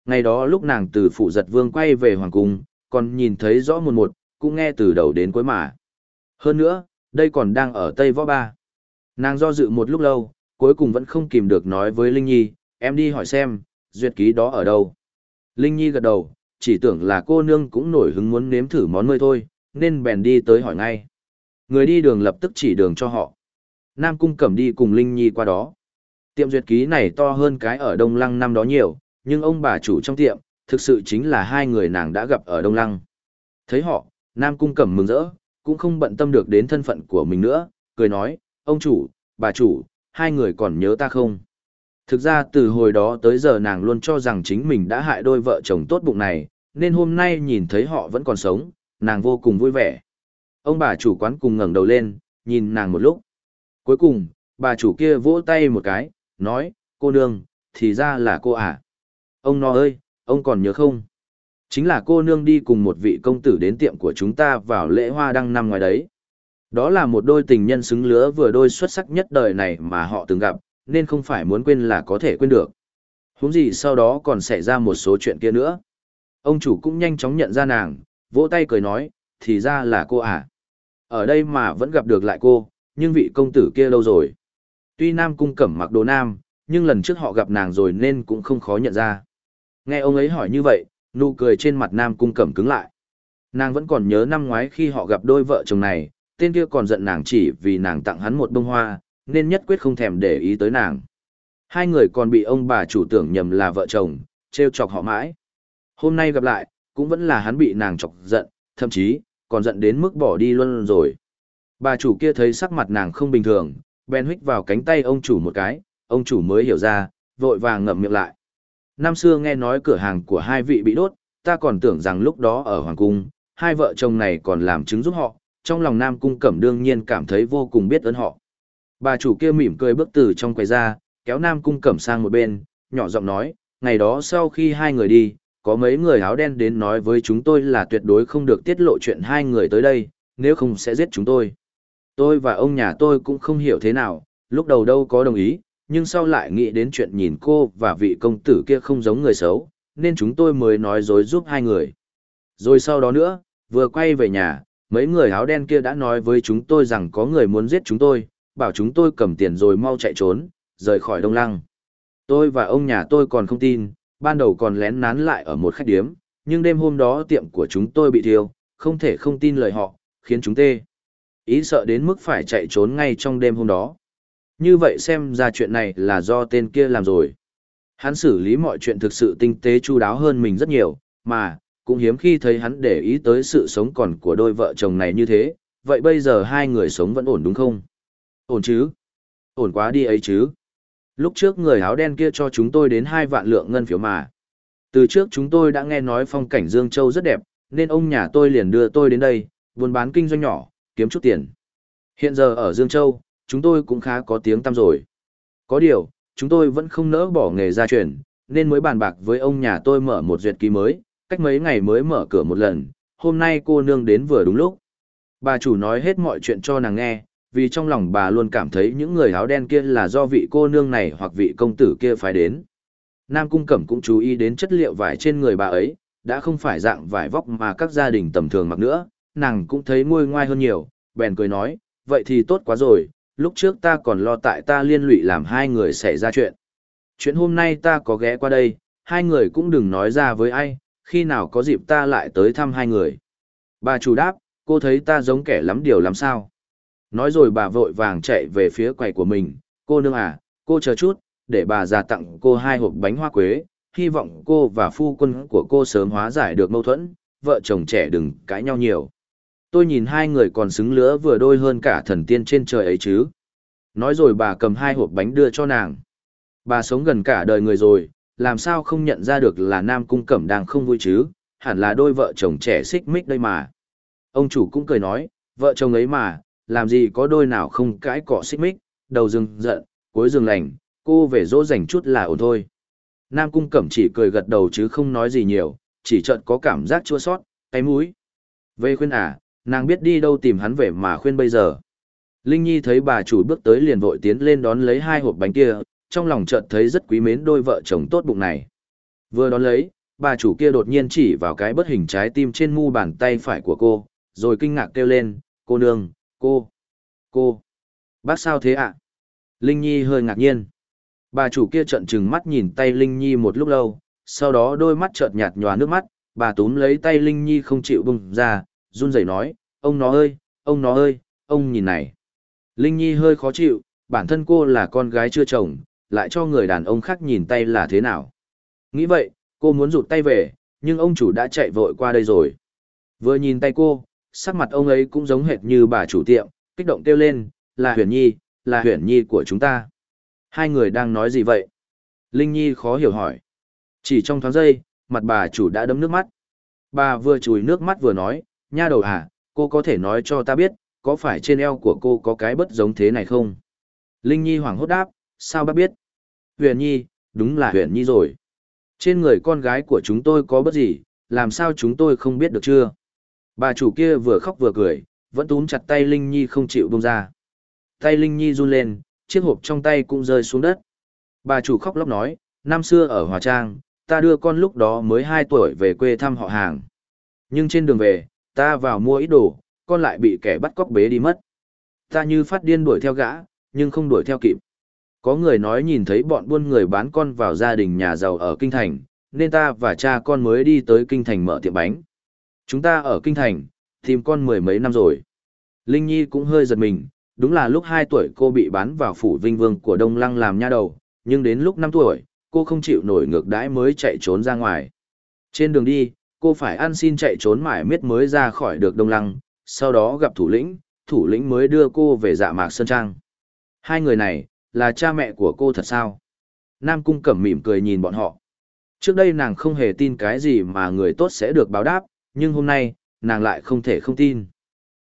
Ngày đó lúc nàng từ phủ giật vương quay về hoàng cung, còn nhìn thấy rõ một một, cũng nghe từ đầu đến cuối mà. Hơn nữa, đây còn đang ở Tây Võ Ba. Nàng do dự một lúc lâu, cuối cùng vẫn không kìm được nói với Linh Nhi, em đi hỏi xem, duyệt ký đó ở đâu. Linh Nhi gật đầu, chỉ tưởng là cô nương cũng nổi hứng muốn nếm thử món mới thôi, nên bèn đi tới hỏi ngay. Người đi đường lập tức chỉ đường cho họ. Nam Cung Cẩm đi cùng Linh Nhi qua đó. Tiệm duyệt ký này to hơn cái ở Đông Lăng năm đó nhiều, nhưng ông bà chủ trong tiệm, thực sự chính là hai người nàng đã gặp ở Đông Lăng. Thấy họ, Nam Cung Cẩm mừng rỡ, cũng không bận tâm được đến thân phận của mình nữa, cười nói, ông chủ, bà chủ, hai người còn nhớ ta không? Thực ra từ hồi đó tới giờ nàng luôn cho rằng chính mình đã hại đôi vợ chồng tốt bụng này, nên hôm nay nhìn thấy họ vẫn còn sống, nàng vô cùng vui vẻ. Ông bà chủ quán cùng ngẩng đầu lên, nhìn nàng một lúc. Cuối cùng, bà chủ kia vỗ tay một cái, nói, cô nương, thì ra là cô à. Ông nó ơi, ông còn nhớ không? Chính là cô nương đi cùng một vị công tử đến tiệm của chúng ta vào lễ hoa đăng năm ngoài đấy. Đó là một đôi tình nhân xứng lứa vừa đôi xuất sắc nhất đời này mà họ từng gặp, nên không phải muốn quên là có thể quên được. Húng gì sau đó còn xảy ra một số chuyện kia nữa. Ông chủ cũng nhanh chóng nhận ra nàng, vỗ tay cười nói, thì ra là cô à. Ở đây mà vẫn gặp được lại cô, nhưng vị công tử kia lâu rồi. Tuy Nam cung cẩm mặc đồ nam, nhưng lần trước họ gặp nàng rồi nên cũng không khó nhận ra. Nghe ông ấy hỏi như vậy, nụ cười trên mặt Nam cung cẩm cứng lại. Nàng vẫn còn nhớ năm ngoái khi họ gặp đôi vợ chồng này, tên kia còn giận nàng chỉ vì nàng tặng hắn một bông hoa, nên nhất quyết không thèm để ý tới nàng. Hai người còn bị ông bà chủ tưởng nhầm là vợ chồng, trêu chọc họ mãi. Hôm nay gặp lại, cũng vẫn là hắn bị nàng chọc giận, thậm chí, còn giận đến mức bỏ đi luôn rồi. Bà chủ kia thấy sắc mặt nàng không bình thường, Bèn huých vào cánh tay ông chủ một cái, ông chủ mới hiểu ra, vội vàng ngậm miệng lại. Năm xưa nghe nói cửa hàng của hai vị bị đốt, ta còn tưởng rằng lúc đó ở Hoàng Cung, hai vợ chồng này còn làm chứng giúp họ, trong lòng Nam Cung Cẩm đương nhiên cảm thấy vô cùng biết ơn họ. Bà chủ kia mỉm cười bước từ trong quầy ra, kéo Nam Cung Cẩm sang một bên, nhỏ giọng nói, ngày đó sau khi hai người đi, có mấy người áo đen đến nói với chúng tôi là tuyệt đối không được tiết lộ chuyện hai người tới đây, nếu không sẽ giết chúng tôi. Tôi và ông nhà tôi cũng không hiểu thế nào, lúc đầu đâu có đồng ý, nhưng sau lại nghĩ đến chuyện nhìn cô và vị công tử kia không giống người xấu, nên chúng tôi mới nói dối giúp hai người. Rồi sau đó nữa, vừa quay về nhà, mấy người áo đen kia đã nói với chúng tôi rằng có người muốn giết chúng tôi, bảo chúng tôi cầm tiền rồi mau chạy trốn, rời khỏi Đông Lăng. Tôi và ông nhà tôi còn không tin, ban đầu còn lén nán lại ở một khách điếm, nhưng đêm hôm đó tiệm của chúng tôi bị thiêu, không thể không tin lời họ, khiến chúng tê. Ý sợ đến mức phải chạy trốn ngay trong đêm hôm đó. Như vậy xem ra chuyện này là do tên kia làm rồi. Hắn xử lý mọi chuyện thực sự tinh tế chu đáo hơn mình rất nhiều, mà, cũng hiếm khi thấy hắn để ý tới sự sống còn của đôi vợ chồng này như thế, vậy bây giờ hai người sống vẫn ổn đúng không? Ổn chứ? Ổn quá đi ấy chứ? Lúc trước người áo đen kia cho chúng tôi đến hai vạn lượng ngân phiếu mà. Từ trước chúng tôi đã nghe nói phong cảnh Dương Châu rất đẹp, nên ông nhà tôi liền đưa tôi đến đây, buôn bán kinh doanh nhỏ, kiếm chút tiền. Hiện giờ ở Dương Châu, chúng tôi cũng khá có tiếng tăm rồi. Có điều, chúng tôi vẫn không nỡ bỏ nghề gia truyền, nên mới bàn bạc với ông nhà tôi mở một duyệt ký mới, cách mấy ngày mới mở cửa một lần, hôm nay cô nương đến vừa đúng lúc. Bà chủ nói hết mọi chuyện cho nàng nghe, vì trong lòng bà luôn cảm thấy những người áo đen kia là do vị cô nương này hoặc vị công tử kia phải đến. Nam Cung Cẩm cũng chú ý đến chất liệu vải trên người bà ấy, đã không phải dạng vải vóc mà các gia đình tầm thường mặc nữa, nàng cũng thấy nguôi ngoai hơn nhiều, bèn cười nói, vậy thì tốt quá rồi, lúc trước ta còn lo tại ta liên lụy làm hai người xảy ra chuyện. Chuyện hôm nay ta có ghé qua đây, hai người cũng đừng nói ra với ai, khi nào có dịp ta lại tới thăm hai người. Bà chủ đáp, cô thấy ta giống kẻ lắm điều làm sao. Nói rồi bà vội vàng chạy về phía quầy của mình, cô nương à, cô chờ chút, để bà già tặng cô hai hộp bánh hoa quế, hy vọng cô và phu quân của cô sớm hóa giải được mâu thuẫn, vợ chồng trẻ đừng cãi nhau nhiều. Tôi nhìn hai người còn xứng lứa vừa đôi hơn cả thần tiên trên trời ấy chứ. Nói rồi bà cầm hai hộp bánh đưa cho nàng. Bà sống gần cả đời người rồi, làm sao không nhận ra được là Nam Cung Cẩm đang không vui chứ, hẳn là đôi vợ chồng trẻ xích mích đây mà. Ông chủ cũng cười nói, vợ chồng ấy mà, làm gì có đôi nào không cãi cọ xích mích, đầu rừng giận, cuối rừng lành, cô về dỗ dành chút là ổn thôi. Nam Cung Cẩm chỉ cười gật đầu chứ không nói gì nhiều, chỉ chợt có cảm giác chua sót, cái mũi. Về khuyên à, nàng biết đi đâu tìm hắn về mà khuyên bây giờ. Linh Nhi thấy bà chủ bước tới liền vội tiến lên đón lấy hai hộp bánh kia, trong lòng chợt thấy rất quý mến đôi vợ chồng tốt bụng này. Vừa đón lấy, bà chủ kia đột nhiên chỉ vào cái bất hình trái tim trên mu bàn tay phải của cô, rồi kinh ngạc kêu lên, cô nương, cô, cô, bác sao thế ạ? Linh Nhi hơi ngạc nhiên. Bà chủ kia trợn trừng mắt nhìn tay Linh Nhi một lúc lâu, sau đó đôi mắt chợt nhạt nhòa nước mắt, bà túm lấy tay Linh Nhi không chịu bung ra, run rẩy nói, ông nó ơi, ông nó ơi, ông nhìn này. Linh Nhi hơi khó chịu, bản thân cô là con gái chưa chồng, lại cho người đàn ông khác nhìn tay là thế nào. Nghĩ vậy, cô muốn rụt tay về, nhưng ông chủ đã chạy vội qua đây rồi. Vừa nhìn tay cô, sắc mặt ông ấy cũng giống hệt như bà chủ tiệm, kích động kêu lên, là huyền nhi, là huyền nhi của chúng ta. Hai người đang nói gì vậy? Linh Nhi khó hiểu hỏi. Chỉ trong thoáng giây, mặt bà chủ đã đấm nước mắt. Bà vừa chùi nước mắt vừa nói, nha đầu à, cô có thể nói cho ta biết, có phải trên eo của cô có cái bất giống thế này không? Linh Nhi hoảng hốt đáp, sao bác biết? Huyền Nhi, đúng là Huyền Nhi rồi. Trên người con gái của chúng tôi có bất gì, làm sao chúng tôi không biết được chưa? Bà chủ kia vừa khóc vừa cười, vẫn túm chặt tay Linh Nhi không chịu buông ra. Tay Linh Nhi run lên, chiếc hộp trong tay cũng rơi xuống đất. Bà chủ khóc lóc nói, năm xưa ở Hòa Trang, ta đưa con lúc đó mới 2 tuổi về quê thăm họ hàng. Nhưng trên đường về, ta vào mua ít đồ, con lại bị kẻ bắt cóc bế đi mất. Ta như phát điên đuổi theo gã, nhưng không đuổi theo kịp. Có người nói nhìn thấy bọn buôn người bán con vào gia đình nhà giàu ở Kinh Thành, nên ta và cha con mới đi tới Kinh Thành mở tiệm bánh. Chúng ta ở Kinh Thành, tìm con mười mấy năm rồi. Linh Nhi cũng hơi giật mình, đúng là lúc 2 tuổi cô bị bán vào phủ vinh vương của Đông Lăng làm nha đầu, nhưng đến lúc 5 tuổi, cô không chịu nổi ngược đãi mới chạy trốn ra ngoài. Trên đường đi, cô phải ăn xin chạy trốn mãi miết mới ra khỏi được Đông Lăng, sau đó gặp thủ lĩnh, thủ lĩnh mới đưa cô về dạ mạc Sơn Trang. Hai người này, là cha mẹ của cô thật sao? Nam Cung Cẩm mỉm cười nhìn bọn họ. Trước đây nàng không hề tin cái gì mà người tốt sẽ được báo đáp, nhưng hôm nay, nàng lại không thể không tin.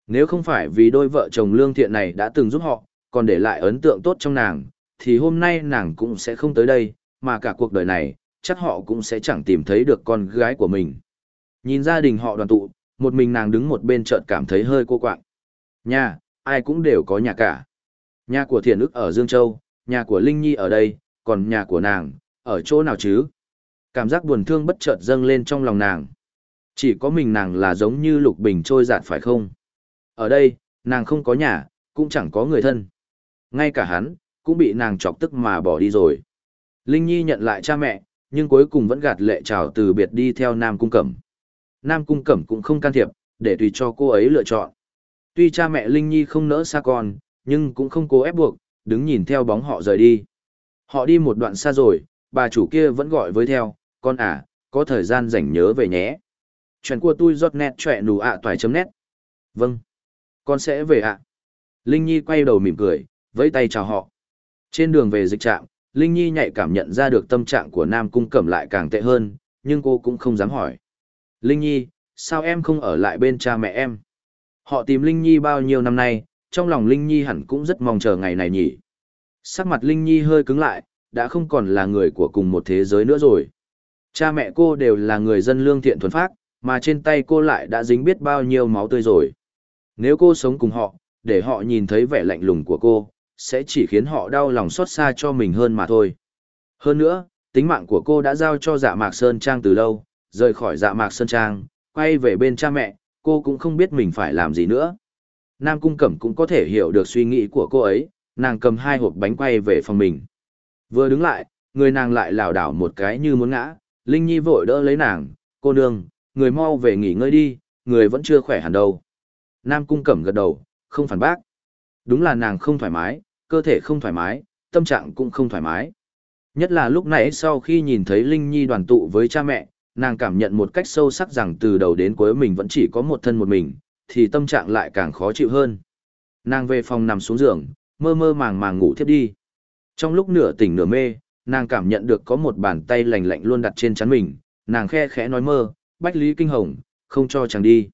Nếu không phải vì đôi vợ chồng lương thiện này đã từng giúp họ, còn để lại ấn tượng tốt trong nàng, thì hôm nay nàng cũng sẽ không tới đây, mà cả cuộc đời này, chắc họ cũng sẽ chẳng tìm thấy được con gái của mình. Nhìn gia đình họ đoàn tụ, một mình nàng đứng một bên chợt cảm thấy hơi cô quạng. Nhà, ai cũng đều có nhà cả. Nhà của Thiện ức ở Dương Châu, nhà của Linh Nhi ở đây, còn nhà của nàng, ở chỗ nào chứ? Cảm giác buồn thương bất chợt dâng lên trong lòng nàng. Chỉ có mình nàng là giống như lục bình trôi giạt phải không? Ở đây, nàng không có nhà, cũng chẳng có người thân. Ngay cả hắn, cũng bị nàng chọc tức mà bỏ đi rồi. Linh Nhi nhận lại cha mẹ, nhưng cuối cùng vẫn gạt lệ trào từ biệt đi theo Nam Cung Cẩm. Nam Cung Cẩm cũng không can thiệp, để tùy cho cô ấy lựa chọn. Tuy cha mẹ Linh Nhi không nỡ xa con, nhưng cũng không cố ép buộc, đứng nhìn theo bóng họ rời đi. Họ đi một đoạn xa rồi, bà chủ kia vẫn gọi với theo, con à, có thời gian rảnh nhớ về nhé. Chuyện của tôi giọt nét trẻ nụ ạ toài chấm nét. Vâng, con sẽ về ạ. Linh Nhi quay đầu mỉm cười, vẫy tay chào họ. Trên đường về dịch trạm, Linh Nhi nhạy cảm nhận ra được tâm trạng của Nam Cung Cẩm lại càng tệ hơn, nhưng cô cũng không dám hỏi. Linh Nhi, sao em không ở lại bên cha mẹ em? Họ tìm Linh Nhi bao nhiêu năm nay, trong lòng Linh Nhi hẳn cũng rất mong chờ ngày này nhỉ. Sắc mặt Linh Nhi hơi cứng lại, đã không còn là người của cùng một thế giới nữa rồi. Cha mẹ cô đều là người dân lương thiện thuần phác, mà trên tay cô lại đã dính biết bao nhiêu máu tươi rồi. Nếu cô sống cùng họ, để họ nhìn thấy vẻ lạnh lùng của cô, sẽ chỉ khiến họ đau lòng xót xa cho mình hơn mà thôi. Hơn nữa, tính mạng của cô đã giao cho dạ mạc Sơn Trang từ lâu, rời khỏi dạ mạc Sơn Trang, quay về bên cha mẹ, cô cũng không biết mình phải làm gì nữa. Nam Cung Cẩm cũng có thể hiểu được suy nghĩ của cô ấy, nàng cầm hai hộp bánh quay về phòng mình. Vừa đứng lại, người nàng lại lảo đảo một cái như muốn ngã, Linh Nhi vội đỡ lấy nàng, cô nương, người mau về nghỉ ngơi đi, người vẫn chưa khỏe hẳn đâu. Nam Cung Cẩm gật đầu, không phản bác. Đúng là nàng không thoải mái, cơ thể không thoải mái, tâm trạng cũng không thoải mái. Nhất là lúc nãy sau khi nhìn thấy Linh Nhi đoàn tụ với cha mẹ, nàng cảm nhận một cách sâu sắc rằng từ đầu đến cuối mình vẫn chỉ có một thân một mình, thì tâm trạng lại càng khó chịu hơn. Nàng về phòng nằm xuống giường, mơ mơ màng màng ngủ thiếp đi. Trong lúc nửa tỉnh nửa mê, nàng cảm nhận được có một bàn tay lành lạnh luôn đặt trên chắn mình, nàng khe khẽ nói mơ, bách lý kinh hồng, không cho chàng đi.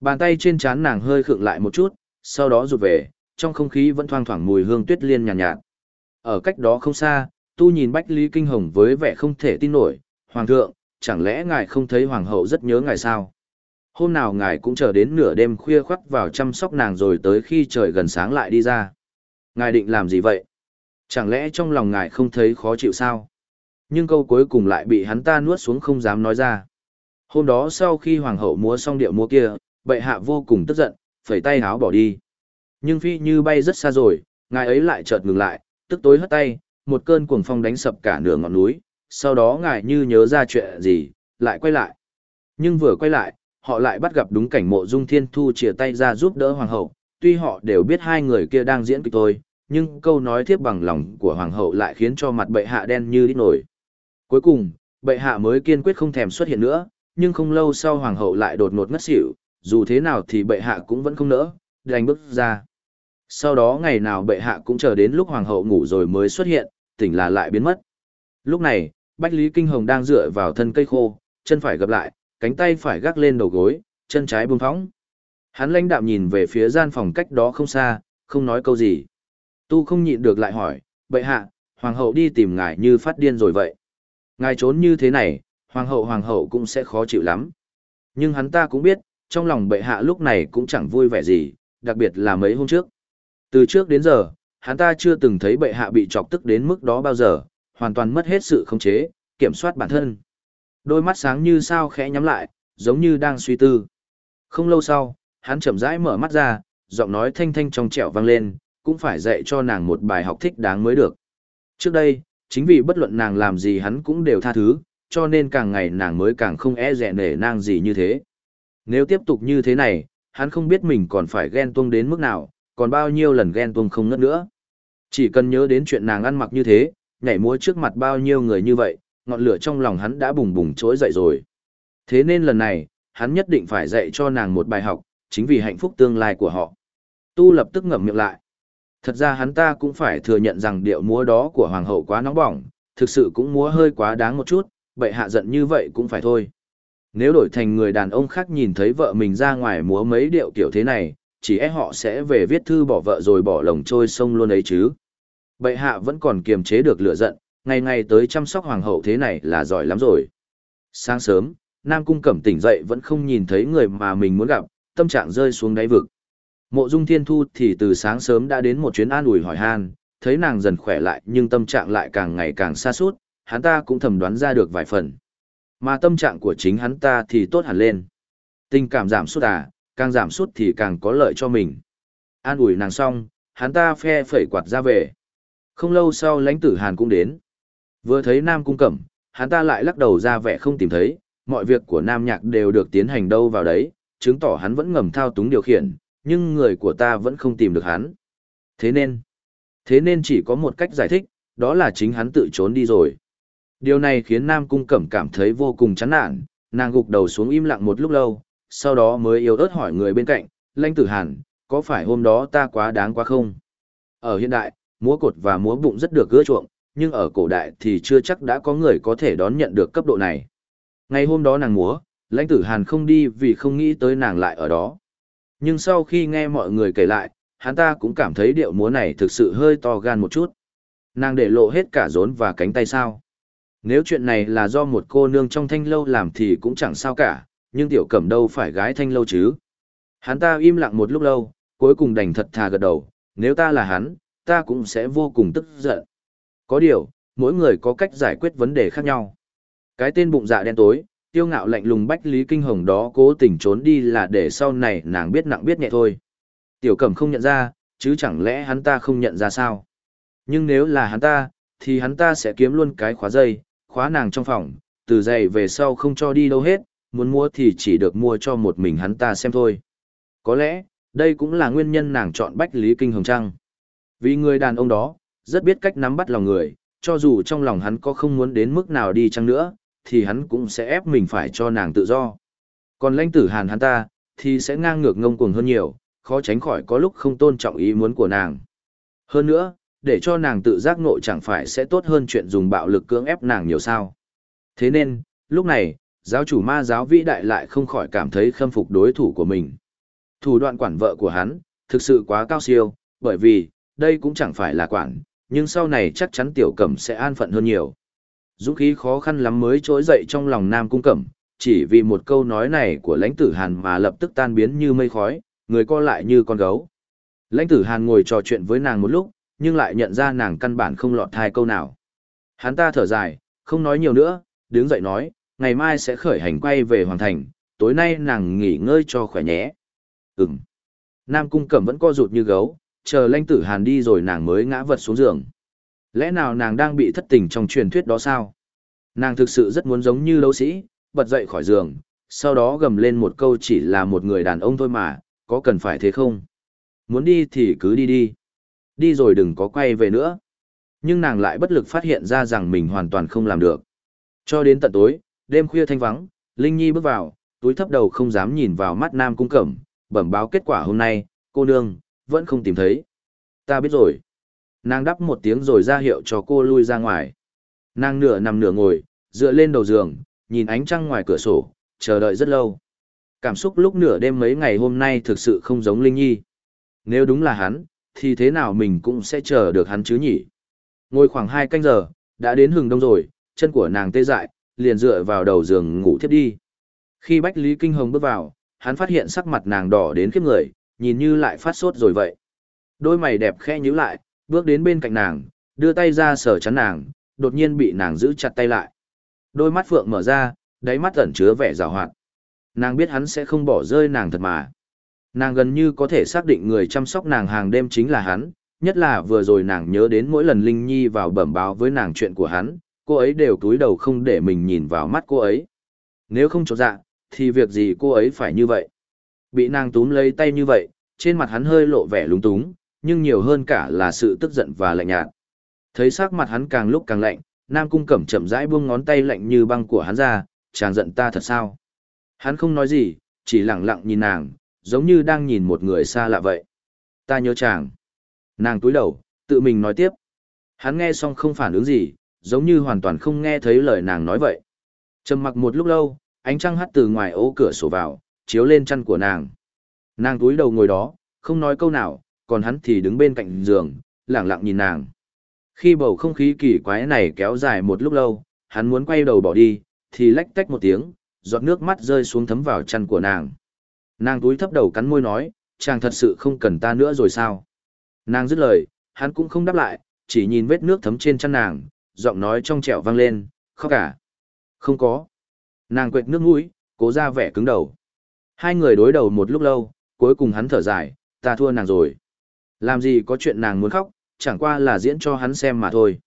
Bàn tay trên chán nàng hơi khựng lại một chút, sau đó rụt về, trong không khí vẫn thoang thoảng mùi hương tuyết liên nhàn nhạt, nhạt. Ở cách đó không xa, tu nhìn bách lý kinh hồng với vẻ không thể tin nổi, hoàng thượng, chẳng lẽ ngài không thấy hoàng hậu rất nhớ ngài sao? Hôm nào ngài cũng chờ đến nửa đêm khuya khoắt vào chăm sóc nàng rồi tới khi trời gần sáng lại đi ra. Ngài định làm gì vậy? Chẳng lẽ trong lòng ngài không thấy khó chịu sao? Nhưng câu cuối cùng lại bị hắn ta nuốt xuống không dám nói ra. Hôm đó sau khi hoàng hậu múa xong điệu múa kia, bệ hạ vô cùng tức giận, phẩy tay háo bỏ đi. Nhưng phi như bay rất xa rồi, ngài ấy lại chợt ngừng lại, tức tối hất tay, một cơn cuồng phong đánh sập cả nửa ngọn núi, sau đó ngài như nhớ ra chuyện gì, lại quay lại. Nhưng vừa quay lại, họ lại bắt gặp đúng cảnh mộ dung thiên thu chia tay ra giúp đỡ hoàng hậu, tuy họ đều biết hai người kia đang diễn kịch thôi, nhưng câu nói thiếp bằng lòng của hoàng hậu lại khiến cho mặt bệ hạ đen như đít nổi. Cuối cùng, bệ hạ mới kiên quyết không thèm xuất hiện nữa, nhưng không lâu sau hoàng hậu lại đột ngột ngất xỉu, dù thế nào thì bệ hạ cũng vẫn không nỡ, đành bước ra. Sau đó ngày nào bệ hạ cũng chờ đến lúc hoàng hậu ngủ rồi mới xuất hiện, tỉnh là lại biến mất. Lúc này, Bách Lý Kinh Hồng đang dựa vào thân cây khô, chân phải gập lại, cánh tay phải gác lên đầu gối, chân trái buông thõng. Hắn lãnh đạm nhìn về phía gian phòng cách đó không xa, không nói câu gì. Tu không nhịn được lại hỏi, bệ hạ, hoàng hậu đi tìm ngài như phát điên rồi vậy. Ngài trốn như thế này, hoàng hậu hoàng hậu cũng sẽ khó chịu lắm. Nhưng hắn ta cũng biết, trong lòng bệ hạ lúc này cũng chẳng vui vẻ gì, đặc biệt là mấy hôm trước. Từ trước đến giờ, hắn ta chưa từng thấy bệ hạ bị chọc tức đến mức đó bao giờ, hoàn toàn mất hết sự khống chế, kiểm soát bản thân. Đôi mắt sáng như sao khẽ nhắm lại, giống như đang suy tư. Không lâu sau, hắn chậm rãi mở mắt ra, giọng nói thanh thanh trong trẻo vang lên, cũng phải dạy cho nàng một bài học thích đáng mới được. Trước đây, chính vì bất luận nàng làm gì hắn cũng đều tha thứ, cho nên càng ngày nàng mới càng không e rẻ nể nàng gì như thế. Nếu tiếp tục như thế này, hắn không biết mình còn phải ghen tuông đến mức nào, còn bao nhiêu lần ghen tuông không ngất nữa. Chỉ cần nhớ đến chuyện nàng ăn mặc như thế, nhảy múa trước mặt bao nhiêu người như vậy, ngọn lửa trong lòng hắn đã bùng bùng trỗi dậy rồi. Thế nên lần này, hắn nhất định phải dạy cho nàng một bài học, chính vì hạnh phúc tương lai của họ. Tu lập tức ngậm miệng lại. Thật ra hắn ta cũng phải thừa nhận rằng điệu múa đó của hoàng hậu quá nóng bỏng, thực sự cũng múa hơi quá đáng một chút, bệ hạ giận như vậy cũng phải thôi. Nếu đổi thành người đàn ông khác nhìn thấy vợ mình ra ngoài múa mấy điệu kiểu thế này, chỉ e họ sẽ về viết thư bỏ vợ rồi bỏ lồng trôi sông luôn ấy chứ. Bệ hạ vẫn còn kiềm chế được lửa giận, ngày ngày tới chăm sóc hoàng hậu thế này là giỏi lắm rồi. Sáng sớm, Nam Cung Cẩm tỉnh dậy vẫn không nhìn thấy người mà mình muốn gặp, tâm trạng rơi xuống đáy vực. Mộ Dung Thiên Thu thì từ sáng sớm đã đến một chuyến an ủi hỏi han, thấy nàng dần khỏe lại nhưng tâm trạng lại càng ngày càng xa suốt, hắn ta cũng thầm đoán ra được vài phần. Mà tâm trạng của chính hắn ta thì tốt hẳn lên. Tình cảm giảm sút à, càng giảm sút thì càng có lợi cho mình. An ủi nàng xong, hắn ta phe phẩy quạt ra về. Không lâu sau lãnh tử Hàn cũng đến. Vừa thấy Nam Cung Cẩm, hắn ta lại lắc đầu ra vẻ không tìm thấy, mọi việc của Nam Nhạc đều được tiến hành đâu vào đấy, chứng tỏ hắn vẫn ngầm thao túng điều khiển, nhưng người của ta vẫn không tìm được hắn. Thế nên, thế nên chỉ có một cách giải thích, đó là chính hắn tự trốn đi rồi. Điều này khiến Nam Cung Cẩm cảm thấy vô cùng chán nản, nàng gục đầu xuống im lặng một lúc lâu, sau đó mới yếu ớt hỏi người bên cạnh, Lãnh Tử Hàn, có phải hôm đó ta quá đáng quá không? Ở hiện đại, múa cột và múa bụng rất được gỡ chuộng, nhưng ở cổ đại thì chưa chắc đã có người có thể đón nhận được cấp độ này. Ngày hôm đó nàng múa, Lãnh Tử Hàn không đi vì không nghĩ tới nàng lại ở đó. Nhưng sau khi nghe mọi người kể lại, hắn ta cũng cảm thấy điệu múa này thực sự hơi to gan một chút. Nàng để lộ hết cả rốn và cánh tay sao. Nếu chuyện này là do một cô nương trong thanh lâu làm thì cũng chẳng sao cả, nhưng tiểu cẩm đâu phải gái thanh lâu chứ. Hắn ta im lặng một lúc lâu, cuối cùng đành thật thà gật đầu, nếu ta là hắn, ta cũng sẽ vô cùng tức giận. Có điều, mỗi người có cách giải quyết vấn đề khác nhau. Cái tên bụng dạ đen tối, tiêu ngạo lạnh lùng bách lý kinh hồng đó cố tình trốn đi là để sau này nàng biết nặng biết nhẹ thôi. Tiểu cẩm không nhận ra, chứ chẳng lẽ hắn ta không nhận ra sao? Nhưng nếu là hắn ta, thì hắn ta sẽ kiếm luôn cái khóa dây, khóa nàng trong phòng, từ giày về sau không cho đi đâu hết, muốn mua thì chỉ được mua cho một mình hắn ta xem thôi. Có lẽ, đây cũng là nguyên nhân nàng chọn Bách Lý Kinh Hồng Trăng. Vì người đàn ông đó, rất biết cách nắm bắt lòng người, cho dù trong lòng hắn có không muốn đến mức nào đi chăng nữa, thì hắn cũng sẽ ép mình phải cho nàng tự do. Còn lãnh tử hàn hắn ta, thì sẽ ngang ngược ngông cuồng hơn nhiều, khó tránh khỏi có lúc không tôn trọng ý muốn của nàng. Hơn nữa, để cho nàng tự giác ngộ chẳng phải sẽ tốt hơn chuyện dùng bạo lực cưỡng ép nàng nhiều sao. Thế nên, lúc này, giáo chủ ma giáo vĩ đại lại không khỏi cảm thấy khâm phục đối thủ của mình. Thủ đoạn quản vợ của hắn, thực sự quá cao siêu, bởi vì, đây cũng chẳng phải là quản, nhưng sau này chắc chắn tiểu cẩm sẽ an phận hơn nhiều. Dũng khí khó khăn lắm mới trỗi dậy trong lòng nam cung cẩm, chỉ vì một câu nói này của lãnh tử hàn mà lập tức tan biến như mây khói, người co lại như con gấu. Lãnh tử hàn ngồi trò chuyện với nàng một lúc, nhưng lại nhận ra nàng căn bản không lọt thai câu nào. Hắn ta thở dài, không nói nhiều nữa, đứng dậy nói, ngày mai sẽ khởi hành quay về Hoàng Thành, tối nay nàng nghỉ ngơi cho khỏe nhé. Ừm. Nam Cung Cẩm vẫn co rụt như gấu, chờ lãnh tử hàn đi rồi nàng mới ngã vật xuống giường. Lẽ nào nàng đang bị thất tình trong truyền thuyết đó sao? Nàng thực sự rất muốn giống như đấu sĩ, bật dậy khỏi giường, sau đó gầm lên một câu chỉ là một người đàn ông thôi mà, có cần phải thế không? Muốn đi thì cứ đi đi. Đi rồi đừng có quay về nữa. Nhưng nàng lại bất lực phát hiện ra rằng mình hoàn toàn không làm được. Cho đến tận tối, đêm khuya thanh vắng, Linh Nhi bước vào, túi thấp đầu không dám nhìn vào mắt Nam Cung Cẩm, bẩm báo kết quả hôm nay, cô nương, vẫn không tìm thấy. Ta biết rồi. Nàng đắp một tiếng rồi ra hiệu cho cô lui ra ngoài. Nàng nửa nằm nửa ngồi, dựa lên đầu giường, nhìn ánh trăng ngoài cửa sổ, chờ đợi rất lâu. Cảm xúc lúc nửa đêm mấy ngày hôm nay thực sự không giống Linh Nhi. Nếu đúng là hắn, thì thế nào mình cũng sẽ chờ được hắn chứ nhỉ. Ngồi khoảng hai canh giờ, đã đến hừng đông rồi, chân của nàng tê dại, liền dựa vào đầu giường ngủ thiếp đi. Khi Bách Lý Kinh Hồng bước vào, hắn phát hiện sắc mặt nàng đỏ đến khiếp người, nhìn như lại phát sốt rồi vậy. Đôi mày đẹp khẽ nhíu lại, bước đến bên cạnh nàng, đưa tay ra sờ chắn nàng, đột nhiên bị nàng giữ chặt tay lại. Đôi mắt phượng mở ra, đáy mắt ẩn chứa vẻ rào hoạt. Nàng biết hắn sẽ không bỏ rơi nàng thật mà. Nàng gần như có thể xác định người chăm sóc nàng hàng đêm chính là hắn, nhất là vừa rồi nàng nhớ đến mỗi lần Linh Nhi vào bẩm báo với nàng chuyện của hắn, cô ấy đều túi đầu không để mình nhìn vào mắt cô ấy. Nếu không cho dạ, thì việc gì cô ấy phải như vậy? Bị nàng túm lấy tay như vậy, trên mặt hắn hơi lộ vẻ lúng túng, nhưng nhiều hơn cả là sự tức giận và lạnh nhạt. Thấy sắc mặt hắn càng lúc càng lạnh, Nam Cung Cẩm chậm rãi buông ngón tay lạnh như băng của hắn ra, chàng giận ta thật sao? Hắn không nói gì, chỉ lặng lặng nhìn nàng, giống như đang nhìn một người xa lạ vậy. Ta nhớ chàng. Nàng túi đầu, tự mình nói tiếp. Hắn nghe xong không phản ứng gì, giống như hoàn toàn không nghe thấy lời nàng nói vậy. Trầm mặc một lúc lâu, ánh trăng hắt từ ngoài ô cửa sổ vào, chiếu lên chăn của nàng. Nàng túi đầu ngồi đó, không nói câu nào, còn hắn thì đứng bên cạnh giường, lặng lặng nhìn nàng. Khi bầu không khí kỳ quái này kéo dài một lúc lâu, hắn muốn quay đầu bỏ đi, thì lách tách một tiếng, giọt nước mắt rơi xuống thấm vào chăn của nàng. Nàng túi thấp đầu cắn môi nói, chàng thật sự không cần ta nữa rồi sao? Nàng dứt lời, hắn cũng không đáp lại, chỉ nhìn vết nước thấm trên chăn nàng, giọng nói trong trẻo vang lên, khóc cả. À? Không có. Nàng quệt nước mũi, cố ra vẻ cứng đầu. Hai người đối đầu một lúc lâu, cuối cùng hắn thở dài, ta thua nàng rồi. Làm gì có chuyện nàng muốn khóc, chẳng qua là diễn cho hắn xem mà thôi.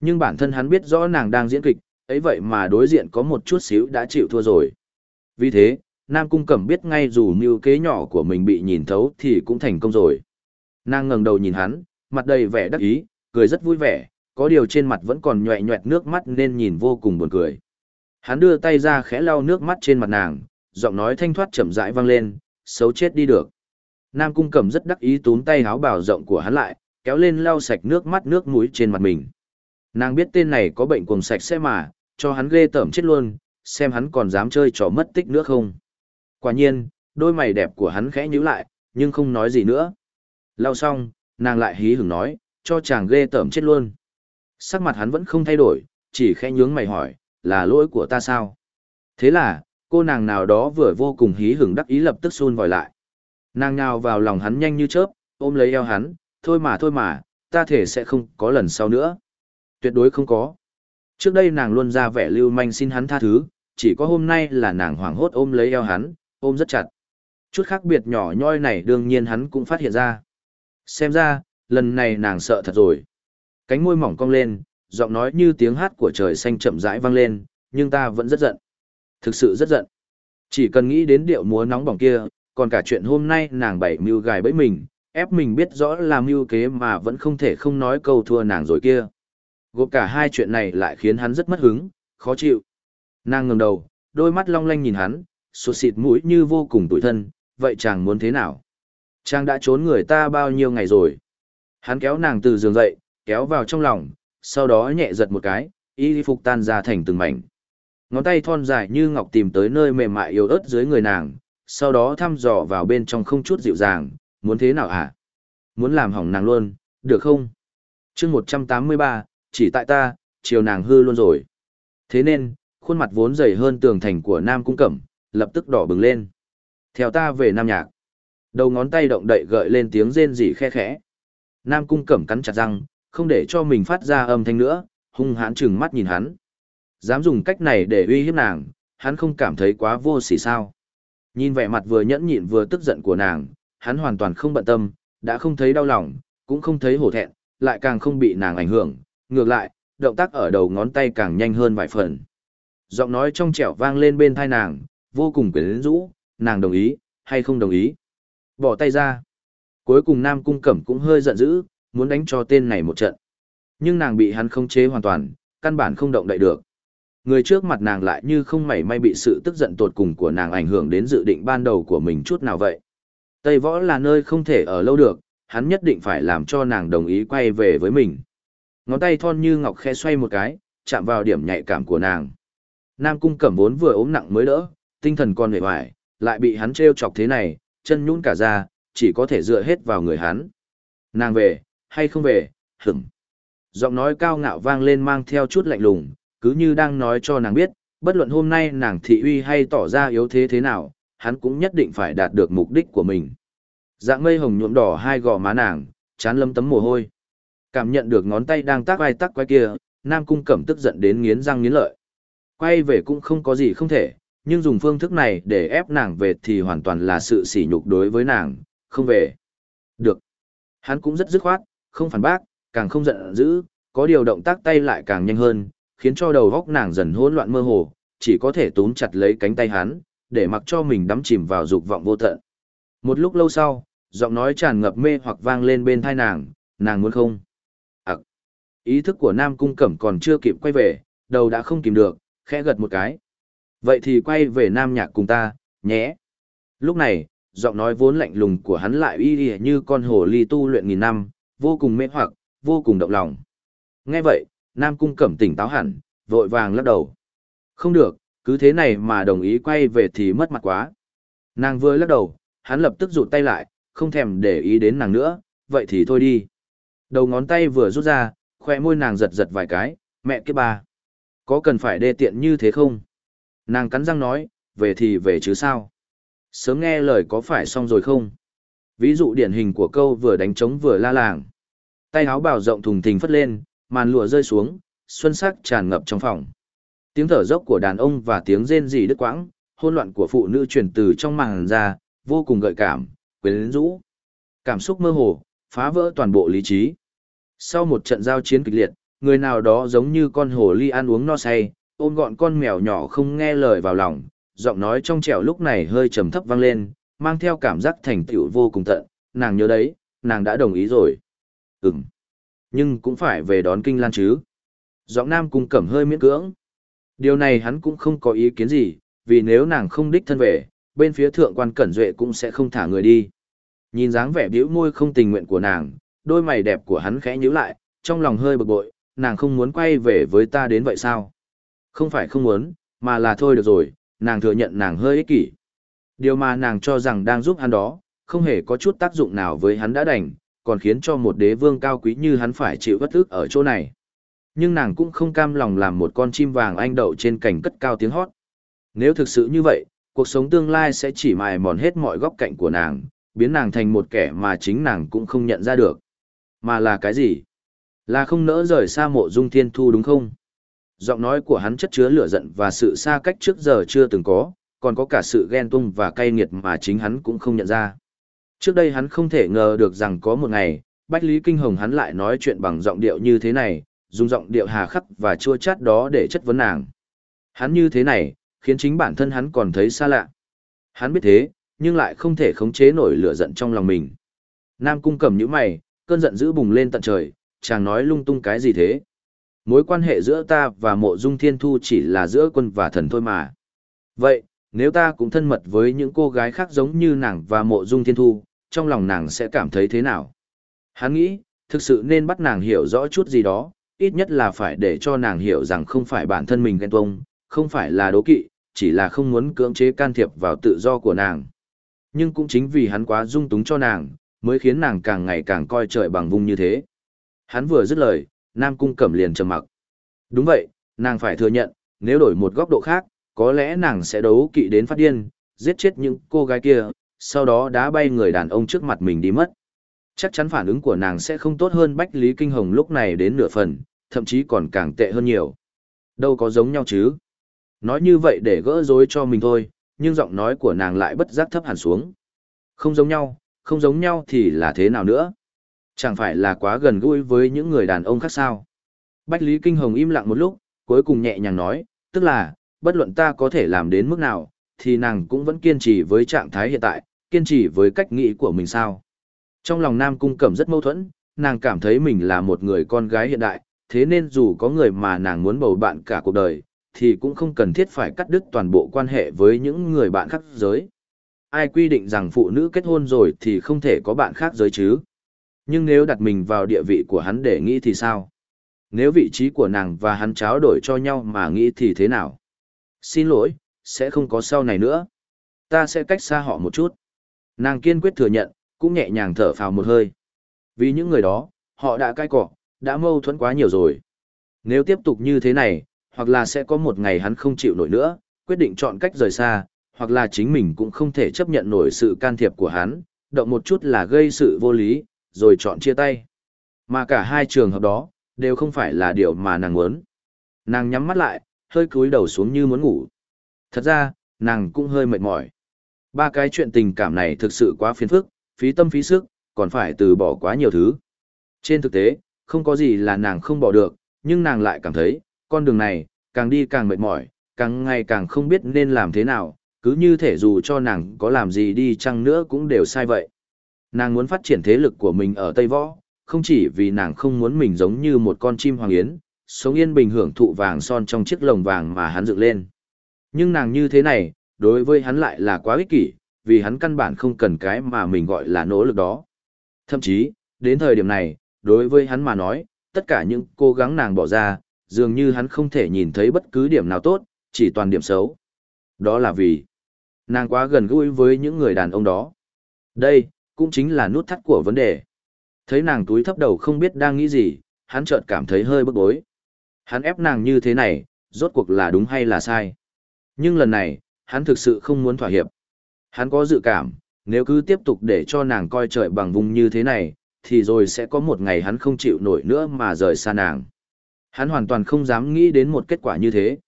Nhưng bản thân hắn biết rõ nàng đang diễn kịch, ấy vậy mà đối diện có một chút xíu đã chịu thua rồi. Vì thế, Nam Cung Cẩm biết ngay dù mưu kế nhỏ của mình bị nhìn thấu thì cũng thành công rồi. Nàng ngẩng đầu nhìn hắn, mặt đầy vẻ đắc ý, cười rất vui vẻ, có điều trên mặt vẫn còn nhòe nhòe nước mắt nên nhìn vô cùng buồn cười. Hắn đưa tay ra khẽ lau nước mắt trên mặt nàng, giọng nói thanh thoát chậm rãi vang lên, xấu chết đi được. Nam Cung Cẩm rất đắc ý túm tay háo bảo rộng của hắn lại, kéo lên lau sạch nước mắt nước mũi trên mặt mình. Nàng biết tên này có bệnh cuồng sạch sẽ mà, cho hắn ghê tởm chết luôn, xem hắn còn dám chơi trò mất tích nữa không. Quả nhiên, đôi mày đẹp của hắn khẽ nhíu lại, nhưng không nói gì nữa. Lau xong, nàng lại hí hửng nói, cho chàng ghê tởm chết luôn. Sắc mặt hắn vẫn không thay đổi, chỉ khẽ nhướng mày hỏi, là lỗi của ta sao? Thế là, cô nàng nào đó vừa vô cùng hí hửng đắc ý lập tức xun vòi lại. Nàng nhào vào lòng hắn nhanh như chớp, ôm lấy eo hắn, thôi mà thôi mà, ta thể sẽ không có lần sau nữa. Tuyệt đối không có. Trước đây nàng luôn ra vẻ lưu manh xin hắn tha thứ, chỉ có hôm nay là nàng hoảng hốt ôm lấy eo hắn, ôm rất chặt. Chút khác biệt nhỏ nhoi này đương nhiên hắn cũng phát hiện ra. Xem ra, lần này nàng sợ thật rồi. Cánh môi mỏng cong lên, giọng nói như tiếng hát của trời xanh chậm rãi vang lên, nhưng ta vẫn rất giận. Thực sự rất giận. Chỉ cần nghĩ đến điệu múa nóng bỏng kia, còn cả chuyện hôm nay nàng bảy mưu gài bẫy mình, ép mình biết rõ là mưu kế mà vẫn không thể không nói câu thua nàng rồi kia. Gộp cả hai chuyện này lại khiến hắn rất mất hứng, khó chịu. Nàng ngẩng đầu, đôi mắt long lanh nhìn hắn, sụt xịt mũi như vô cùng tủi thân, vậy chàng muốn thế nào? Chàng đã trốn người ta bao nhiêu ngày rồi? Hắn kéo nàng từ giường dậy, kéo vào trong lòng, sau đó nhẹ giật một cái, y phục tan ra thành từng mảnh. Ngón tay thon dài như ngọc tìm tới nơi mềm mại yếu ớt dưới người nàng, sau đó thăm dò vào bên trong không chút dịu dàng, muốn thế nào hả? Muốn làm hỏng nàng luôn, được không? chương 183, chỉ tại ta, chiều nàng hư luôn rồi. Thế nên, khuôn mặt vốn dày hơn tường thành của Nam Cung Cẩm, lập tức đỏ bừng lên. Theo ta về Nam Nhạc. Đầu ngón tay động đậy gợi lên tiếng rên rỉ khe khẽ. Nam Cung Cẩm cắn chặt răng, không để cho mình phát ra âm thanh nữa, hung hãn chừng mắt nhìn hắn. Dám dùng cách này để uy hiếp nàng, hắn không cảm thấy quá vô sỉ sao. Nhìn vẻ mặt vừa nhẫn nhịn vừa tức giận của nàng, hắn hoàn toàn không bận tâm, đã không thấy đau lòng, cũng không thấy hổ thẹn, lại càng không bị nàng ảnh hưởng, ngược lại, động tác ở đầu ngón tay càng nhanh hơn vài phần. Giọng nói trong trẻo vang lên bên tai nàng, vô cùng quyến rũ, nàng đồng ý, hay không đồng ý. Bỏ tay ra. Cuối cùng Nam Cung Cẩm cũng hơi giận dữ, muốn đánh cho tên này một trận. Nhưng nàng bị hắn không chế hoàn toàn, căn bản không động đậy được. Người trước mặt nàng lại như không mảy may bị sự tức giận tột cùng của nàng ảnh hưởng đến dự định ban đầu của mình chút nào vậy. Tây Võ là nơi không thể ở lâu được, hắn nhất định phải làm cho nàng đồng ý quay về với mình. Ngón tay thon như ngọc khe xoay một cái, chạm vào điểm nhạy cảm của nàng. Nam cung cẩm vốn vừa ốm nặng mới đỡ, tinh thần còn hề hoài, lại bị hắn trêu chọc thế này, chân nhũn cả ra, chỉ có thể dựa hết vào người hắn. Nàng về, hay không về, hửng. Giọng nói cao ngạo vang lên mang theo chút lạnh lùng, cứ như đang nói cho nàng biết, bất luận hôm nay nàng thị uy hay tỏ ra yếu thế thế nào, hắn cũng nhất định phải đạt được mục đích của mình. Dạng mây hồng nhuộm đỏ hai gò má nàng, chán lâm tấm mồ hôi. Cảm nhận được ngón tay đang tác vai tác quay kia, Nam Cung Cẩm tức giận đến nghiến răng nghiến lợi. Quay về cũng không có gì không thể, nhưng dùng phương thức này để ép nàng về thì hoàn toàn là sự sỉ nhục đối với nàng, không về. Được. Hắn cũng rất dứt khoát, không phản bác, càng không giận dữ, có điều động tác tay lại càng nhanh hơn, khiến cho đầu góc nàng dần hỗn loạn mơ hồ, chỉ có thể túm chặt lấy cánh tay hắn, để mặc cho mình đắm chìm vào dục vọng vô tận. Một lúc lâu sau, giọng nói tràn ngập mê hoặc vang lên bên thai nàng, nàng muốn không? Ấc. Ý thức của Nam Cung Cẩm còn chưa kịp quay về, đầu đã không kìm được, khẽ gật một cái. Vậy thì quay về Nam Nhạc cùng ta, nhé. Lúc này, giọng nói vốn lạnh lùng của hắn lại y y như con hồ ly tu luyện nghìn năm, vô cùng mê hoặc, vô cùng động lòng. Nghe vậy, Nam Cung Cẩm tỉnh táo hẳn, vội vàng lắc đầu. Không được, cứ thế này mà đồng ý quay về thì mất mặt quá. Nàng vừa lắc đầu, hắn lập tức rụt tay lại, không thèm để ý đến nàng nữa, vậy thì thôi đi. Đầu ngón tay vừa rút ra, khoe môi nàng giật giật vài cái, mẹ kế bà. Có cần phải đê tiện như thế không? Nàng cắn răng nói, về thì về chứ sao? Sớm nghe lời có phải xong rồi không? Ví dụ điển hình của câu vừa đánh trống vừa la làng. Tay áo bào rộng thùng thình phất lên, màn lụa rơi xuống, xuân sắc tràn ngập trong phòng. Tiếng thở dốc của đàn ông và tiếng rên rỉ đứt quãng, hôn loạn của phụ nữ truyền từ trong màn ra, vô cùng gợi cảm, quyến rũ. Cảm xúc mơ hồ, phá vỡ toàn bộ lý trí. Sau một trận giao chiến kịch liệt, người nào đó giống như con hồ ly ăn uống no say, ôm gọn con mèo nhỏ không nghe lời vào lòng, giọng nói trong trẻo lúc này hơi trầm thấp vang lên, mang theo cảm giác thành tựu vô cùng tận, nàng nhớ đấy, nàng đã đồng ý rồi. Ừm. Nhưng cũng phải về đón kinh lan chứ. Giọng nam cung cẩm hơi miễn cưỡng. Điều này hắn cũng không có ý kiến gì, vì nếu nàng không đích thân về, bên phía thượng quan cẩn duệ cũng sẽ không thả người đi. Nhìn dáng vẻ biểu môi không tình nguyện của nàng, đôi mày đẹp của hắn khẽ nhíu lại, trong lòng hơi bực bội, nàng không muốn quay về với ta đến vậy sao? Không phải không muốn, mà là thôi được rồi, nàng thừa nhận nàng hơi ích kỷ. Điều mà nàng cho rằng đang giúp hắn đó, không hề có chút tác dụng nào với hắn đã đành, còn khiến cho một đế vương cao quý như hắn phải chịu bất ức ở chỗ này. Nhưng nàng cũng không cam lòng làm một con chim vàng anh đậu trên cành cất cao tiếng hót. Nếu thực sự như vậy, cuộc sống tương lai sẽ chỉ mài mòn hết mọi góc cạnh của nàng, biến nàng thành một kẻ mà chính nàng cũng không nhận ra được. Mà là cái gì? Là không nỡ rời xa mộ dung thiên thu đúng không? Giọng nói của hắn chất chứa lửa giận và sự xa cách trước giờ chưa từng có, còn có cả sự ghen tung và cay nghiệt mà chính hắn cũng không nhận ra. Trước đây hắn không thể ngờ được rằng có một ngày, Bách Lý Kinh Hồng hắn lại nói chuyện bằng giọng điệu như thế này, dùng giọng điệu hà khắc và chua chát đó để chất vấn nàng. Hắn như thế này, khiến chính bản thân hắn còn thấy xa lạ. Hắn biết thế, nhưng lại không thể khống chế nổi lửa giận trong lòng mình. Nam cung cầm những mày, cơn giận dữ bùng lên tận trời, chàng nói lung tung cái gì thế. Mối quan hệ giữa ta và mộ dung thiên thu chỉ là giữa quân và thần thôi mà. Vậy, nếu ta cũng thân mật với những cô gái khác giống như nàng và mộ dung thiên thu, trong lòng nàng sẽ cảm thấy thế nào? Hắn nghĩ, thực sự nên bắt nàng hiểu rõ chút gì đó, ít nhất là phải để cho nàng hiểu rằng không phải bản thân mình ghen tuông, không phải là đố kỵ, chỉ là không muốn cưỡng chế can thiệp vào tự do của nàng. Nhưng cũng chính vì hắn quá dung túng cho nàng, mới khiến nàng càng ngày càng coi trời bằng vung như thế. Hắn vừa dứt lời, Nam Cung Cẩm liền trầm mặc. Đúng vậy, nàng phải thừa nhận, nếu đổi một góc độ khác, có lẽ nàng sẽ đấu kỵ đến phát điên, giết chết những cô gái kia, sau đó đá bay người đàn ông trước mặt mình đi mất. Chắc chắn phản ứng của nàng sẽ không tốt hơn Bách Lý Kinh Hồng lúc này đến nửa phần, thậm chí còn càng tệ hơn nhiều. Đâu có giống nhau chứ. Nói như vậy để gỡ rối cho mình thôi, nhưng giọng nói của nàng lại bất giác thấp hẳn xuống. Không giống nhau, không giống nhau thì là thế nào nữa? Chẳng phải là quá gần gũi với những người đàn ông khác sao? Bách Lý Kinh Hồng im lặng một lúc, cuối cùng nhẹ nhàng nói, tức là, bất luận ta có thể làm đến mức nào, thì nàng cũng vẫn kiên trì với trạng thái hiện tại, kiên trì với cách nghĩ của mình sao. Trong lòng Nam Cung Cẩm rất mâu thuẫn, nàng cảm thấy mình là một người con gái hiện đại, thế nên dù có người mà nàng muốn bầu bạn cả cuộc đời, thì cũng không cần thiết phải cắt đứt toàn bộ quan hệ với những người bạn khác giới. Ai quy định rằng phụ nữ kết hôn rồi thì không thể có bạn khác giới chứ? Nhưng nếu đặt mình vào địa vị của hắn để nghĩ thì sao? Nếu vị trí của nàng và hắn tráo đổi cho nhau mà nghĩ thì thế nào? Xin lỗi, sẽ không có sau này nữa. Ta sẽ cách xa họ một chút. Nàng kiên quyết thừa nhận, cũng nhẹ nhàng thở phào một hơi. Vì những người đó, họ đã cai cọ, đã mâu thuẫn quá nhiều rồi. Nếu tiếp tục như thế này, hoặc là sẽ có một ngày hắn không chịu nổi nữa, quyết định chọn cách rời xa, hoặc là chính mình cũng không thể chấp nhận nổi sự can thiệp của hắn, động một chút là gây sự vô lý, rồi chọn chia tay. Mà cả hai trường hợp đó, đều không phải là điều mà nàng muốn. Nàng nhắm mắt lại, hơi cúi đầu xuống như muốn ngủ. Thật ra, nàng cũng hơi mệt mỏi. Ba cái chuyện tình cảm này thực sự quá phiền phức, phí tâm phí sức, còn phải từ bỏ quá nhiều thứ. Trên thực tế, không có gì là nàng không bỏ được, nhưng nàng lại cảm thấy, con đường này, càng đi càng mệt mỏi, càng ngày càng không biết nên làm thế nào, cứ như thể dù cho nàng có làm gì đi chăng nữa cũng đều sai vậy. Nàng muốn phát triển thế lực của mình ở Tây Võ, không chỉ vì nàng không muốn mình giống như một con chim hoàng yến, sống yên bình hưởng thụ vàng son trong chiếc lồng vàng mà hắn dựng lên. Nhưng nàng như thế này, đối với hắn lại là quá ích kỷ, vì hắn căn bản không cần cái mà mình gọi là nỗ lực đó. Thậm chí, đến thời điểm này, đối với hắn mà nói, tất cả những cố gắng nàng bỏ ra, dường như hắn không thể nhìn thấy bất cứ điểm nào tốt, chỉ toàn điểm xấu. Đó là vì nàng quá gần gũi với những người đàn ông đó. Đây, cũng chính là nút thắt của vấn đề. Thấy nàng túi thấp đầu không biết đang nghĩ gì, hắn chợt cảm thấy hơi bức bối. Hắn ép nàng như thế này, rốt cuộc là đúng hay là sai. Nhưng lần này, hắn thực sự không muốn thỏa hiệp. Hắn có dự cảm, nếu cứ tiếp tục để cho nàng coi trời bằng vùng như thế này, thì rồi sẽ có một ngày hắn không chịu nổi nữa mà rời xa nàng. Hắn hoàn toàn không dám nghĩ đến một kết quả như thế.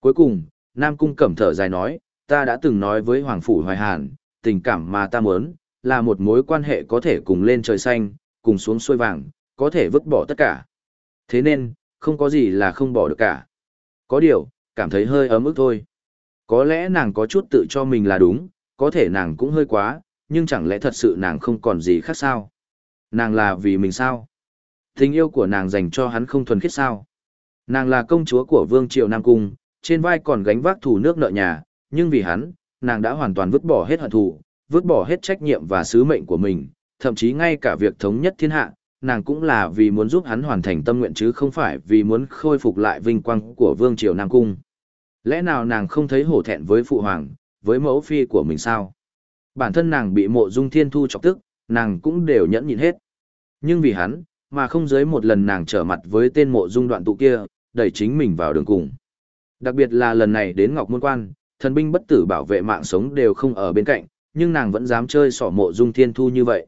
Cuối cùng, Nam Cung cẩm thở dài nói, ta đã từng nói với Hoàng Phủ Hoài Hàn, tình cảm mà ta muốn, là một mối quan hệ có thể cùng lên trời xanh, cùng xuống xuôi vàng, có thể vứt bỏ tất cả. Thế nên, không có gì là không bỏ được cả. Có điều, cảm thấy hơi ấm ức thôi. Có lẽ nàng có chút tự cho mình là đúng, có thể nàng cũng hơi quá, nhưng chẳng lẽ thật sự nàng không còn gì khác sao? Nàng là vì mình sao? Tình yêu của nàng dành cho hắn không thuần khiết sao? Nàng là công chúa của Vương Triều Nam Cung, trên vai còn gánh vác thủ nước nợ nhà, nhưng vì hắn, nàng đã hoàn toàn vứt bỏ hết hận thù, vứt bỏ hết trách nhiệm và sứ mệnh của mình, thậm chí ngay cả việc thống nhất thiên hạ, nàng cũng là vì muốn giúp hắn hoàn thành tâm nguyện chứ không phải vì muốn khôi phục lại vinh quang của Vương Triều Nam Cung. Lẽ nào nàng không thấy hổ thẹn với phụ hoàng, với mẫu phi của mình sao? Bản thân nàng bị mộ dung thiên thu chọc tức, nàng cũng đều nhẫn nhịn hết. Nhưng vì hắn, mà không dưới một lần nàng trở mặt với tên mộ dung đoạn tụ kia, đẩy chính mình vào đường cùng. Đặc biệt là lần này đến Ngọc Môn Quan, thần binh bất tử bảo vệ mạng sống đều không ở bên cạnh, nhưng nàng vẫn dám chơi sỏ mộ dung thiên thu như vậy.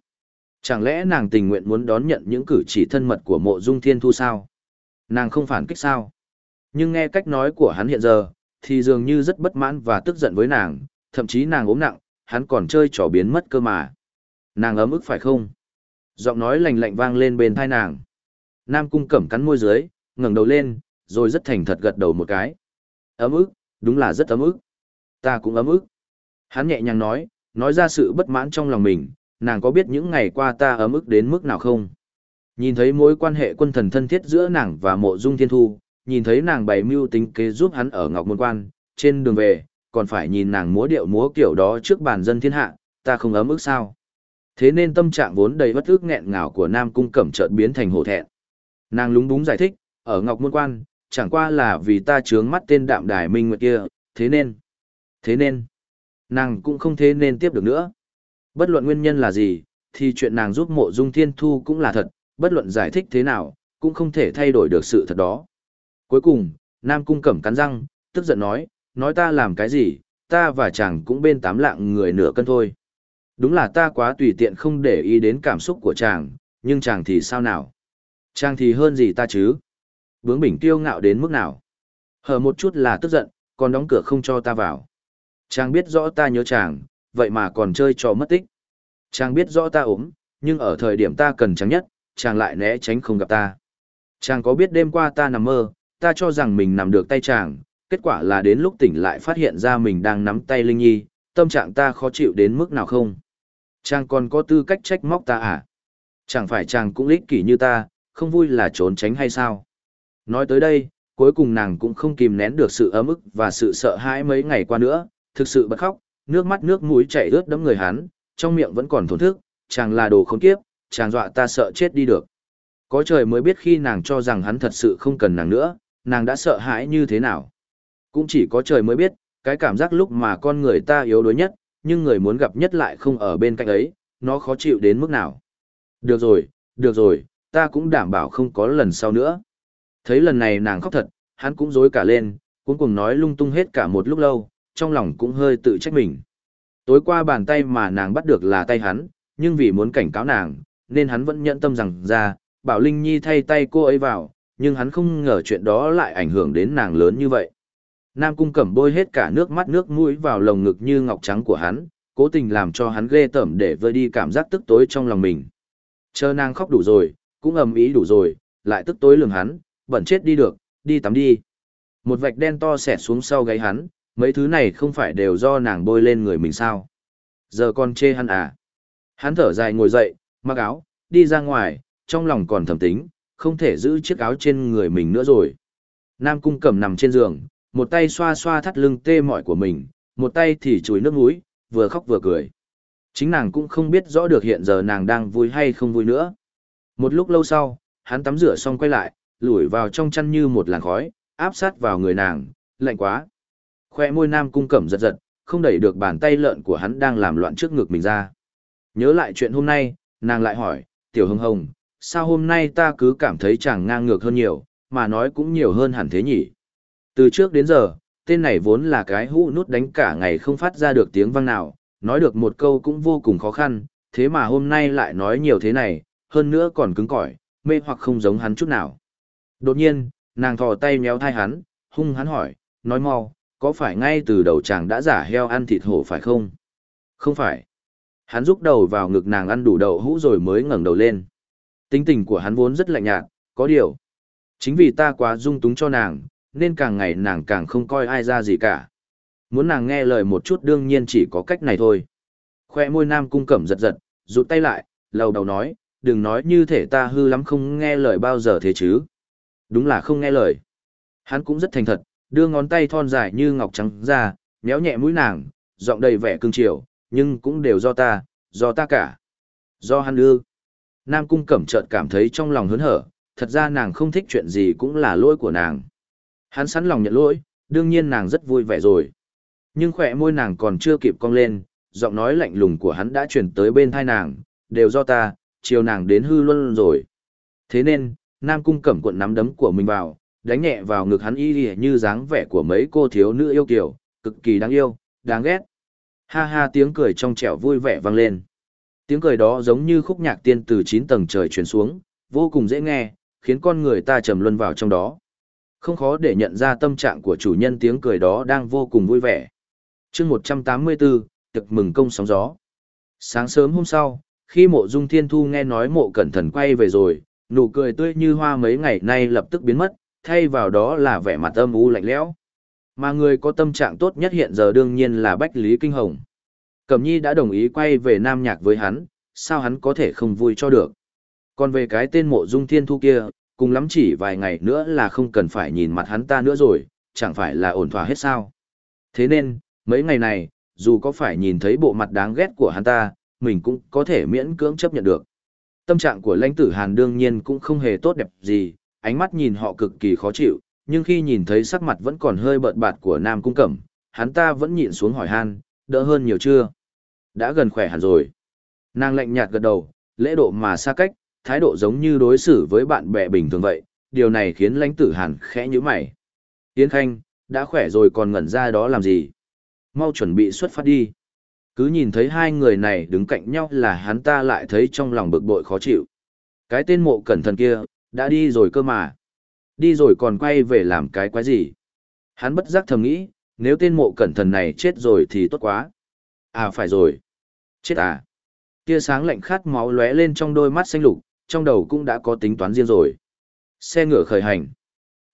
Chẳng lẽ nàng tình nguyện muốn đón nhận những cử chỉ thân mật của mộ dung thiên thu sao? Nàng không phản kích sao? Nhưng nghe cách nói của hắn hiện giờ, thì dường như rất bất mãn và tức giận với nàng, thậm chí nàng ốm nặng, hắn còn chơi trò biến mất cơ mà. Nàng ấm ức phải không? Giọng nói lạnh lạnh vang lên bên tai nàng. Nam cung cẩm cắn môi dưới, ngẩng đầu lên, rồi rất thành thật gật đầu một cái. Ấm ức, đúng là rất ấm ức. Ta cũng ấm ức. Hắn nhẹ nhàng nói, nói ra sự bất mãn trong lòng mình, nàng có biết những ngày qua ta ấm ức đến mức nào không? Nhìn thấy mối quan hệ quân thần thân thiết giữa nàng và mộ dung thiên thu, nhìn thấy nàng bày mưu tính kế giúp hắn ở Ngọc Môn Quan, trên đường về, còn phải nhìn nàng múa điệu múa kiểu đó trước bàn dân thiên hạ, ta không ấm ức sao. Thế nên tâm trạng vốn đầy bất ức nghẹn ngào của Nam Cung Cẩm chợt biến thành hổ thẹn. Nàng lúng búng giải thích, ở Ngọc Môn Quan, chẳng qua là vì ta trướng mắt tên đạm đài minh nguyệt kia, thế nên, thế nên, nàng cũng không thế nên tiếp được nữa. Bất luận nguyên nhân là gì, thì chuyện nàng giúp mộ dung thiên thu cũng là thật, bất luận giải thích thế nào, cũng không thể thay đổi được sự thật đó. Cuối cùng, Nam Cung Cẩm cắn răng, tức giận nói, nói ta làm cái gì, ta và chàng cũng bên tám lạng người nửa cân thôi. Đúng là ta quá tùy tiện không để ý đến cảm xúc của chàng, nhưng chàng thì sao nào? Chàng thì hơn gì ta chứ? Bướng bỉnh tiêu ngạo đến mức nào? Hờ một chút là tức giận, còn đóng cửa không cho ta vào. Chàng biết rõ ta nhớ chàng, vậy mà còn chơi trò mất tích. Chàng biết rõ ta ốm, nhưng ở thời điểm ta cần chàng nhất, chàng lại né tránh không gặp ta. Chàng có biết đêm qua ta nằm mơ, ta cho rằng mình nằm được tay chàng, kết quả là đến lúc tỉnh lại phát hiện ra mình đang nắm tay Linh Nhi, tâm trạng ta khó chịu đến mức nào không? Chàng còn có tư cách trách móc ta à? Chẳng phải chàng cũng lích kỷ như ta, không vui là trốn tránh hay sao? Nói tới đây, cuối cùng nàng cũng không kìm nén được sự ấm ức và sự sợ hãi mấy ngày qua nữa, thực sự bật khóc, nước mắt nước mũi chảy ướt đẫm người hắn, trong miệng vẫn còn thổn thức, chàng là đồ khốn kiếp, chàng dọa ta sợ chết đi được. Có trời mới biết khi nàng cho rằng hắn thật sự không cần nàng nữa, nàng đã sợ hãi như thế nào. Cũng chỉ có trời mới biết, cái cảm giác lúc mà con người ta yếu đuối nhất, nhưng người muốn gặp nhất lại không ở bên cạnh ấy, nó khó chịu đến mức nào. Được rồi, được rồi, ta cũng đảm bảo không có lần sau nữa. Thấy lần này nàng khóc thật, hắn cũng dối cả lên, cuối cùng nói lung tung hết cả một lúc lâu, trong lòng cũng hơi tự trách mình. Tối qua bàn tay mà nàng bắt được là tay hắn, nhưng vì muốn cảnh cáo nàng, nên hắn vẫn nhận tâm rằng ra, bảo Linh Nhi thay tay cô ấy vào, nhưng hắn không ngờ chuyện đó lại ảnh hưởng đến nàng lớn như vậy. Nam Cung Cẩm bôi hết cả nước mắt nước mũi vào lồng ngực như ngọc trắng của hắn, cố tình làm cho hắn ghê tởm để vơi đi cảm giác tức tối trong lòng mình. Chờ nàng khóc đủ rồi, cũng ầm ý đủ rồi, lại tức tối lường hắn, bẩn chết đi được, đi tắm đi. Một vạch đen to xẹt xuống sau gáy hắn, mấy thứ này không phải đều do nàng bôi lên người mình sao. Giờ con chê hắn à. Hắn thở dài ngồi dậy, mặc áo, đi ra ngoài, trong lòng còn thầm tính, không thể giữ chiếc áo trên người mình nữa rồi. Nam cung cầm nằm trên giường, một tay xoa xoa thắt lưng tê mỏi của mình, một tay thì chùi nước mũi, vừa khóc vừa cười. Chính nàng cũng không biết rõ được hiện giờ nàng đang vui hay không vui nữa. Một lúc lâu sau, hắn tắm rửa xong quay lại, lủi vào trong chăn như một làn khói, áp sát vào người nàng, lạnh quá. Khoe môi nam cung cẩm giật giật, không đẩy được bàn tay lợn của hắn đang làm loạn trước ngực mình ra. Nhớ lại chuyện hôm nay, nàng lại hỏi, tiểu hồng hồng, sao hôm nay ta cứ cảm thấy chàng ngang ngược hơn nhiều, mà nói cũng nhiều hơn hẳn thế nhỉ? Từ trước đến giờ, tên này vốn là cái hũ nút đánh cả ngày không phát ra được tiếng vang nào, nói được một câu cũng vô cùng khó khăn, thế mà hôm nay lại nói nhiều thế này, hơn nữa còn cứng cỏi, mê hoặc không giống hắn chút nào. Đột nhiên, nàng thò tay méo thai hắn, hung hắn hỏi, nói mau, có phải ngay từ đầu chàng đã giả heo ăn thịt hổ phải không? Không phải. Hắn rúc đầu vào ngực nàng ăn đủ đậu hũ rồi mới ngẩng đầu lên. Tính tình của hắn vốn rất lạnh nhạt, có điều. Chính vì ta quá dung túng cho nàng, nên càng ngày nàng càng không coi ai ra gì cả. Muốn nàng nghe lời một chút đương nhiên chỉ có cách này thôi. Khoe môi nam cung cẩm giật giật, rụt tay lại, lầu đầu nói, đừng nói như thể ta hư lắm không nghe lời bao giờ thế chứ. Đúng là không nghe lời. Hắn cũng rất thành thật, đưa ngón tay thon dài như ngọc trắng ra, méo nhẹ mũi nàng, giọng đầy vẻ cương triều, nhưng cũng đều do ta, do ta cả. Do hắn ư. Nam cung cẩm chợt cảm thấy trong lòng hớn hở, thật ra nàng không thích chuyện gì cũng là lỗi của nàng. Hắn sẵn lòng nhận lỗi, đương nhiên nàng rất vui vẻ rồi. Nhưng khỏe môi nàng còn chưa kịp cong lên, giọng nói lạnh lùng của hắn đã chuyển tới bên thai nàng, đều do ta, chiều nàng đến hư luôn rồi. Thế nên, Nam Cung cẩm cuộn nắm đấm của mình vào, đánh nhẹ vào ngực hắn y như dáng vẻ của mấy cô thiếu nữ yêu kiều, cực kỳ đáng yêu, đáng ghét. Ha ha tiếng cười trong trẻo vui vẻ vang lên. Tiếng cười đó giống như khúc nhạc tiên từ 9 tầng trời truyền xuống, vô cùng dễ nghe, khiến con người ta trầm luân vào trong đó. Không khó để nhận ra tâm trạng của chủ nhân tiếng cười đó đang vô cùng vui vẻ. chương 184, tiệc mừng công sóng gió. Sáng sớm hôm sau, khi mộ dung thiên thu nghe nói mộ cẩn thần quay về rồi, nụ cười tươi như hoa mấy ngày nay lập tức biến mất, thay vào đó là vẻ mặt âm u lạnh lẽo. Mà người có tâm trạng tốt nhất hiện giờ đương nhiên là Bách Lý Kinh Hồng. Cẩm Nhi đã đồng ý quay về Nam Nhạc với hắn, sao hắn có thể không vui cho được. Còn về cái tên mộ dung thiên thu kia, cùng lắm chỉ vài ngày nữa là không cần phải nhìn mặt hắn ta nữa rồi, chẳng phải là ổn thỏa hết sao. Thế nên, mấy ngày này, dù có phải nhìn thấy bộ mặt đáng ghét của hắn ta, mình cũng có thể miễn cưỡng chấp nhận được. Tâm trạng của lãnh tử Hàn đương nhiên cũng không hề tốt đẹp gì, ánh mắt nhìn họ cực kỳ khó chịu, nhưng khi nhìn thấy sắc mặt vẫn còn hơi bợt bạt của Nam Cung Cẩm, hắn ta vẫn nhịn xuống hỏi han, đỡ hơn nhiều chưa? Đã gần khỏe hẳn rồi. Nàng lạnh nhạt gật đầu, lễ độ mà xa cách, thái độ giống như đối xử với bạn bè bình thường vậy, điều này khiến lãnh tử Hàn khẽ như mày. Tiến Khanh, đã khỏe rồi còn ngẩn ra đó làm gì? Mau chuẩn bị xuất phát đi. Cứ nhìn thấy hai người này đứng cạnh nhau là hắn ta lại thấy trong lòng bực bội khó chịu. Cái tên mộ cẩn thận kia, đã đi rồi cơ mà. Đi rồi còn quay về làm cái quái gì. Hắn bất giác thầm nghĩ, nếu tên mộ cẩn thần này chết rồi thì tốt quá. À phải rồi. Chết à. Tia sáng lạnh khát máu lóe lên trong đôi mắt xanh lục, trong đầu cũng đã có tính toán riêng rồi. Xe ngựa khởi hành.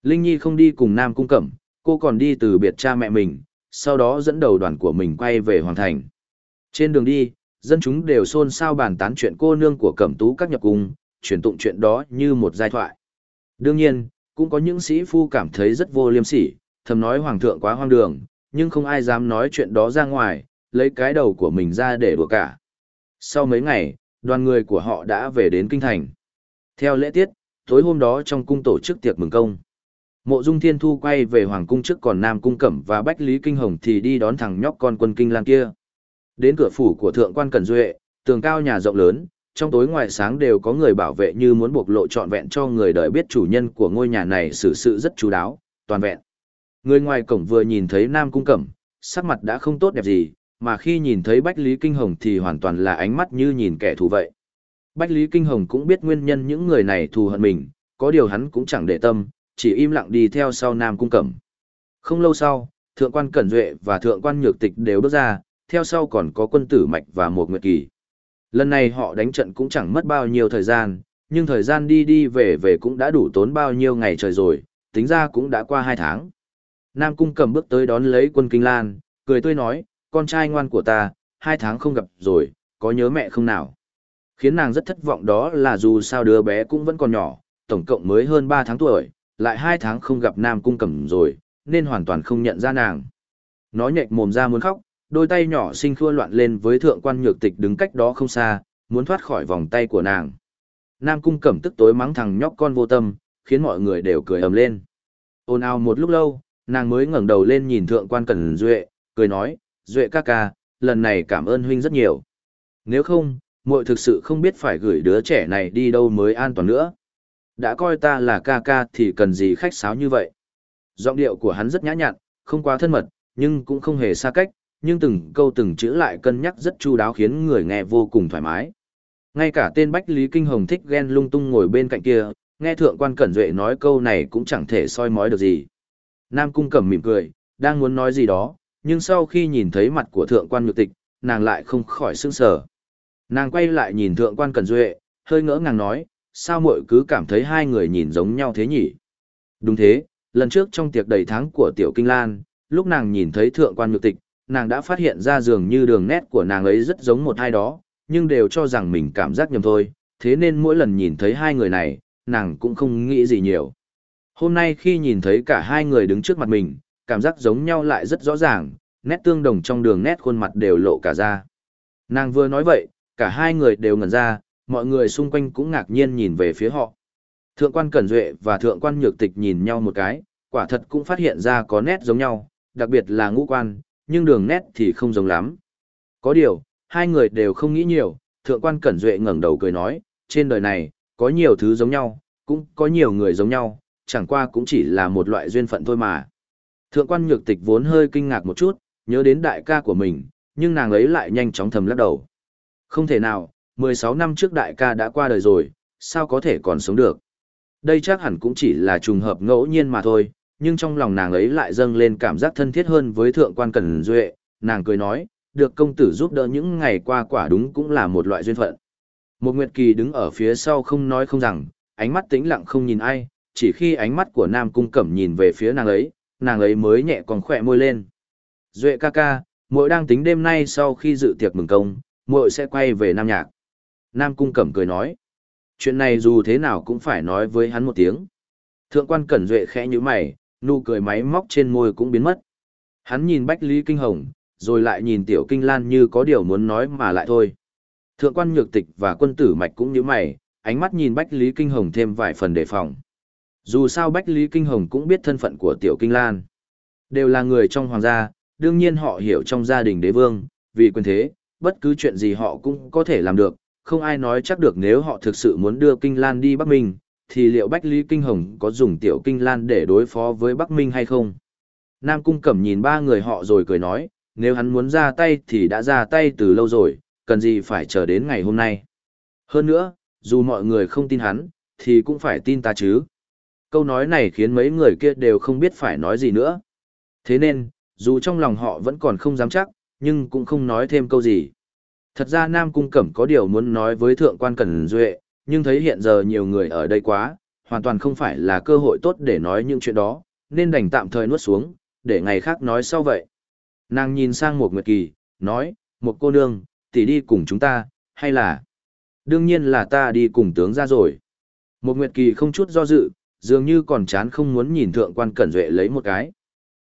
Linh Nhi không đi cùng Nam Cung Cẩm, cô còn đi từ biệt cha mẹ mình, sau đó dẫn đầu đoàn của mình quay về Hoàng Thành. Trên đường đi, dân chúng đều xôn xao bàn tán chuyện cô nương của Cẩm Tú các nhập cung, truyền tụng chuyện đó như một giai thoại. Đương nhiên, cũng có những sĩ phu cảm thấy rất vô liêm sỉ, thầm nói Hoàng thượng quá hoang đường, nhưng không ai dám nói chuyện đó ra ngoài, lấy cái đầu của mình ra để đùa cả. Sau mấy ngày, đoàn người của họ đã về đến Kinh Thành. Theo lễ tiết, tối hôm đó trong cung tổ chức tiệc mừng công. Mộ Dung Thiên Thu quay về Hoàng cung trước còn Nam Cung Cẩm và Bách Lý Kinh Hồng thì đi đón thằng nhóc con quân Kinh Lan kia. Đến cửa phủ của Thượng quan Cẩn Duệ, tường cao nhà rộng lớn, trong tối ngoài sáng đều có người bảo vệ như muốn bộc lộ trọn vẹn cho người đời biết chủ nhân của ngôi nhà này xử sự rất chú đáo, toàn vẹn. Người ngoài cổng vừa nhìn thấy Nam Cung Cẩm, sắc mặt đã không tốt đẹp gì, mà khi nhìn thấy Bách Lý Kinh Hồng thì hoàn toàn là ánh mắt như nhìn kẻ thù vậy. Bách Lý Kinh Hồng cũng biết nguyên nhân những người này thù hận mình, có điều hắn cũng chẳng để tâm, chỉ im lặng đi theo sau Nam Cung Cẩm. Không lâu sau, Thượng quan Cẩn Duệ và Thượng quan Nhược Tịch đều bước ra, theo sau còn có quân tử Mạch và một Nguyệt Kỳ. Lần này họ đánh trận cũng chẳng mất bao nhiêu thời gian, nhưng thời gian đi đi về về cũng đã đủ tốn bao nhiêu ngày trời rồi, tính ra cũng đã qua hai tháng. Nam Cung Cẩm bước tới đón lấy quân Kinh Lan, cười tươi nói, con trai ngoan của ta, hai tháng không gặp rồi, có nhớ mẹ không nào? Khiến nàng rất thất vọng đó là dù sao đứa bé cũng vẫn còn nhỏ, tổng cộng mới hơn ba tháng tuổi, lại hai tháng không gặp Nam Cung Cẩm rồi, nên hoàn toàn không nhận ra nàng. Nó nhệch mồm ra muốn khóc, đôi tay nhỏ xinh khua loạn lên với thượng quan nhược tịch đứng cách đó không xa, muốn thoát khỏi vòng tay của nàng. Nam Cung Cẩm tức tối mắng thằng nhóc con vô tâm, khiến mọi người đều cười ầm lên. Ôn ào một lúc lâu, nàng mới ngẩng đầu lên nhìn thượng quan Cẩn Duệ, cười nói, Duệ ca ca, lần này cảm ơn huynh rất nhiều. Nếu không, muội thực sự không biết phải gửi đứa trẻ này đi đâu mới an toàn nữa. Đã coi ta là ca ca thì cần gì khách sáo như vậy. Giọng điệu của hắn rất nhã nhặn, không quá thân mật, nhưng cũng không hề xa cách, nhưng từng câu từng chữ lại cân nhắc rất chu đáo khiến người nghe vô cùng thoải mái. Ngay cả tên Bách Lý Kinh Hồng thích ghen lung tung ngồi bên cạnh kia, nghe thượng quan Cẩn Duệ nói câu này cũng chẳng thể soi mói được gì. Nam Cung Cẩm mỉm cười, đang muốn nói gì đó, nhưng sau khi nhìn thấy mặt của thượng quan nhược tịch, nàng lại không khỏi sững sờ. Nàng quay lại nhìn thượng quan Cẩn Duệ, hơi ngỡ ngàng nói, sao muội cứ cảm thấy hai người nhìn giống nhau thế nhỉ? Đúng thế, lần trước trong tiệc đầy tháng của Tiểu Kinh Lan, lúc nàng nhìn thấy thượng quan nhược tịch, nàng đã phát hiện ra dường như đường nét của nàng ấy rất giống một hai đó, nhưng đều cho rằng mình cảm giác nhầm thôi, thế nên mỗi lần nhìn thấy hai người này, nàng cũng không nghĩ gì nhiều. Hôm nay khi nhìn thấy cả hai người đứng trước mặt mình, cảm giác giống nhau lại rất rõ ràng, nét tương đồng trong đường nét khuôn mặt đều lộ cả ra. Nàng vừa nói vậy, cả hai người đều ngẩn ra, mọi người xung quanh cũng ngạc nhiên nhìn về phía họ. Thượng quan Cẩn Duệ và thượng quan Nhược Tịch nhìn nhau một cái, quả thật cũng phát hiện ra có nét giống nhau, đặc biệt là ngũ quan, nhưng đường nét thì không giống lắm. Có điều, hai người đều không nghĩ nhiều, thượng quan Cẩn Duệ ngẩng đầu cười nói, trên đời này, có nhiều thứ giống nhau, cũng có nhiều người giống nhau, chẳng qua cũng chỉ là một loại duyên phận thôi mà. Thượng quan Nhược Tịch vốn hơi kinh ngạc một chút, nhớ đến đại ca của mình, nhưng nàng ấy lại nhanh chóng thầm lắc đầu. Không thể nào, 16 năm trước đại ca đã qua đời rồi, sao có thể còn sống được. Đây chắc hẳn cũng chỉ là trùng hợp ngẫu nhiên mà thôi, nhưng trong lòng nàng ấy lại dâng lên cảm giác thân thiết hơn với thượng quan cẩn Duệ, nàng cười nói, được công tử giúp đỡ những ngày qua quả đúng cũng là một loại duyên phận. Một Nguyệt Kỳ đứng ở phía sau không nói không rằng, ánh mắt tĩnh lặng không nhìn ai, chỉ khi ánh mắt của Nam Cung Cẩm nhìn về phía nàng ấy, nàng ấy mới nhẹ còn khỏe môi lên. Duệ ca ca, muội đang tính đêm nay sau khi dự tiệc mừng công, muội sẽ quay về Nam Nhạc. Nam Cung Cẩm cười nói. Chuyện này dù thế nào cũng phải nói với hắn một tiếng. Thượng quan Cẩn Duệ khẽ như mày, nụ cười máy móc trên môi cũng biến mất. Hắn nhìn Bách Lý Kinh Hồng, rồi lại nhìn Tiểu Kinh Lan như có điều muốn nói mà lại thôi. Thượng quan Nhược Tịch và quân tử Mạch cũng như mày, ánh mắt nhìn Bách Lý Kinh Hồng thêm vài phần đề phòng. Dù sao Bách Lý Kinh Hồng cũng biết thân phận của Tiểu Kinh Lan. Đều là người trong hoàng gia, đương nhiên họ hiểu trong gia đình đế vương, vì quyền thế, bất cứ chuyện gì họ cũng có thể làm được, không ai nói chắc được nếu họ thực sự muốn đưa Kinh Lan đi Bắc Minh, thì liệu Bách Lý Kinh Hồng có dùng Tiểu Kinh Lan để đối phó với Bắc Minh hay không? Nam Cung Cẩm nhìn ba người họ rồi cười nói, nếu hắn muốn ra tay thì đã ra tay từ lâu rồi, cần gì phải chờ đến ngày hôm nay. Hơn nữa, dù mọi người không tin hắn, thì cũng phải tin ta chứ. Câu nói này khiến mấy người kia đều không biết phải nói gì nữa. Thế nên, dù trong lòng họ vẫn còn không dám chắc, nhưng cũng không nói thêm câu gì. Thật ra Nam Cung Cẩm có điều muốn nói với Thượng quan Cẩn Duệ, nhưng thấy hiện giờ nhiều người ở đây quá, hoàn toàn không phải là cơ hội tốt để nói những chuyện đó, nên đành tạm thời nuốt xuống, để ngày khác nói sau vậy. Nàng nhìn sang một Nguyệt Kỳ, nói, một cô nương, tỷ đi cùng chúng ta, hay là... Đương nhiên là ta đi cùng tướng ra rồi. Một Nguyệt Kỳ không chút do dự, dường như còn chán không muốn nhìn Thượng quan Cẩn Duệ lấy một cái.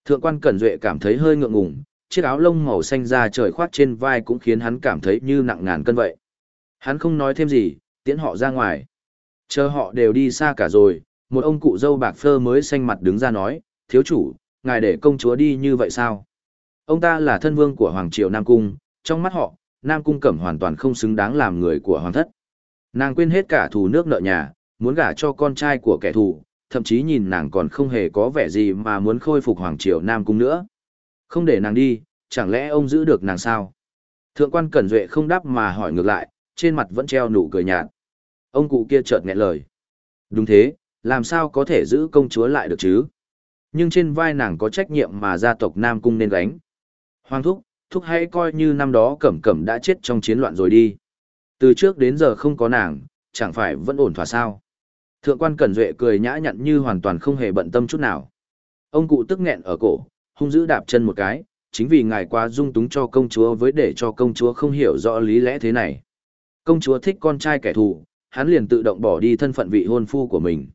Thượng quan Cẩn Duệ cảm thấy hơi ngượng ngùng, chiếc áo lông màu xanh da trời khoát trên vai cũng khiến hắn cảm thấy như nặng ngàn cân vậy. Hắn không nói thêm gì, tiễn họ ra ngoài. Chờ họ đều đi xa cả rồi, một ông cụ dâu bạc phơ mới xanh mặt đứng ra nói, thiếu chủ, ngài để công chúa đi như vậy sao? Ông ta là thân vương của Hoàng Triều Nam Cung, trong mắt họ, Nam Cung Cẩm hoàn toàn không xứng đáng làm người của Hoàng thất. Nàng quên hết cả thù nước nợ nhà, muốn gả cho con trai của kẻ thù, thậm chí nhìn nàng còn không hề có vẻ gì mà muốn khôi phục Hoàng Triều Nam Cung nữa. Không để nàng đi, chẳng lẽ ông giữ được nàng sao? Thượng quan Cẩn Duệ không đáp mà hỏi ngược lại, trên mặt vẫn treo nụ cười nhạt. Ông cụ kia chợt nghẹn lời. Đúng thế, làm sao có thể giữ công chúa lại được chứ? Nhưng trên vai nàng có trách nhiệm mà gia tộc Nam Cung nên gánh. Hoàng thúc, thúc hãy coi như năm đó cẩm cẩm đã chết trong chiến loạn rồi đi. Từ trước đến giờ không có nàng, chẳng phải vẫn ổn thỏa sao. Thượng quan Cẩn Duệ cười nhã nhặn như hoàn toàn không hề bận tâm chút nào. Ông cụ tức nghẹn ở cổ, hung dữ đạp chân một cái, chính vì ngài quá dung túng cho công chúa với để cho công chúa không hiểu rõ lý lẽ thế này. Công chúa thích con trai kẻ thù, hắn liền tự động bỏ đi thân phận vị hôn phu của mình.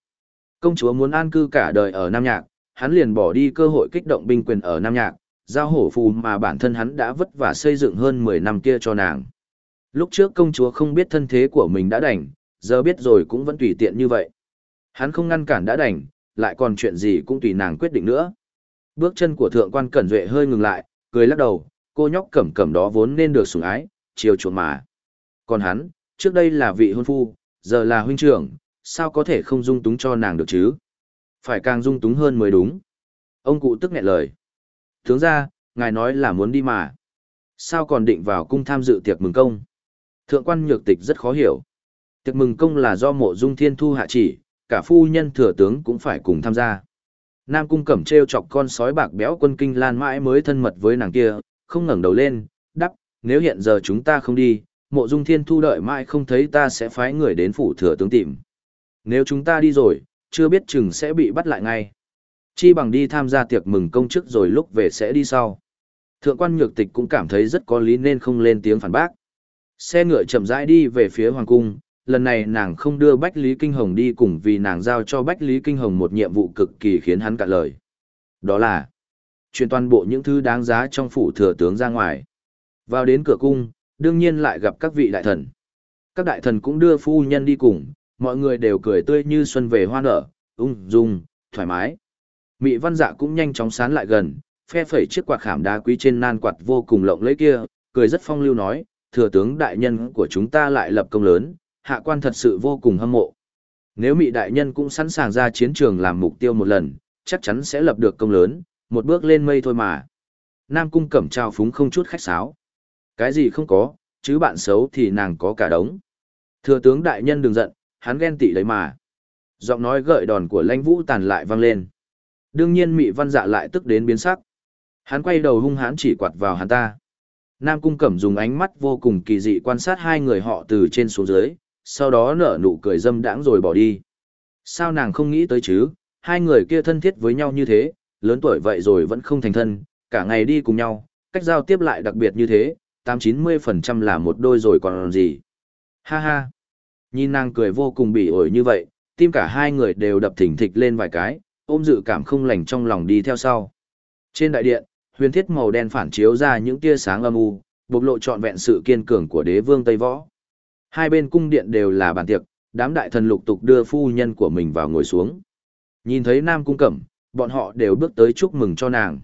Công chúa muốn an cư cả đời ở Nam Nhạc, hắn liền bỏ đi cơ hội kích động binh quyền ở Nam Nhạc, giao hổ phù mà bản thân hắn đã vất vả xây dựng hơn 10 năm kia cho nàng. Lúc trước công chúa không biết thân thế của mình đã đành, giờ biết rồi cũng vẫn tùy tiện như vậy. Hắn không ngăn cản đã đành, lại còn chuyện gì cũng tùy nàng quyết định nữa. Bước chân của thượng quan Cẩn Duệ hơi ngừng lại, cười lắc đầu, cô nhóc cẩm cẩm đó vốn nên được sủng ái, chiều chuộng mà. Còn hắn, trước đây là vị hôn phu, giờ là huynh trưởng, sao có thể không dung túng cho nàng được chứ? Phải càng dung túng hơn mới đúng. Ông cụ tức nghẹn lời. Tướng ra, ngài nói là muốn đi mà. Sao còn định vào cung tham dự tiệc mừng công? Thượng quan nhược tịch rất khó hiểu. Tiệc mừng công là do mộ dung thiên thu hạ chỉ, cả phu nhân thừa tướng cũng phải cùng tham gia. Nam cung cẩm treo chọc con sói bạc béo quân kinh lan mãi mới thân mật với nàng kia, không ngẩng đầu lên, đắp, nếu hiện giờ chúng ta không đi, mộ dung thiên thu đợi mãi không thấy ta sẽ phái người đến phủ thừa tướng tìm. Nếu chúng ta đi rồi, chưa biết chừng sẽ bị bắt lại ngay. Chi bằng đi tham gia tiệc mừng công chức rồi lúc về sẽ đi sau. Thượng quan nhược tịch cũng cảm thấy rất có lý nên không lên tiếng phản bác. Xe ngựa chậm rãi đi về phía hoàng cung, lần này nàng không đưa Bách Lý Kinh Hồng đi cùng vì nàng giao cho Bách Lý Kinh Hồng một nhiệm vụ cực kỳ khiến hắn cạn lời. Đó là chuyển toàn bộ những thứ đáng giá trong phủ thừa tướng ra ngoài. Vào đến cửa cung, đương nhiên lại gặp các vị đại thần. Các đại thần cũng đưa phu nhân đi cùng, mọi người đều cười tươi như xuân về hoa nở, ung dung, thoải mái. Mị văn dạ cũng nhanh chóng sán lại gần, phe phẩy chiếc quạt khảm đá quý trên nan quạt vô cùng lộng lẫy kia, cười rất phong lưu nói, thừa tướng đại nhân của chúng ta lại lập công lớn, hạ quan thật sự vô cùng hâm mộ. Nếu mị đại nhân cũng sẵn sàng ra chiến trường làm mục tiêu một lần, chắc chắn sẽ lập được công lớn, một bước lên mây thôi mà. Nam cung cẩm trao phúng không chút khách sáo. Cái gì không có, chứ bạn xấu thì nàng có cả đống. Thừa tướng đại nhân đừng giận, hắn ghen tị đấy mà. Giọng nói gợi đòn của lãnh vũ tàn lại vang lên. Đương nhiên mị văn dạ lại tức đến biến sắc. Hắn quay đầu hung hãn chỉ quạt vào hắn ta. Nam cung cẩm dùng ánh mắt vô cùng kỳ dị quan sát hai người họ từ trên xuống dưới, sau đó nở nụ cười dâm đãng rồi bỏ đi. Sao nàng không nghĩ tới chứ, hai người kia thân thiết với nhau như thế, lớn tuổi vậy rồi vẫn không thành thân, cả ngày đi cùng nhau, cách giao tiếp lại đặc biệt như thế, 8-90% là một đôi rồi còn gì. Ha ha. Nhìn nàng cười vô cùng bỉ ổi như vậy, tim cả hai người đều đập thỉnh thịch lên vài cái, ôm dự cảm không lành trong lòng đi theo sau. Trên đại điện, huyền thiết màu đen phản chiếu ra những tia sáng âm u, bộc lộ trọn vẹn sự kiên cường của đế vương Tây Võ. Hai bên cung điện đều là bàn tiệc, đám đại thần lục tục đưa phu nhân của mình vào ngồi xuống. Nhìn thấy Nam Cung Cẩm, bọn họ đều bước tới chúc mừng cho nàng.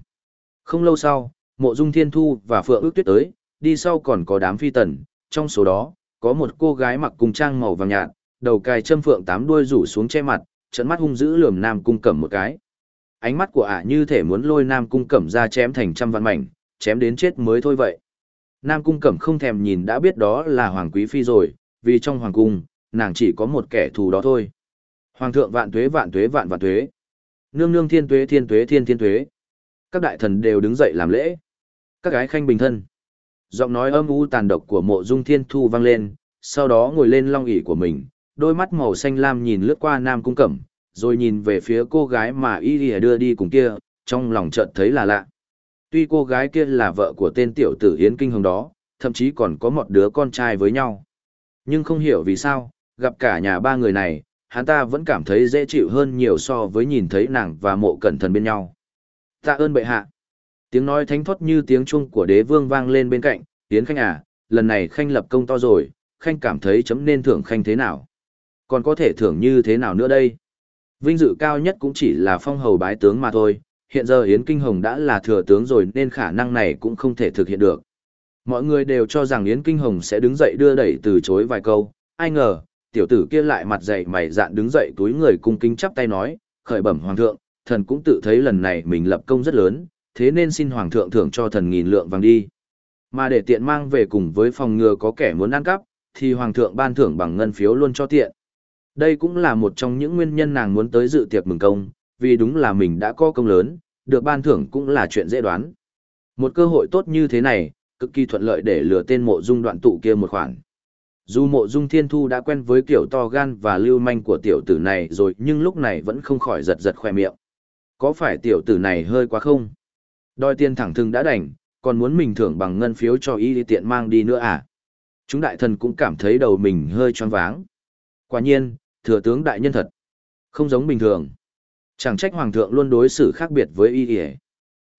Không lâu sau, Mộ Dung Thiên Thu và Phượng ước tuyết tới, đi sau còn có đám phi tần, trong số đó, có một cô gái mặc cung trang màu vàng nhạt, đầu cài châm phượng tám đuôi rủ xuống che mặt, trận mắt hung dữ lườm Nam Cung Cẩm một cái. Ánh mắt của ả như thể muốn lôi Nam Cung Cẩm ra chém thành trăm vạn mảnh, chém đến chết mới thôi vậy. Nam Cung Cẩm không thèm nhìn đã biết đó là Hoàng Quý Phi rồi, vì trong Hoàng Cung, nàng chỉ có một kẻ thù đó thôi. Hoàng thượng vạn tuế vạn tuế vạn vạn tuế. Nương nương thiên tuế thiên tuế thiên thiên tuế. Các đại thần đều đứng dậy làm lễ. Các gái khanh bình thân. Giọng nói âm u tàn độc của mộ dung thiên thu vang lên, sau đó ngồi lên long ỷ của mình, đôi mắt màu xanh lam nhìn lướt qua Nam Cung Cẩm, rồi nhìn về phía cô gái mà y lìa đưa đi cùng kia, trong lòng chợt thấy là lạ. Tuy cô gái kia là vợ của tên tiểu tử Yến Kinh Hồng đó, thậm chí còn có một đứa con trai với nhau. Nhưng không hiểu vì sao, gặp cả nhà ba người này, hắn ta vẫn cảm thấy dễ chịu hơn nhiều so với nhìn thấy nàng và mộ cẩn thận bên nhau. Tạ ơn bệ hạ. Tiếng nói thánh thoát như tiếng chuông của đế vương vang lên bên cạnh, Yến Khanh à, lần này Khanh lập công to rồi, Khanh cảm thấy chấm nên thưởng Khanh thế nào? Còn có thể thưởng như thế nào nữa đây? Vinh dự cao nhất cũng chỉ là phong hầu bái tướng mà thôi, hiện giờ Yến Kinh Hồng đã là thừa tướng rồi nên khả năng này cũng không thể thực hiện được. Mọi người đều cho rằng Yến Kinh Hồng sẽ đứng dậy đưa đẩy từ chối vài câu, ai ngờ, tiểu tử kia lại mặt dậy mày dạn đứng dậy túi người cung kính chắp tay nói, khởi bẩm hoàng thượng, thần cũng tự thấy lần này mình lập công rất lớn, thế nên xin hoàng thượng thưởng cho thần nghìn lượng vàng đi. Mà để tiện mang về cùng với phòng ngừa có kẻ muốn ăn cắp, thì hoàng thượng ban thưởng bằng ngân phiếu luôn cho tiện. Đây cũng là một trong những nguyên nhân nàng muốn tới dự tiệc mừng công, vì đúng là mình đã có công lớn, được ban thưởng cũng là chuyện dễ đoán. Một cơ hội tốt như thế này, cực kỳ thuận lợi để lừa tên mộ dung đoạn tụ kia một khoản. Dù mộ dung thiên thu đã quen với kiểu to gan và lưu manh của tiểu tử này rồi nhưng lúc này vẫn không khỏi giật giật khoe miệng. Có phải tiểu tử này hơi quá không? Đòi tiền thẳng thừng đã đành, còn muốn mình thưởng bằng ngân phiếu cho y tiện mang đi nữa à? Chúng đại thần cũng cảm thấy đầu mình hơi choáng váng. Quả nhiên, thừa tướng đại nhân thật. Không giống bình thường. Chẳng trách hoàng thượng luôn đối xử khác biệt với y y.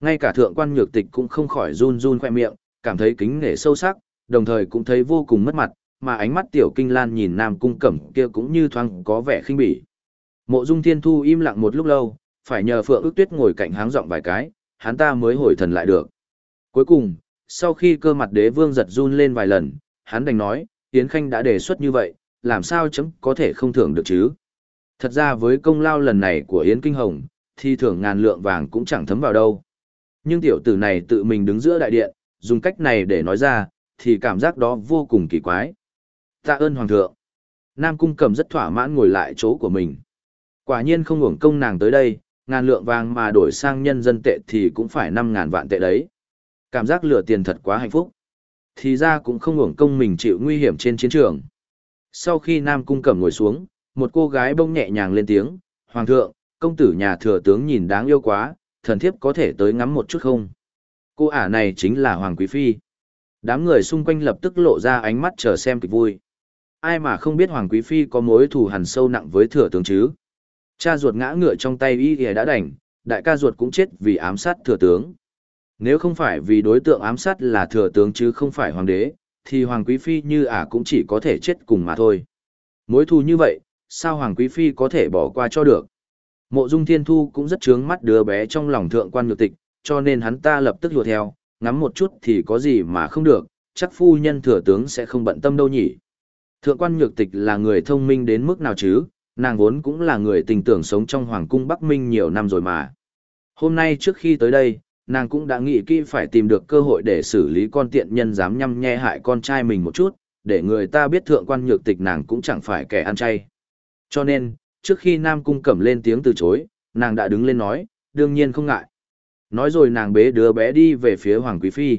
Ngay cả thượng quan nhược tịch cũng không khỏi run run khoe miệng, cảm thấy kính nể sâu sắc, đồng thời cũng thấy vô cùng mất mặt, mà ánh mắt tiểu kinh lan nhìn Nam Cung Cẩm kia cũng như thoáng có vẻ khinh bỉ. Mộ Dung Thiên Thu im lặng một lúc lâu, phải nhờ Phượng ước tuyết ngồi cạnh háng giọng vài cái, hắn ta mới hồi thần lại được. Cuối cùng, sau khi cơ mặt đế vương giật run lên vài lần, hắn đành nói, Yến Khanh đã đề xuất như vậy, làm sao chấm có thể không thưởng được chứ? Thật ra với công lao lần này của Yến Kinh Hồng, thì thưởng ngàn lượng vàng cũng chẳng thấm vào đâu. Nhưng tiểu tử này tự mình đứng giữa đại điện, dùng cách này để nói ra, thì cảm giác đó vô cùng kỳ quái. Tạ ơn Hoàng thượng. Nam Cung cầm rất thỏa mãn ngồi lại chỗ của mình. Quả nhiên không hưởng công nàng tới đây, ngàn lượng vàng mà đổi sang nhân dân tệ thì cũng phải năm ngàn vạn tệ đấy. Cảm giác lừa tiền thật quá hạnh phúc. Thì ra cũng không hưởng công mình chịu nguy hiểm trên chiến trường. Sau khi Nam Cung Cẩm ngồi xuống, một cô gái bông nhẹ nhàng lên tiếng, Hoàng thượng, công tử nhà thừa tướng nhìn đáng yêu quá, thần thiếp có thể tới ngắm một chút không? Cô ả này chính là Hoàng Quý Phi. Đám người xung quanh lập tức lộ ra ánh mắt chờ xem kịch vui. Ai mà không biết Hoàng Quý Phi có mối thù hằn sâu nặng với thừa tướng chứ? Cha ruột ngã ngựa trong tay y ghề đã đành, đại ca ruột cũng chết vì ám sát thừa tướng. Nếu không phải vì đối tượng ám sát là thừa tướng chứ không phải hoàng đế, thì hoàng quý phi như ả cũng chỉ có thể chết cùng mà thôi. Mối thù như vậy, sao hoàng quý phi có thể bỏ qua cho được? Mộ dung thiên thu cũng rất chướng mắt đứa bé trong lòng thượng quan nhược tịch, cho nên hắn ta lập tức lùa theo, ngắm một chút thì có gì mà không được, chắc phu nhân thừa tướng sẽ không bận tâm đâu nhỉ. Thượng quan nhược tịch là người thông minh đến mức nào chứ, nàng vốn cũng là người tình tưởng sống trong hoàng cung Bắc Minh nhiều năm rồi mà. Hôm nay trước khi tới đây, nàng cũng đã nghĩ kỹ phải tìm được cơ hội để xử lý con tiện nhân dám nhăm nhe hại con trai mình một chút, để người ta biết thượng quan nhược tịch nàng cũng chẳng phải kẻ ăn chay. Cho nên, trước khi Nam Cung cẩm lên tiếng từ chối, nàng đã đứng lên nói, đương nhiên không ngại. Nói rồi nàng bế đứa bé đi về phía Hoàng Quý Phi.